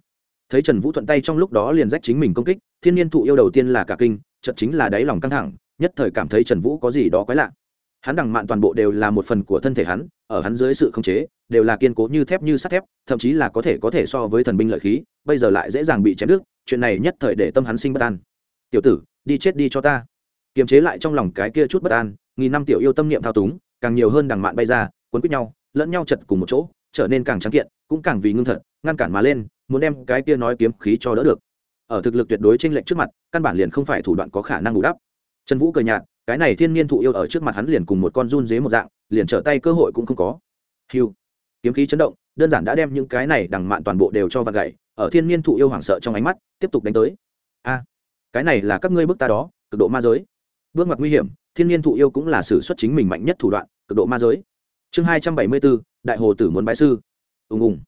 Thấy trần vũ thuận tay trong lúc đó liền rách chính mình công kích, thiên niên thụ yêu đầu tiên là cả kinh chật chính là đáy lòng căng thẳng, nhất thời cảm thấy trần vũ có gì đó quái lạ. Hắn đằng mạn toàn bộ đều là một phần của thân thể hắn, ở hắn dưới sự khống chế, đều là kiên cố như thép như sắt thép, thậm chí là có thể có thể so với thần binh lợi khí, bây giờ lại dễ dàng bị chém đứt, chuyện này nhất thời để tâm hắn sinh bất an. Tiểu tử, đi chết đi cho ta kiềm chế lại trong lòng cái kia chút bất an, nghìn năm tiểu yêu tâm niệm thao túng, càng nhiều hơn đằng mạn bay ra cuốn quýt nhau, lẫn nhau chật cùng một chỗ, trở nên càng trắng kiện, cũng càng vì ngưng thật, ngăn cản mà lên, muốn đem cái kia nói kiếm khí cho đỡ được. Ở thực lực tuyệt đối trên lệnh trước mặt, căn bản liền không phải thủ đoạn có khả năng bù đắp. Trần vũ cười nhạt, cái này thiên nhiên thụ yêu ở trước mặt hắn liền cùng một con run dế một dạng, liền trở tay cơ hội cũng không có. Hiu kiếm khí chấn động, đơn giản đã đem những cái này đằng mạn toàn bộ đều cho vặt gậy ở thiên nhiên thụ yêu hoảng sợ trong ánh mắt, tiếp tục đánh tới. A, cái này là các ngươi bức ta đó, cực độ ma giới bước ngoặt nguy hiểm, thiên nhiên thụ yêu cũng là sử xuất chính mình mạnh nhất thủ đoạn, cực độ ma giới. Chương hai trăm bảy mươi bốn, đại hồ tử muốn bãi sư. Ùng ùng.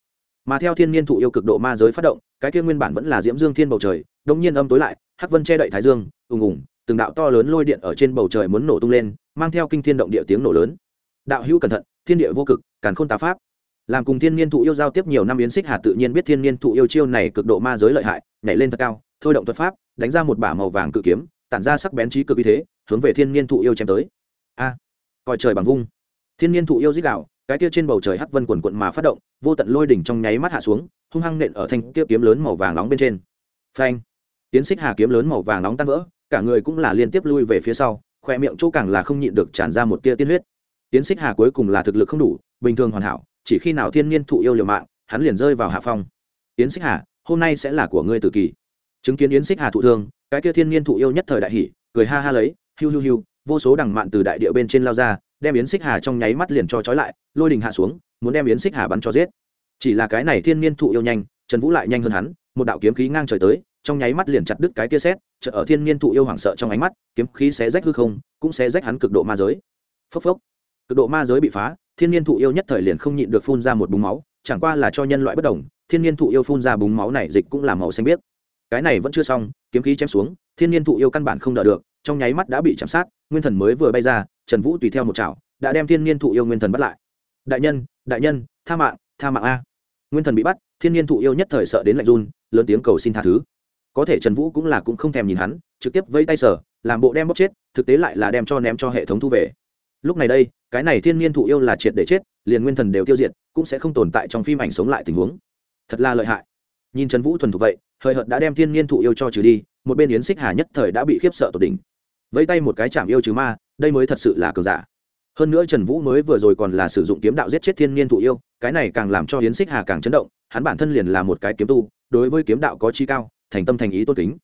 Mà theo thiên nhiên thụ yêu cực độ ma giới phát động, cái kia nguyên bản vẫn là diễm dương thiên bầu trời đông nhiên âm tối lại, hắc vân che đậy thái dương, ùng ùng, từng đạo to lớn lôi điện ở trên bầu trời muốn nổ tung lên, mang theo kinh thiên động địa tiếng nổ lớn. Đạo hữu cẩn thận, thiên địa vô cực, càn khôn tá pháp. Làm cùng thiên niên thụ yêu giao tiếp nhiều năm yến xích hà tự nhiên biết thiên niên thụ yêu chiêu này cực độ ma giới lợi hại, nhảy lên thật cao, thôi động thuật pháp, đánh ra một bả màu vàng cự kiếm tản ra sắc bén trí cực như thế, hướng về thiên niên thụ yêu chém tới. A, coi trời bằng vung. Thiên niên thụ yêu dích đạo cái kia trên bầu trời hắc vân quần quận mà phát động, vô tận lôi đỉnh trong nháy mắt hạ xuống, hung hăng nện ở thanh kia kiếm lớn màu vàng nóng bên trên. Phanh. Tiến xích hà kiếm lớn màu vàng nóng tan vỡ, cả người cũng là liên tiếp lui về phía sau, khoe miệng chỗ càng là không nhịn được tràn ra một tia tiên huyết. Tiến xích hà cuối cùng là thực lực không đủ, bình thường hoàn hảo, chỉ khi nào thiên niên thụ yêu liều mạng, hắn liền rơi vào hạ phong. Tiến xích hà, hôm nay sẽ là của ngươi tử kỳ. Chứng kiến yến xích hà thụ thương cái kia thiên niên thụ yêu nhất thời đại hỷ cười ha ha lấy, hiu hiu hiu, vô số đằng mạn từ đại địa bên trên lao ra, đem yến xích hà trong nháy mắt liền cho trói lại, lôi đình hạ xuống, muốn đem yến xích hà bắn cho giết. Chỉ là cái này thiên niên thụ yêu nhanh, trần vũ lại nhanh hơn hắn, một đạo kiếm khí ngang trời tới, trong nháy mắt liền chặt đứt cái kia xét chợ ở thiên niên thụ yêu hoảng sợ trong ánh mắt, kiếm khí sẽ rách hư không, cũng sẽ rách hắn cực độ ma giới. Phốc phốc, cực độ ma giới bị phá, thiên niên thụ yêu nhất thời liền không nhịn được phun ra một búng máu, chẳng qua là cho nhân loại bất đồng, thiên niên thụ yêu phun ra búng máu này dịch cũng là màu xanh biếc cái này vẫn chưa xong, kiếm khí chém xuống, thiên niên thụ yêu căn bản không đỡ được, trong nháy mắt đã bị chạm sát, nguyên thần mới vừa bay ra, trần vũ tùy theo một chảo, đã đem thiên niên thụ yêu nguyên thần bắt lại. Đại nhân đại nhân, tha mạng tha mạng a. Nguyên thần bị bắt, thiên niên thụ yêu nhất thời sợ đến lạnh run, lớn tiếng cầu xin tha thứ. Có thể trần vũ cũng là cũng không thèm nhìn hắn, trực tiếp vây tay sở làm bộ đem bóc chết, thực tế lại là đem cho ném cho hệ thống thu về. Lúc này đây, cái này thiên niên thụ yêu là triệt để chết, liền nguyên thần đều tiêu diệt, cũng sẽ không tồn tại trong phim ảnh sống lại tình huống. Thật là lợi hại. Nhìn trần vũ thuần thục vậy hời hợt đã đem thiên niên thụ yêu cho trừ đi, một bên yến xích hà nhất thời đã bị khiếp sợ tột đỉnh. Vẫy tay một cái chạm yêu trừ ma, đây mới thật sự là cường giả. Hơn nữa trần vũ mới vừa rồi còn là sử dụng kiếm đạo giết chết thiên niên thụ yêu, cái này càng làm cho yến xích hà càng chấn động, hắn bản thân liền là một cái kiếm tu, đối với kiếm đạo có chi cao, thành tâm thành ý tôn kính.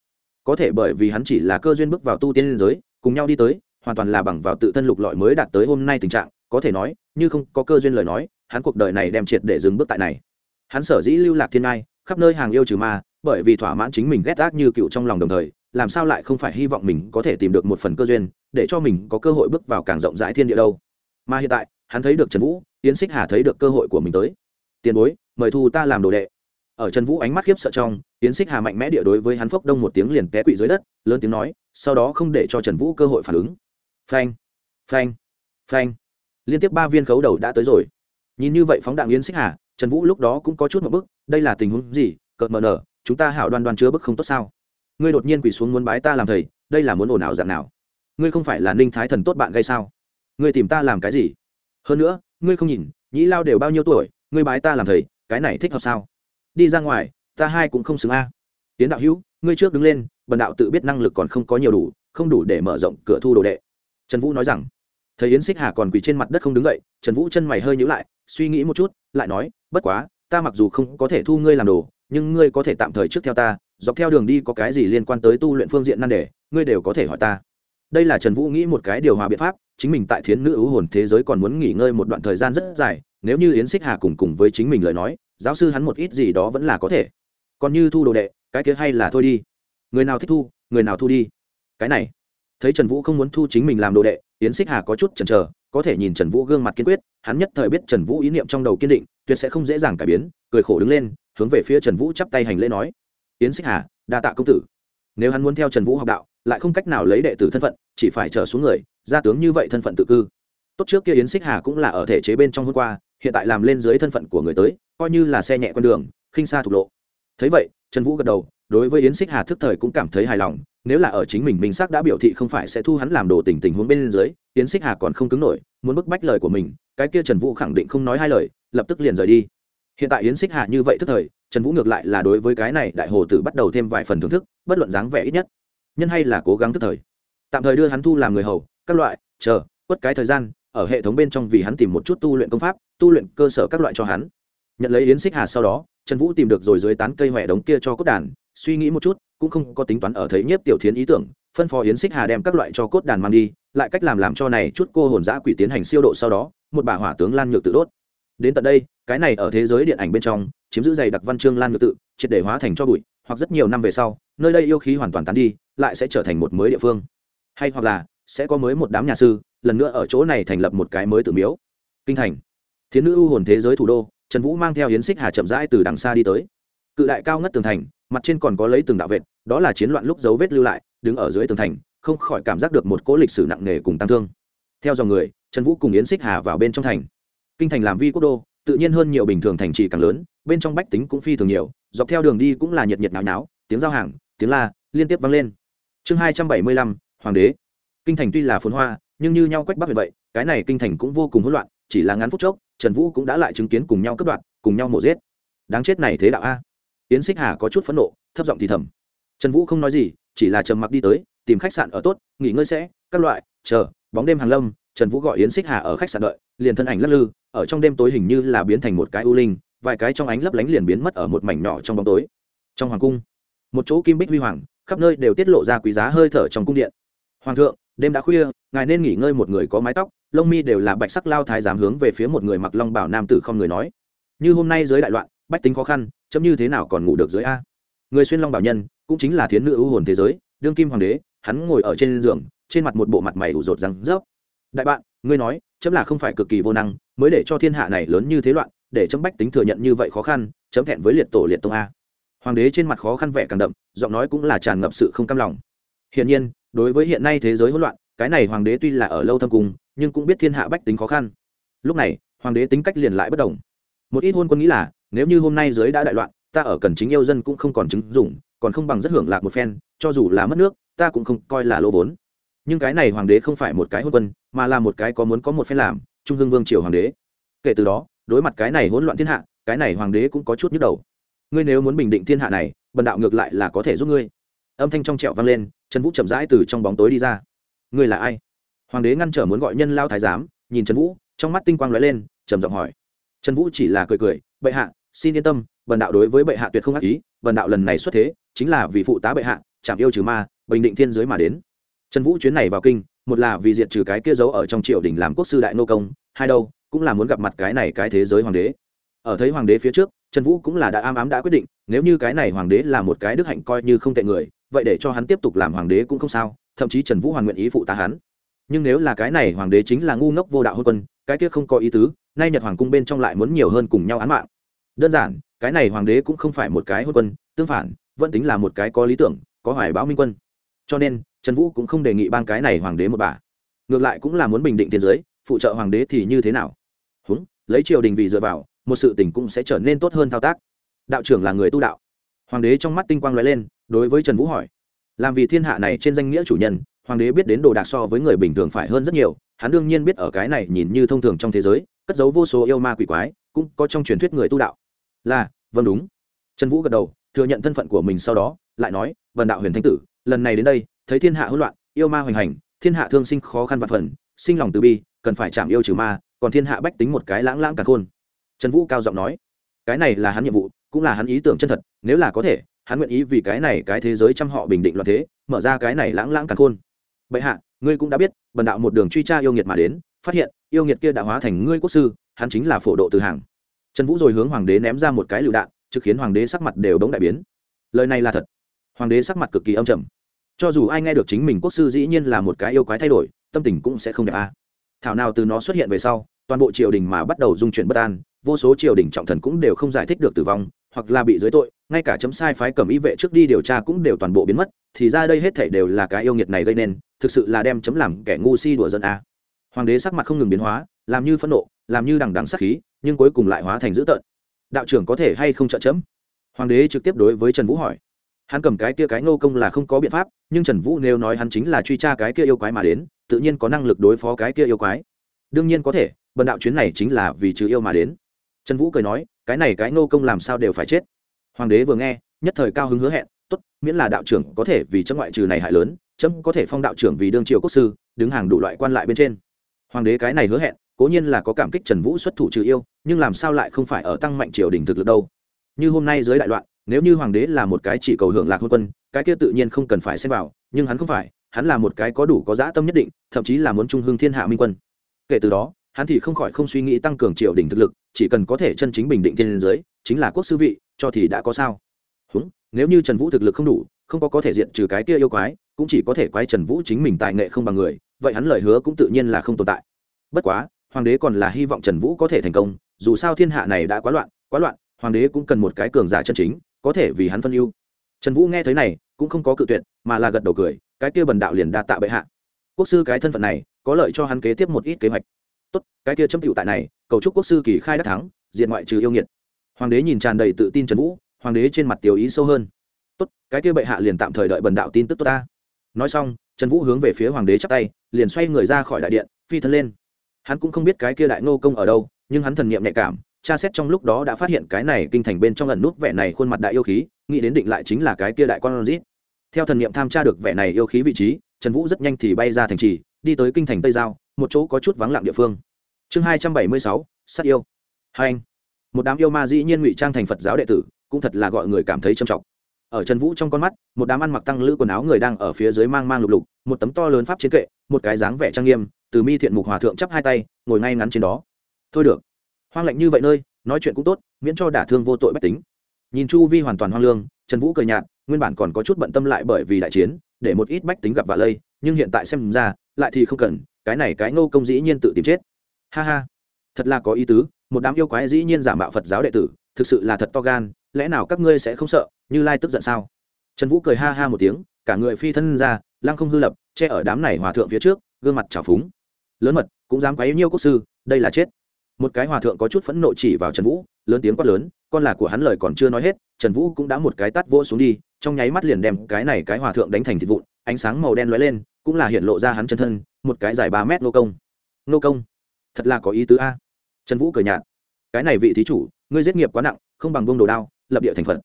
Có thể bởi vì hắn chỉ là cơ duyên bước vào tu tiên liên giới, cùng nhau đi tới, hoàn toàn là bằng vào tự thân lục lọi mới đạt tới hôm nay tình trạng, có thể nói, như không có cơ duyên lời nói, hắn cuộc đời này đem triệt để dừng bước tại này. Hắn sở dĩ lưu lạc thiên ai khắp nơi hàng yêu trừ ma bởi vì thỏa mãn chính mình ghét ác như cựu trong lòng đồng thời, làm sao lại không phải hy vọng mình có thể tìm được một phần cơ duyên, để cho mình có cơ hội bước vào càng rộng rãi thiên địa đâu. Mà hiện tại, hắn thấy được trần vũ tiến xích hà thấy được cơ hội của mình tới. Tiền bối, mời thu ta làm đồ đệ. Ở trần vũ ánh mắt khiếp sợ trong tiến xích hà mạnh mẽ địa đối với hắn phốc đông một tiếng liền té quỵ dưới đất, lớn tiếng nói, sau đó không để cho trần vũ cơ hội phản ứng. Phanh phanh phanh. Liên tiếp ba viên khấu đầu đã tới rồi. Nhìn như vậy phóng đạn yến xích hà, trần vũ lúc đó cũng có chút một bức, đây là tình huống gì? Cợt mờ nở chúng ta hảo đoan đoan chứa bức không tốt sao? Ngươi đột nhiên quỳ xuống muốn bái ta làm thầy, đây là muốn ồn ào dạng nào? Ngươi không phải là ninh thái thần tốt bạn gây sao? Ngươi tìm ta làm cái gì? Hơn nữa, ngươi không nhìn, nhĩ lao đều bao nhiêu tuổi, ngươi bái ta làm thầy, cái này thích hợp sao? Đi ra ngoài, ta hai cũng không xứng a. Tiến đạo hữu, ngươi trước đứng lên, bần đạo tự biết năng lực còn không có nhiều đủ, không đủ để mở rộng cửa thu đồ đệ. Trần vũ nói rằng. Thầy yến xích hà còn quỳ trên mặt đất không đứng dậy, trần vũ chân mày hơi nhữ lại, suy nghĩ một chút, lại nói, bất quá, ta mặc dù không có thể thu ngươi làm đồ nhưng ngươi có thể tạm thời trước theo ta, dọc theo đường đi có cái gì liên quan tới tu luyện phương diện nan đề, ngươi đều có thể hỏi ta. Đây là trần vũ nghĩ một cái điều hòa biện pháp, chính mình tại thiến nữ ưu hồn thế giới còn muốn nghỉ ngơi một đoạn thời gian rất dài, nếu như yến xích hà cùng cùng với chính mình lời nói, giáo sư hắn một ít gì đó vẫn là có thể. Còn như thu đồ đệ, cái kia hay là thôi đi. Người nào thích thu, người nào thu đi. Cái này, thấy trần vũ không muốn thu chính mình làm đồ đệ, yến xích hà có chút chần chờ, có thể nhìn trần vũ gương mặt kiên quyết, hắn nhất thời biết trần vũ ý niệm trong đầu kiên định, tuyệt sẽ không dễ dàng cải biến, cười khổ đứng lên hướng về phía trần vũ chắp tay hành lễ nói, yến xích hà, đa tạ công tử. Nếu hắn muốn theo trần vũ học đạo, lại không cách nào lấy đệ tử thân phận, chỉ phải trở xuống người ra tướng như vậy thân phận tự cư. Tốt trước kia yến xích hà cũng là ở thể chế bên trong hôm qua, hiện tại làm lên dưới thân phận của người tới, coi như là xe nhẹ con đường, khinh xa thục lộ. Thấy vậy, trần vũ gật đầu, đối với yến xích hà thức thời cũng cảm thấy hài lòng, nếu là ở chính mình minh xác đã biểu thị không phải sẽ thu hắn làm đồ tình tình huống bên dưới, yến xích hà còn không cứng nổi, muốn bức bách lời của mình, cái kia trần vũ khẳng định không nói hai lời, lập tức liền rời đi hiện tại yến xích hà như vậy thức thời, trần vũ ngược lại là đối với cái này đại hồ tử bắt đầu thêm vài phần thưởng thức, bất luận dáng vẻ ít nhất. Nhân hay là cố gắng thức thời. Tạm thời đưa hắn thu làm người hầu, các loại, chờ, quất cái thời gian, ở hệ thống bên trong vì hắn tìm một chút tu luyện công pháp, tu luyện cơ sở các loại cho hắn. Nhận lấy yến xích hà sau đó, trần vũ tìm được rồi dưới tán cây huệ đống kia cho cốt đàn, suy nghĩ một chút, cũng không có tính toán ở thấy nhiếp tiểu thiến ý tưởng, phân phó yến xích hà đem các loại cho cốt đàn mang đi, lại cách làm làm cho này chút cô hồn giã quỷ tiến hành siêu độ sau đó, một bà hỏa tướng lan nhược tự đốt. Đến tận đây cái này ở thế giới điện ảnh bên trong, chiếm giữ dày đặc văn chương lan ngược tự, triệt để hóa thành cho bụi, hoặc rất nhiều năm về sau, nơi đây yêu khí hoàn toàn tán đi, lại sẽ trở thành một mới địa phương. Hay hoặc là, sẽ có mới một đám nhà sư, lần nữa ở chỗ này thành lập một cái mới tự miếu. Kinh thành. Thiến nữ ưu hồn thế giới thủ đô, trần vũ mang theo hiến xích hà chậm rãi từ đằng xa đi tới. Cự đại cao ngất tường thành, mặt trên còn có lấy từng đạo vệt, đó là chiến loạn lúc dấu vết lưu lại, đứng ở dưới tường thành, không khỏi cảm giác được một cỗ lịch sử nặng nề cùng tăng thương. Theo dòng người, trần vũ cùng yến xích hà vào bên trong thành. Kinh thành làm vi quốc đô tự nhiên hơn nhiều bình thường thành trì càng lớn, bên trong bách tính cũng phi thường nhiều, dọc theo đường đi cũng là nhiệt nhiệt náo náo tiếng giao hàng, tiếng la, liên tiếp vang lên. Chương hai trăm bảy mươi lăm, hoàng đế. Kinh thành tuy là phồn hoa, nhưng như nhau quách bắc vậy, cái này kinh thành cũng vô cùng hỗn loạn, chỉ là ngắn phút chốc, trần vũ cũng đã lại chứng kiến cùng nhau cướp đoạt, cùng nhau mổ giết. Đáng chết này thế đạo a. Yến xích hà có chút phẫn nộ, thấp giọng thì thầm. Trần vũ không nói gì, chỉ là trầm mặc đi tới, tìm khách sạn ở tốt, nghỉ ngơi sẽ, các loại, chờ, bóng đêm hàng lâm trần vũ gọi yến xích hà ở khách sạn đợi, liền thân ảnh lắc lư, ở trong đêm tối hình như là biến thành một cái u linh, vài cái trong ánh lấp lánh liền biến mất ở một mảnh nhỏ trong bóng tối. Trong hoàng cung, một chỗ kim bích huy hoàng, khắp nơi đều tiết lộ ra quý giá hơi thở trong cung điện. Hoàng thượng, đêm đã khuya, ngài nên nghỉ ngơi một người có mái tóc, lông mi đều là bạch sắc lao thái giám hướng về phía một người mặc long bảo nam tử không người nói. Như hôm nay dưới đại loạn, bách tính khó khăn, chấm như thế nào còn ngủ được dưới a? Người xuyên long bảo nhân, cũng chính là thiến nữ ưu hồn thế giới, đương kim hoàng đế, hắn ngồi ở trên giường, trên mặt một bộ mặt mày ủ rột răng rớp đại bạn ngươi nói chấm là không phải cực kỳ vô năng mới để cho thiên hạ này lớn như thế loạn để chấm bách tính thừa nhận như vậy khó khăn chấm thẹn với liệt tổ liệt tông a. Hoàng đế trên mặt khó khăn vẻ càng đậm giọng nói cũng là tràn ngập sự không cam lòng. Hiển nhiên đối với hiện nay thế giới hỗn loạn cái này hoàng đế tuy là ở lâu thâm cùng, nhưng cũng biết thiên hạ bách tính khó khăn. Lúc này hoàng đế tính cách liền lại bất đồng. Một ít hôn quân nghĩ là nếu như hôm nay giới đã đại loạn ta ở cần chính yêu dân cũng không còn chứng dụng còn không bằng rất hưởng lạc một phen cho dù là mất nước ta cũng không coi là lỗ vốn nhưng cái này hoàng đế không phải một cái hôn quân, mà là một cái có muốn có một phen làm, trung hưng vương triều hoàng đế. Kể từ đó, đối mặt cái này hỗn loạn thiên hạ, cái này hoàng đế cũng có chút nhức đầu. Ngươi nếu muốn bình định thiên hạ này, bần đạo ngược lại là có thể giúp ngươi. Âm thanh trong trẹo vang lên, trần vũ chậm rãi từ trong bóng tối đi ra. Ngươi là ai? Hoàng đế ngăn trở muốn gọi nhân lao thái giám, nhìn trần vũ, trong mắt tinh quang lóe lên, trầm giọng hỏi. Trần vũ chỉ là cười cười, bệ hạ, xin yên tâm, bần đạo đối với bệ hạ tuyệt không ác ý, bần đạo lần này xuất thế, chính là vì phụ tá bệ hạ chạm yêu trừ ma, bình định thiên giới mà đến trần vũ chuyến này vào kinh, một là vì diệt trừ cái kia giấu ở trong triều đình làm quốc sư đại nô công, hai đâu, cũng là muốn gặp mặt cái này cái thế giới hoàng đế. Ở thấy hoàng đế phía trước, trần vũ cũng là đã am ám đã quyết định, nếu như cái này hoàng đế là một cái đức hạnh coi như không tệ người, vậy để cho hắn tiếp tục làm hoàng đế cũng không sao, thậm chí trần vũ hoàn nguyện ý phụ tá hắn. Nhưng nếu là cái này hoàng đế chính là ngu ngốc vô đạo hôn quân, cái kia không có ý tứ, nay nhật hoàng cung bên trong lại muốn nhiều hơn cùng nhau án mạng. Đơn giản, cái này hoàng đế cũng không phải một cái hôn quân, tương phản, vẫn tính là một cái có lý tưởng, có hoài báo minh quân. Cho nên trần vũ cũng không đề nghị ban cái này hoàng đế một bà. Ngược lại cũng là muốn bình định tiền giới, phụ trợ hoàng đế thì như thế nào? Húng, lấy triều đình vì dựa vào, một sự tình cũng sẽ trở nên tốt hơn thao tác. Đạo trưởng là người tu đạo. Hoàng đế trong mắt tinh quang l ó e lên, đối với trần vũ hỏi. Làm vì thiên hạ này trên danh nghĩa chủ nhân, hoàng đế biết đến đồ đạc so với người bình thường phải hơn rất nhiều, hắn đương nhiên biết ở cái này nhìn như thông thường trong thế giới, cất giấu vô số yêu ma quỷ quái, cũng có trong truyền thuyết người tu đạo. Là vâng đúng. Trần vũ gật đầu, thừa nhận thân phận của mình sau đó, lại nói vần đạo huyền thanh tử, lần này đến đây thấy thiên hạ hỗn loạn, yêu ma hoành hành, thiên hạ thương sinh khó khăn vạn phần, sinh lòng từ bi, cần phải chạm yêu trừ ma, còn thiên hạ bách tính một cái lãng lãng cả khôn. Trần vũ cao giọng nói, cái này là hắn nhiệm vụ, cũng là hắn ý tưởng chân thật, nếu là có thể, hắn nguyện ý vì cái này cái thế giới chăm họ bình định loạn thế, mở ra cái này lãng lãng cả khôn. Bệ hạ, ngươi cũng đã biết, bần đạo một đường truy tra yêu nghiệt mà đến, phát hiện, yêu nghiệt kia đã hóa thành ngươi quốc sư, hắn chính là phổ độ từ hàng. Trần vũ rồi hướng hoàng đế ném ra một cái lựu đạn, trực khiến hoàng đế sắc mặt đều đống đại biến. Lời này là thật. Hoàng đế sắc mặt cực kỳ âm trầm cho dù ai nghe được chính mình quốc sư dĩ nhiên là một cái yêu quái thay đổi, tâm tình cũng sẽ không đẹp a. À. thảo nào từ nó xuất hiện về sau, toàn bộ triều đình mà bắt đầu dung chuyển bất an, vô số triều đình trọng thần cũng đều không giải thích được tử vong, hoặc là bị giới tội, ngay cả chấm sai phái cầm y vệ trước đi điều tra cũng đều toàn bộ biến mất, thì ra đây hết thể đều là cái yêu nghiệt này gây nên, thực sự là đem chấm làm kẻ ngu si đùa dân a. Hoàng đế sắc mặt không ngừng biến hóa, làm như phẫn nộ, làm như đằng đằng sắc khí, nhưng cuối cùng lại hóa thành dữ tợn. Đạo trưởng có thể hay không trợ chấm? Hoàng đế trực tiếp đối với trần vũ hỏi hắn cầm cái kia cái nô công là không có biện pháp, nhưng trần vũ nếu nói hắn chính là truy tra cái kia yêu quái mà đến, tự nhiên có năng lực đối phó cái kia yêu quái. Đương nhiên có thể, bần đạo chuyến này chính là vì trừ yêu mà đến. Trần vũ cười nói, cái này cái nô công làm sao đều phải chết. Hoàng đế vừa nghe, nhất thời cao hứng hứa hẹn, tốt, miễn là đạo trưởng có thể vì chấm ngoại trừ này hại lớn, chấm có thể phong đạo trưởng vì đương triều quốc sư, đứng hàng đủ loại quan lại bên trên. Hoàng đế cái này hứa hẹn, cố nhiên là có cảm kích trần vũ xuất thủ trừ yêu, nhưng làm sao lại không phải ở tăng mạnh triều đình thực lực đâu? Như hôm nay dưới đại loạn nếu như hoàng đế là một cái chỉ cầu hưởng lạc hôn quân, cái kia tự nhiên không cần phải xem vào, nhưng hắn không phải, hắn là một cái có đủ có dã tâm nhất định, thậm chí là muốn trung hương thiên hạ minh quân. Kể từ đó, hắn thì không khỏi không suy nghĩ tăng cường triều đình thực lực, chỉ cần có thể chân chính bình định thiên giới, chính là quốc sư vị, cho thì đã có sao. Húng, nếu như trần vũ thực lực không đủ, không có có thể diện trừ cái kia yêu quái, cũng chỉ có thể quái trần vũ chính mình tài nghệ không bằng người, vậy hắn lời hứa cũng tự nhiên là không tồn tại. Bất quá, hoàng đế còn là hy vọng trần vũ có thể thành công, dù sao thiên hạ này đã quá loạn quá loạn, hoàng đế cũng cần một cái cường giả chân chính có thể vì hắn phân ưu. Trần vũ nghe thấy này, cũng không có cự tuyệt, mà là gật đầu cười, cái kia bần đạo liền đa tạ bệ hạ. Quốc sư cái thân phận này, có lợi cho hắn kế tiếp một ít kế hoạch. Tốt, cái kia châm tựu tại này, cầu chúc quốc sư kỳ khai đắc thắng, diện ngoại trừ yêu nghiệt. Hoàng đế nhìn tràn đầy tự tin trần vũ, hoàng đế trên mặt tiểu ý sâu hơn. Tốt, cái kia bệ hạ liền tạm thời đợi bần đạo tin tức tốt ta. Nói xong, trần vũ hướng về phía hoàng đế chắp tay, liền xoay người ra khỏi đại điện, phi thân lên. Hắn cũng không biết cái kia đại ngô công ở đâu, nhưng hắn thần niệm nhạy cảm tra xét trong lúc đó đã phát hiện cái này kinh thành bên trong lần nút vẻ này khuôn mặt đại yêu khí, nghĩ đến định lại chính là cái kia đại con rít. Theo thần niệm tham tra được vẻ này yêu khí vị trí, trần vũ rất nhanh thì bay ra thành trì, đi tới kinh thành tây giao, một chỗ có chút vắng lặng địa phương. Chương hai trăm bảy mươi sáu, sát yêu. Hai anh. Một đám yêu ma dĩ nhiên ngụy trang thành phật giáo đệ tử, cũng thật là gọi người cảm thấy trầm trọng. Ở trần vũ trong con mắt, một đám ăn mặc tăng lữ quần áo người đang ở phía dưới mang mang lục lục, một tấm to lớn pháp chiến kệ, một cái dáng vẻ trang nghiêm, từ mi thiện mục hòa thượng chắp hai tay, ngồi ngay ngắn trên đó. Thôi được hoang lạnh như vậy nơi, nói chuyện cũng tốt, miễn cho đả thương vô tội bách tính. Nhìn chu vi hoàn toàn hoang lương, trần vũ cười nhạt, nguyên bản còn có chút bận tâm lại bởi vì đại chiến, để một ít bách tính gặp vạ lây, nhưng hiện tại xem ra, lại thì không cần, cái này cái ngô công dĩ nhiên tự tìm chết. Ha ha, thật là có ý tứ, một đám yêu quái dĩ nhiên giả mạo phật giáo đệ tử, thực sự là thật to gan, lẽ nào các ngươi sẽ không sợ, như lai tức giận sao? Trần vũ cười ha ha một tiếng, cả người phi thân ra, lăng không hư lập, che ở đám này hòa thượng phía trước, gương mặt trào phúng. Lớn mật, cũng dám quấy nhiêu quốc sư, đây là chết một cái hòa thượng có chút phẫn nộ chỉ vào trần vũ, lớn tiếng quát lớn, con là của hắn lời còn chưa nói hết. Trần vũ cũng đã một cái tắt vỗ xuống đi, trong nháy mắt liền đem cái này cái hòa thượng đánh thành thịt vụn, ánh sáng màu đen lóe lên, cũng là hiện lộ ra hắn chân thân, một cái dài ba mét nô công. Nô công, thật là có ý tứ a. Trần vũ cười nhạt, cái này vị thí chủ, ngươi giết nghiệp quá nặng, không bằng bông đồ đao, lập địa thành phật.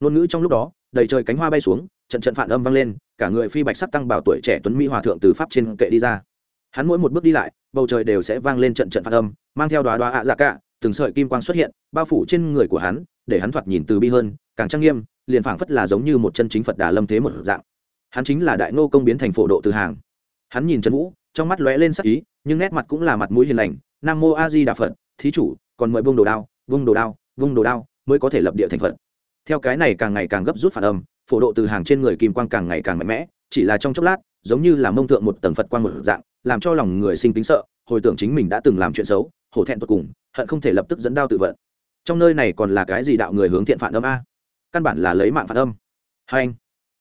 Ngôn ngữ trong lúc đó, đầy trời cánh hoa bay xuống, trận trận phản âm vang lên, cả người phi bạch sắc tăng bảo tuổi trẻ tuấn mỹ hòa thượng từ pháp trên kệ đi ra. Hắn mỗi một bước đi lại bầu trời đều sẽ vang lên trận trận phản âm, mang theo đoá đoá ạ dạ cả, từng sợi kim quang xuất hiện, bao phủ trên người của hắn, để hắn thoạt nhìn từ bi hơn, càng trang nghiêm, liền phảng phất là giống như một chân chính phật đà lâm thế một dạng. Hắn chính là đại ngô công biến thành phổ độ từ hàng. Hắn nhìn trần vũ, trong mắt lóe lên sắc ý, nhưng nét mặt cũng là mặt mũi hiền lành. Nam mô a di đà phật, thí chủ, còn mời vung đồ đao, vung đồ đao, vung đồ đao, mới có thể lập địa thành phật. Theo cái này càng ngày càng gấp rút phản âm, phổ độ từ hàng trên người kim quang càng ngày càng mạnh mẽ, chỉ là trong chốc lát, giống như là mông thượng một tầng phật quang một dạng làm cho lòng người sinh tính sợ, hồi tưởng chính mình đã từng làm chuyện xấu, hổ thẹn tột cùng, hận không thể lập tức dẫn đao tự vận. Trong nơi này còn là cái gì đạo người hướng thiện phản âm a? Căn bản là lấy mạng phản âm. Hai anh,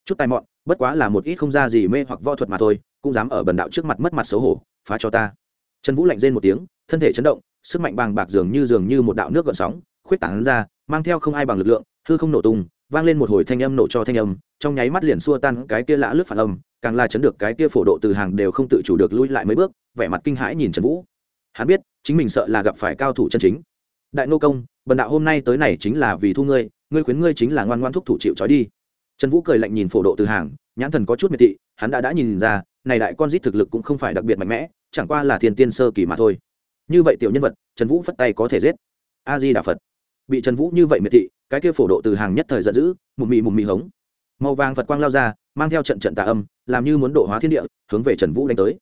chút tài mọn, bất quá là một ít không ra gì mê hoặc võ thuật mà thôi, cũng dám ở bần đạo trước mặt mất mặt xấu hổ, phá cho ta. Trần vũ lạnh rên một tiếng, thân thể chấn động, sức mạnh bàng bạc dường như dường như một đạo nước gợn sóng, khuyết tảng ra, mang theo không ai bằng lực lượng, hư không nổ tung, vang lên một hồi thanh âm nổ cho thanh âm, trong nháy mắt liền xua tan cái kia lã lướt phản âm càng là chấn được cái kia phổ độ từ hàng đều không tự chủ được lui lại mấy bước, vẻ mặt kinh hãi nhìn trần vũ. Hắn biết, chính mình sợ là gặp phải cao thủ chân chính. Đại nô công, bần đạo hôm nay tới này chính là vì thu ngươi ngươi khuyến ngươi chính là ngoan ngoan thúc thủ chịu trói đi. Trần vũ cười lạnh nhìn phổ độ từ hàng, nhãn thần có chút miệt thị, hắn đã đã nhìn ra, này đại con rít thực lực cũng không phải đặc biệt mạnh mẽ, chẳng qua là thiên tiên sơ kỳ mà thôi. Như vậy tiểu nhân vật, trần vũ phất tay có thể giết. A di đà phật. Bị trần vũ như vậy miệt thị, cái kia phổ độ từ hàng nhất thời giận dữ mụm mị mụm mị hống. Màu vàng phật quang lao ra, mang theo trận trận tà âm làm như muốn độ hóa thiên địa, hướng về trần vũ đánh tới.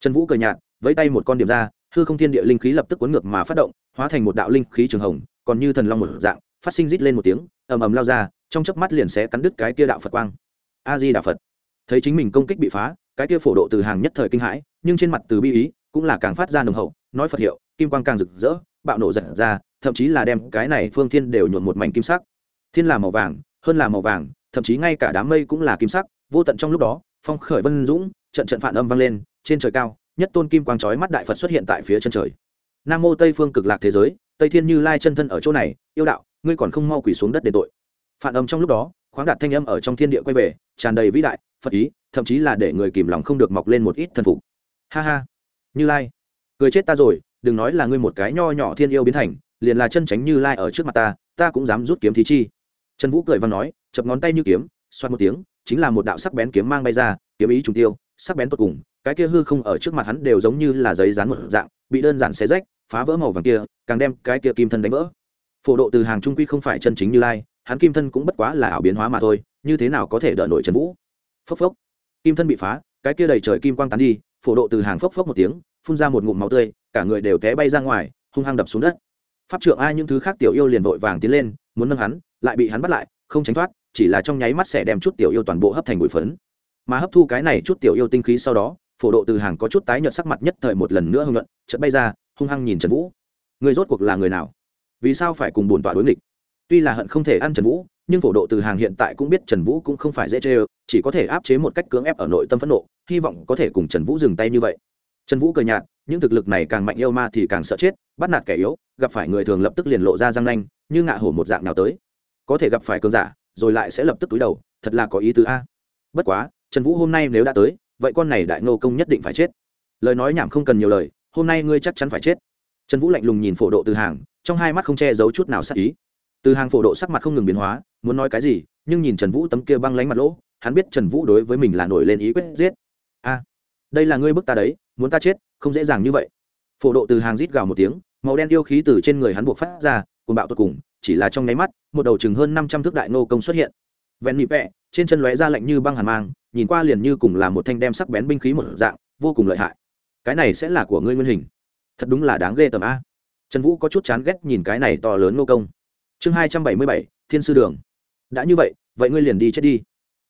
Trần vũ cười nhạt, vẫy tay một con điểm ra, hư không thiên địa linh khí lập tức cuốn ngược mà phát động, hóa thành một đạo linh khí trường hồng, còn như thần long một dạng, phát sinh rít lên một tiếng, ầm ầm lao ra, trong chớp mắt liền sẽ cắn đứt cái kia đạo phật quang. A di đà phật. Thấy chính mình công kích bị phá, cái kia phổ độ từ hàng nhất thời kinh hãi, nhưng trên mặt từ bi ý, cũng là càng phát ra nồng hậu, nói phật hiệu, kim quang càng rực rỡ, bạo nổ giật ra, thậm chí là đem cái này phương thiên đều nhuộn một mảnh kim sắc. Thiên là màu vàng, hơn là màu vàng, thậm chí ngay cả đám mây cũng là kim sắc, vô tận trong lúc đó phong khởi vân dũng, trận trận phản âm vang lên, trên trời cao, nhất tôn kim quang chói mắt đại phật xuất hiện tại phía chân trời. Nam mô tây phương cực lạc thế giới, tây thiên như lai chân thân ở chỗ này, yêu đạo, ngươi còn không mau quỳ xuống đất để tội. Phản âm trong lúc đó, khoáng đạt thanh âm ở trong thiên địa quay về, tràn đầy vĩ đại, phật ý, thậm chí là để người kìm lòng không được mọc lên một ít thần phục. Ha ha. Như lai. Cười chết ta rồi, đừng nói là ngươi một cái nho nhỏ thiên yêu biến thành, liền là chân tránh như lai ở trước mặt ta ta cũng dám rút kiếm thí chi. Trần vũ cười và nói, chập ngón tay như kiếm, xoát một tiếng chính là một đạo sắc bén kiếm mang bay ra, kiếm ý trùng tiêu, sắc bén tột cùng, cái kia hư không ở trước mặt hắn đều giống như là giấy dán một dạng, bị đơn giản xé rách, phá vỡ màu vàng kia, càng đem cái kia kim thân đánh vỡ. Phổ độ từ hàng trung quy không phải chân chính như lai, hắn kim thân cũng bất quá là ảo biến hóa mà thôi, như thế nào có thể đỡ nổi trần vũ? Phốc phốc. Kim thân bị phá, cái kia đầy trời kim quang tán đi, phổ độ từ hàng phốc phốc một tiếng, phun ra một ngụm máu tươi, cả người đều té bay ra ngoài, hung hăng đập xuống đất. Pháp trượng ai những thứ khác tiểu yêu liền vội vàng tiến lên, muốn nâng hắn, lại bị hắn bắt lại, không tránh thoát chỉ là trong nháy mắt sẽ đem chút tiểu yêu toàn bộ hấp thành bụi phấn. Mà hấp thu cái này chút tiểu yêu tinh khí sau đó, phổ độ từ hàng có chút tái nhợt sắc mặt nhất thời một lần nữa hưng luận, chợt bay ra, hung hăng nhìn trần vũ. Người rốt cuộc là người nào? Vì sao phải cùng bổn tọa đối nghịch? Tuy là hận không thể ăn trần vũ, nhưng phổ độ từ hàng hiện tại cũng biết trần vũ cũng không phải dễ chê chỉ có thể áp chế một cách cưỡng ép ở nội tâm phẫn nộ, hy vọng có thể cùng trần vũ dừng tay như vậy. Trần vũ cười nhạt, những thực lực này càng mạnh yêu ma thì càng sợ chết, bắt nạt kẻ yếu, gặp phải người thường lập tức liền lộ ra răng nanh, như ngạ hổ một dạng nào tới. Có thể gặp phải cường giả rồi lại sẽ lập tức túi đầu, thật là có ý tứ a. Bất quá, trần vũ hôm nay nếu đã tới, vậy con này đại nô công nhất định phải chết. Lời nói nhảm không cần nhiều lời, hôm nay ngươi chắc chắn phải chết. Trần vũ lạnh lùng nhìn phổ độ từ hàng, trong hai mắt không che giấu chút nào sắc ý. Từ hàng phổ độ sắc mặt không ngừng biến hóa, muốn nói cái gì, nhưng nhìn trần vũ tấm kia băng lánh mặt lỗ, hắn biết trần vũ đối với mình là nổi lên ý quyết giết. A, đây là ngươi bức ta đấy, muốn ta chết, không dễ dàng như vậy. Phổ độ từ hàng rít gào một tiếng, màu đen yêu khí từ trên người hắn buộc phát ra cùng bạo tột cùng chỉ là trong nháy mắt, một đầu chừng hơn năm trăm thước đại nô công xuất hiện. Vẹn mị vẹ, trên chân lóe ra lạnh như băng hàn mang, nhìn qua liền như cùng là một thanh đem sắc bén binh khí một dạng, vô cùng lợi hại. Cái này sẽ là của ngươi nguyên hình. Thật đúng là đáng ghê tởm a. Trần vũ có chút chán ghét nhìn cái này to lớn nô công. Chương hai trăm bảy mươi bảy, thiên sư đường. Đã như vậy vậy ngươi liền đi chết đi.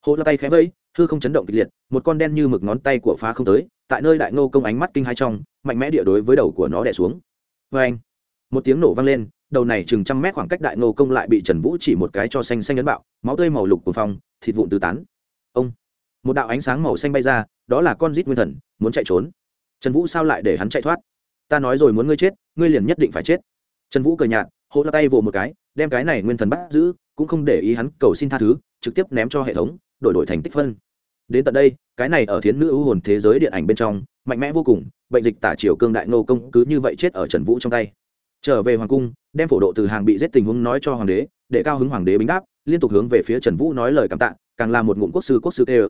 Hộ la tay khẽ vẫy, hư không chấn động kịch liệt, một con đen như mực ngón tay của phá không tới, tại nơi đại nô công ánh mắt kinh hai trong, mạnh mẽ địa đối với đầu của nó đẻ xuống. Vê anh một tiếng nổ vang lên đầu này chừng trăm mét khoảng cách đại nô công lại bị trần vũ chỉ một cái cho xanh xanh ấn bạo, máu tươi màu lục của phong thịt vụn tứ tán. Ông, một đạo ánh sáng màu xanh bay ra, đó là con rít nguyên thần, muốn chạy trốn. Trần vũ sao lại để hắn chạy thoát? Ta nói rồi muốn ngươi chết, ngươi liền nhất định phải chết. Trần vũ cười nhạt hô la tay vồ một cái, đem cái này nguyên thần bắt giữ, cũng không để ý hắn cầu xin tha thứ, trực tiếp ném cho hệ thống, đổi đổi thành tích phân. Đến tận đây, cái này ở thiến nữ ưu hồn thế giới điện ảnh bên trong, mạnh mẽ vô cùng, bệnh dịch tả triều cương đại nô công cứ như vậy chết ở trần vũ trong tay trở về hoàng cung, đem phổ độ từ hàng bị giết tình huống nói cho hoàng đế, để cao hứng hoàng đế bính đáp, liên tục hướng về phía trần vũ nói lời cảm tạ, càng là một ngụm quốc sư quốc sư tê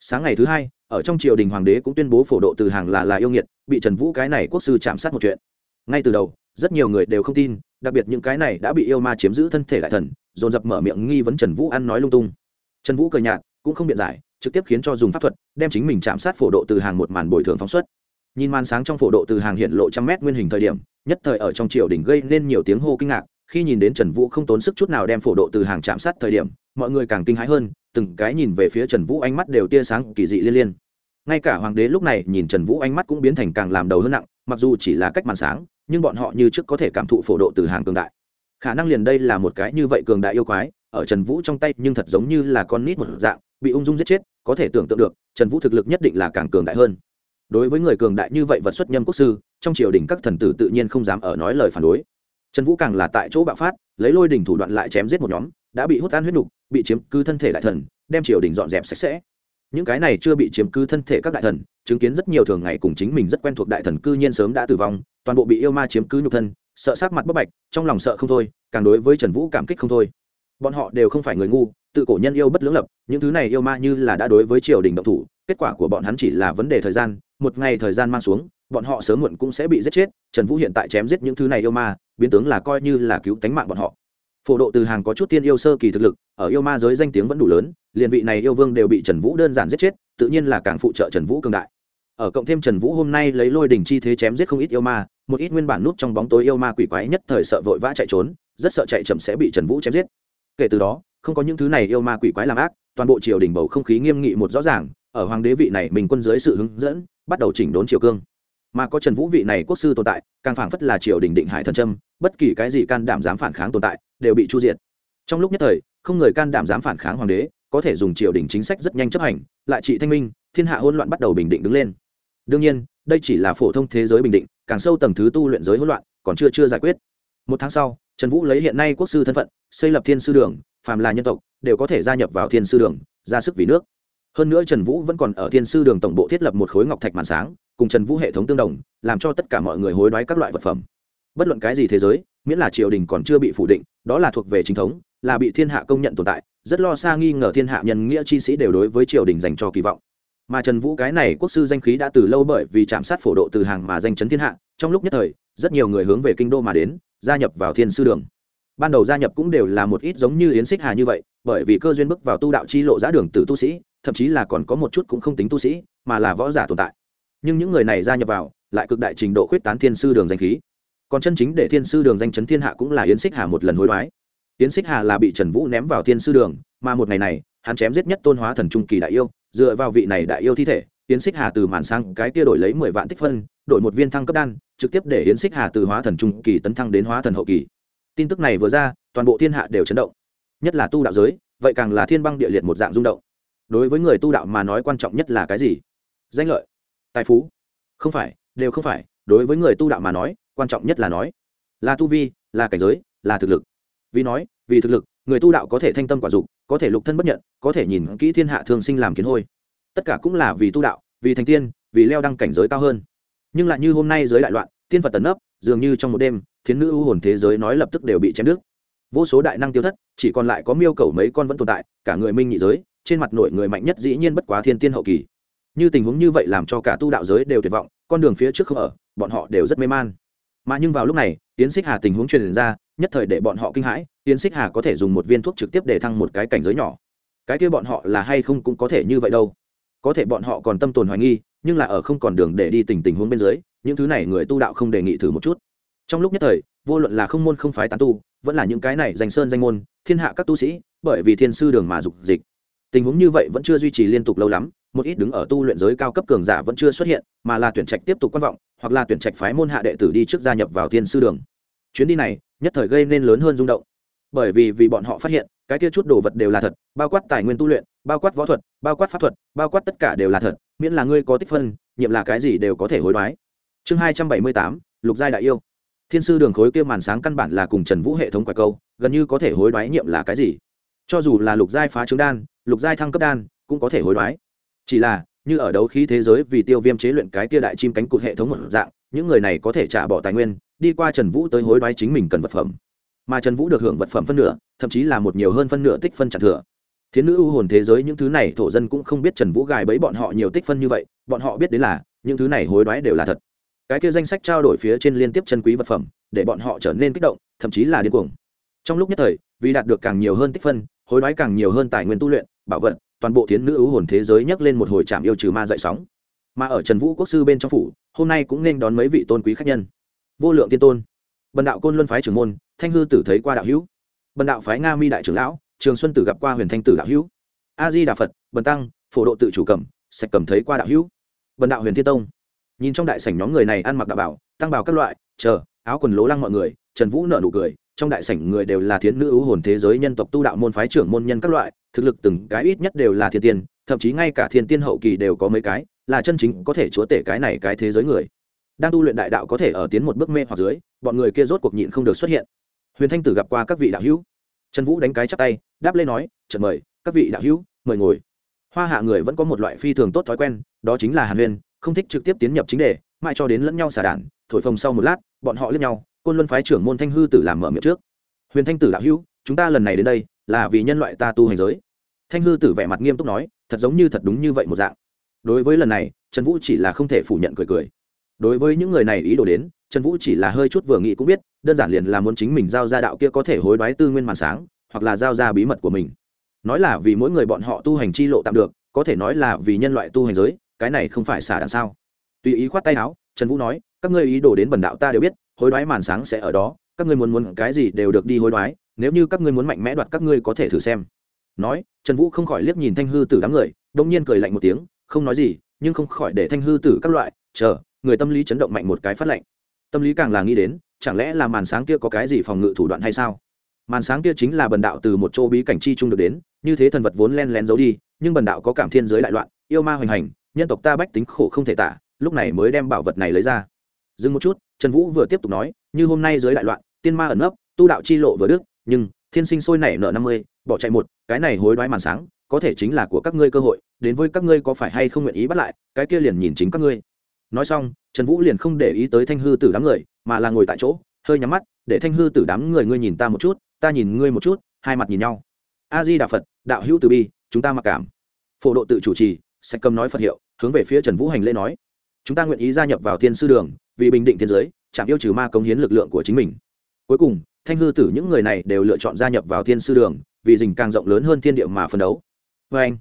sáng ngày thứ hai, ở trong triều đình hoàng đế cũng tuyên bố phổ độ từ hàng là là yêu nghiệt, bị trần vũ cái này quốc sư chạm sát một chuyện. Ngay từ đầu, rất nhiều người đều không tin, đặc biệt những cái này đã bị yêu ma chiếm giữ thân thể đại thần, dồn dập mở miệng nghi vấn trần vũ ăn nói lung tung. Trần vũ cười nhạt, cũng không biện giải, trực tiếp khiến cho dùng pháp thuật, đem chính mình chạm sát phổ độ từ hàng một màn bồi thường phóng xuất nhìn màn sáng trong phổ độ từ hàng hiện lộ trăm mét nguyên hình thời điểm, nhất thời ở trong triều đình gây nên nhiều tiếng hô kinh ngạc, khi nhìn đến trần vũ không tốn sức chút nào đem phổ độ từ hàng chạm sát thời điểm, mọi người càng kinh hãi hơn, từng cái nhìn về phía trần vũ ánh mắt đều tia sáng kỳ dị liên liên. Ngay cả hoàng đế lúc này nhìn trần vũ ánh mắt cũng biến thành càng làm đầu hơn nặng, mặc dù chỉ là cách màn sáng, nhưng bọn họ như trước có thể cảm thụ phổ độ từ hàng cường đại. Khả năng liền đây là một cái như vậy cường đại yêu quái, ở trần vũ trong tay nhưng thật giống như là con nít một dạng, bị ung dung giết chết, có thể tưởng tượng được, trần vũ thực lực nhất định là càng cường đại hơn đối với người cường đại như vậy vật xuất nhâm quốc sư, trong triều đình các thần tử tự nhiên không dám ở nói lời phản đối. Trần vũ càng là tại chỗ bạo phát, lấy lôi đình thủ đoạn lại chém giết một nhóm, đã bị hút tan huyết đục bị chiếm cứ thân thể đại thần, đem triều đình dọn dẹp sạch sẽ. Những cái này chưa bị chiếm cứ thân thể các đại thần, chứng kiến rất nhiều thường ngày cùng chính mình rất quen thuộc đại thần cư nhiên sớm đã tử vong, toàn bộ bị yêu ma chiếm cứ nhục thân, sợ sát mặt bất bạch, trong lòng sợ không thôi, càng đối với trần vũ cảm kích không thôi. Bọn họ đều không phải người ngu tự cổ nhân yêu bất lưỡng lập, những thứ này yêu ma như là đã đối với triều đình động thủ, kết quả của bọn hắn chỉ là vấn đề thời gian, một ngày thời gian mang xuống, bọn họ sớm muộn cũng sẽ bị giết chết, trần vũ hiện tại chém giết những thứ này yêu ma, biến tướng là coi như là cứu tánh mạng bọn họ. Phổ độ từ hàng có chút tiên yêu sơ kỳ thực lực, ở yêu ma giới danh tiếng vẫn đủ lớn, liền vị này yêu vương đều bị trần vũ đơn giản giết chết, tự nhiên là càng phụ trợ trần vũ cường đại. Ở cộng thêm trần vũ hôm nay lấy lôi đỉnh chi thế chém giết không ít yêu ma, một ít nguyên bản nút trong bóng tối yêu ma quỷ quái nhất thời sợ vội vã chạy trốn, rất sợ chạy chậm sẽ bị trần vũ chém giết. Kể từ đó không có những thứ này yêu ma quỷ quái làm ác, toàn bộ triều đình bầu không khí nghiêm nghị một rõ ràng, ở hoàng đế vị này mình quân dưới sự hướng dẫn, bắt đầu chỉnh đốn triều cương. Mà có trần vũ vị này quốc sư tồn tại, càng phảng phất là triều đình định hải thần trâm bất kỳ cái gì can đảm dám phản kháng tồn tại, đều bị chu diệt. Trong lúc nhất thời, không người can đảm dám phản kháng hoàng đế, có thể dùng triều đình chính sách rất nhanh chấp hành, lại trị thanh minh, thiên hạ hỗn loạn bắt đầu bình định đứng lên. Đương nhiên, đây chỉ là phổ thông thế giới bình định, càng sâu tầng thứ tu luyện giới hỗn loạn, còn chưa chưa giải quyết. Một tháng sau trần vũ lấy hiện nay quốc sư thân phận, xây lập thiên sư đường, phàm là nhân tộc, đều có thể gia nhập vào thiên sư đường, ra sức vì nước. Hơn nữa trần vũ vẫn còn ở thiên sư đường tổng bộ thiết lập một khối ngọc thạch màn sáng, cùng trần vũ hệ thống tương đồng, làm cho tất cả mọi người hối đoái các loại vật phẩm. Bất luận cái gì thế giới, miễn là triều đình còn chưa bị phủ định, đó là thuộc về chính thống, là bị thiên hạ công nhận tồn tại, rất lo xa nghi ngờ thiên hạ nhân nghĩa chi sĩ đều đối với triều đình dành cho kỳ vọng. Mà trần vũ cái này quốc sư danh khí đã từ lâu bởi vì chạm sát phổ độ từ hàng mà danh chấn thiên hạ, trong lúc nhất thời, rất nhiều người hướng về kinh đô mà đến gia nhập vào thiên sư đường. Ban đầu gia nhập cũng đều là một ít giống như yến xích hà như vậy, bởi vì cơ duyên bước vào tu đạo chi lộ giã đường từ tu sĩ, thậm chí là còn có một chút cũng không tính tu sĩ, mà là võ giả tồn tại. Nhưng những người này gia nhập vào, lại cực đại trình độ khuyết tán thiên sư đường danh khí. Còn chân chính để thiên sư đường danh chấn thiên hạ cũng là yến xích hà một lần hối đoái. Yến xích hà là bị trần vũ ném vào thiên sư đường, mà một ngày này, hắn chém giết nhất tôn hóa thần trung kỳ đại yêu, dựa vào vị này đại yêu thi thể yến xích hà từ màn sang cái kia đổi lấy mười vạn tích phân, đổi một viên thăng cấp đan, trực tiếp để yến xích hà từ hóa thần trung kỳ tấn thăng đến hóa thần hậu kỳ. Tin tức này vừa ra, toàn bộ thiên hạ đều chấn động. Nhất là tu đạo giới, vậy càng là thiên băng địa liệt một dạng rung động. Đối với người tu đạo mà nói quan trọng nhất là cái gì? Danh lợi, tài phú. Không phải, đều không phải. Đối với người tu đạo mà nói, quan trọng nhất là nói. Là tu vi, là cảnh giới, là thực lực. Vì nói, vì thực lực, người tu đạo có thể thanh tâm quả dục, có thể lục thân bất nhận, có thể nhìn kỹ thiên hạ thường sinh làm kiến hôi tất cả cũng là vì tu đạo, vì thành tiên, vì leo đăng cảnh giới cao hơn. Nhưng lại như hôm nay giới đại loạn, tiên phật tấn ấp dường như trong một đêm, thiến nữ ưu hồn thế giới nói lập tức đều bị chém đứt. Vô số đại năng tiêu thất, chỉ còn lại có miêu cầu mấy con vẫn tồn tại, cả người minh nhị giới, trên mặt nội người mạnh nhất dĩ nhiên bất quá thiên tiên hậu kỳ. Như tình huống như vậy làm cho cả tu đạo giới đều tuyệt vọng, con đường phía trước không ở, bọn họ đều rất mê man. Mà nhưng vào lúc này tiến xích hà tình huống truyền ra, nhất thời để bọn họ kinh hãi tiến xích hà có thể dùng một viên thuốc trực tiếp để thăng một cái cảnh giới nhỏ. Cái kia bọn họ là hay không cũng có thể như vậy đâu có thể bọn họ còn tâm tồn hoài nghi, nhưng là ở không còn đường để đi tình tình huống bên dưới, những thứ này người tu đạo không đề nghị thử một chút. Trong lúc nhất thời, vô luận là không môn không phái tán tu, vẫn là những cái này danh sơn danh môn, thiên hạ các tu sĩ, bởi vì thiên sư đường mà dục dịch. Tình huống như vậy vẫn chưa duy trì liên tục lâu lắm, một ít đứng ở tu luyện giới cao cấp cường giả vẫn chưa xuất hiện, mà là tuyển trạch tiếp tục quan vọng, hoặc là tuyển trạch phái môn hạ đệ tử đi trước gia nhập vào thiên sư đường. Chuyến đi này, nhất thời gây nên lớn hơn rung động. Bởi vì vì bọn họ phát hiện cái kia chút đồ vật đều là thật, bao quát tài nguyên tu luyện, bao quát võ thuật, bao quát pháp thuật, bao quát tất cả đều là thật, miễn là ngươi có tích phân, nhiệm là cái gì đều có thể hối đoái. Chương hai trăm bảy mươi tám, lục giai đại yêu. Thiên sư đường khối kia màn sáng căn bản là cùng trần vũ hệ thống quả câu, gần như có thể hối đoái nhiệm là cái gì. Cho dù là lục giai phá trứng đan, lục giai thăng cấp đan, cũng có thể hối đoái. Chỉ là, như ở đấu khí thế giới vì tiêu viêm chế luyện cái kia đại chim cánh cụt hệ thống một dạng, những người này có thể trả bỏ tài nguyên, đi qua trần vũ tới hối đoái chính mình cần vật phẩm. Mà trần vũ được hưởng vật phẩm phân nửa thậm chí là một nhiều hơn phân nửa tích phân chặt thừa. Thiến nữ ưu hồn thế giới những thứ này thổ dân cũng không biết trần vũ gài bẫy bọn họ nhiều tích phân như vậy, bọn họ biết đến là, những thứ này hối đoái đều là thật. Cái kia danh sách trao đổi phía trên liên tiếp chân quý vật phẩm, để bọn họ trở nên kích động, thậm chí là điên cuồng. Trong lúc nhất thời, vì đạt được càng nhiều hơn tích phân, hối đoái càng nhiều hơn tài nguyên tu luyện, bảo vật, toàn bộ thiến nữ ưu hồn thế giới nhấc lên một hồi trạm yêu trừ ma dậy sóng. Mà ở trần vũ quốc sư bên trong phủ, hôm nay cũng nên đón mấy vị tôn quý khách nhân. Vô lượng tiên tôn, bần đạo côn luân phái trưởng môn, thanh hư tử thấy qua đạo hữu bần đạo phái nga mi đại trưởng lão, trường xuân tử gặp qua huyền thanh tử đạo hữu. A di đà phật, bần tăng, phổ độ tự chủ cầm, sạch cầm thấy qua đạo hữu. Bần đạo huyền thiên tông. Nhìn trong đại sảnh nhóm người này ăn mặc đạo bảo, tăng bảo các loại, chờ, áo quần lố lăng mọi người, trần vũ nợ nụ cười, trong đại sảnh người đều là thiến nữ ưu hồn thế giới nhân tộc tu đạo môn phái trưởng môn nhân các loại, thực lực từng cái ít nhất đều là thiên tiên, thậm chí ngay cả thiên tiên hậu kỳ đều có mấy cái, là chân chính có thể chúa tể cái này cái thế giới người. Đang tu luyện đại đạo có thể ở tiến một bước mê hoặc dưới, bọn người kia rốt cuộc nhịn không được xuất hiện huyền thanh tử gặp qua các vị đạo hữu. Trần vũ đánh cái chắp tay, đáp lên nói trần mời, các vị đạo hữu, mời ngồi. Hoa hạ người vẫn có một loại phi thường tốt thói quen, đó chính là hàn huyền không thích trực tiếp tiến nhập chính đề, mãi cho đến lẫn nhau xả đản thổi phồng sau một lát, bọn họ lẫn nhau, côn luân phái trưởng môn thanh hư tử làm mở miệng trước. Huyền thanh tử đạo hữu, chúng ta lần này đến đây, là vì nhân loại ta tu hành giới. Thanh hư tử vẻ mặt nghiêm túc nói, thật giống như thật đúng như vậy một dạng. Đối với lần này, trần vũ chỉ là không thể phủ nhận cười cười. Đối với những người này ý đồ đến, trần vũ chỉ là hơi chút vừa nghĩ cũng biết đơn giản liền là muốn chính mình giao ra đạo kia có thể hối đoái tư nguyên màn sáng, hoặc là giao ra bí mật của mình. Nói là vì mỗi người bọn họ tu hành chi lộ tạm được, có thể nói là vì nhân loại tu hành giới, cái này không phải xả đằng sao? Tùy ý khoát tay áo, trần vũ nói, các ngươi ý đồ đến bần đạo ta đều biết, hối đoái màn sáng sẽ ở đó, các ngươi muốn muốn cái gì đều được đi hối đoái, nếu như các ngươi muốn mạnh mẽ đoạt các ngươi có thể thử xem. Nói, trần vũ không khỏi liếc nhìn thanh hư tử đám người đông nhiên cười lạnh một tiếng, không nói gì, nhưng không khỏi để thanh hư tử các loại, chờ, người tâm lý chấn động mạnh một cái phát lạnh tâm lý càng là nghĩ đến chẳng lẽ là màn sáng kia có cái gì phòng ngự thủ đoạn hay sao? Màn sáng kia chính là bần đạo từ một chỗ bí cảnh chi trung được đến, như thế thần vật vốn len lén giấu đi, nhưng bần đạo có cảm thiên giới đại loạn, yêu ma hoành hành, nhân tộc ta bách tính khổ không thể tả, lúc này mới đem bảo vật này lấy ra. Dừng một chút, trần vũ vừa tiếp tục nói, như hôm nay giới đại loạn, tiên ma ẩn nấp, tu đạo chi lộ vừa đức nhưng thiên sinh sôi nảy nợ năm mươi, bỏ chạy một, cái này hối đoái màn sáng, có thể chính là của các ngươi cơ hội, đến với các ngươi có phải hay không nguyện ý bắt lại, cái kia liền nhìn chính các ngươi. Nói xong, trần vũ liền không để ý tới thanh hư tử đám người mà là ngồi tại chỗ, hơi nhắm mắt, để thanh hư tử đám người ngươi nhìn ta một chút, ta nhìn ngươi một chút, hai mặt nhìn nhau. A di đà phật, đạo hữu từ bi, chúng ta mặc cảm. Phổ độ tự chủ trì, sạch cầm nói phật hiệu, hướng về phía trần vũ hành lễ nói. Chúng ta nguyện ý gia nhập vào thiên sư đường, vì bình định thiên giới, chạm yêu trừ ma cống hiến lực lượng của chính mình. Cuối cùng, thanh hư tử những người này đều lựa chọn gia nhập vào thiên sư đường, vì dình càng rộng lớn hơn thiên địa mà phân đấu. Vê anh,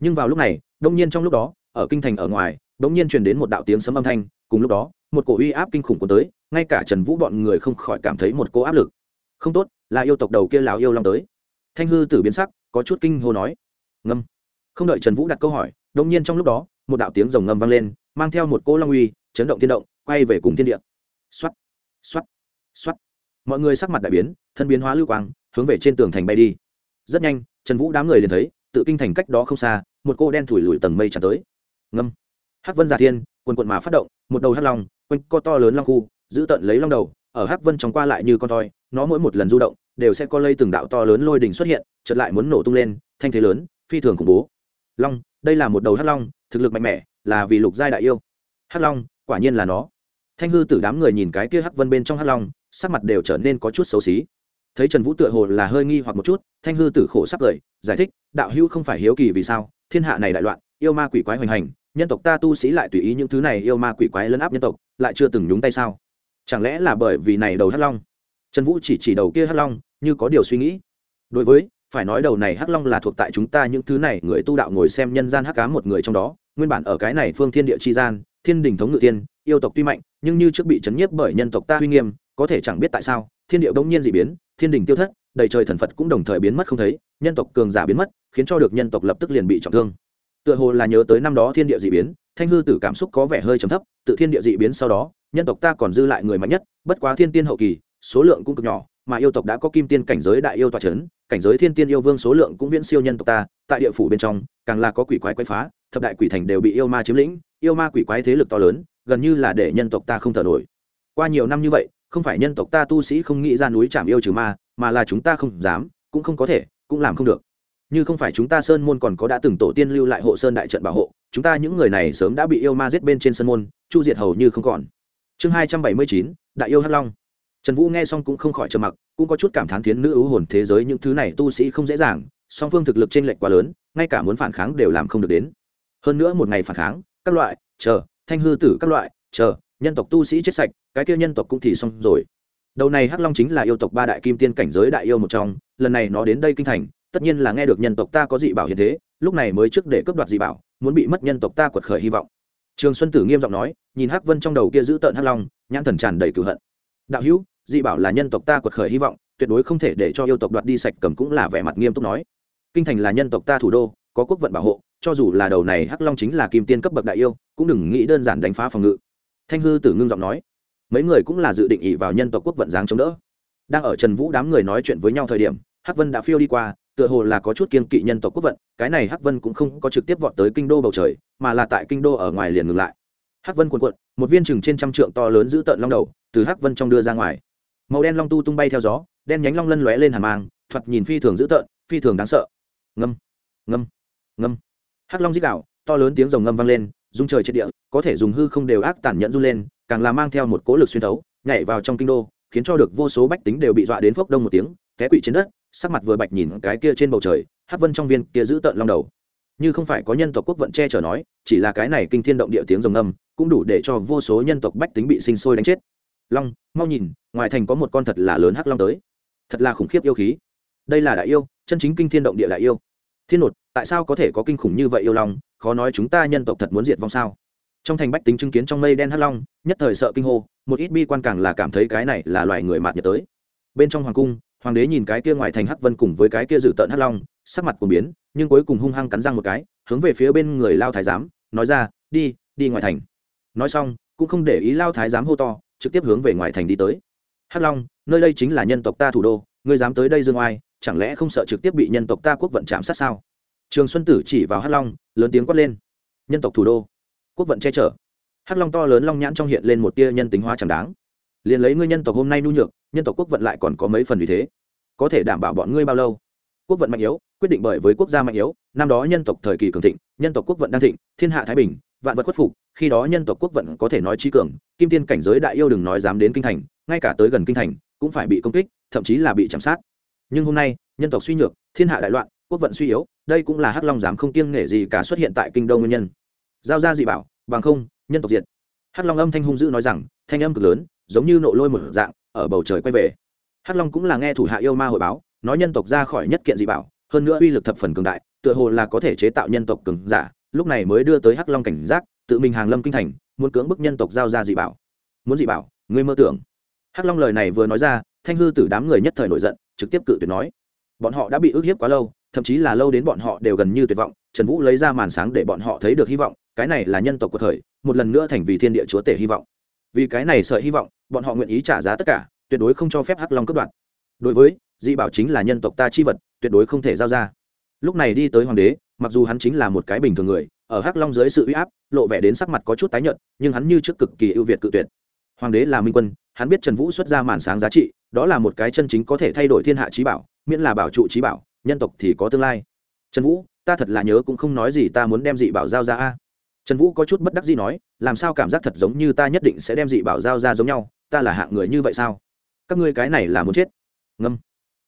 nhưng vào lúc này đông nhiên trong lúc đó, ở kinh thành ở ngoài đông nhiên truyền đến một đạo tiếng sấm âm thanh, cùng lúc đó một cổ uy áp kinh khủng của tới, ngay cả trần vũ bọn người không khỏi cảm thấy một cỗ áp lực. Không tốt, là yêu tộc đầu kia lào yêu long tới. Thanh hư tử biến sắc, có chút kinh hô nói. Ngâm. Không đợi trần vũ đặt câu hỏi đông nhiên trong lúc đó, một đạo tiếng rồng ngâm vang lên, mang theo một cỗ long uy, chấn động thiên động, quay về cùng thiên địa. Xoắt xoắt xoắt mọi người sắc mặt đại biến, thân biến hóa lưu quang, hướng về trên tường thành bay đi. Rất nhanh, trần vũ đám người liền thấy, tự kinh thành cách đó không xa, một cô đen thủi lùi tầng mây tràn tới. Ngâm. Hắc vân giả thiên, quần quận mà phát động, một đầu hắc long quanh co to lớn long khu, giữ tận lấy long đầu, ở hắc vân trong qua lại như con toi nó mỗi một lần du động, đều sẽ có lây từng đạo to lớn lôi đình xuất hiện, chợt lại muốn nổ tung lên, thanh thế lớn, phi thường khủng bố. Long, đây là một đầu hắc long, thực lực mạnh mẽ, là vì lục giai đại yêu. Hắc long, quả nhiên là nó. Thanh hư tử đám người nhìn cái kia hắc vân bên trong hắc long, sắc mặt đều trở nên có chút xấu xí. Thấy trần vũ tựa hồ là hơi nghi hoặc một chút, thanh hư tử khổ sắp cười, giải thích, đạo hữu không phải hiếu kỳ vì sao, thiên hạ này đại loạn, yêu ma quỷ quái hoành hành nhân tộc ta tu sĩ lại tùy ý những thứ này yêu ma quỷ quái lấn áp nhân tộc, lại chưa từng nhúng tay sao? Chẳng lẽ là bởi vì này đầu hắc long? Trần vũ chỉ chỉ đầu kia hắc long, như có điều suy nghĩ. Đối với, phải nói đầu này hắc long là thuộc tại chúng ta những thứ này, người tu đạo ngồi xem nhân gian hắc cá một người trong đó, nguyên bản ở cái này phương thiên địa chi gian, thiên đình thống ngự tiên, yêu tộc tuy mạnh, nhưng như trước bị chấn nhiếp bởi nhân tộc ta uy nghiêm, có thể chẳng biết tại sao, thiên địa bỗng nhiên dị biến, thiên đình tiêu thất, đầy trời thần phật cũng đồng thời biến mất không thấy, nhân tộc cường giả biến mất, khiến cho được nhân tộc lập tức liền bị trọng thương tựa hồ là nhớ tới năm đó thiên địa dị biến, thanh hư tử cảm xúc có vẻ hơi trầm thấp, tự thiên địa dị biến sau đó, nhân tộc ta còn dư lại người mạnh nhất, bất quá thiên tiên hậu kỳ, số lượng cũng cực nhỏ, mà yêu tộc đã có kim tiên cảnh giới đại yêu tòa c h ấ n cảnh giới thiên tiên yêu vương số lượng cũng viễn siêu nhân tộc ta, tại địa phủ bên trong, càng là có quỷ quái quái phá, thập đại quỷ thành đều bị yêu ma chiếm lĩnh, yêu ma quỷ quái thế lực to lớn, gần như là để nhân tộc ta không thở nổi. Qua nhiều năm như vậy, không phải nhân tộc ta tu sĩ không nghĩ ra núi chạm yêu trừ ma, mà là chúng ta không dám, cũng không có thể, cũng làm không được như không phải chúng ta sơn môn còn có đã từng tổ tiên lưu lại hộ sơn đại trận bảo hộ, chúng ta những người này sớm đã bị yêu ma giết bên trên sơn môn, chu diệt hầu như không còn. Chương hai trăm bảy mươi chín, đại yêu hắc long. Trần vũ nghe xong cũng không khỏi trầm mặc, cũng có chút cảm thán thiến nữ ưu hồn thế giới những thứ này tu sĩ không dễ dàng, song phương thực lực t r ê n lệch quá lớn, ngay cả muốn phản kháng đều làm không được đến. Hơn nữa một ngày phản kháng, các loại, chờ, thanh hư tử các loại, chờ, nhân tộc tu sĩ chết sạch, cái kia nhân tộc cũng thì xong rồi. Đầu này hắc long chính là yêu tộc ba đại kim tiên cảnh giới đại yêu một trong, lần này nó đến đây kinh thành tất nhiên là nghe được nhân tộc ta có dị bảo hiện thế, lúc này mới trước để cướp đoạt dị bảo, muốn bị mất nhân tộc ta quật khởi hy vọng. Trường xuân tử nghiêm giọng nói, nhìn hắc vân trong đầu kia giữ tợn hắc long, nhãn thần tràn đầy cửu hận. Đạo hữu, dị bảo là nhân tộc ta quật khởi hy vọng, tuyệt đối không thể để cho yêu tộc đoạt đi sạch cầm cũng là vẻ mặt nghiêm túc nói. Kinh thành là nhân tộc ta thủ đô, có quốc vận bảo hộ, cho dù là đầu này hắc long chính là kim tiên cấp bậc đại yêu, cũng đừng nghĩ đơn giản đánh phá phòng ngự. Thanh hư tử ngưng giọng nói, mấy người cũng là dự định ỉ vào nhân tộc quốc vận dáng chống đỡ. Đang ở trần vũ đám người nói chuyện với nhau thời điểm, hắc vân đã phiêu đi qua tựa hồ là có chút kiên kỵ nhân tộc quốc vận, cái này hắc vân cũng không có trực tiếp vọt tới kinh đô bầu trời, mà là tại kinh đô ở ngoài liền ngừng lại. Hắc vân cuộn cuộn, một viên chừng trên trăm trượng to lớn giữ tợn long đầu, từ hắc vân trong đưa ra ngoài. Màu đen long tu tung bay theo gió, đen nhánh long lân lóe lên hàn mang, thoạt nhìn phi thường dữ tợn, phi thường đáng sợ. Ngâm ngâm ngâm. Hắc long dích đạo to lớn tiếng rồng ngâm vang lên, rung trời trên địa, có thể dùng hư không đều ác tản nhẫn run lên, càng là mang theo một cố lực xuyên thấu, nhảy vào trong kinh đô, khiến cho được vô số bách tính đều bị dọa đến phốc đông một tiếng, té quỵ trên đất sắc mặt vừa bạch nhìn cái kia trên bầu trời hát vân trong viên kia giữ tợn long đầu. Như không phải có nhân tộc quốc vận che chở nói, chỉ là cái này kinh thiên động địa tiếng rồng âm cũng đủ để cho vô số nhân tộc bách tính bị sinh sôi đánh chết. Long, mau nhìn, ngoài thành có một con thật là lớn hắc long tới. Thật là khủng khiếp yêu khí. Đây là đại yêu, chân chính kinh thiên động địa đại yêu. Thiên nột, tại sao có thể có kinh khủng như vậy yêu long? Khó nói chúng ta nhân tộc thật muốn diệt vong sao? Trong thành bách tính chứng kiến trong mây đen hắc long, nhất thời sợ kinh hô, một ít bi quan càng là cảm thấy cái này là loài người mạt nhật tới. Bên trong hoàng cung hoàng đế nhìn cái kia ngoài thành hắc vân cùng với cái kia dự tợn hắc long, sắc mặt của biến, nhưng cuối cùng hung hăng cắn răng một cái, hướng về phía bên người lao thái giám, nói ra, đi đi ngoài thành. Nói xong, cũng không để ý lao thái giám hô to, trực tiếp hướng về ngoài thành đi tới. Hắc long, nơi đây chính là nhân tộc ta thủ đô, ngươi dám tới đây dương oai, chẳng lẽ không sợ trực tiếp bị nhân tộc ta quốc vận chạm sát sao? Trường xuân tử chỉ vào hắc long, lớn tiếng quát lên, nhân tộc thủ đô, quốc vận che chở. Hắc long to lớn long nhãn trong hiện lên một tia nhân tính hóa chẳng đáng liền lấy ngươi nhân tộc hôm nay nhu nhược, nhân tộc quốc vận lại còn có mấy phần vì thế. Có thể đảm bảo bọn ngươi bao lâu? Quốc vận mạnh yếu, quyết định bởi với quốc gia mạnh yếu, năm đó nhân tộc thời kỳ cường thịnh, nhân tộc quốc vận đang thịnh, thiên hạ thái bình, vạn vật khuất phục, khi đó nhân tộc quốc vận có thể nói trí cường, kim tiên cảnh giới đại yêu đừng nói dám đến kinh thành, ngay cả tới gần kinh thành, cũng phải bị công kích, thậm chí là bị chạm sát. Nhưng hôm nay, nhân tộc suy nhược, thiên hạ đại loạn, quốc vận suy yếu, đây cũng là hắc long dám không kiêng nể gì cả xuất hiện tại kinh đô nguyên nhân. Giao ra dị bảo, bằng không, nhân tộc diệt. Hắc long âm thanh hung dữ nói rằng, thanh âm cực lớn giống như nộ lôi một dạng, ở bầu trời quay về. Hắc long cũng là nghe thủ hạ yêu ma hội báo, nói nhân tộc ra khỏi nhất kiện dị bảo, hơn nữa uy lực thập phần cường đại, tựa hồ là có thể chế tạo nhân tộc cường giả, lúc này mới đưa tới hắc long cảnh giác, tự mình hàng lâm kinh thành, muốn cưỡng bức nhân tộc giao ra dị bảo. Muốn dị bảo, ngươi mơ tưởng. Hắc long lời này vừa nói ra, thanh hư tử đám người nhất thời nổi giận, trực tiếp cự tuyệt nói. Bọn họ đã bị ức hiếp quá lâu, thậm chí là lâu đến bọn họ đều gần như tuyệt vọng, trần vũ lấy ra màn sáng để bọn họ thấy được hy vọng, cái này là nhân tộc của thời, một lần nữa thành vì thiên địa chúa tể hy vọng vì cái này sợi hy vọng, bọn họ nguyện ý trả giá tất cả, tuyệt đối không cho phép hắc long cướp đoạt. Đối với, dị bảo chính là nhân tộc ta chi vật, tuyệt đối không thể giao ra. Lúc này đi tới hoàng đế, mặc dù hắn chính là một cái bình thường người, ở hắc long dưới sự uy áp, lộ vẻ đến sắc mặt có chút tái nhợt, nhưng hắn như trước cực kỳ ưu việt cự tuyệt. Hoàng đế là minh quân, hắn biết trần vũ xuất ra màn sáng giá trị, đó là một cái chân chính có thể thay đổi thiên hạ trí bảo, miễn là bảo trụ trí bảo, nhân tộc thì có tương lai. Trần vũ, ta thật là nhớ cũng không nói gì ta muốn đem dị bảo giao ra a trần vũ có chút bất đắc gì nói, làm sao cảm giác thật giống như ta nhất định sẽ đem dị bảo giao ra giống nhau, ta là hạng người như vậy sao? Các ngươi cái này là muốn chết. Ngâm.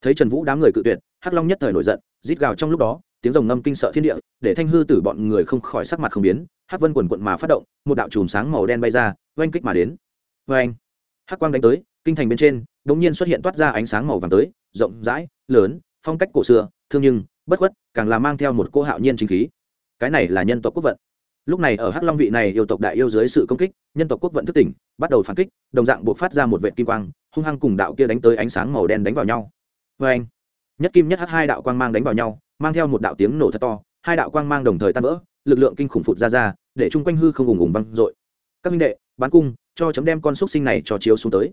Thấy trần vũ đám người cự tuyệt, hắc long nhất thời nổi giận, rít gào trong lúc đó, tiếng rồng ngâm kinh sợ thiên địa, để thanh hư tử bọn người không khỏi sắc mặt không biến, hắc vân quần quận mà phát động, một đạo chùm sáng màu đen bay ra, oanh kích mà đến. Oanh. Hắc quang đánh tới, kinh thành bên trên đ ỗ n g nhiên xuất hiện toát ra ánh sáng màu vàng tới, rộng rãi, lớn, phong cách cổ xưa, thương nhưng, bất khuất, càng là mang theo một cô hạo nhiên chính khí. Cái này là nhân tộc quốc vận lúc này ở hắc long vị này yêu tộc đại yêu dưới sự công kích, nhân tộc quốc vận thức tỉnh, bắt đầu phản kích, đồng dạng buộc phát ra một vệ kim quang, hung hăng cùng đạo kia đánh tới ánh sáng màu đen đánh vào nhau. Vê anh, nhất kim nhất hắc hai đạo quang mang đánh vào nhau, mang theo một đạo tiếng nổ thật to, hai đạo quang mang đồng thời tan vỡ, lực lượng kinh khủng phụt ra ra, để chung quanh hư không ùng ùng văng dội. Các minh đệ, bán cung, cho chấm đem con xúc sinh này cho chiếu xuống tới.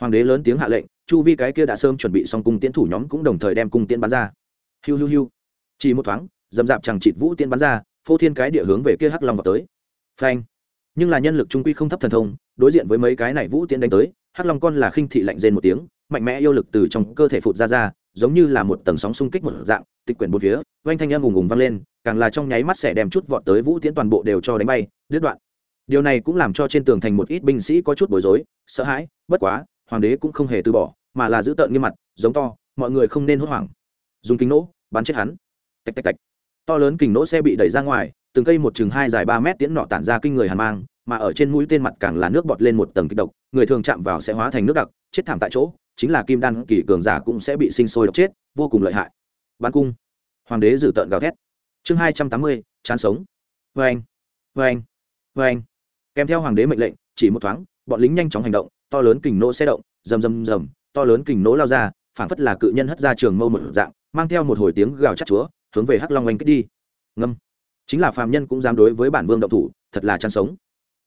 Hoàng đế lớn tiếng hạ lệnh, chu vi cái kia đã sớm chuẩn bị xong cung tiến thủ nhóm cũng đồng thời đem cung tiến bắn ra. Hiu hiu hiu. Chỉ một thoáng, dầm dạp chẳng chịt vũ tiến bắn ra phô thiên cái địa hướng về kia hắc long vào tới. Phanh. Nhưng là nhân lực trung quy không thấp thần thông, đối diện với mấy cái này vũ tiến đánh tới, hắc long con là khinh thị lạnh rên một tiếng, mạnh mẽ yêu lực từ trong cơ thể phụt ra ra, giống như là một tầng sóng xung kích một dạng, tịch quyển bốn phía, oanh thanh âm ùng ùng vang lên, càng là trong nháy mắt sẽ đem chút vọt tới vũ tiễn toàn bộ đều cho đánh bay, đứt đoạn. Điều này cũng làm cho trên tường thành một ít binh sĩ có chút bối rối, sợ hãi, bất quá, hoàng đế cũng không hề từ bỏ, mà là giữ tợn nghiêm mặt, giống to, mọi người không nên hốt hoảng. Dùng kính nỗ bắn chết hắn. Tạch tạch tạch to lớn kình nỗ xe bị đẩy ra ngoài, từng cây một chừng hai dài ba mét tiễn nọ tản ra kinh người hàn mang, mà ở trên mũi tên mặt càng là nước bọt lên một tầng kịch độc, người thường chạm vào sẽ hóa thành nước đặc, chết thảm tại chỗ, chính là kim đan kỳ cường giả cũng sẽ bị sinh sôi độc chết, vô cùng lợi hại. Ban cung. Hoàng đế dự tợn gào thét. Chương hai trăm tám mươi, chán sống. Vê anh vê anh vê anh kèm theo hoàng đế mệnh lệnh, chỉ một thoáng, bọn lính nhanh chóng hành động, to lớn kình nỗ xe động, rầm rầm rầm, to lớn kình nỗ lao ra, phảng phất là cự nhân hất ra trường mâu một dạng, mang theo một hồi tiếng gào chắc chúa hướng về hắc long oanh kích đi. Ngâm. Chính là phàm nhân cũng dám đối với bản vương động thủ, thật là chăn sống.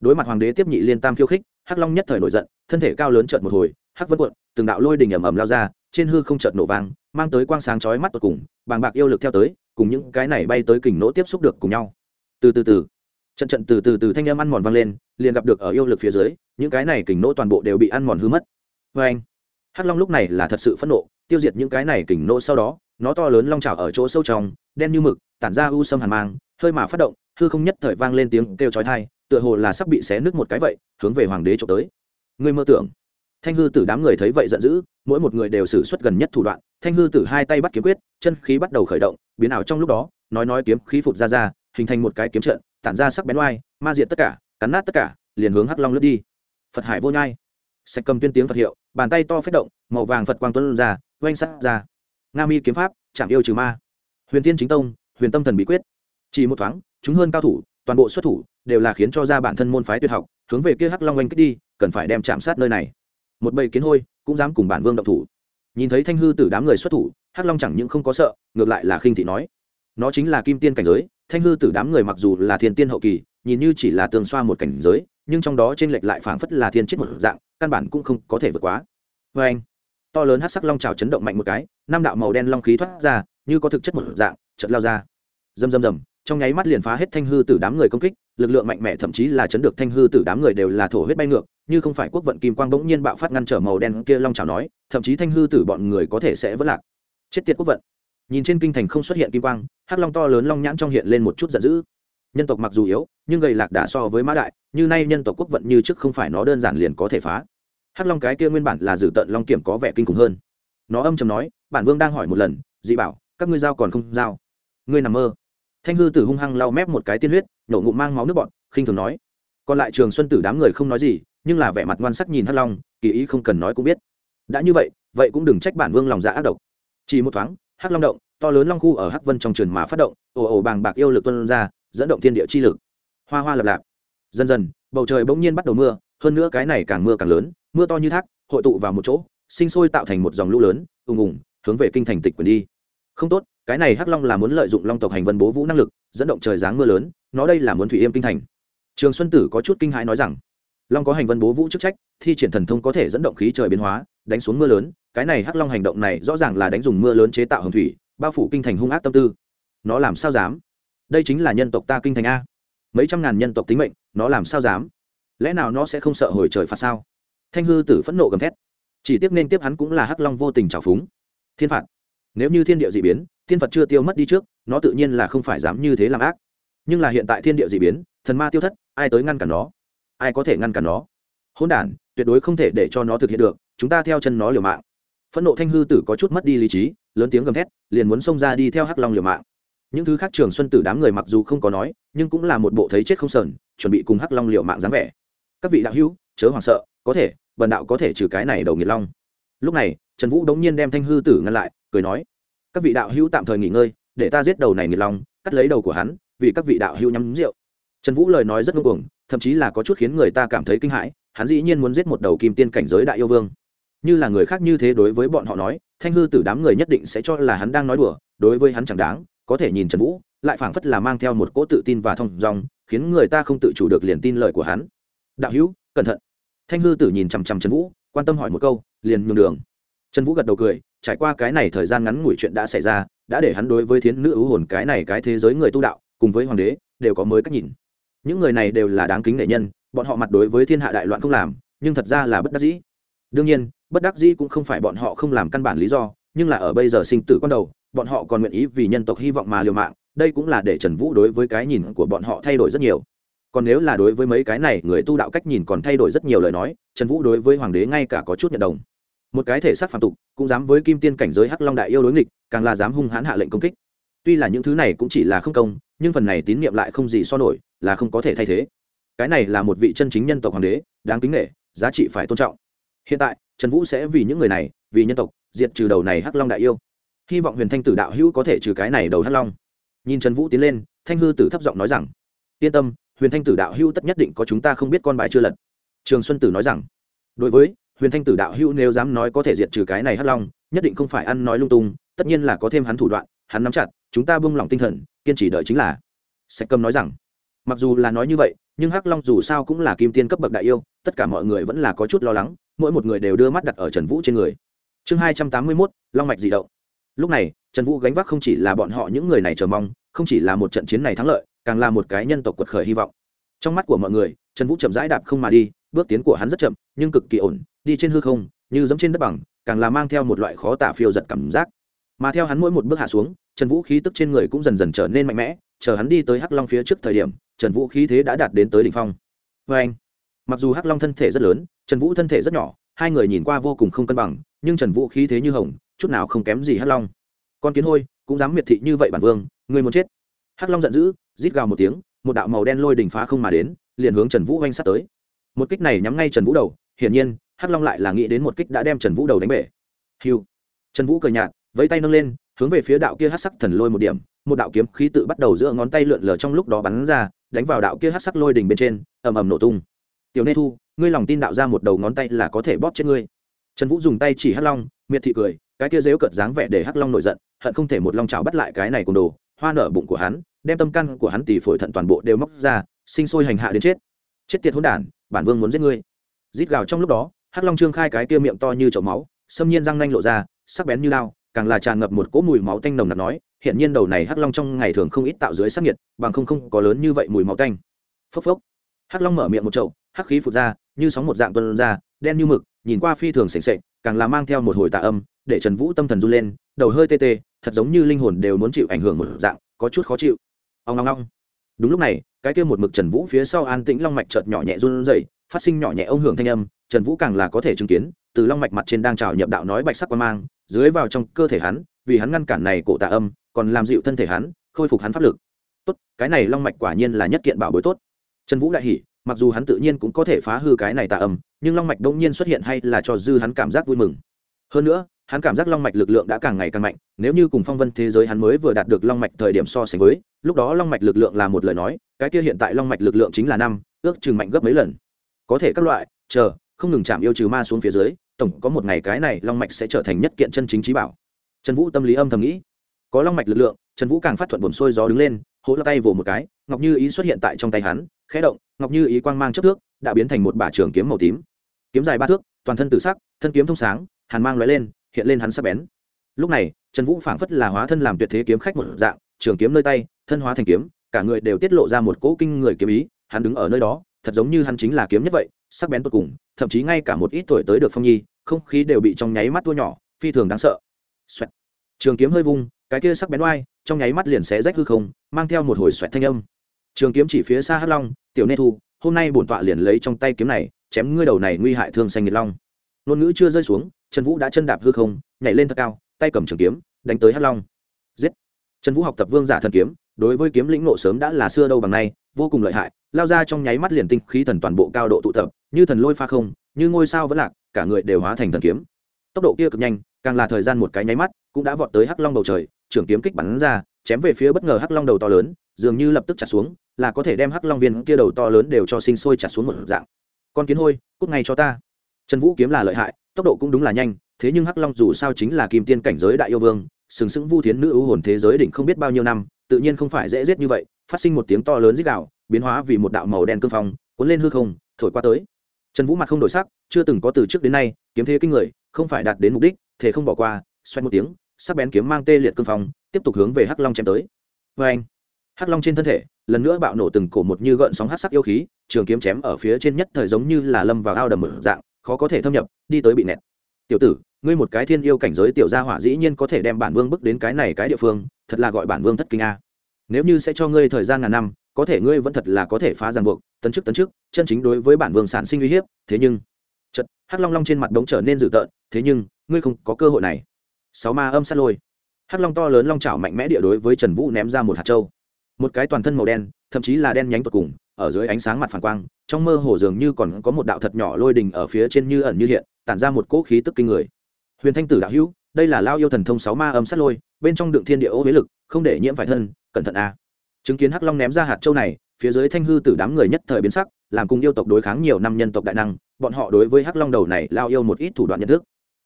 Đối mặt hoàng đế tiếp nhị liên tam khiêu khích, hắc long nhất thời nổi giận, thân thể cao lớn trợn một hồi, hắc vân cuộn, từng đạo lôi đình ầm ầm lao ra, trên hư không chợt nổ vang, mang tới quang sáng chói mắt tột cùng, bàng bạc yêu lực theo tới, cùng những cái này bay tới kình nỗ tiếp xúc được cùng nhau. Từ từ từ. Trận trận từ từ từ thanh âm ăn mòn vang lên, liền gặp được ở yêu lực phía dưới, những cái này kình nỗ toàn bộ đều bị ăn mòn hư mất. Vê anh hắc long lúc này là thật sự phẫn nộ, tiêu diệt những cái này kình nỗ sau đó nó to lớn long trào ở chỗ sâu trong, đen như mực, tản ra u sâm hàn mang, hơi mà phát động, hư không nhất thời vang lên tiếng kêu chói tai, tựa hồ là sắp bị xé nứt một cái vậy, hướng về hoàng đế trộm tới. Ngươi mơ tưởng. Thanh hư tử đám người thấy vậy giận dữ, mỗi một người đều xử suất gần nhất thủ đoạn, thanh hư tử hai tay bắt kiếm quyết, chân khí bắt đầu khởi động, biến ảo trong lúc đó, nói nói kiếm khí phụt ra ra, hình thành một cái kiếm trận, tản ra sắc bén oai, ma diện tất cả, cắn nát tất cả, liền hướng hắc long lướt đi. Phật hải vô nhai. Sạch cầm tuyên tiếng phật hiệu, bàn tay to phết động, màu vàng phật quang tuấn ra, oanh sắt ra nga mi kiếm pháp, chạm yêu trừ ma. Huyền tiên chính tông, huyền tâm thần bí quyết. Chỉ một thoáng, chúng hơn cao thủ, toàn bộ xuất thủ, đều là khiến cho ra bản thân môn phái tuyệt học, hướng về kia hắc long oanh kích đi, cần phải đem chạm sát nơi này. Một bầy kiến hôi, cũng dám cùng bản vương động thủ. Nhìn thấy thanh hư tử đám người xuất thủ, hắc long chẳng những không có sợ, ngược lại là khinh thị nói. Nó chính là kim tiên cảnh giới, thanh hư tử đám người mặc dù là thiên tiên hậu kỳ, nhìn như chỉ là tường xoa một cảnh giới, nhưng trong đó trên lệch lại phảng phất là thiên chết một dạng, căn bản cũng không có thể vượt quá. Vê anh to lớn hát sắc long trào chấn động mạnh một cái năm đạo màu đen long khí thoát ra, như có thực chất một dạng chật lao ra. Rầm rầm rầm, trong nháy mắt liền phá hết thanh hư tử đám người công kích, lực lượng mạnh mẽ thậm chí là chấn được thanh hư tử đám người đều là thổ huyết bay ngược, như không phải quốc vận kim quang bỗng nhiên bạo phát ngăn trở màu đen kia long trào nói, thậm chí thanh hư tử bọn người có thể sẽ vỡ lạc. Chết tiệt quốc vận. Nhìn trên kinh thành không xuất hiện kim quang, hắc long to lớn long nhãn trong hiện lên một chút giận dữ. Nhân tộc mặc dù yếu, nhưng gầy lạc đã so với mã đại, như nay nhân tộc quốc vận như trước không phải nó đơn giản liền có thể phá. Hắc long cái kia nguyên bản là dự tận long kiểm có vẻ kinh khủng hơn. Nó âm chầm nói bản vương đang hỏi một lần, dị bảo, các ngươi giao còn không giao? Ngươi nằm mơ. Thanh hư tử hung hăng lau mép một cái tiên huyết nổ ngụm mang máu nước bọn khinh thường nói. Còn lại trường xuân tử đám người không nói gì, nhưng là vẻ mặt ngoan sắc nhìn hắc long, kỳ ý không cần nói cũng biết. Đã như vậy vậy cũng đừng trách bản vương lòng dạ ác độc. Chỉ một thoáng, hắc long động, to lớn long khu ở hắc vân trong trường mà phát động, ồ ồ bàng bạc yêu lực tuân ra, dẫn động thiên địa chi lực. Hoa hoa lập lạp. Dần dần, bầu trời bỗng nhiên bắt đầu mưa, hơn nữa cái này càng mưa càng lớn, mưa to như thác, hội tụ vào một chỗ, sinh sôi tạo thành một dòng lũ lớn, ùng ùng hướng về kinh thành tịch quyền đi. Không tốt, cái này hắc long là muốn lợi dụng long tộc hành vân bố vũ năng lực, dẫn động trời giáng mưa lớn, nó đây là muốn thủy yêm kinh thành. Trường xuân tử có chút kinh hãi nói rằng, long có hành vân bố vũ chức trách, thi triển thần thông có thể dẫn động khí trời biến hóa, đánh xuống mưa lớn, cái này hắc long hành động này rõ ràng là đánh dùng mưa lớn chế tạo hồng thủy, bao phủ kinh thành hung ác tâm tư. Nó làm sao dám? Đây chính là nhân tộc ta kinh thành a. Mấy trăm ngàn nhân tộc tính mệnh, nó làm sao dám? Lẽ nào nó sẽ không sợ hồi trời phạt sao? Thanh hư tử phẫn nộ gầm thét. Chỉ tiếc nên tiếp hắn cũng là hắc long vô tình trào phúng thiên phạt. Nếu như thiên địa d ị biến, thiên phật chưa tiêu mất đi trước, nó tự nhiên là không phải dám như thế làm ác. Nhưng là hiện tại thiên địa d ị biến, thần ma tiêu thất, ai tới ngăn cản nó? Ai có thể ngăn cản nó? Hôn đ tuyệt đối không thể để cho nó thực hiện được, chúng ta theo chân nó liều mạng. Phẫn nộ thanh hư tử có chút mất đi lý trí, lớn tiếng gầm thét, liền muốn xông ra đi theo hắc long liều mạng. Những thứ khác trường xuân tử đám người mặc dù không có nói, nhưng cũng là một bộ thấy chết không sờn, chuẩn bị cùng hắc long liều mạng dáng vẻ. Các vị đạo hữu, chớ hoảng sợ, có thể, bần đạo có thể trừ cái này đầu nghiệt long. Lúc này trần vũ đống nhiên đem thanh hư tử ngăn lại, cười nói, các vị đạo hữu tạm thời nghỉ ngơi, để ta giết đầu này nghiệt long cắt lấy đầu của hắn, vì các vị đạo hữu nhắm rượu. Trần vũ lời nói rất ngưng cuồng thậm chí là có chút khiến người ta cảm thấy kinh hãi, hắn dĩ nhiên muốn giết một đầu kim tiên cảnh giới đại yêu vương. Như là người khác như thế đối với bọn họ nói, thanh hư tử đám người nhất định sẽ cho là hắn đang nói đùa, đối với hắn chẳng đáng, có thể nhìn trần vũ, lại phảng phất là mang theo một cỗ tự tin và thông dong khiến người ta không tự chủ được liền tin lời của hắn. Đạo hữu, cẩn thận. Thanh hư tử nhìn chằm chằm trần vũ, quan tâm hỏi một câu, liền nhường đường trần vũ gật đầu cười, trải qua cái này thời gian ngắn ngủi chuyện đã xảy ra, đã để hắn đối với thiến nữ ưu hồn cái này cái thế giới người tu đạo, cùng với hoàng đế, đều có mới cách nhìn. Những người này đều là đáng kính nghệ nhân, bọn họ mặt đối với thiên hạ đại loạn không làm, nhưng thật ra là bất đắc dĩ. Đương nhiên, bất đắc dĩ cũng không phải bọn họ không làm căn bản lý do, nhưng là ở bây giờ sinh tử con đầu, bọn họ còn nguyện ý vì nhân tộc hy vọng mà liều mạng, đây cũng là để trần vũ đối với cái nhìn của bọn họ thay đổi rất nhiều. Còn nếu là đối với mấy cái này, người tu đạo cách nhìn còn thay đổi rất nhiều lời nói, trần vũ đối với hoàng đế ngay cả có chút nhận đồng một cái thể xác phản tục, cũng dám với kim tiên cảnh giới hắc long đại yêu đối nghịch, càng là dám hung hãn hạ lệnh công kích. Tuy là những thứ này cũng chỉ là không công, nhưng phần này tín nhiệm lại không gì so nổi, là không có thể thay thế. Cái này là một vị chân chính nhân tộc hoàng đế, đáng kính nghệ giá trị phải tôn trọng. Hiện tại, trần vũ sẽ vì những người này, vì nhân tộc, diệt trừ đầu này hắc long đại yêu. Hy vọng huyền thanh tử đạo hữu có thể trừ cái này đầu hắc long. Nhìn trần vũ tiến lên, thanh hư tử thấp giọng nói rằng, yên tâm, huyền thanh tử đạo hữu tất nhất định có chúng ta không biết con bài chưa lật. Trường xuân tử nói rằng, đối với huyền thanh tử đạo hữu nếu dám nói có thể diệt trừ cái này hắc long, nhất định không phải ăn nói lung tung, tất nhiên là có thêm hắn thủ đoạn, hắn nắm chặt, chúng ta buông lỏng tinh thần, kiên trì đợi chính là. Sạch cầm nói rằng, mặc dù là nói như vậy, nhưng hắc long dù sao cũng là kim tiên cấp bậc đại yêu, tất cả mọi người vẫn là có chút lo lắng, mỗi một người đều đưa mắt đặt ở trần vũ trên người. Chương hai trăm tám mươi mốt, long mạch dị động. Lúc này, trần vũ gánh vác không chỉ là bọn họ những người này chờ mong, không chỉ là một trận chiến này thắng lợi, càng là một cái nhân tộc quật khởi hy vọng. Trong mắt của mọi người, trần vũ chậm rãi đạp không mà đi, bước tiến của hắn rất chậm, nhưng cực kỳ ổn đi trên hư không, như giống trên đất bằng, càng là mang theo một loại khó tả phiêu giật cảm giác. Mà theo hắn mỗi một bước hạ xuống, trần vũ khí tức trên người cũng dần dần trở nên mạnh mẽ, chờ hắn đi tới hắc long phía trước thời điểm, trần vũ khí thế đã đạt đến tới đỉnh phong. Vê anh, mặc dù hắc long thân thể rất lớn, trần vũ thân thể rất nhỏ, hai người nhìn qua vô cùng không cân bằng, nhưng trần vũ khí thế như hồng, chút nào không kém gì hắc long. Con kiến hôi, cũng dám miệt thị như vậy bản vương người muốn chết. Hắc long giận dữ, rít gào một tiếng, một đạo màu đen lôi đỉnh phá không mà đến, liền hướng trần vũ oanh sát tới. Một kích này nhắm ngay trần vũ đầu, hiển nhiên hắc long lại là nghĩ đến một kích đã đem trần vũ đầu đánh bể. Hiu. Trần vũ cười nhạt, vẫy tay nâng lên, hướng về phía đạo kia hắc sắc thần lôi một điểm, một đạo kiếm khí tự bắt đầu giữa ngón tay lượn lờ trong lúc đó bắn ra, đánh vào đạo kia hắc sắc lôi đỉnh bên trên, ầm ầm nổ tung. Tiểu nê thu, ngươi lòng tin đạo ra một đầu ngón tay là có thể bóp chết ngươi. Trần vũ dùng tay chỉ hắc long, miệt thị cười, cái kia dếu cợt dáng vẻ để hắc long nổi giận, hận không thể một long trào bắt lại cái này cùng đồ, hoa nở bụng của hắn, đem tâm căn của hắn tỷ phổi thận toàn bộ đều móc ra, sinh sôi hành hạ đến chết. Chết tiệt hỗn đản, bản vương muốn giết ngươi. Rít gào trong lúc đó hắc long trương khai cái kia miệng to như chậu máu, xâm nhiên răng nanh lộ ra, sắc bén như lao càng là tràn ngập một cỗ mùi máu tanh nồng nặc nói, hiện nhiên đầu này hắc long trong ngày thường không ít tạo dưới sắc nhiệt, bằng không không có lớn như vậy mùi máu tanh. Phốc phốc. Hắc long mở miệng một chậu, hắc khí phụt ra, như sóng một dạng tuân ra, đen như mực, nhìn qua phi thường sềnh sệch càng là mang theo một hồi tạ âm, để trần vũ tâm thần run lên, đầu hơi tê tê, thật giống như linh hồn đều muốn chịu ảnh hưởng một dạng, có chút khó chịu. Ông ngong ngong đúng lúc này, cái kia một mực trần vũ phía sau an tĩnh long mạch chợt nhỏ nhẹ run rẩy, phát sinh nhỏ nhẹ ông hưởng thanh âm trần vũ càng là có thể chứng kiến, từ long mạch mặt trên đang trào nhập đạo nói bạch sắc quan mang, dưới vào trong cơ thể hắn, vì hắn ngăn cản này cổ tạ âm, còn làm dịu thân thể hắn, khôi phục hắn pháp lực. Tốt, cái này long mạch quả nhiên là nhất kiện bảo bối tốt. Trần vũ đại hỉ, mặc dù hắn tự nhiên cũng có thể phá hư cái này tạ âm, nhưng long mạch đông nhiên xuất hiện hay là cho dư hắn cảm giác vui mừng. Hơn nữa, hắn cảm giác long mạch lực lượng đã càng ngày càng mạnh, nếu như cùng phong vân thế giới hắn mới vừa đạt được long mạch thời điểm so sánh với, lúc đó long mạch lực lượng là một lời nói, cái kia hiện tại long mạch lực lượng chính là năm, ước chừng mạnh gấp mấy lần. Có thể các loại, chờ không ngừng chạm yêu trừ ma xuống phía dưới, tổng có một ngày cái này long mạch sẽ trở thành nhất kiện chân chính trí bảo. Trần vũ tâm lý âm thầm nghĩ. Có long mạch lực lượng, trần vũ càng phát thuận buồn sôi gió đứng lên, hỗ la tay vồ một cái, ngọc như ý xuất hiện tại trong tay hắn, khẽ động, ngọc như ý quang mang chất thước, đã biến thành một bả trường kiếm màu tím. Kiếm dài ba thước, toàn thân tự sắc, thân kiếm thông sáng, hàn mang lóe lên, hiện lên hắn sắc bén. Lúc này, trần vũ phảng phất là hóa thân làm tuyệt thế kiếm khách một dạng, trường kiếm nơi tay, thân hóa thành kiếm, cả người đều tiết lộ ra một cỗ kinh người kiếm ý, hắn đứng ở nơi đó thật giống như hắn chính là kiếm nhất vậy, sắc bén tột cùng, thậm chí ngay cả một ít tuổi tới được phong nhi, không khí đều bị trong nháy mắt tua nhỏ, phi thường đáng sợ、Xoẹt. Trường kiếm hơi vung, cái kia sắc bén oai, trong nháy mắt liền xé rách hư không, mang theo một hồi xoẹt thanh âm. Trường kiếm chỉ phía xa hắc long, tiểu nê thu, hôm nay bổn tọa liền lấy trong tay kiếm này, chém ngươi đầu này nguy hại thương xanh nghiệt long. Ngôn ngữ chưa rơi xuống, trần vũ đã chân đạp hư không, nhảy lên thật cao, tay cầm trường kiếm, đánh tới hắc long. Giết. Trần vũ học tập vương giả thần kiếm, đối với kiếm lĩnh nộ sớm đã là xưa đâu bằng nay vô cùng lợi hại, lao ra trong nháy mắt liền tinh khí thần toàn bộ cao độ tụ tập, như thần lôi pha không, như ngôi sao vẫn lạc, cả người đều hóa thành thần kiếm. Tốc độ kia cực nhanh, càng là thời gian một cái nháy mắt, cũng đã vọt tới hắc long bầu trời, trưởng kiếm kích bắn ra, chém về phía bất ngờ hắc long đầu to lớn, dường như lập tức chặt xuống, là có thể đem hắc long viên kia đầu to lớn đều cho sinh sôi chặt xuống một dạng. Con kiến hôi, cút ngay cho ta. Trần vũ kiếm là lợi hại, tốc độ cũng đúng là nhanh, thế nhưng hắc long dù sao chính là kim tiên cảnh giới đại yêu vương, sừng sững vu thiến nữ ưu hồn thế giới đỉnh không biết bao nhiêu năm, tự nhiên không phải dễ giết như vậy phát sinh một tiếng to lớn rít đạo biến hóa vì một đạo màu đen cương phong, cuốn lên hư không, thổi qua tới. Trần vũ mặt không đổi sắc, chưa từng có từ trước đến nay, kiếm thế kinh người, không phải đạt đến mục đích thế không bỏ qua xoay một tiếng, sắc bén kiếm mang tê liệt cương phong, tiếp tục hướng về hắc long chém tới. Vê anh, hắc long trên thân thể, lần nữa bạo nổ từng cổ một như gợn sóng hắc sắc yêu khí, trường kiếm chém ở phía trên nhất thời giống như là lâm vào ao đầm mở dạng, khó có thể thâm nhập, đi tới bị nẹt. Tiểu tử, ngươi một cái thiên yêu cảnh giới tiểu gia hỏa dĩ nhiên có thể đem bản vương bước đến cái này cái địa phương, thật là gọi bản vương thất kinh a nếu như sẽ cho ngươi thời gian ngàn năm, có thể ngươi vẫn thật là có thể phá ràng buộc, tấn chức tấn chức, chân chính đối với bản vương sản sinh uy hiếp, thế nhưng chật hắc long long trên mặt đống trở nên dữ tợn, thế nhưng, ngươi không có cơ hội này. Sáu ma âm sát lôi. Hắc long to lớn long chảo mạnh mẽ địa đối với trần vũ ném ra một hạt trâu một cái toàn thân màu đen, thậm chí là đen nhánh tột cùng, ở dưới ánh sáng mặt phản quang, trong mơ hồ dường như còn có một đạo thật nhỏ lôi đình ở phía trên như ẩn như hiện, tản ra một cỗ khí tức kinh người. Huyền thanh tử đạo hữu, đây là lao yêu thần thông sáu ma âm sát lôi, bên trong đựng thiên địa ô huế lực, không để nhiễm phải thân cẩn thận a. Chứng kiến hắc long ném ra hạt châu này, phía dưới thanh hư tử đám người nhất thời biến sắc, làm cùng yêu tộc đối kháng nhiều năm nhân tộc đại năng, bọn họ đối với hắc long đầu này lao yêu một ít thủ đoạn nhận thức.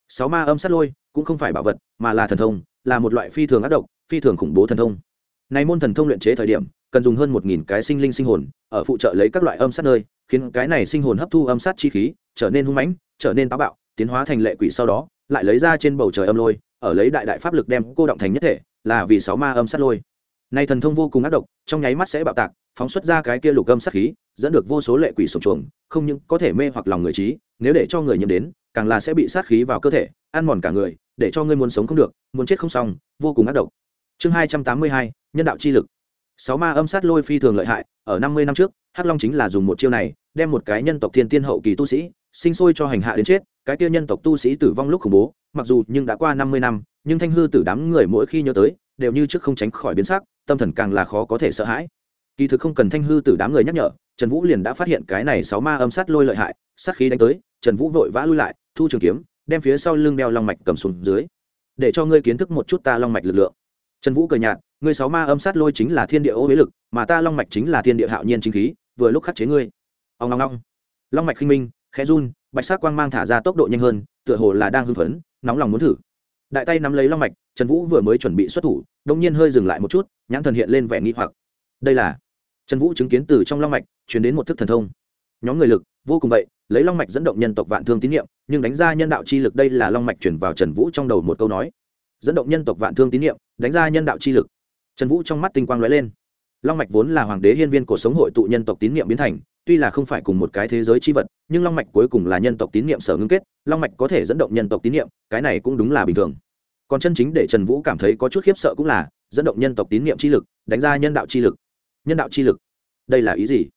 Sáu ma âm sát lôi, cũng không phải bảo vật, mà là thần thông, là một loại phi thường ác độc, phi thường khủng bố thần thông. Này môn thần thông luyện chế thời điểm, cần dùng hơn một nghìn cái sinh linh sinh hồn, ở phụ trợ lấy các loại âm sát nơi, khiến cái này sinh hồn hấp thu âm sát chi khí, trở nên hung mãnh, trở nên táo bạo, tiến hóa thành lệ quỷ sau đó, lại lấy ra trên bầu trời âm lôi, ở lấy đại đại pháp lực đem cô động thành nhất thể, là vì sáu ma âm sát lôi nay thần thông vô cùng ác độc, trong nháy mắt sẽ bạo tạc, phóng xuất ra cái kia lục âm sát khí, dẫn được vô số lệ quỷ sụp chuồng, không những có thể mê hoặc lòng người trí, nếu để cho người nhiễm đến, càng là sẽ bị sát khí vào cơ thể, ăn mòn cả người, để cho ngươi muốn sống không được, muốn chết không xong, vô cùng ác độc. Chương hai trăm tám mươi hai, nhân đạo chi lực. Sáu ma âm sát lôi phi thường lợi hại, ở năm mươi năm trước, hắc long chính là dùng một chiêu này, đem một cái nhân tộc thiên tiên hậu kỳ tu sĩ, sinh sôi cho hành hạ đến chết, cái kia nhân tộc tu sĩ tử vong lúc khủng bố, mặc dù nhưng đã qua năm mươi năm, nhưng thanh hư tử đám người mỗi khi nhớ tới, đều như trước không tránh khỏi biến sắc tâm thần càng là khó có thể sợ hãi. Kỳ thực không cần thanh hư từ đám người nhắc nhở, trần vũ liền đã phát hiện cái này sáu ma âm sát lôi lợi hại, sát khí đánh tới, trần vũ vội vã lui lại, thu trường kiếm, đem phía sau lưng đeo long mạch cầm xuống dưới. Để cho ngươi kiến thức một chút ta long mạch lực lượng. Trần vũ cười nhạt, ngươi sáu ma âm sát lôi chính là thiên địa ô huế lực, mà ta long mạch chính là thiên địa hạo nhiên chính khí, vừa lúc khắc chế ngươi. Ông ngong ngong long mạch khinh minh, khẽ run, bạch sắc quang mang thả ra tốc độ nhanh hơn, tựa hồ là đang hưng phấn, nóng lòng muốn thử đại tay nắm lấy long mạch, trần vũ vừa mới chuẩn bị xuất thủ đông nhiên hơi dừng lại một chút, nhãn thần hiện lên vẻ nghi hoặc. Đây là? Trần vũ chứng kiến từ trong long mạch chuyển đến một thức thần thông. Nhóm người lực, vô cùng vậy, lấy long mạch dẫn động nhân tộc vạn thương tín nhiệm nhưng đánh ra nhân đạo chi lực đây là long mạch chuyển vào trần vũ trong đầu một câu nói. Dẫn động nhân tộc vạn thương tín nhiệm đánh ra nhân đạo chi lực. Trần vũ trong mắt tinh quang lóe lên. Long mạch vốn là hoàng đế hiên viên của sống hội tụ nhân tộc tín nhiệm biến thành, tuy là không phải cùng một cái thế giới chi vật, nhưng long mạch cuối cùng là nhân tộc tín nhiệm sở ngưng kết, long mạch có thể dẫn động nhân tộc tín nhiệm cái này cũng đúng là bình thường còn chân chính để trần vũ cảm thấy có chút khiếp sợ cũng là, dẫn động nhân tộc tín nhiệm chi lực, đánh ra nhân đạo chi lực. Nhân đạo chi lực? Đây là ý gì?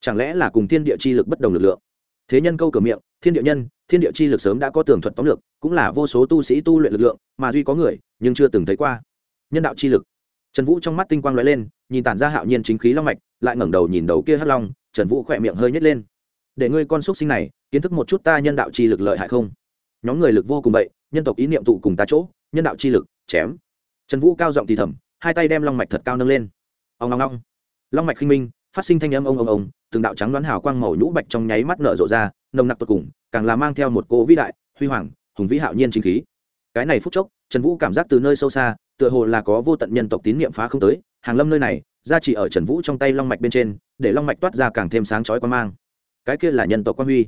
Chẳng lẽ là cùng thiên địa chi lực bất đồng lực lượng? Thế nhân câu cửa miệng, thiên địa nhân, thiên địa chi lực sớm đã có tường thuật tóm lược, cũng là vô số tu sĩ tu luyện lực lượng, mà duy có người, nhưng chưa từng thấy qua. Nhân đạo chi lực. Trần vũ trong mắt tinh quang l ó e lên, nhìn tản ra hạo nhiên chính khí long mạch, lại ngẩng đầu nhìn đầu kia hắt long, trần vũ khỏe miệng hơi nhét lên. Để ngươi con xúc sinh này, kiến thức một chút ta nhân đạo chi lực lợi hại không? Nhóm người lực vô cùng vậy, nhân tộc ý niệm tụ cùng ta chỗ nhân đạo chi lực, chém. Trần vũ cao giọng thì thầm, hai tay đem long mạch thật cao nâng lên. Ông long long long mạch khinh minh, phát sinh thanh âm ông ông ông từng đạo trắng đoán hào quang màu nhũ bạch trong nháy mắt nở rộ ra, nồng nặc tột cùng, càng là mang theo một cô vĩ đại, huy hoàng, hùng vĩ hạo nhiên chính khí. Cái này phút chốc, trần vũ cảm giác từ nơi sâu xa, tựa hồ là có vô tận nhân tộc tín niệm phá không tới, hàng lâm nơi này ra chỉ ở trần vũ trong tay long mạch bên trên, để long mạch toát ra càng thêm sáng chói quan mang. Cái kia là nhân tộc quan huy.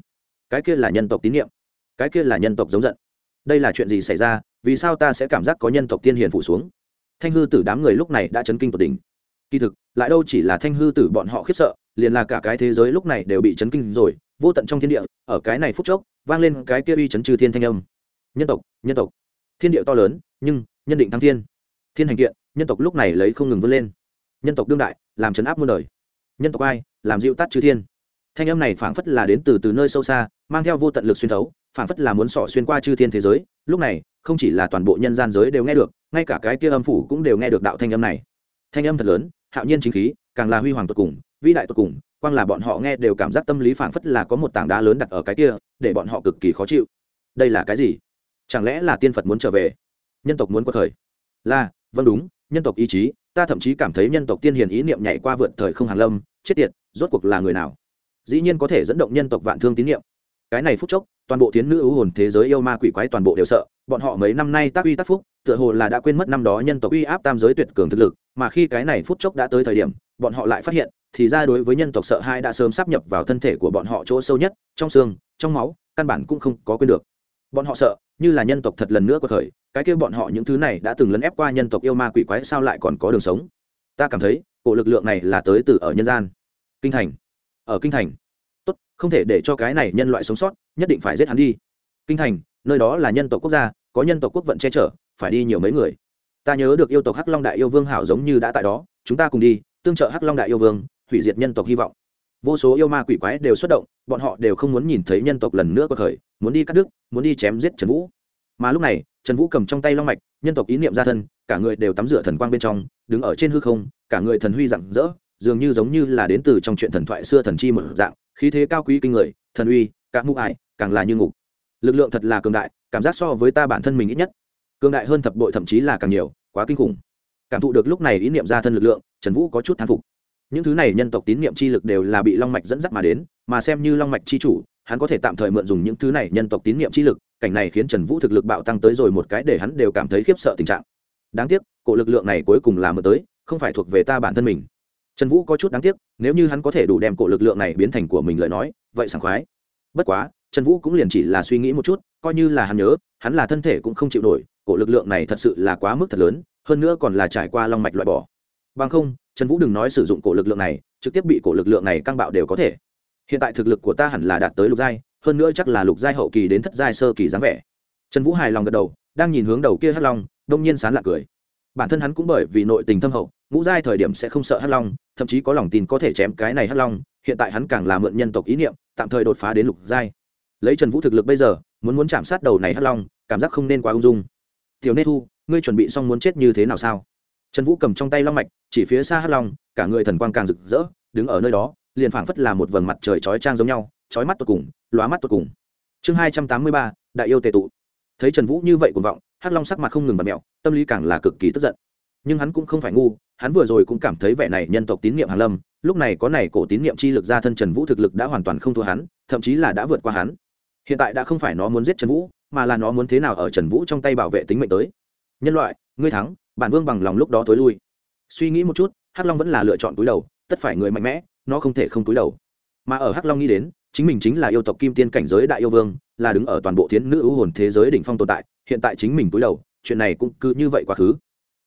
Cái kia là nhân tộc tín niệm. Cái kia là nhân tộc giống giận đây là chuyện gì xảy ra, vì sao ta sẽ cảm giác có nhân tộc tiên hiền phủ xuống? Thanh hư tử đám người lúc này đã chấn kinh tột đỉnh. Kỳ thực, lại đâu chỉ là thanh hư tử bọn họ khiếp sợ, liền là cả cái thế giới lúc này đều bị chấn kinh rồi, vô tận trong thiên địa, ở cái này phút chốc, vang lên cái kia uy chấn trừ thiên thanh âm. Nhân tộc nhân tộc. Thiên địa to lớn, nhưng, nhân định thăng thiên. Thiên hành kiện, nhân tộc lúc này lấy không ngừng vươn lên. Nhân tộc đương đại, làm chấn áp muôn đời. Nhân tộc ai, làm dịu tắt chư thiên. Thanh âm này phảng phất là đến từ từ nơi sâu xa, mang theo vô tận lực xuyên thấu phảng phất là muốn sỏ xuyên qua chư thiên thế giới, lúc này, không chỉ là toàn bộ nhân gian giới đều nghe được, ngay cả cái kia âm phủ cũng đều nghe được đạo thanh âm này. Thanh âm thật lớn, hạo nhiên chính khí, càng là huy hoàng tột cùng, vĩ đại tột cùng, quang là bọn họ nghe đều cảm giác tâm lý phảng phất là có một tảng đá lớn đặt ở cái kia, để bọn họ cực kỳ khó chịu. Đây là cái gì? Chẳng lẽ là tiên phật muốn trở về? Nhân tộc muốn qua thời? Là vâng đúng, nhân tộc ý chí, ta thậm chí cảm thấy nhân tộc tiên hiền ý niệm nhảy qua vượt thời không hàn lâm, chết tiệt, rốt cuộc là người nào? Dĩ nhiên có thể dẫn động nhân tộc vạn thương tín niệm. Cái này phút chốc toàn bộ tiến nữ ưu hồn thế giới yêu ma quỷ quái toàn bộ đều sợ, bọn họ mấy năm nay tác uy tác phúc, tựa hồ là đã quên mất năm đó nhân tộc uy áp tam giới tuyệt cường thực lực, mà khi cái này phút chốc đã tới thời điểm, bọn họ lại phát hiện, thì ra đối với nhân tộc sợ hai đã sớm sắp nhập vào thân thể của bọn họ chỗ sâu nhất, trong xương, trong máu, căn bản cũng không có quên được. Bọn họ sợ, như là nhân tộc thật lần nữa có thời cái kia bọn họ những thứ này đã từng lấn ép qua nhân tộc yêu ma quỷ quái sao lại còn có đường sống? Ta cảm thấy, cổ lực lượng này là tới từ ở nhân gian. Kinh thành. Ở kinh thành không thể để cho cái này nhân loại sống sót, nhất định phải giết hắn đi. Kinh thành, nơi đó là nhân tộc quốc gia, có nhân tộc quốc vận che chở, phải đi nhiều mấy người. Ta nhớ được yêu tộc hắc long đại yêu vương hảo giống như đã tại đó, chúng ta cùng đi, tương trợ hắc long đại yêu vương, hủy diệt nhân tộc hy vọng. Vô số yêu ma quỷ quái đều xuất động, bọn họ đều không muốn nhìn thấy nhân tộc lần nữa có thời muốn đi cắt đứt, muốn đi chém giết trần vũ. Mà lúc này, trần vũ cầm trong tay long mạch, nhân tộc ý niệm ra thân, cả người đều tắm rửa thần quang bên trong, đứng ở trên hư không, cả người thần huy rạng rỡ, dường như giống như là đến từ trong chuyện thần thoại xưa thần chi một dạng khí thế cao quý kinh người, thần uy các mũ ải, càng là như ngục. Lực lượng thật là cường đại, cảm giác so với ta bản thân mình ít nhất. Cường đại hơn thập bội thậm chí là càng nhiều, quá kinh khủng. Cảm thụ được lúc này ý niệm ra thân lực lượng, trần vũ có chút thán phục. Những thứ này nhân tộc tín niệm chi lực đều là bị long mạch dẫn dắt mà đến, mà xem như long mạch chi chủ, hắn có thể tạm thời mượn dùng những thứ này nhân tộc tín niệm chi lực, cảnh này khiến trần vũ thực lực bạo tăng tới rồi một cái để hắn đều cảm thấy khiếp sợ tình trạng. Đáng tiếc, cổ lực lượng này cuối cùng là mở tới, không phải thuộc về ta bản thân mình trần vũ có chút đáng tiếc, nếu như hắn có thể đủ đem cổ lực lượng này biến thành của mình lời nói, vậy sảng khoái. Bất quá, trần vũ cũng liền chỉ là suy nghĩ một chút, coi như là hắn nhớ, hắn là thân thể cũng không chịu nổi, cổ lực lượng này thật sự là quá mức thật lớn, hơn nữa còn là trải qua long mạch loại bỏ. Bằng không, trần vũ đừng nói sử dụng cổ lực lượng này, trực tiếp bị cổ lực lượng này căng bạo đều có thể. Hiện tại thực lực của ta hẳn là đạt tới lục giai, hơn nữa chắc là lục giai hậu kỳ đến thất giai sơ kỳ dáng vẻ. Trần vũ hài lòng gật đầu, đang nhìn hướng đầu kia hắc long, đông nhiên sán lạc cười. Bản thân hắn cũng bởi vì nội tình thâm hậu, ngũ giai thời điểm sẽ không sợ hắc long thậm chí có lòng tin có thể chém cái này hắc long, hiện tại hắn càng là mượn nhân tộc ý niệm, tạm thời đột phá đến lục giai. Lấy trần vũ thực lực bây giờ, muốn muốn chạm sát đầu này hắc long, cảm giác không nên quá ung dung. Tiểu nê thu, ngươi chuẩn bị xong muốn chết như thế nào sao? Trần vũ cầm trong tay long mạch, chỉ phía xa hắc long, cả người thần quang càng rực rỡ, đứng ở nơi đó, liền phảng phất là một vầng mặt trời chói trang giống nhau, chói mắt tột cùng, lóa mắt tột cùng. Chương hai trăm tám mươi ba, đại yêu tề tụ. Thấy trần vũ như vậy cuồng vọng, hắc long sắc mặt không ngừng bật mẹo, tâm lý càng là cực kỳ tức giận. Nhưng hắn cũng không phải ngu hắn vừa rồi cũng cảm thấy vẻ này nhân tộc tín nhiệm hàn lâm, lúc này có này cổ tín nhiệm chi lực ra thân trần vũ thực lực đã hoàn toàn không thua hắn, thậm chí là đã vượt qua hắn. Hiện tại đã không phải nó muốn giết trần vũ, mà là nó muốn thế nào ở trần vũ trong tay bảo vệ tính mệnh tới. Nhân loại, ngươi thắng, bản vương bằng lòng lúc đó tối lui. Suy nghĩ một chút, hắc long vẫn là lựa chọn túi đầu, tất phải người mạnh mẽ, nó không thể không túi đầu. Mà ở hắc long nghĩ đến, chính mình chính là yêu tộc kim tiên cảnh giới đại yêu vương, là đứng ở toàn bộ thiến nữ ưu hồn thế giới đỉnh phong tồn tại, hiện tại chính mình túi đầu, chuyện này cũng cứ như vậy quá khứ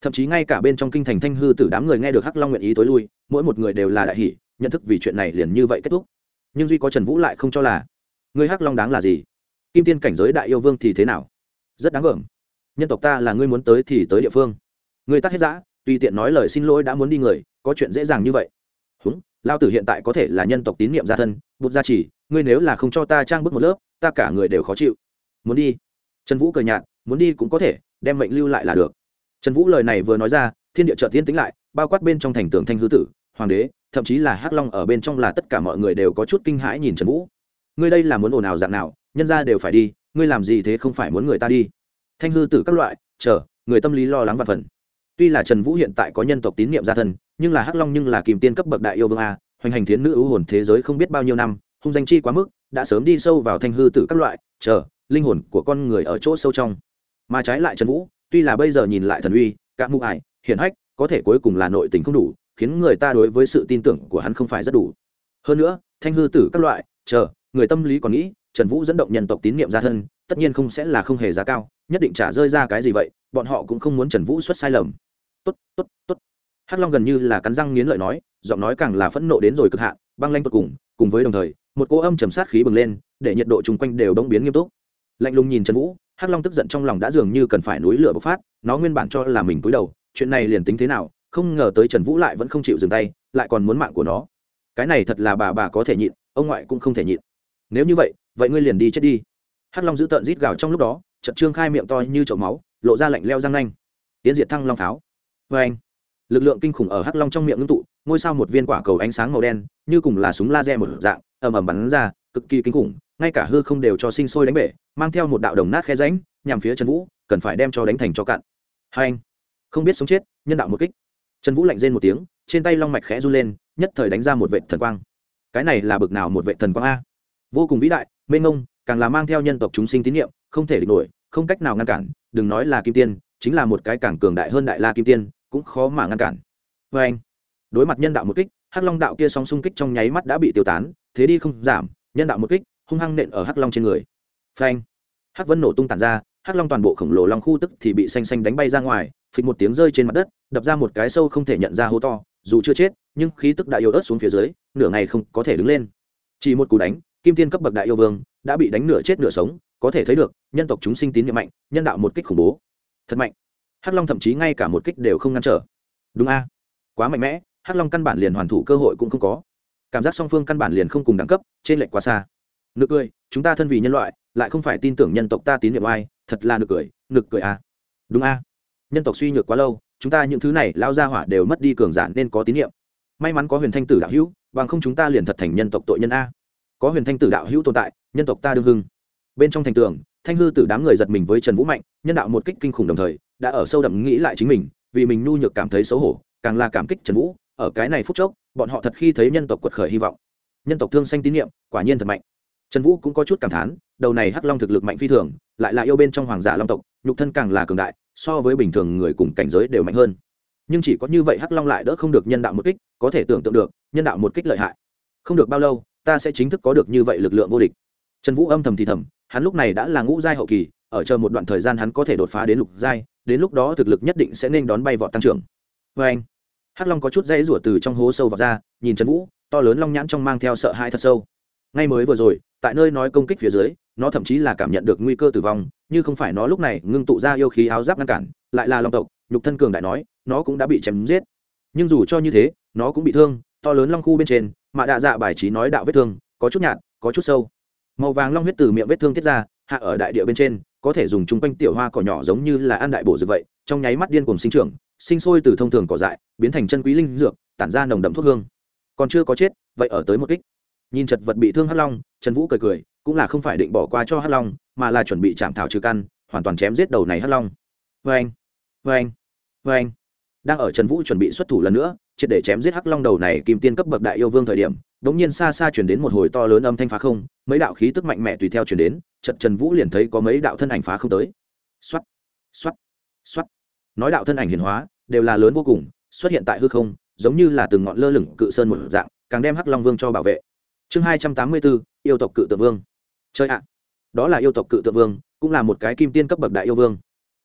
thậm chí ngay cả bên trong kinh thành thanh hư tử đám người nghe được hắc long nguyện ý tối lui, mỗi một người đều là đại hỷ nhận thức vì chuyện này liền như vậy kết thúc. Nhưng duy có trần vũ lại không cho là, người hắc long đáng là gì? Kim tiên cảnh giới đại yêu vương thì thế nào? Rất đáng gờm nhân tộc ta là ngươi muốn tới thì tới địa phương. Người tắt hết giã tùy tiện nói lời xin lỗi đã muốn đi người, có chuyện dễ dàng như vậy. Húng, lao tử hiện tại có thể là nhân tộc tín nhiệm gia thân, bụt gia chỉ ngươi nếu là không cho ta trang bước một lớp, ta cả người đều khó chịu. Muốn đi. Trần vũ cười nhạt, muốn đi cũng có thể, đem mệnh lưu lại là được trần vũ lời này vừa nói ra, thiên địa trợ tiên tính lại, bao quát bên trong thành tường thanh hư tử, hoàng đế, thậm chí là hắc long ở bên trong là tất cả mọi người đều có chút kinh hãi nhìn trần vũ. Ngươi đây là muốn ồn ào dạng nào, nhân ra đều phải đi, ngươi làm gì thế không phải muốn người ta đi? Thanh hư tử các loại, chờ, người tâm lý lo lắng và phần. Tuy là trần vũ hiện tại có nhân tộc tín nhiệm gia thân, nhưng là hắc long nhưng là kìm tiên cấp bậc đại yêu vương a, hoành hành thiến nữ ưu hồn thế giới không biết bao nhiêu năm, hung danh chi quá mức, đã sớm đi sâu vào thanh hư tử các loại, chờ, linh hồn của con người ở chỗ sâu trong. Mà trái lại trần vũ tuy là bây giờ nhìn lại thần uy các mụ ải, hiển hách, có thể cuối cùng là nội tình không đủ, khiến người ta đối với sự tin tưởng của hắn không phải rất đủ. Hơn nữa, thanh hư tử các loại, chờ, người tâm lý còn nghĩ, trần vũ dẫn động nhân tộc tín nhiệm ra thân, tất nhiên không sẽ là không hề giá cao, nhất định trả rơi ra cái gì vậy, bọn họ cũng không muốn trần vũ xuất sai lầm. Tốt tốt tốt. Hắc long gần như là cắn răng nghiến lợi nói, giọng nói càng là phẫn nộ đến rồi cực hạn, băng lanh tột cùng cùng với đồng thời, một cỗ âm trầm sát khí bừng lên, để nhiệt độ chung quanh đều đông biến nghiêm túc. Lạnh lùng nhìn trần vũ hắc long tức giận trong lòng đã dường như cần phải núi lửa bộc phát, nó nguyên bản cho là mình cúi đầu, chuyện này liền tính thế nào, không ngờ tới trần vũ lại vẫn không chịu dừng tay, lại còn muốn mạng của nó. Cái này thật là bà bà có thể nhịn, ông ngoại cũng không thể nhịn. Nếu như vậy vậy ngươi liền đi chết đi. Hắc long giữ tợn rít gào trong lúc đó, chợt trương khai miệng to như chậu máu, lộ ra lạnh leo răng nanh. Tiến diệt thăng long pháo. Vê anh. Lực lượng kinh khủng ở hắc long trong miệng ngưng tụ, ngôi sao một viên quả cầu ánh sáng màu đen, như cùng là súng laser một dạng, ầm ầm bắn ra, cực kỳ kinh khủng ngay cả hư không đều cho sinh sôi đánh bể, mang theo một đạo đồng nát khe ránh nhằm phía trần vũ, cần phải đem cho đánh thành cho cạn. Hai anh, không biết sống chết, nhân đạo một kích. Trần vũ lạnh rên một tiếng, trên tay long mạch khẽ run lên, nhất thời đánh ra một vệ thần quang. Cái này là bực nào một vệ thần quang a? Vô cùng vĩ đại, mênh mông, càng là mang theo nhân tộc chúng sinh tín nhiệm không thể địch nổi, không cách nào ngăn cản, đừng nói là kim tiên, chính là một cái càng cường đại hơn đại la kim tiên, cũng khó mà ngăn cản. Vê anh, đối mặt nhân đạo một kích, hắc long đạo kia song xung kích trong nháy mắt đã bị tiêu tán, thế đi không giảm, nhân đạo một kích hung hăng nện ở hắc long trên người. Phanh. Hắc vân nổ tung tàn ra, hắc long toàn bộ khổng lồ long khu tức thì bị xanh xanh đánh bay ra ngoài, phịch một tiếng rơi trên mặt đất, đập ra một cái sâu không thể nhận ra hố to, dù chưa chết, nhưng khí tức đại yêu ớt xuống phía dưới, nửa ngày không có thể đứng lên. Chỉ một cú đánh, kim tiên cấp bậc đại yêu vương đã bị đánh nửa chết nửa sống, có thể thấy được, nhân tộc chúng sinh tín nhiệm mạnh, nhân đạo một kích khủng bố. Thật mạnh. Hắc long thậm chí ngay cả một kích đều không ngăn trở. Đúng a. Quá mạnh mẽ, hắc long căn bản liền hoàn thủ cơ hội cũng không có. Cảm giác song phương căn bản liền không cùng đẳng cấp, trên lệnh quá xa nực cười, chúng ta thân vì nhân loại, lại không phải tin tưởng nhân tộc ta tín nhiệm ai, thật là nực cười nực cười à? đúng à? nhân tộc suy nhược quá lâu, chúng ta những thứ này lao ra hỏa đều mất đi cường giản nên có tín nhiệm. May mắn có huyền thanh tử đạo hữu, bằng không chúng ta liền thật thành nhân tộc tội nhân a. Có huyền thanh tử đạo hữu tồn tại, nhân tộc ta đương hưng. Bên trong thành tường, thanh hư tử đám người giật mình với trần vũ mạnh, nhân đạo một kích kinh khủng đồng thời, đã ở sâu đậm nghĩ lại chính mình, vì mình nhu nhược cảm thấy xấu hổ, càng là cảm kích trần vũ. Ở cái này phút chốc, bọn họ thật khi thấy nhân tộc quật khởi hy vọng. Nhân tộc thương xanh tín nhiệm, quả nhiên thật mạnh trần vũ cũng có chút cảm thán, đầu này hắc long thực lực mạnh phi thường, lại là yêu bên trong hoàng giả long tộc, nhục thân càng là cường đại, so với bình thường người cùng cảnh giới đều mạnh hơn. Nhưng chỉ có như vậy hắc long lại đỡ không được nhân đạo một kích, có thể tưởng tượng được, nhân đạo một kích lợi hại. Không được bao lâu, ta sẽ chính thức có được như vậy lực lượng vô địch. Trần vũ âm thầm thì thầm, hắn lúc này đã là ngũ giai hậu kỳ, ở chờ một đoạn thời gian hắn có thể đột phá đến lục giai, đến lúc đó thực lực nhất định sẽ nên đón bay vọt tăng trưởng. Vê anh, hắc long có chút dãy rủa từ trong hố sâu vào ra, nhìn trần vũ, to lớn long nhãn trong mang theo sợ hãi thật sâu. Ngay mới vừa rồi tại nơi nói công kích phía dưới, nó thậm chí là cảm nhận được nguy cơ tử vong, như không phải nó lúc này ngưng tụ ra yêu khí áo giáp ngăn cản, lại là long tộc, nhục thân cường đại nói, nó cũng đã bị chém giết. Nhưng dù cho như thế, nó cũng bị thương, to lớn long khu bên trên, mà đạ dạ bài trí nói đạo vết thương, có chút nhạt, có chút sâu. Màu vàng long huyết từ miệng vết thương tiết ra, hạ ở đại địa bên trên, có thể dùng chung quanh tiểu hoa cỏ nhỏ giống như là ăn đại bổ dược vậy, trong nháy mắt điên cùng sinh trưởng, sinh sôi từ thông thường cỏ dại, biến thành chân quý linh dược, tản ra nồng đậm thuốc hương. Còn chưa có chết, vậy ở tới một kích. Nhìn chật vật bị thương hắc long trần vũ cười cười, cũng là không phải định bỏ qua cho hắc long, mà là chuẩn bị chạm thảo trừ căn, hoàn toàn chém giết đầu này hắc long. Vê anh vê anh vê anh đang ở trần vũ chuẩn bị xuất thủ lần nữa, triệt để chém giết hắc long đầu này kim tiên cấp bậc đại yêu vương thời điểm, đống nhiên xa xa chuyển đến một hồi to lớn âm thanh phá không, mấy đạo khí tức mạnh mẽ tùy theo chuyển đến trận trần vũ liền thấy có mấy đạo thân ảnh phá không tới. Xoắt xoắt xoắt nói đạo thân ảnh hiện hóa, đều là lớn vô cùng, xuất hiện tại hư không, giống như là từng ngọn lơ lửng cự sơn một dạng, càng đem hắc long vương cho bảo vệ. Chương hai trăm tám mươi bốn yêu tộc cự tượng vương. Chơi ạ, đó là yêu tộc cự tượng vương, cũng là một cái kim tiên cấp bậc đại yêu vương.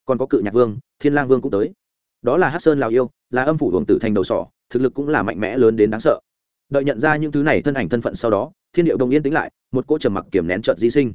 Còn có cự nhạc vương, thiên lang vương cũng tới. Đó là hắc sơn lào yêu, là âm phủ hưởng tử thành đầu sỏ, thực lực cũng là mạnh mẽ lớn đến đáng sợ. Đợi nhận ra những thứ này thân ảnh thân phận sau đó, thiên điệu đồng yên tĩnh lại, một cỗ trầm mặc kiểm nén trợt di sinh.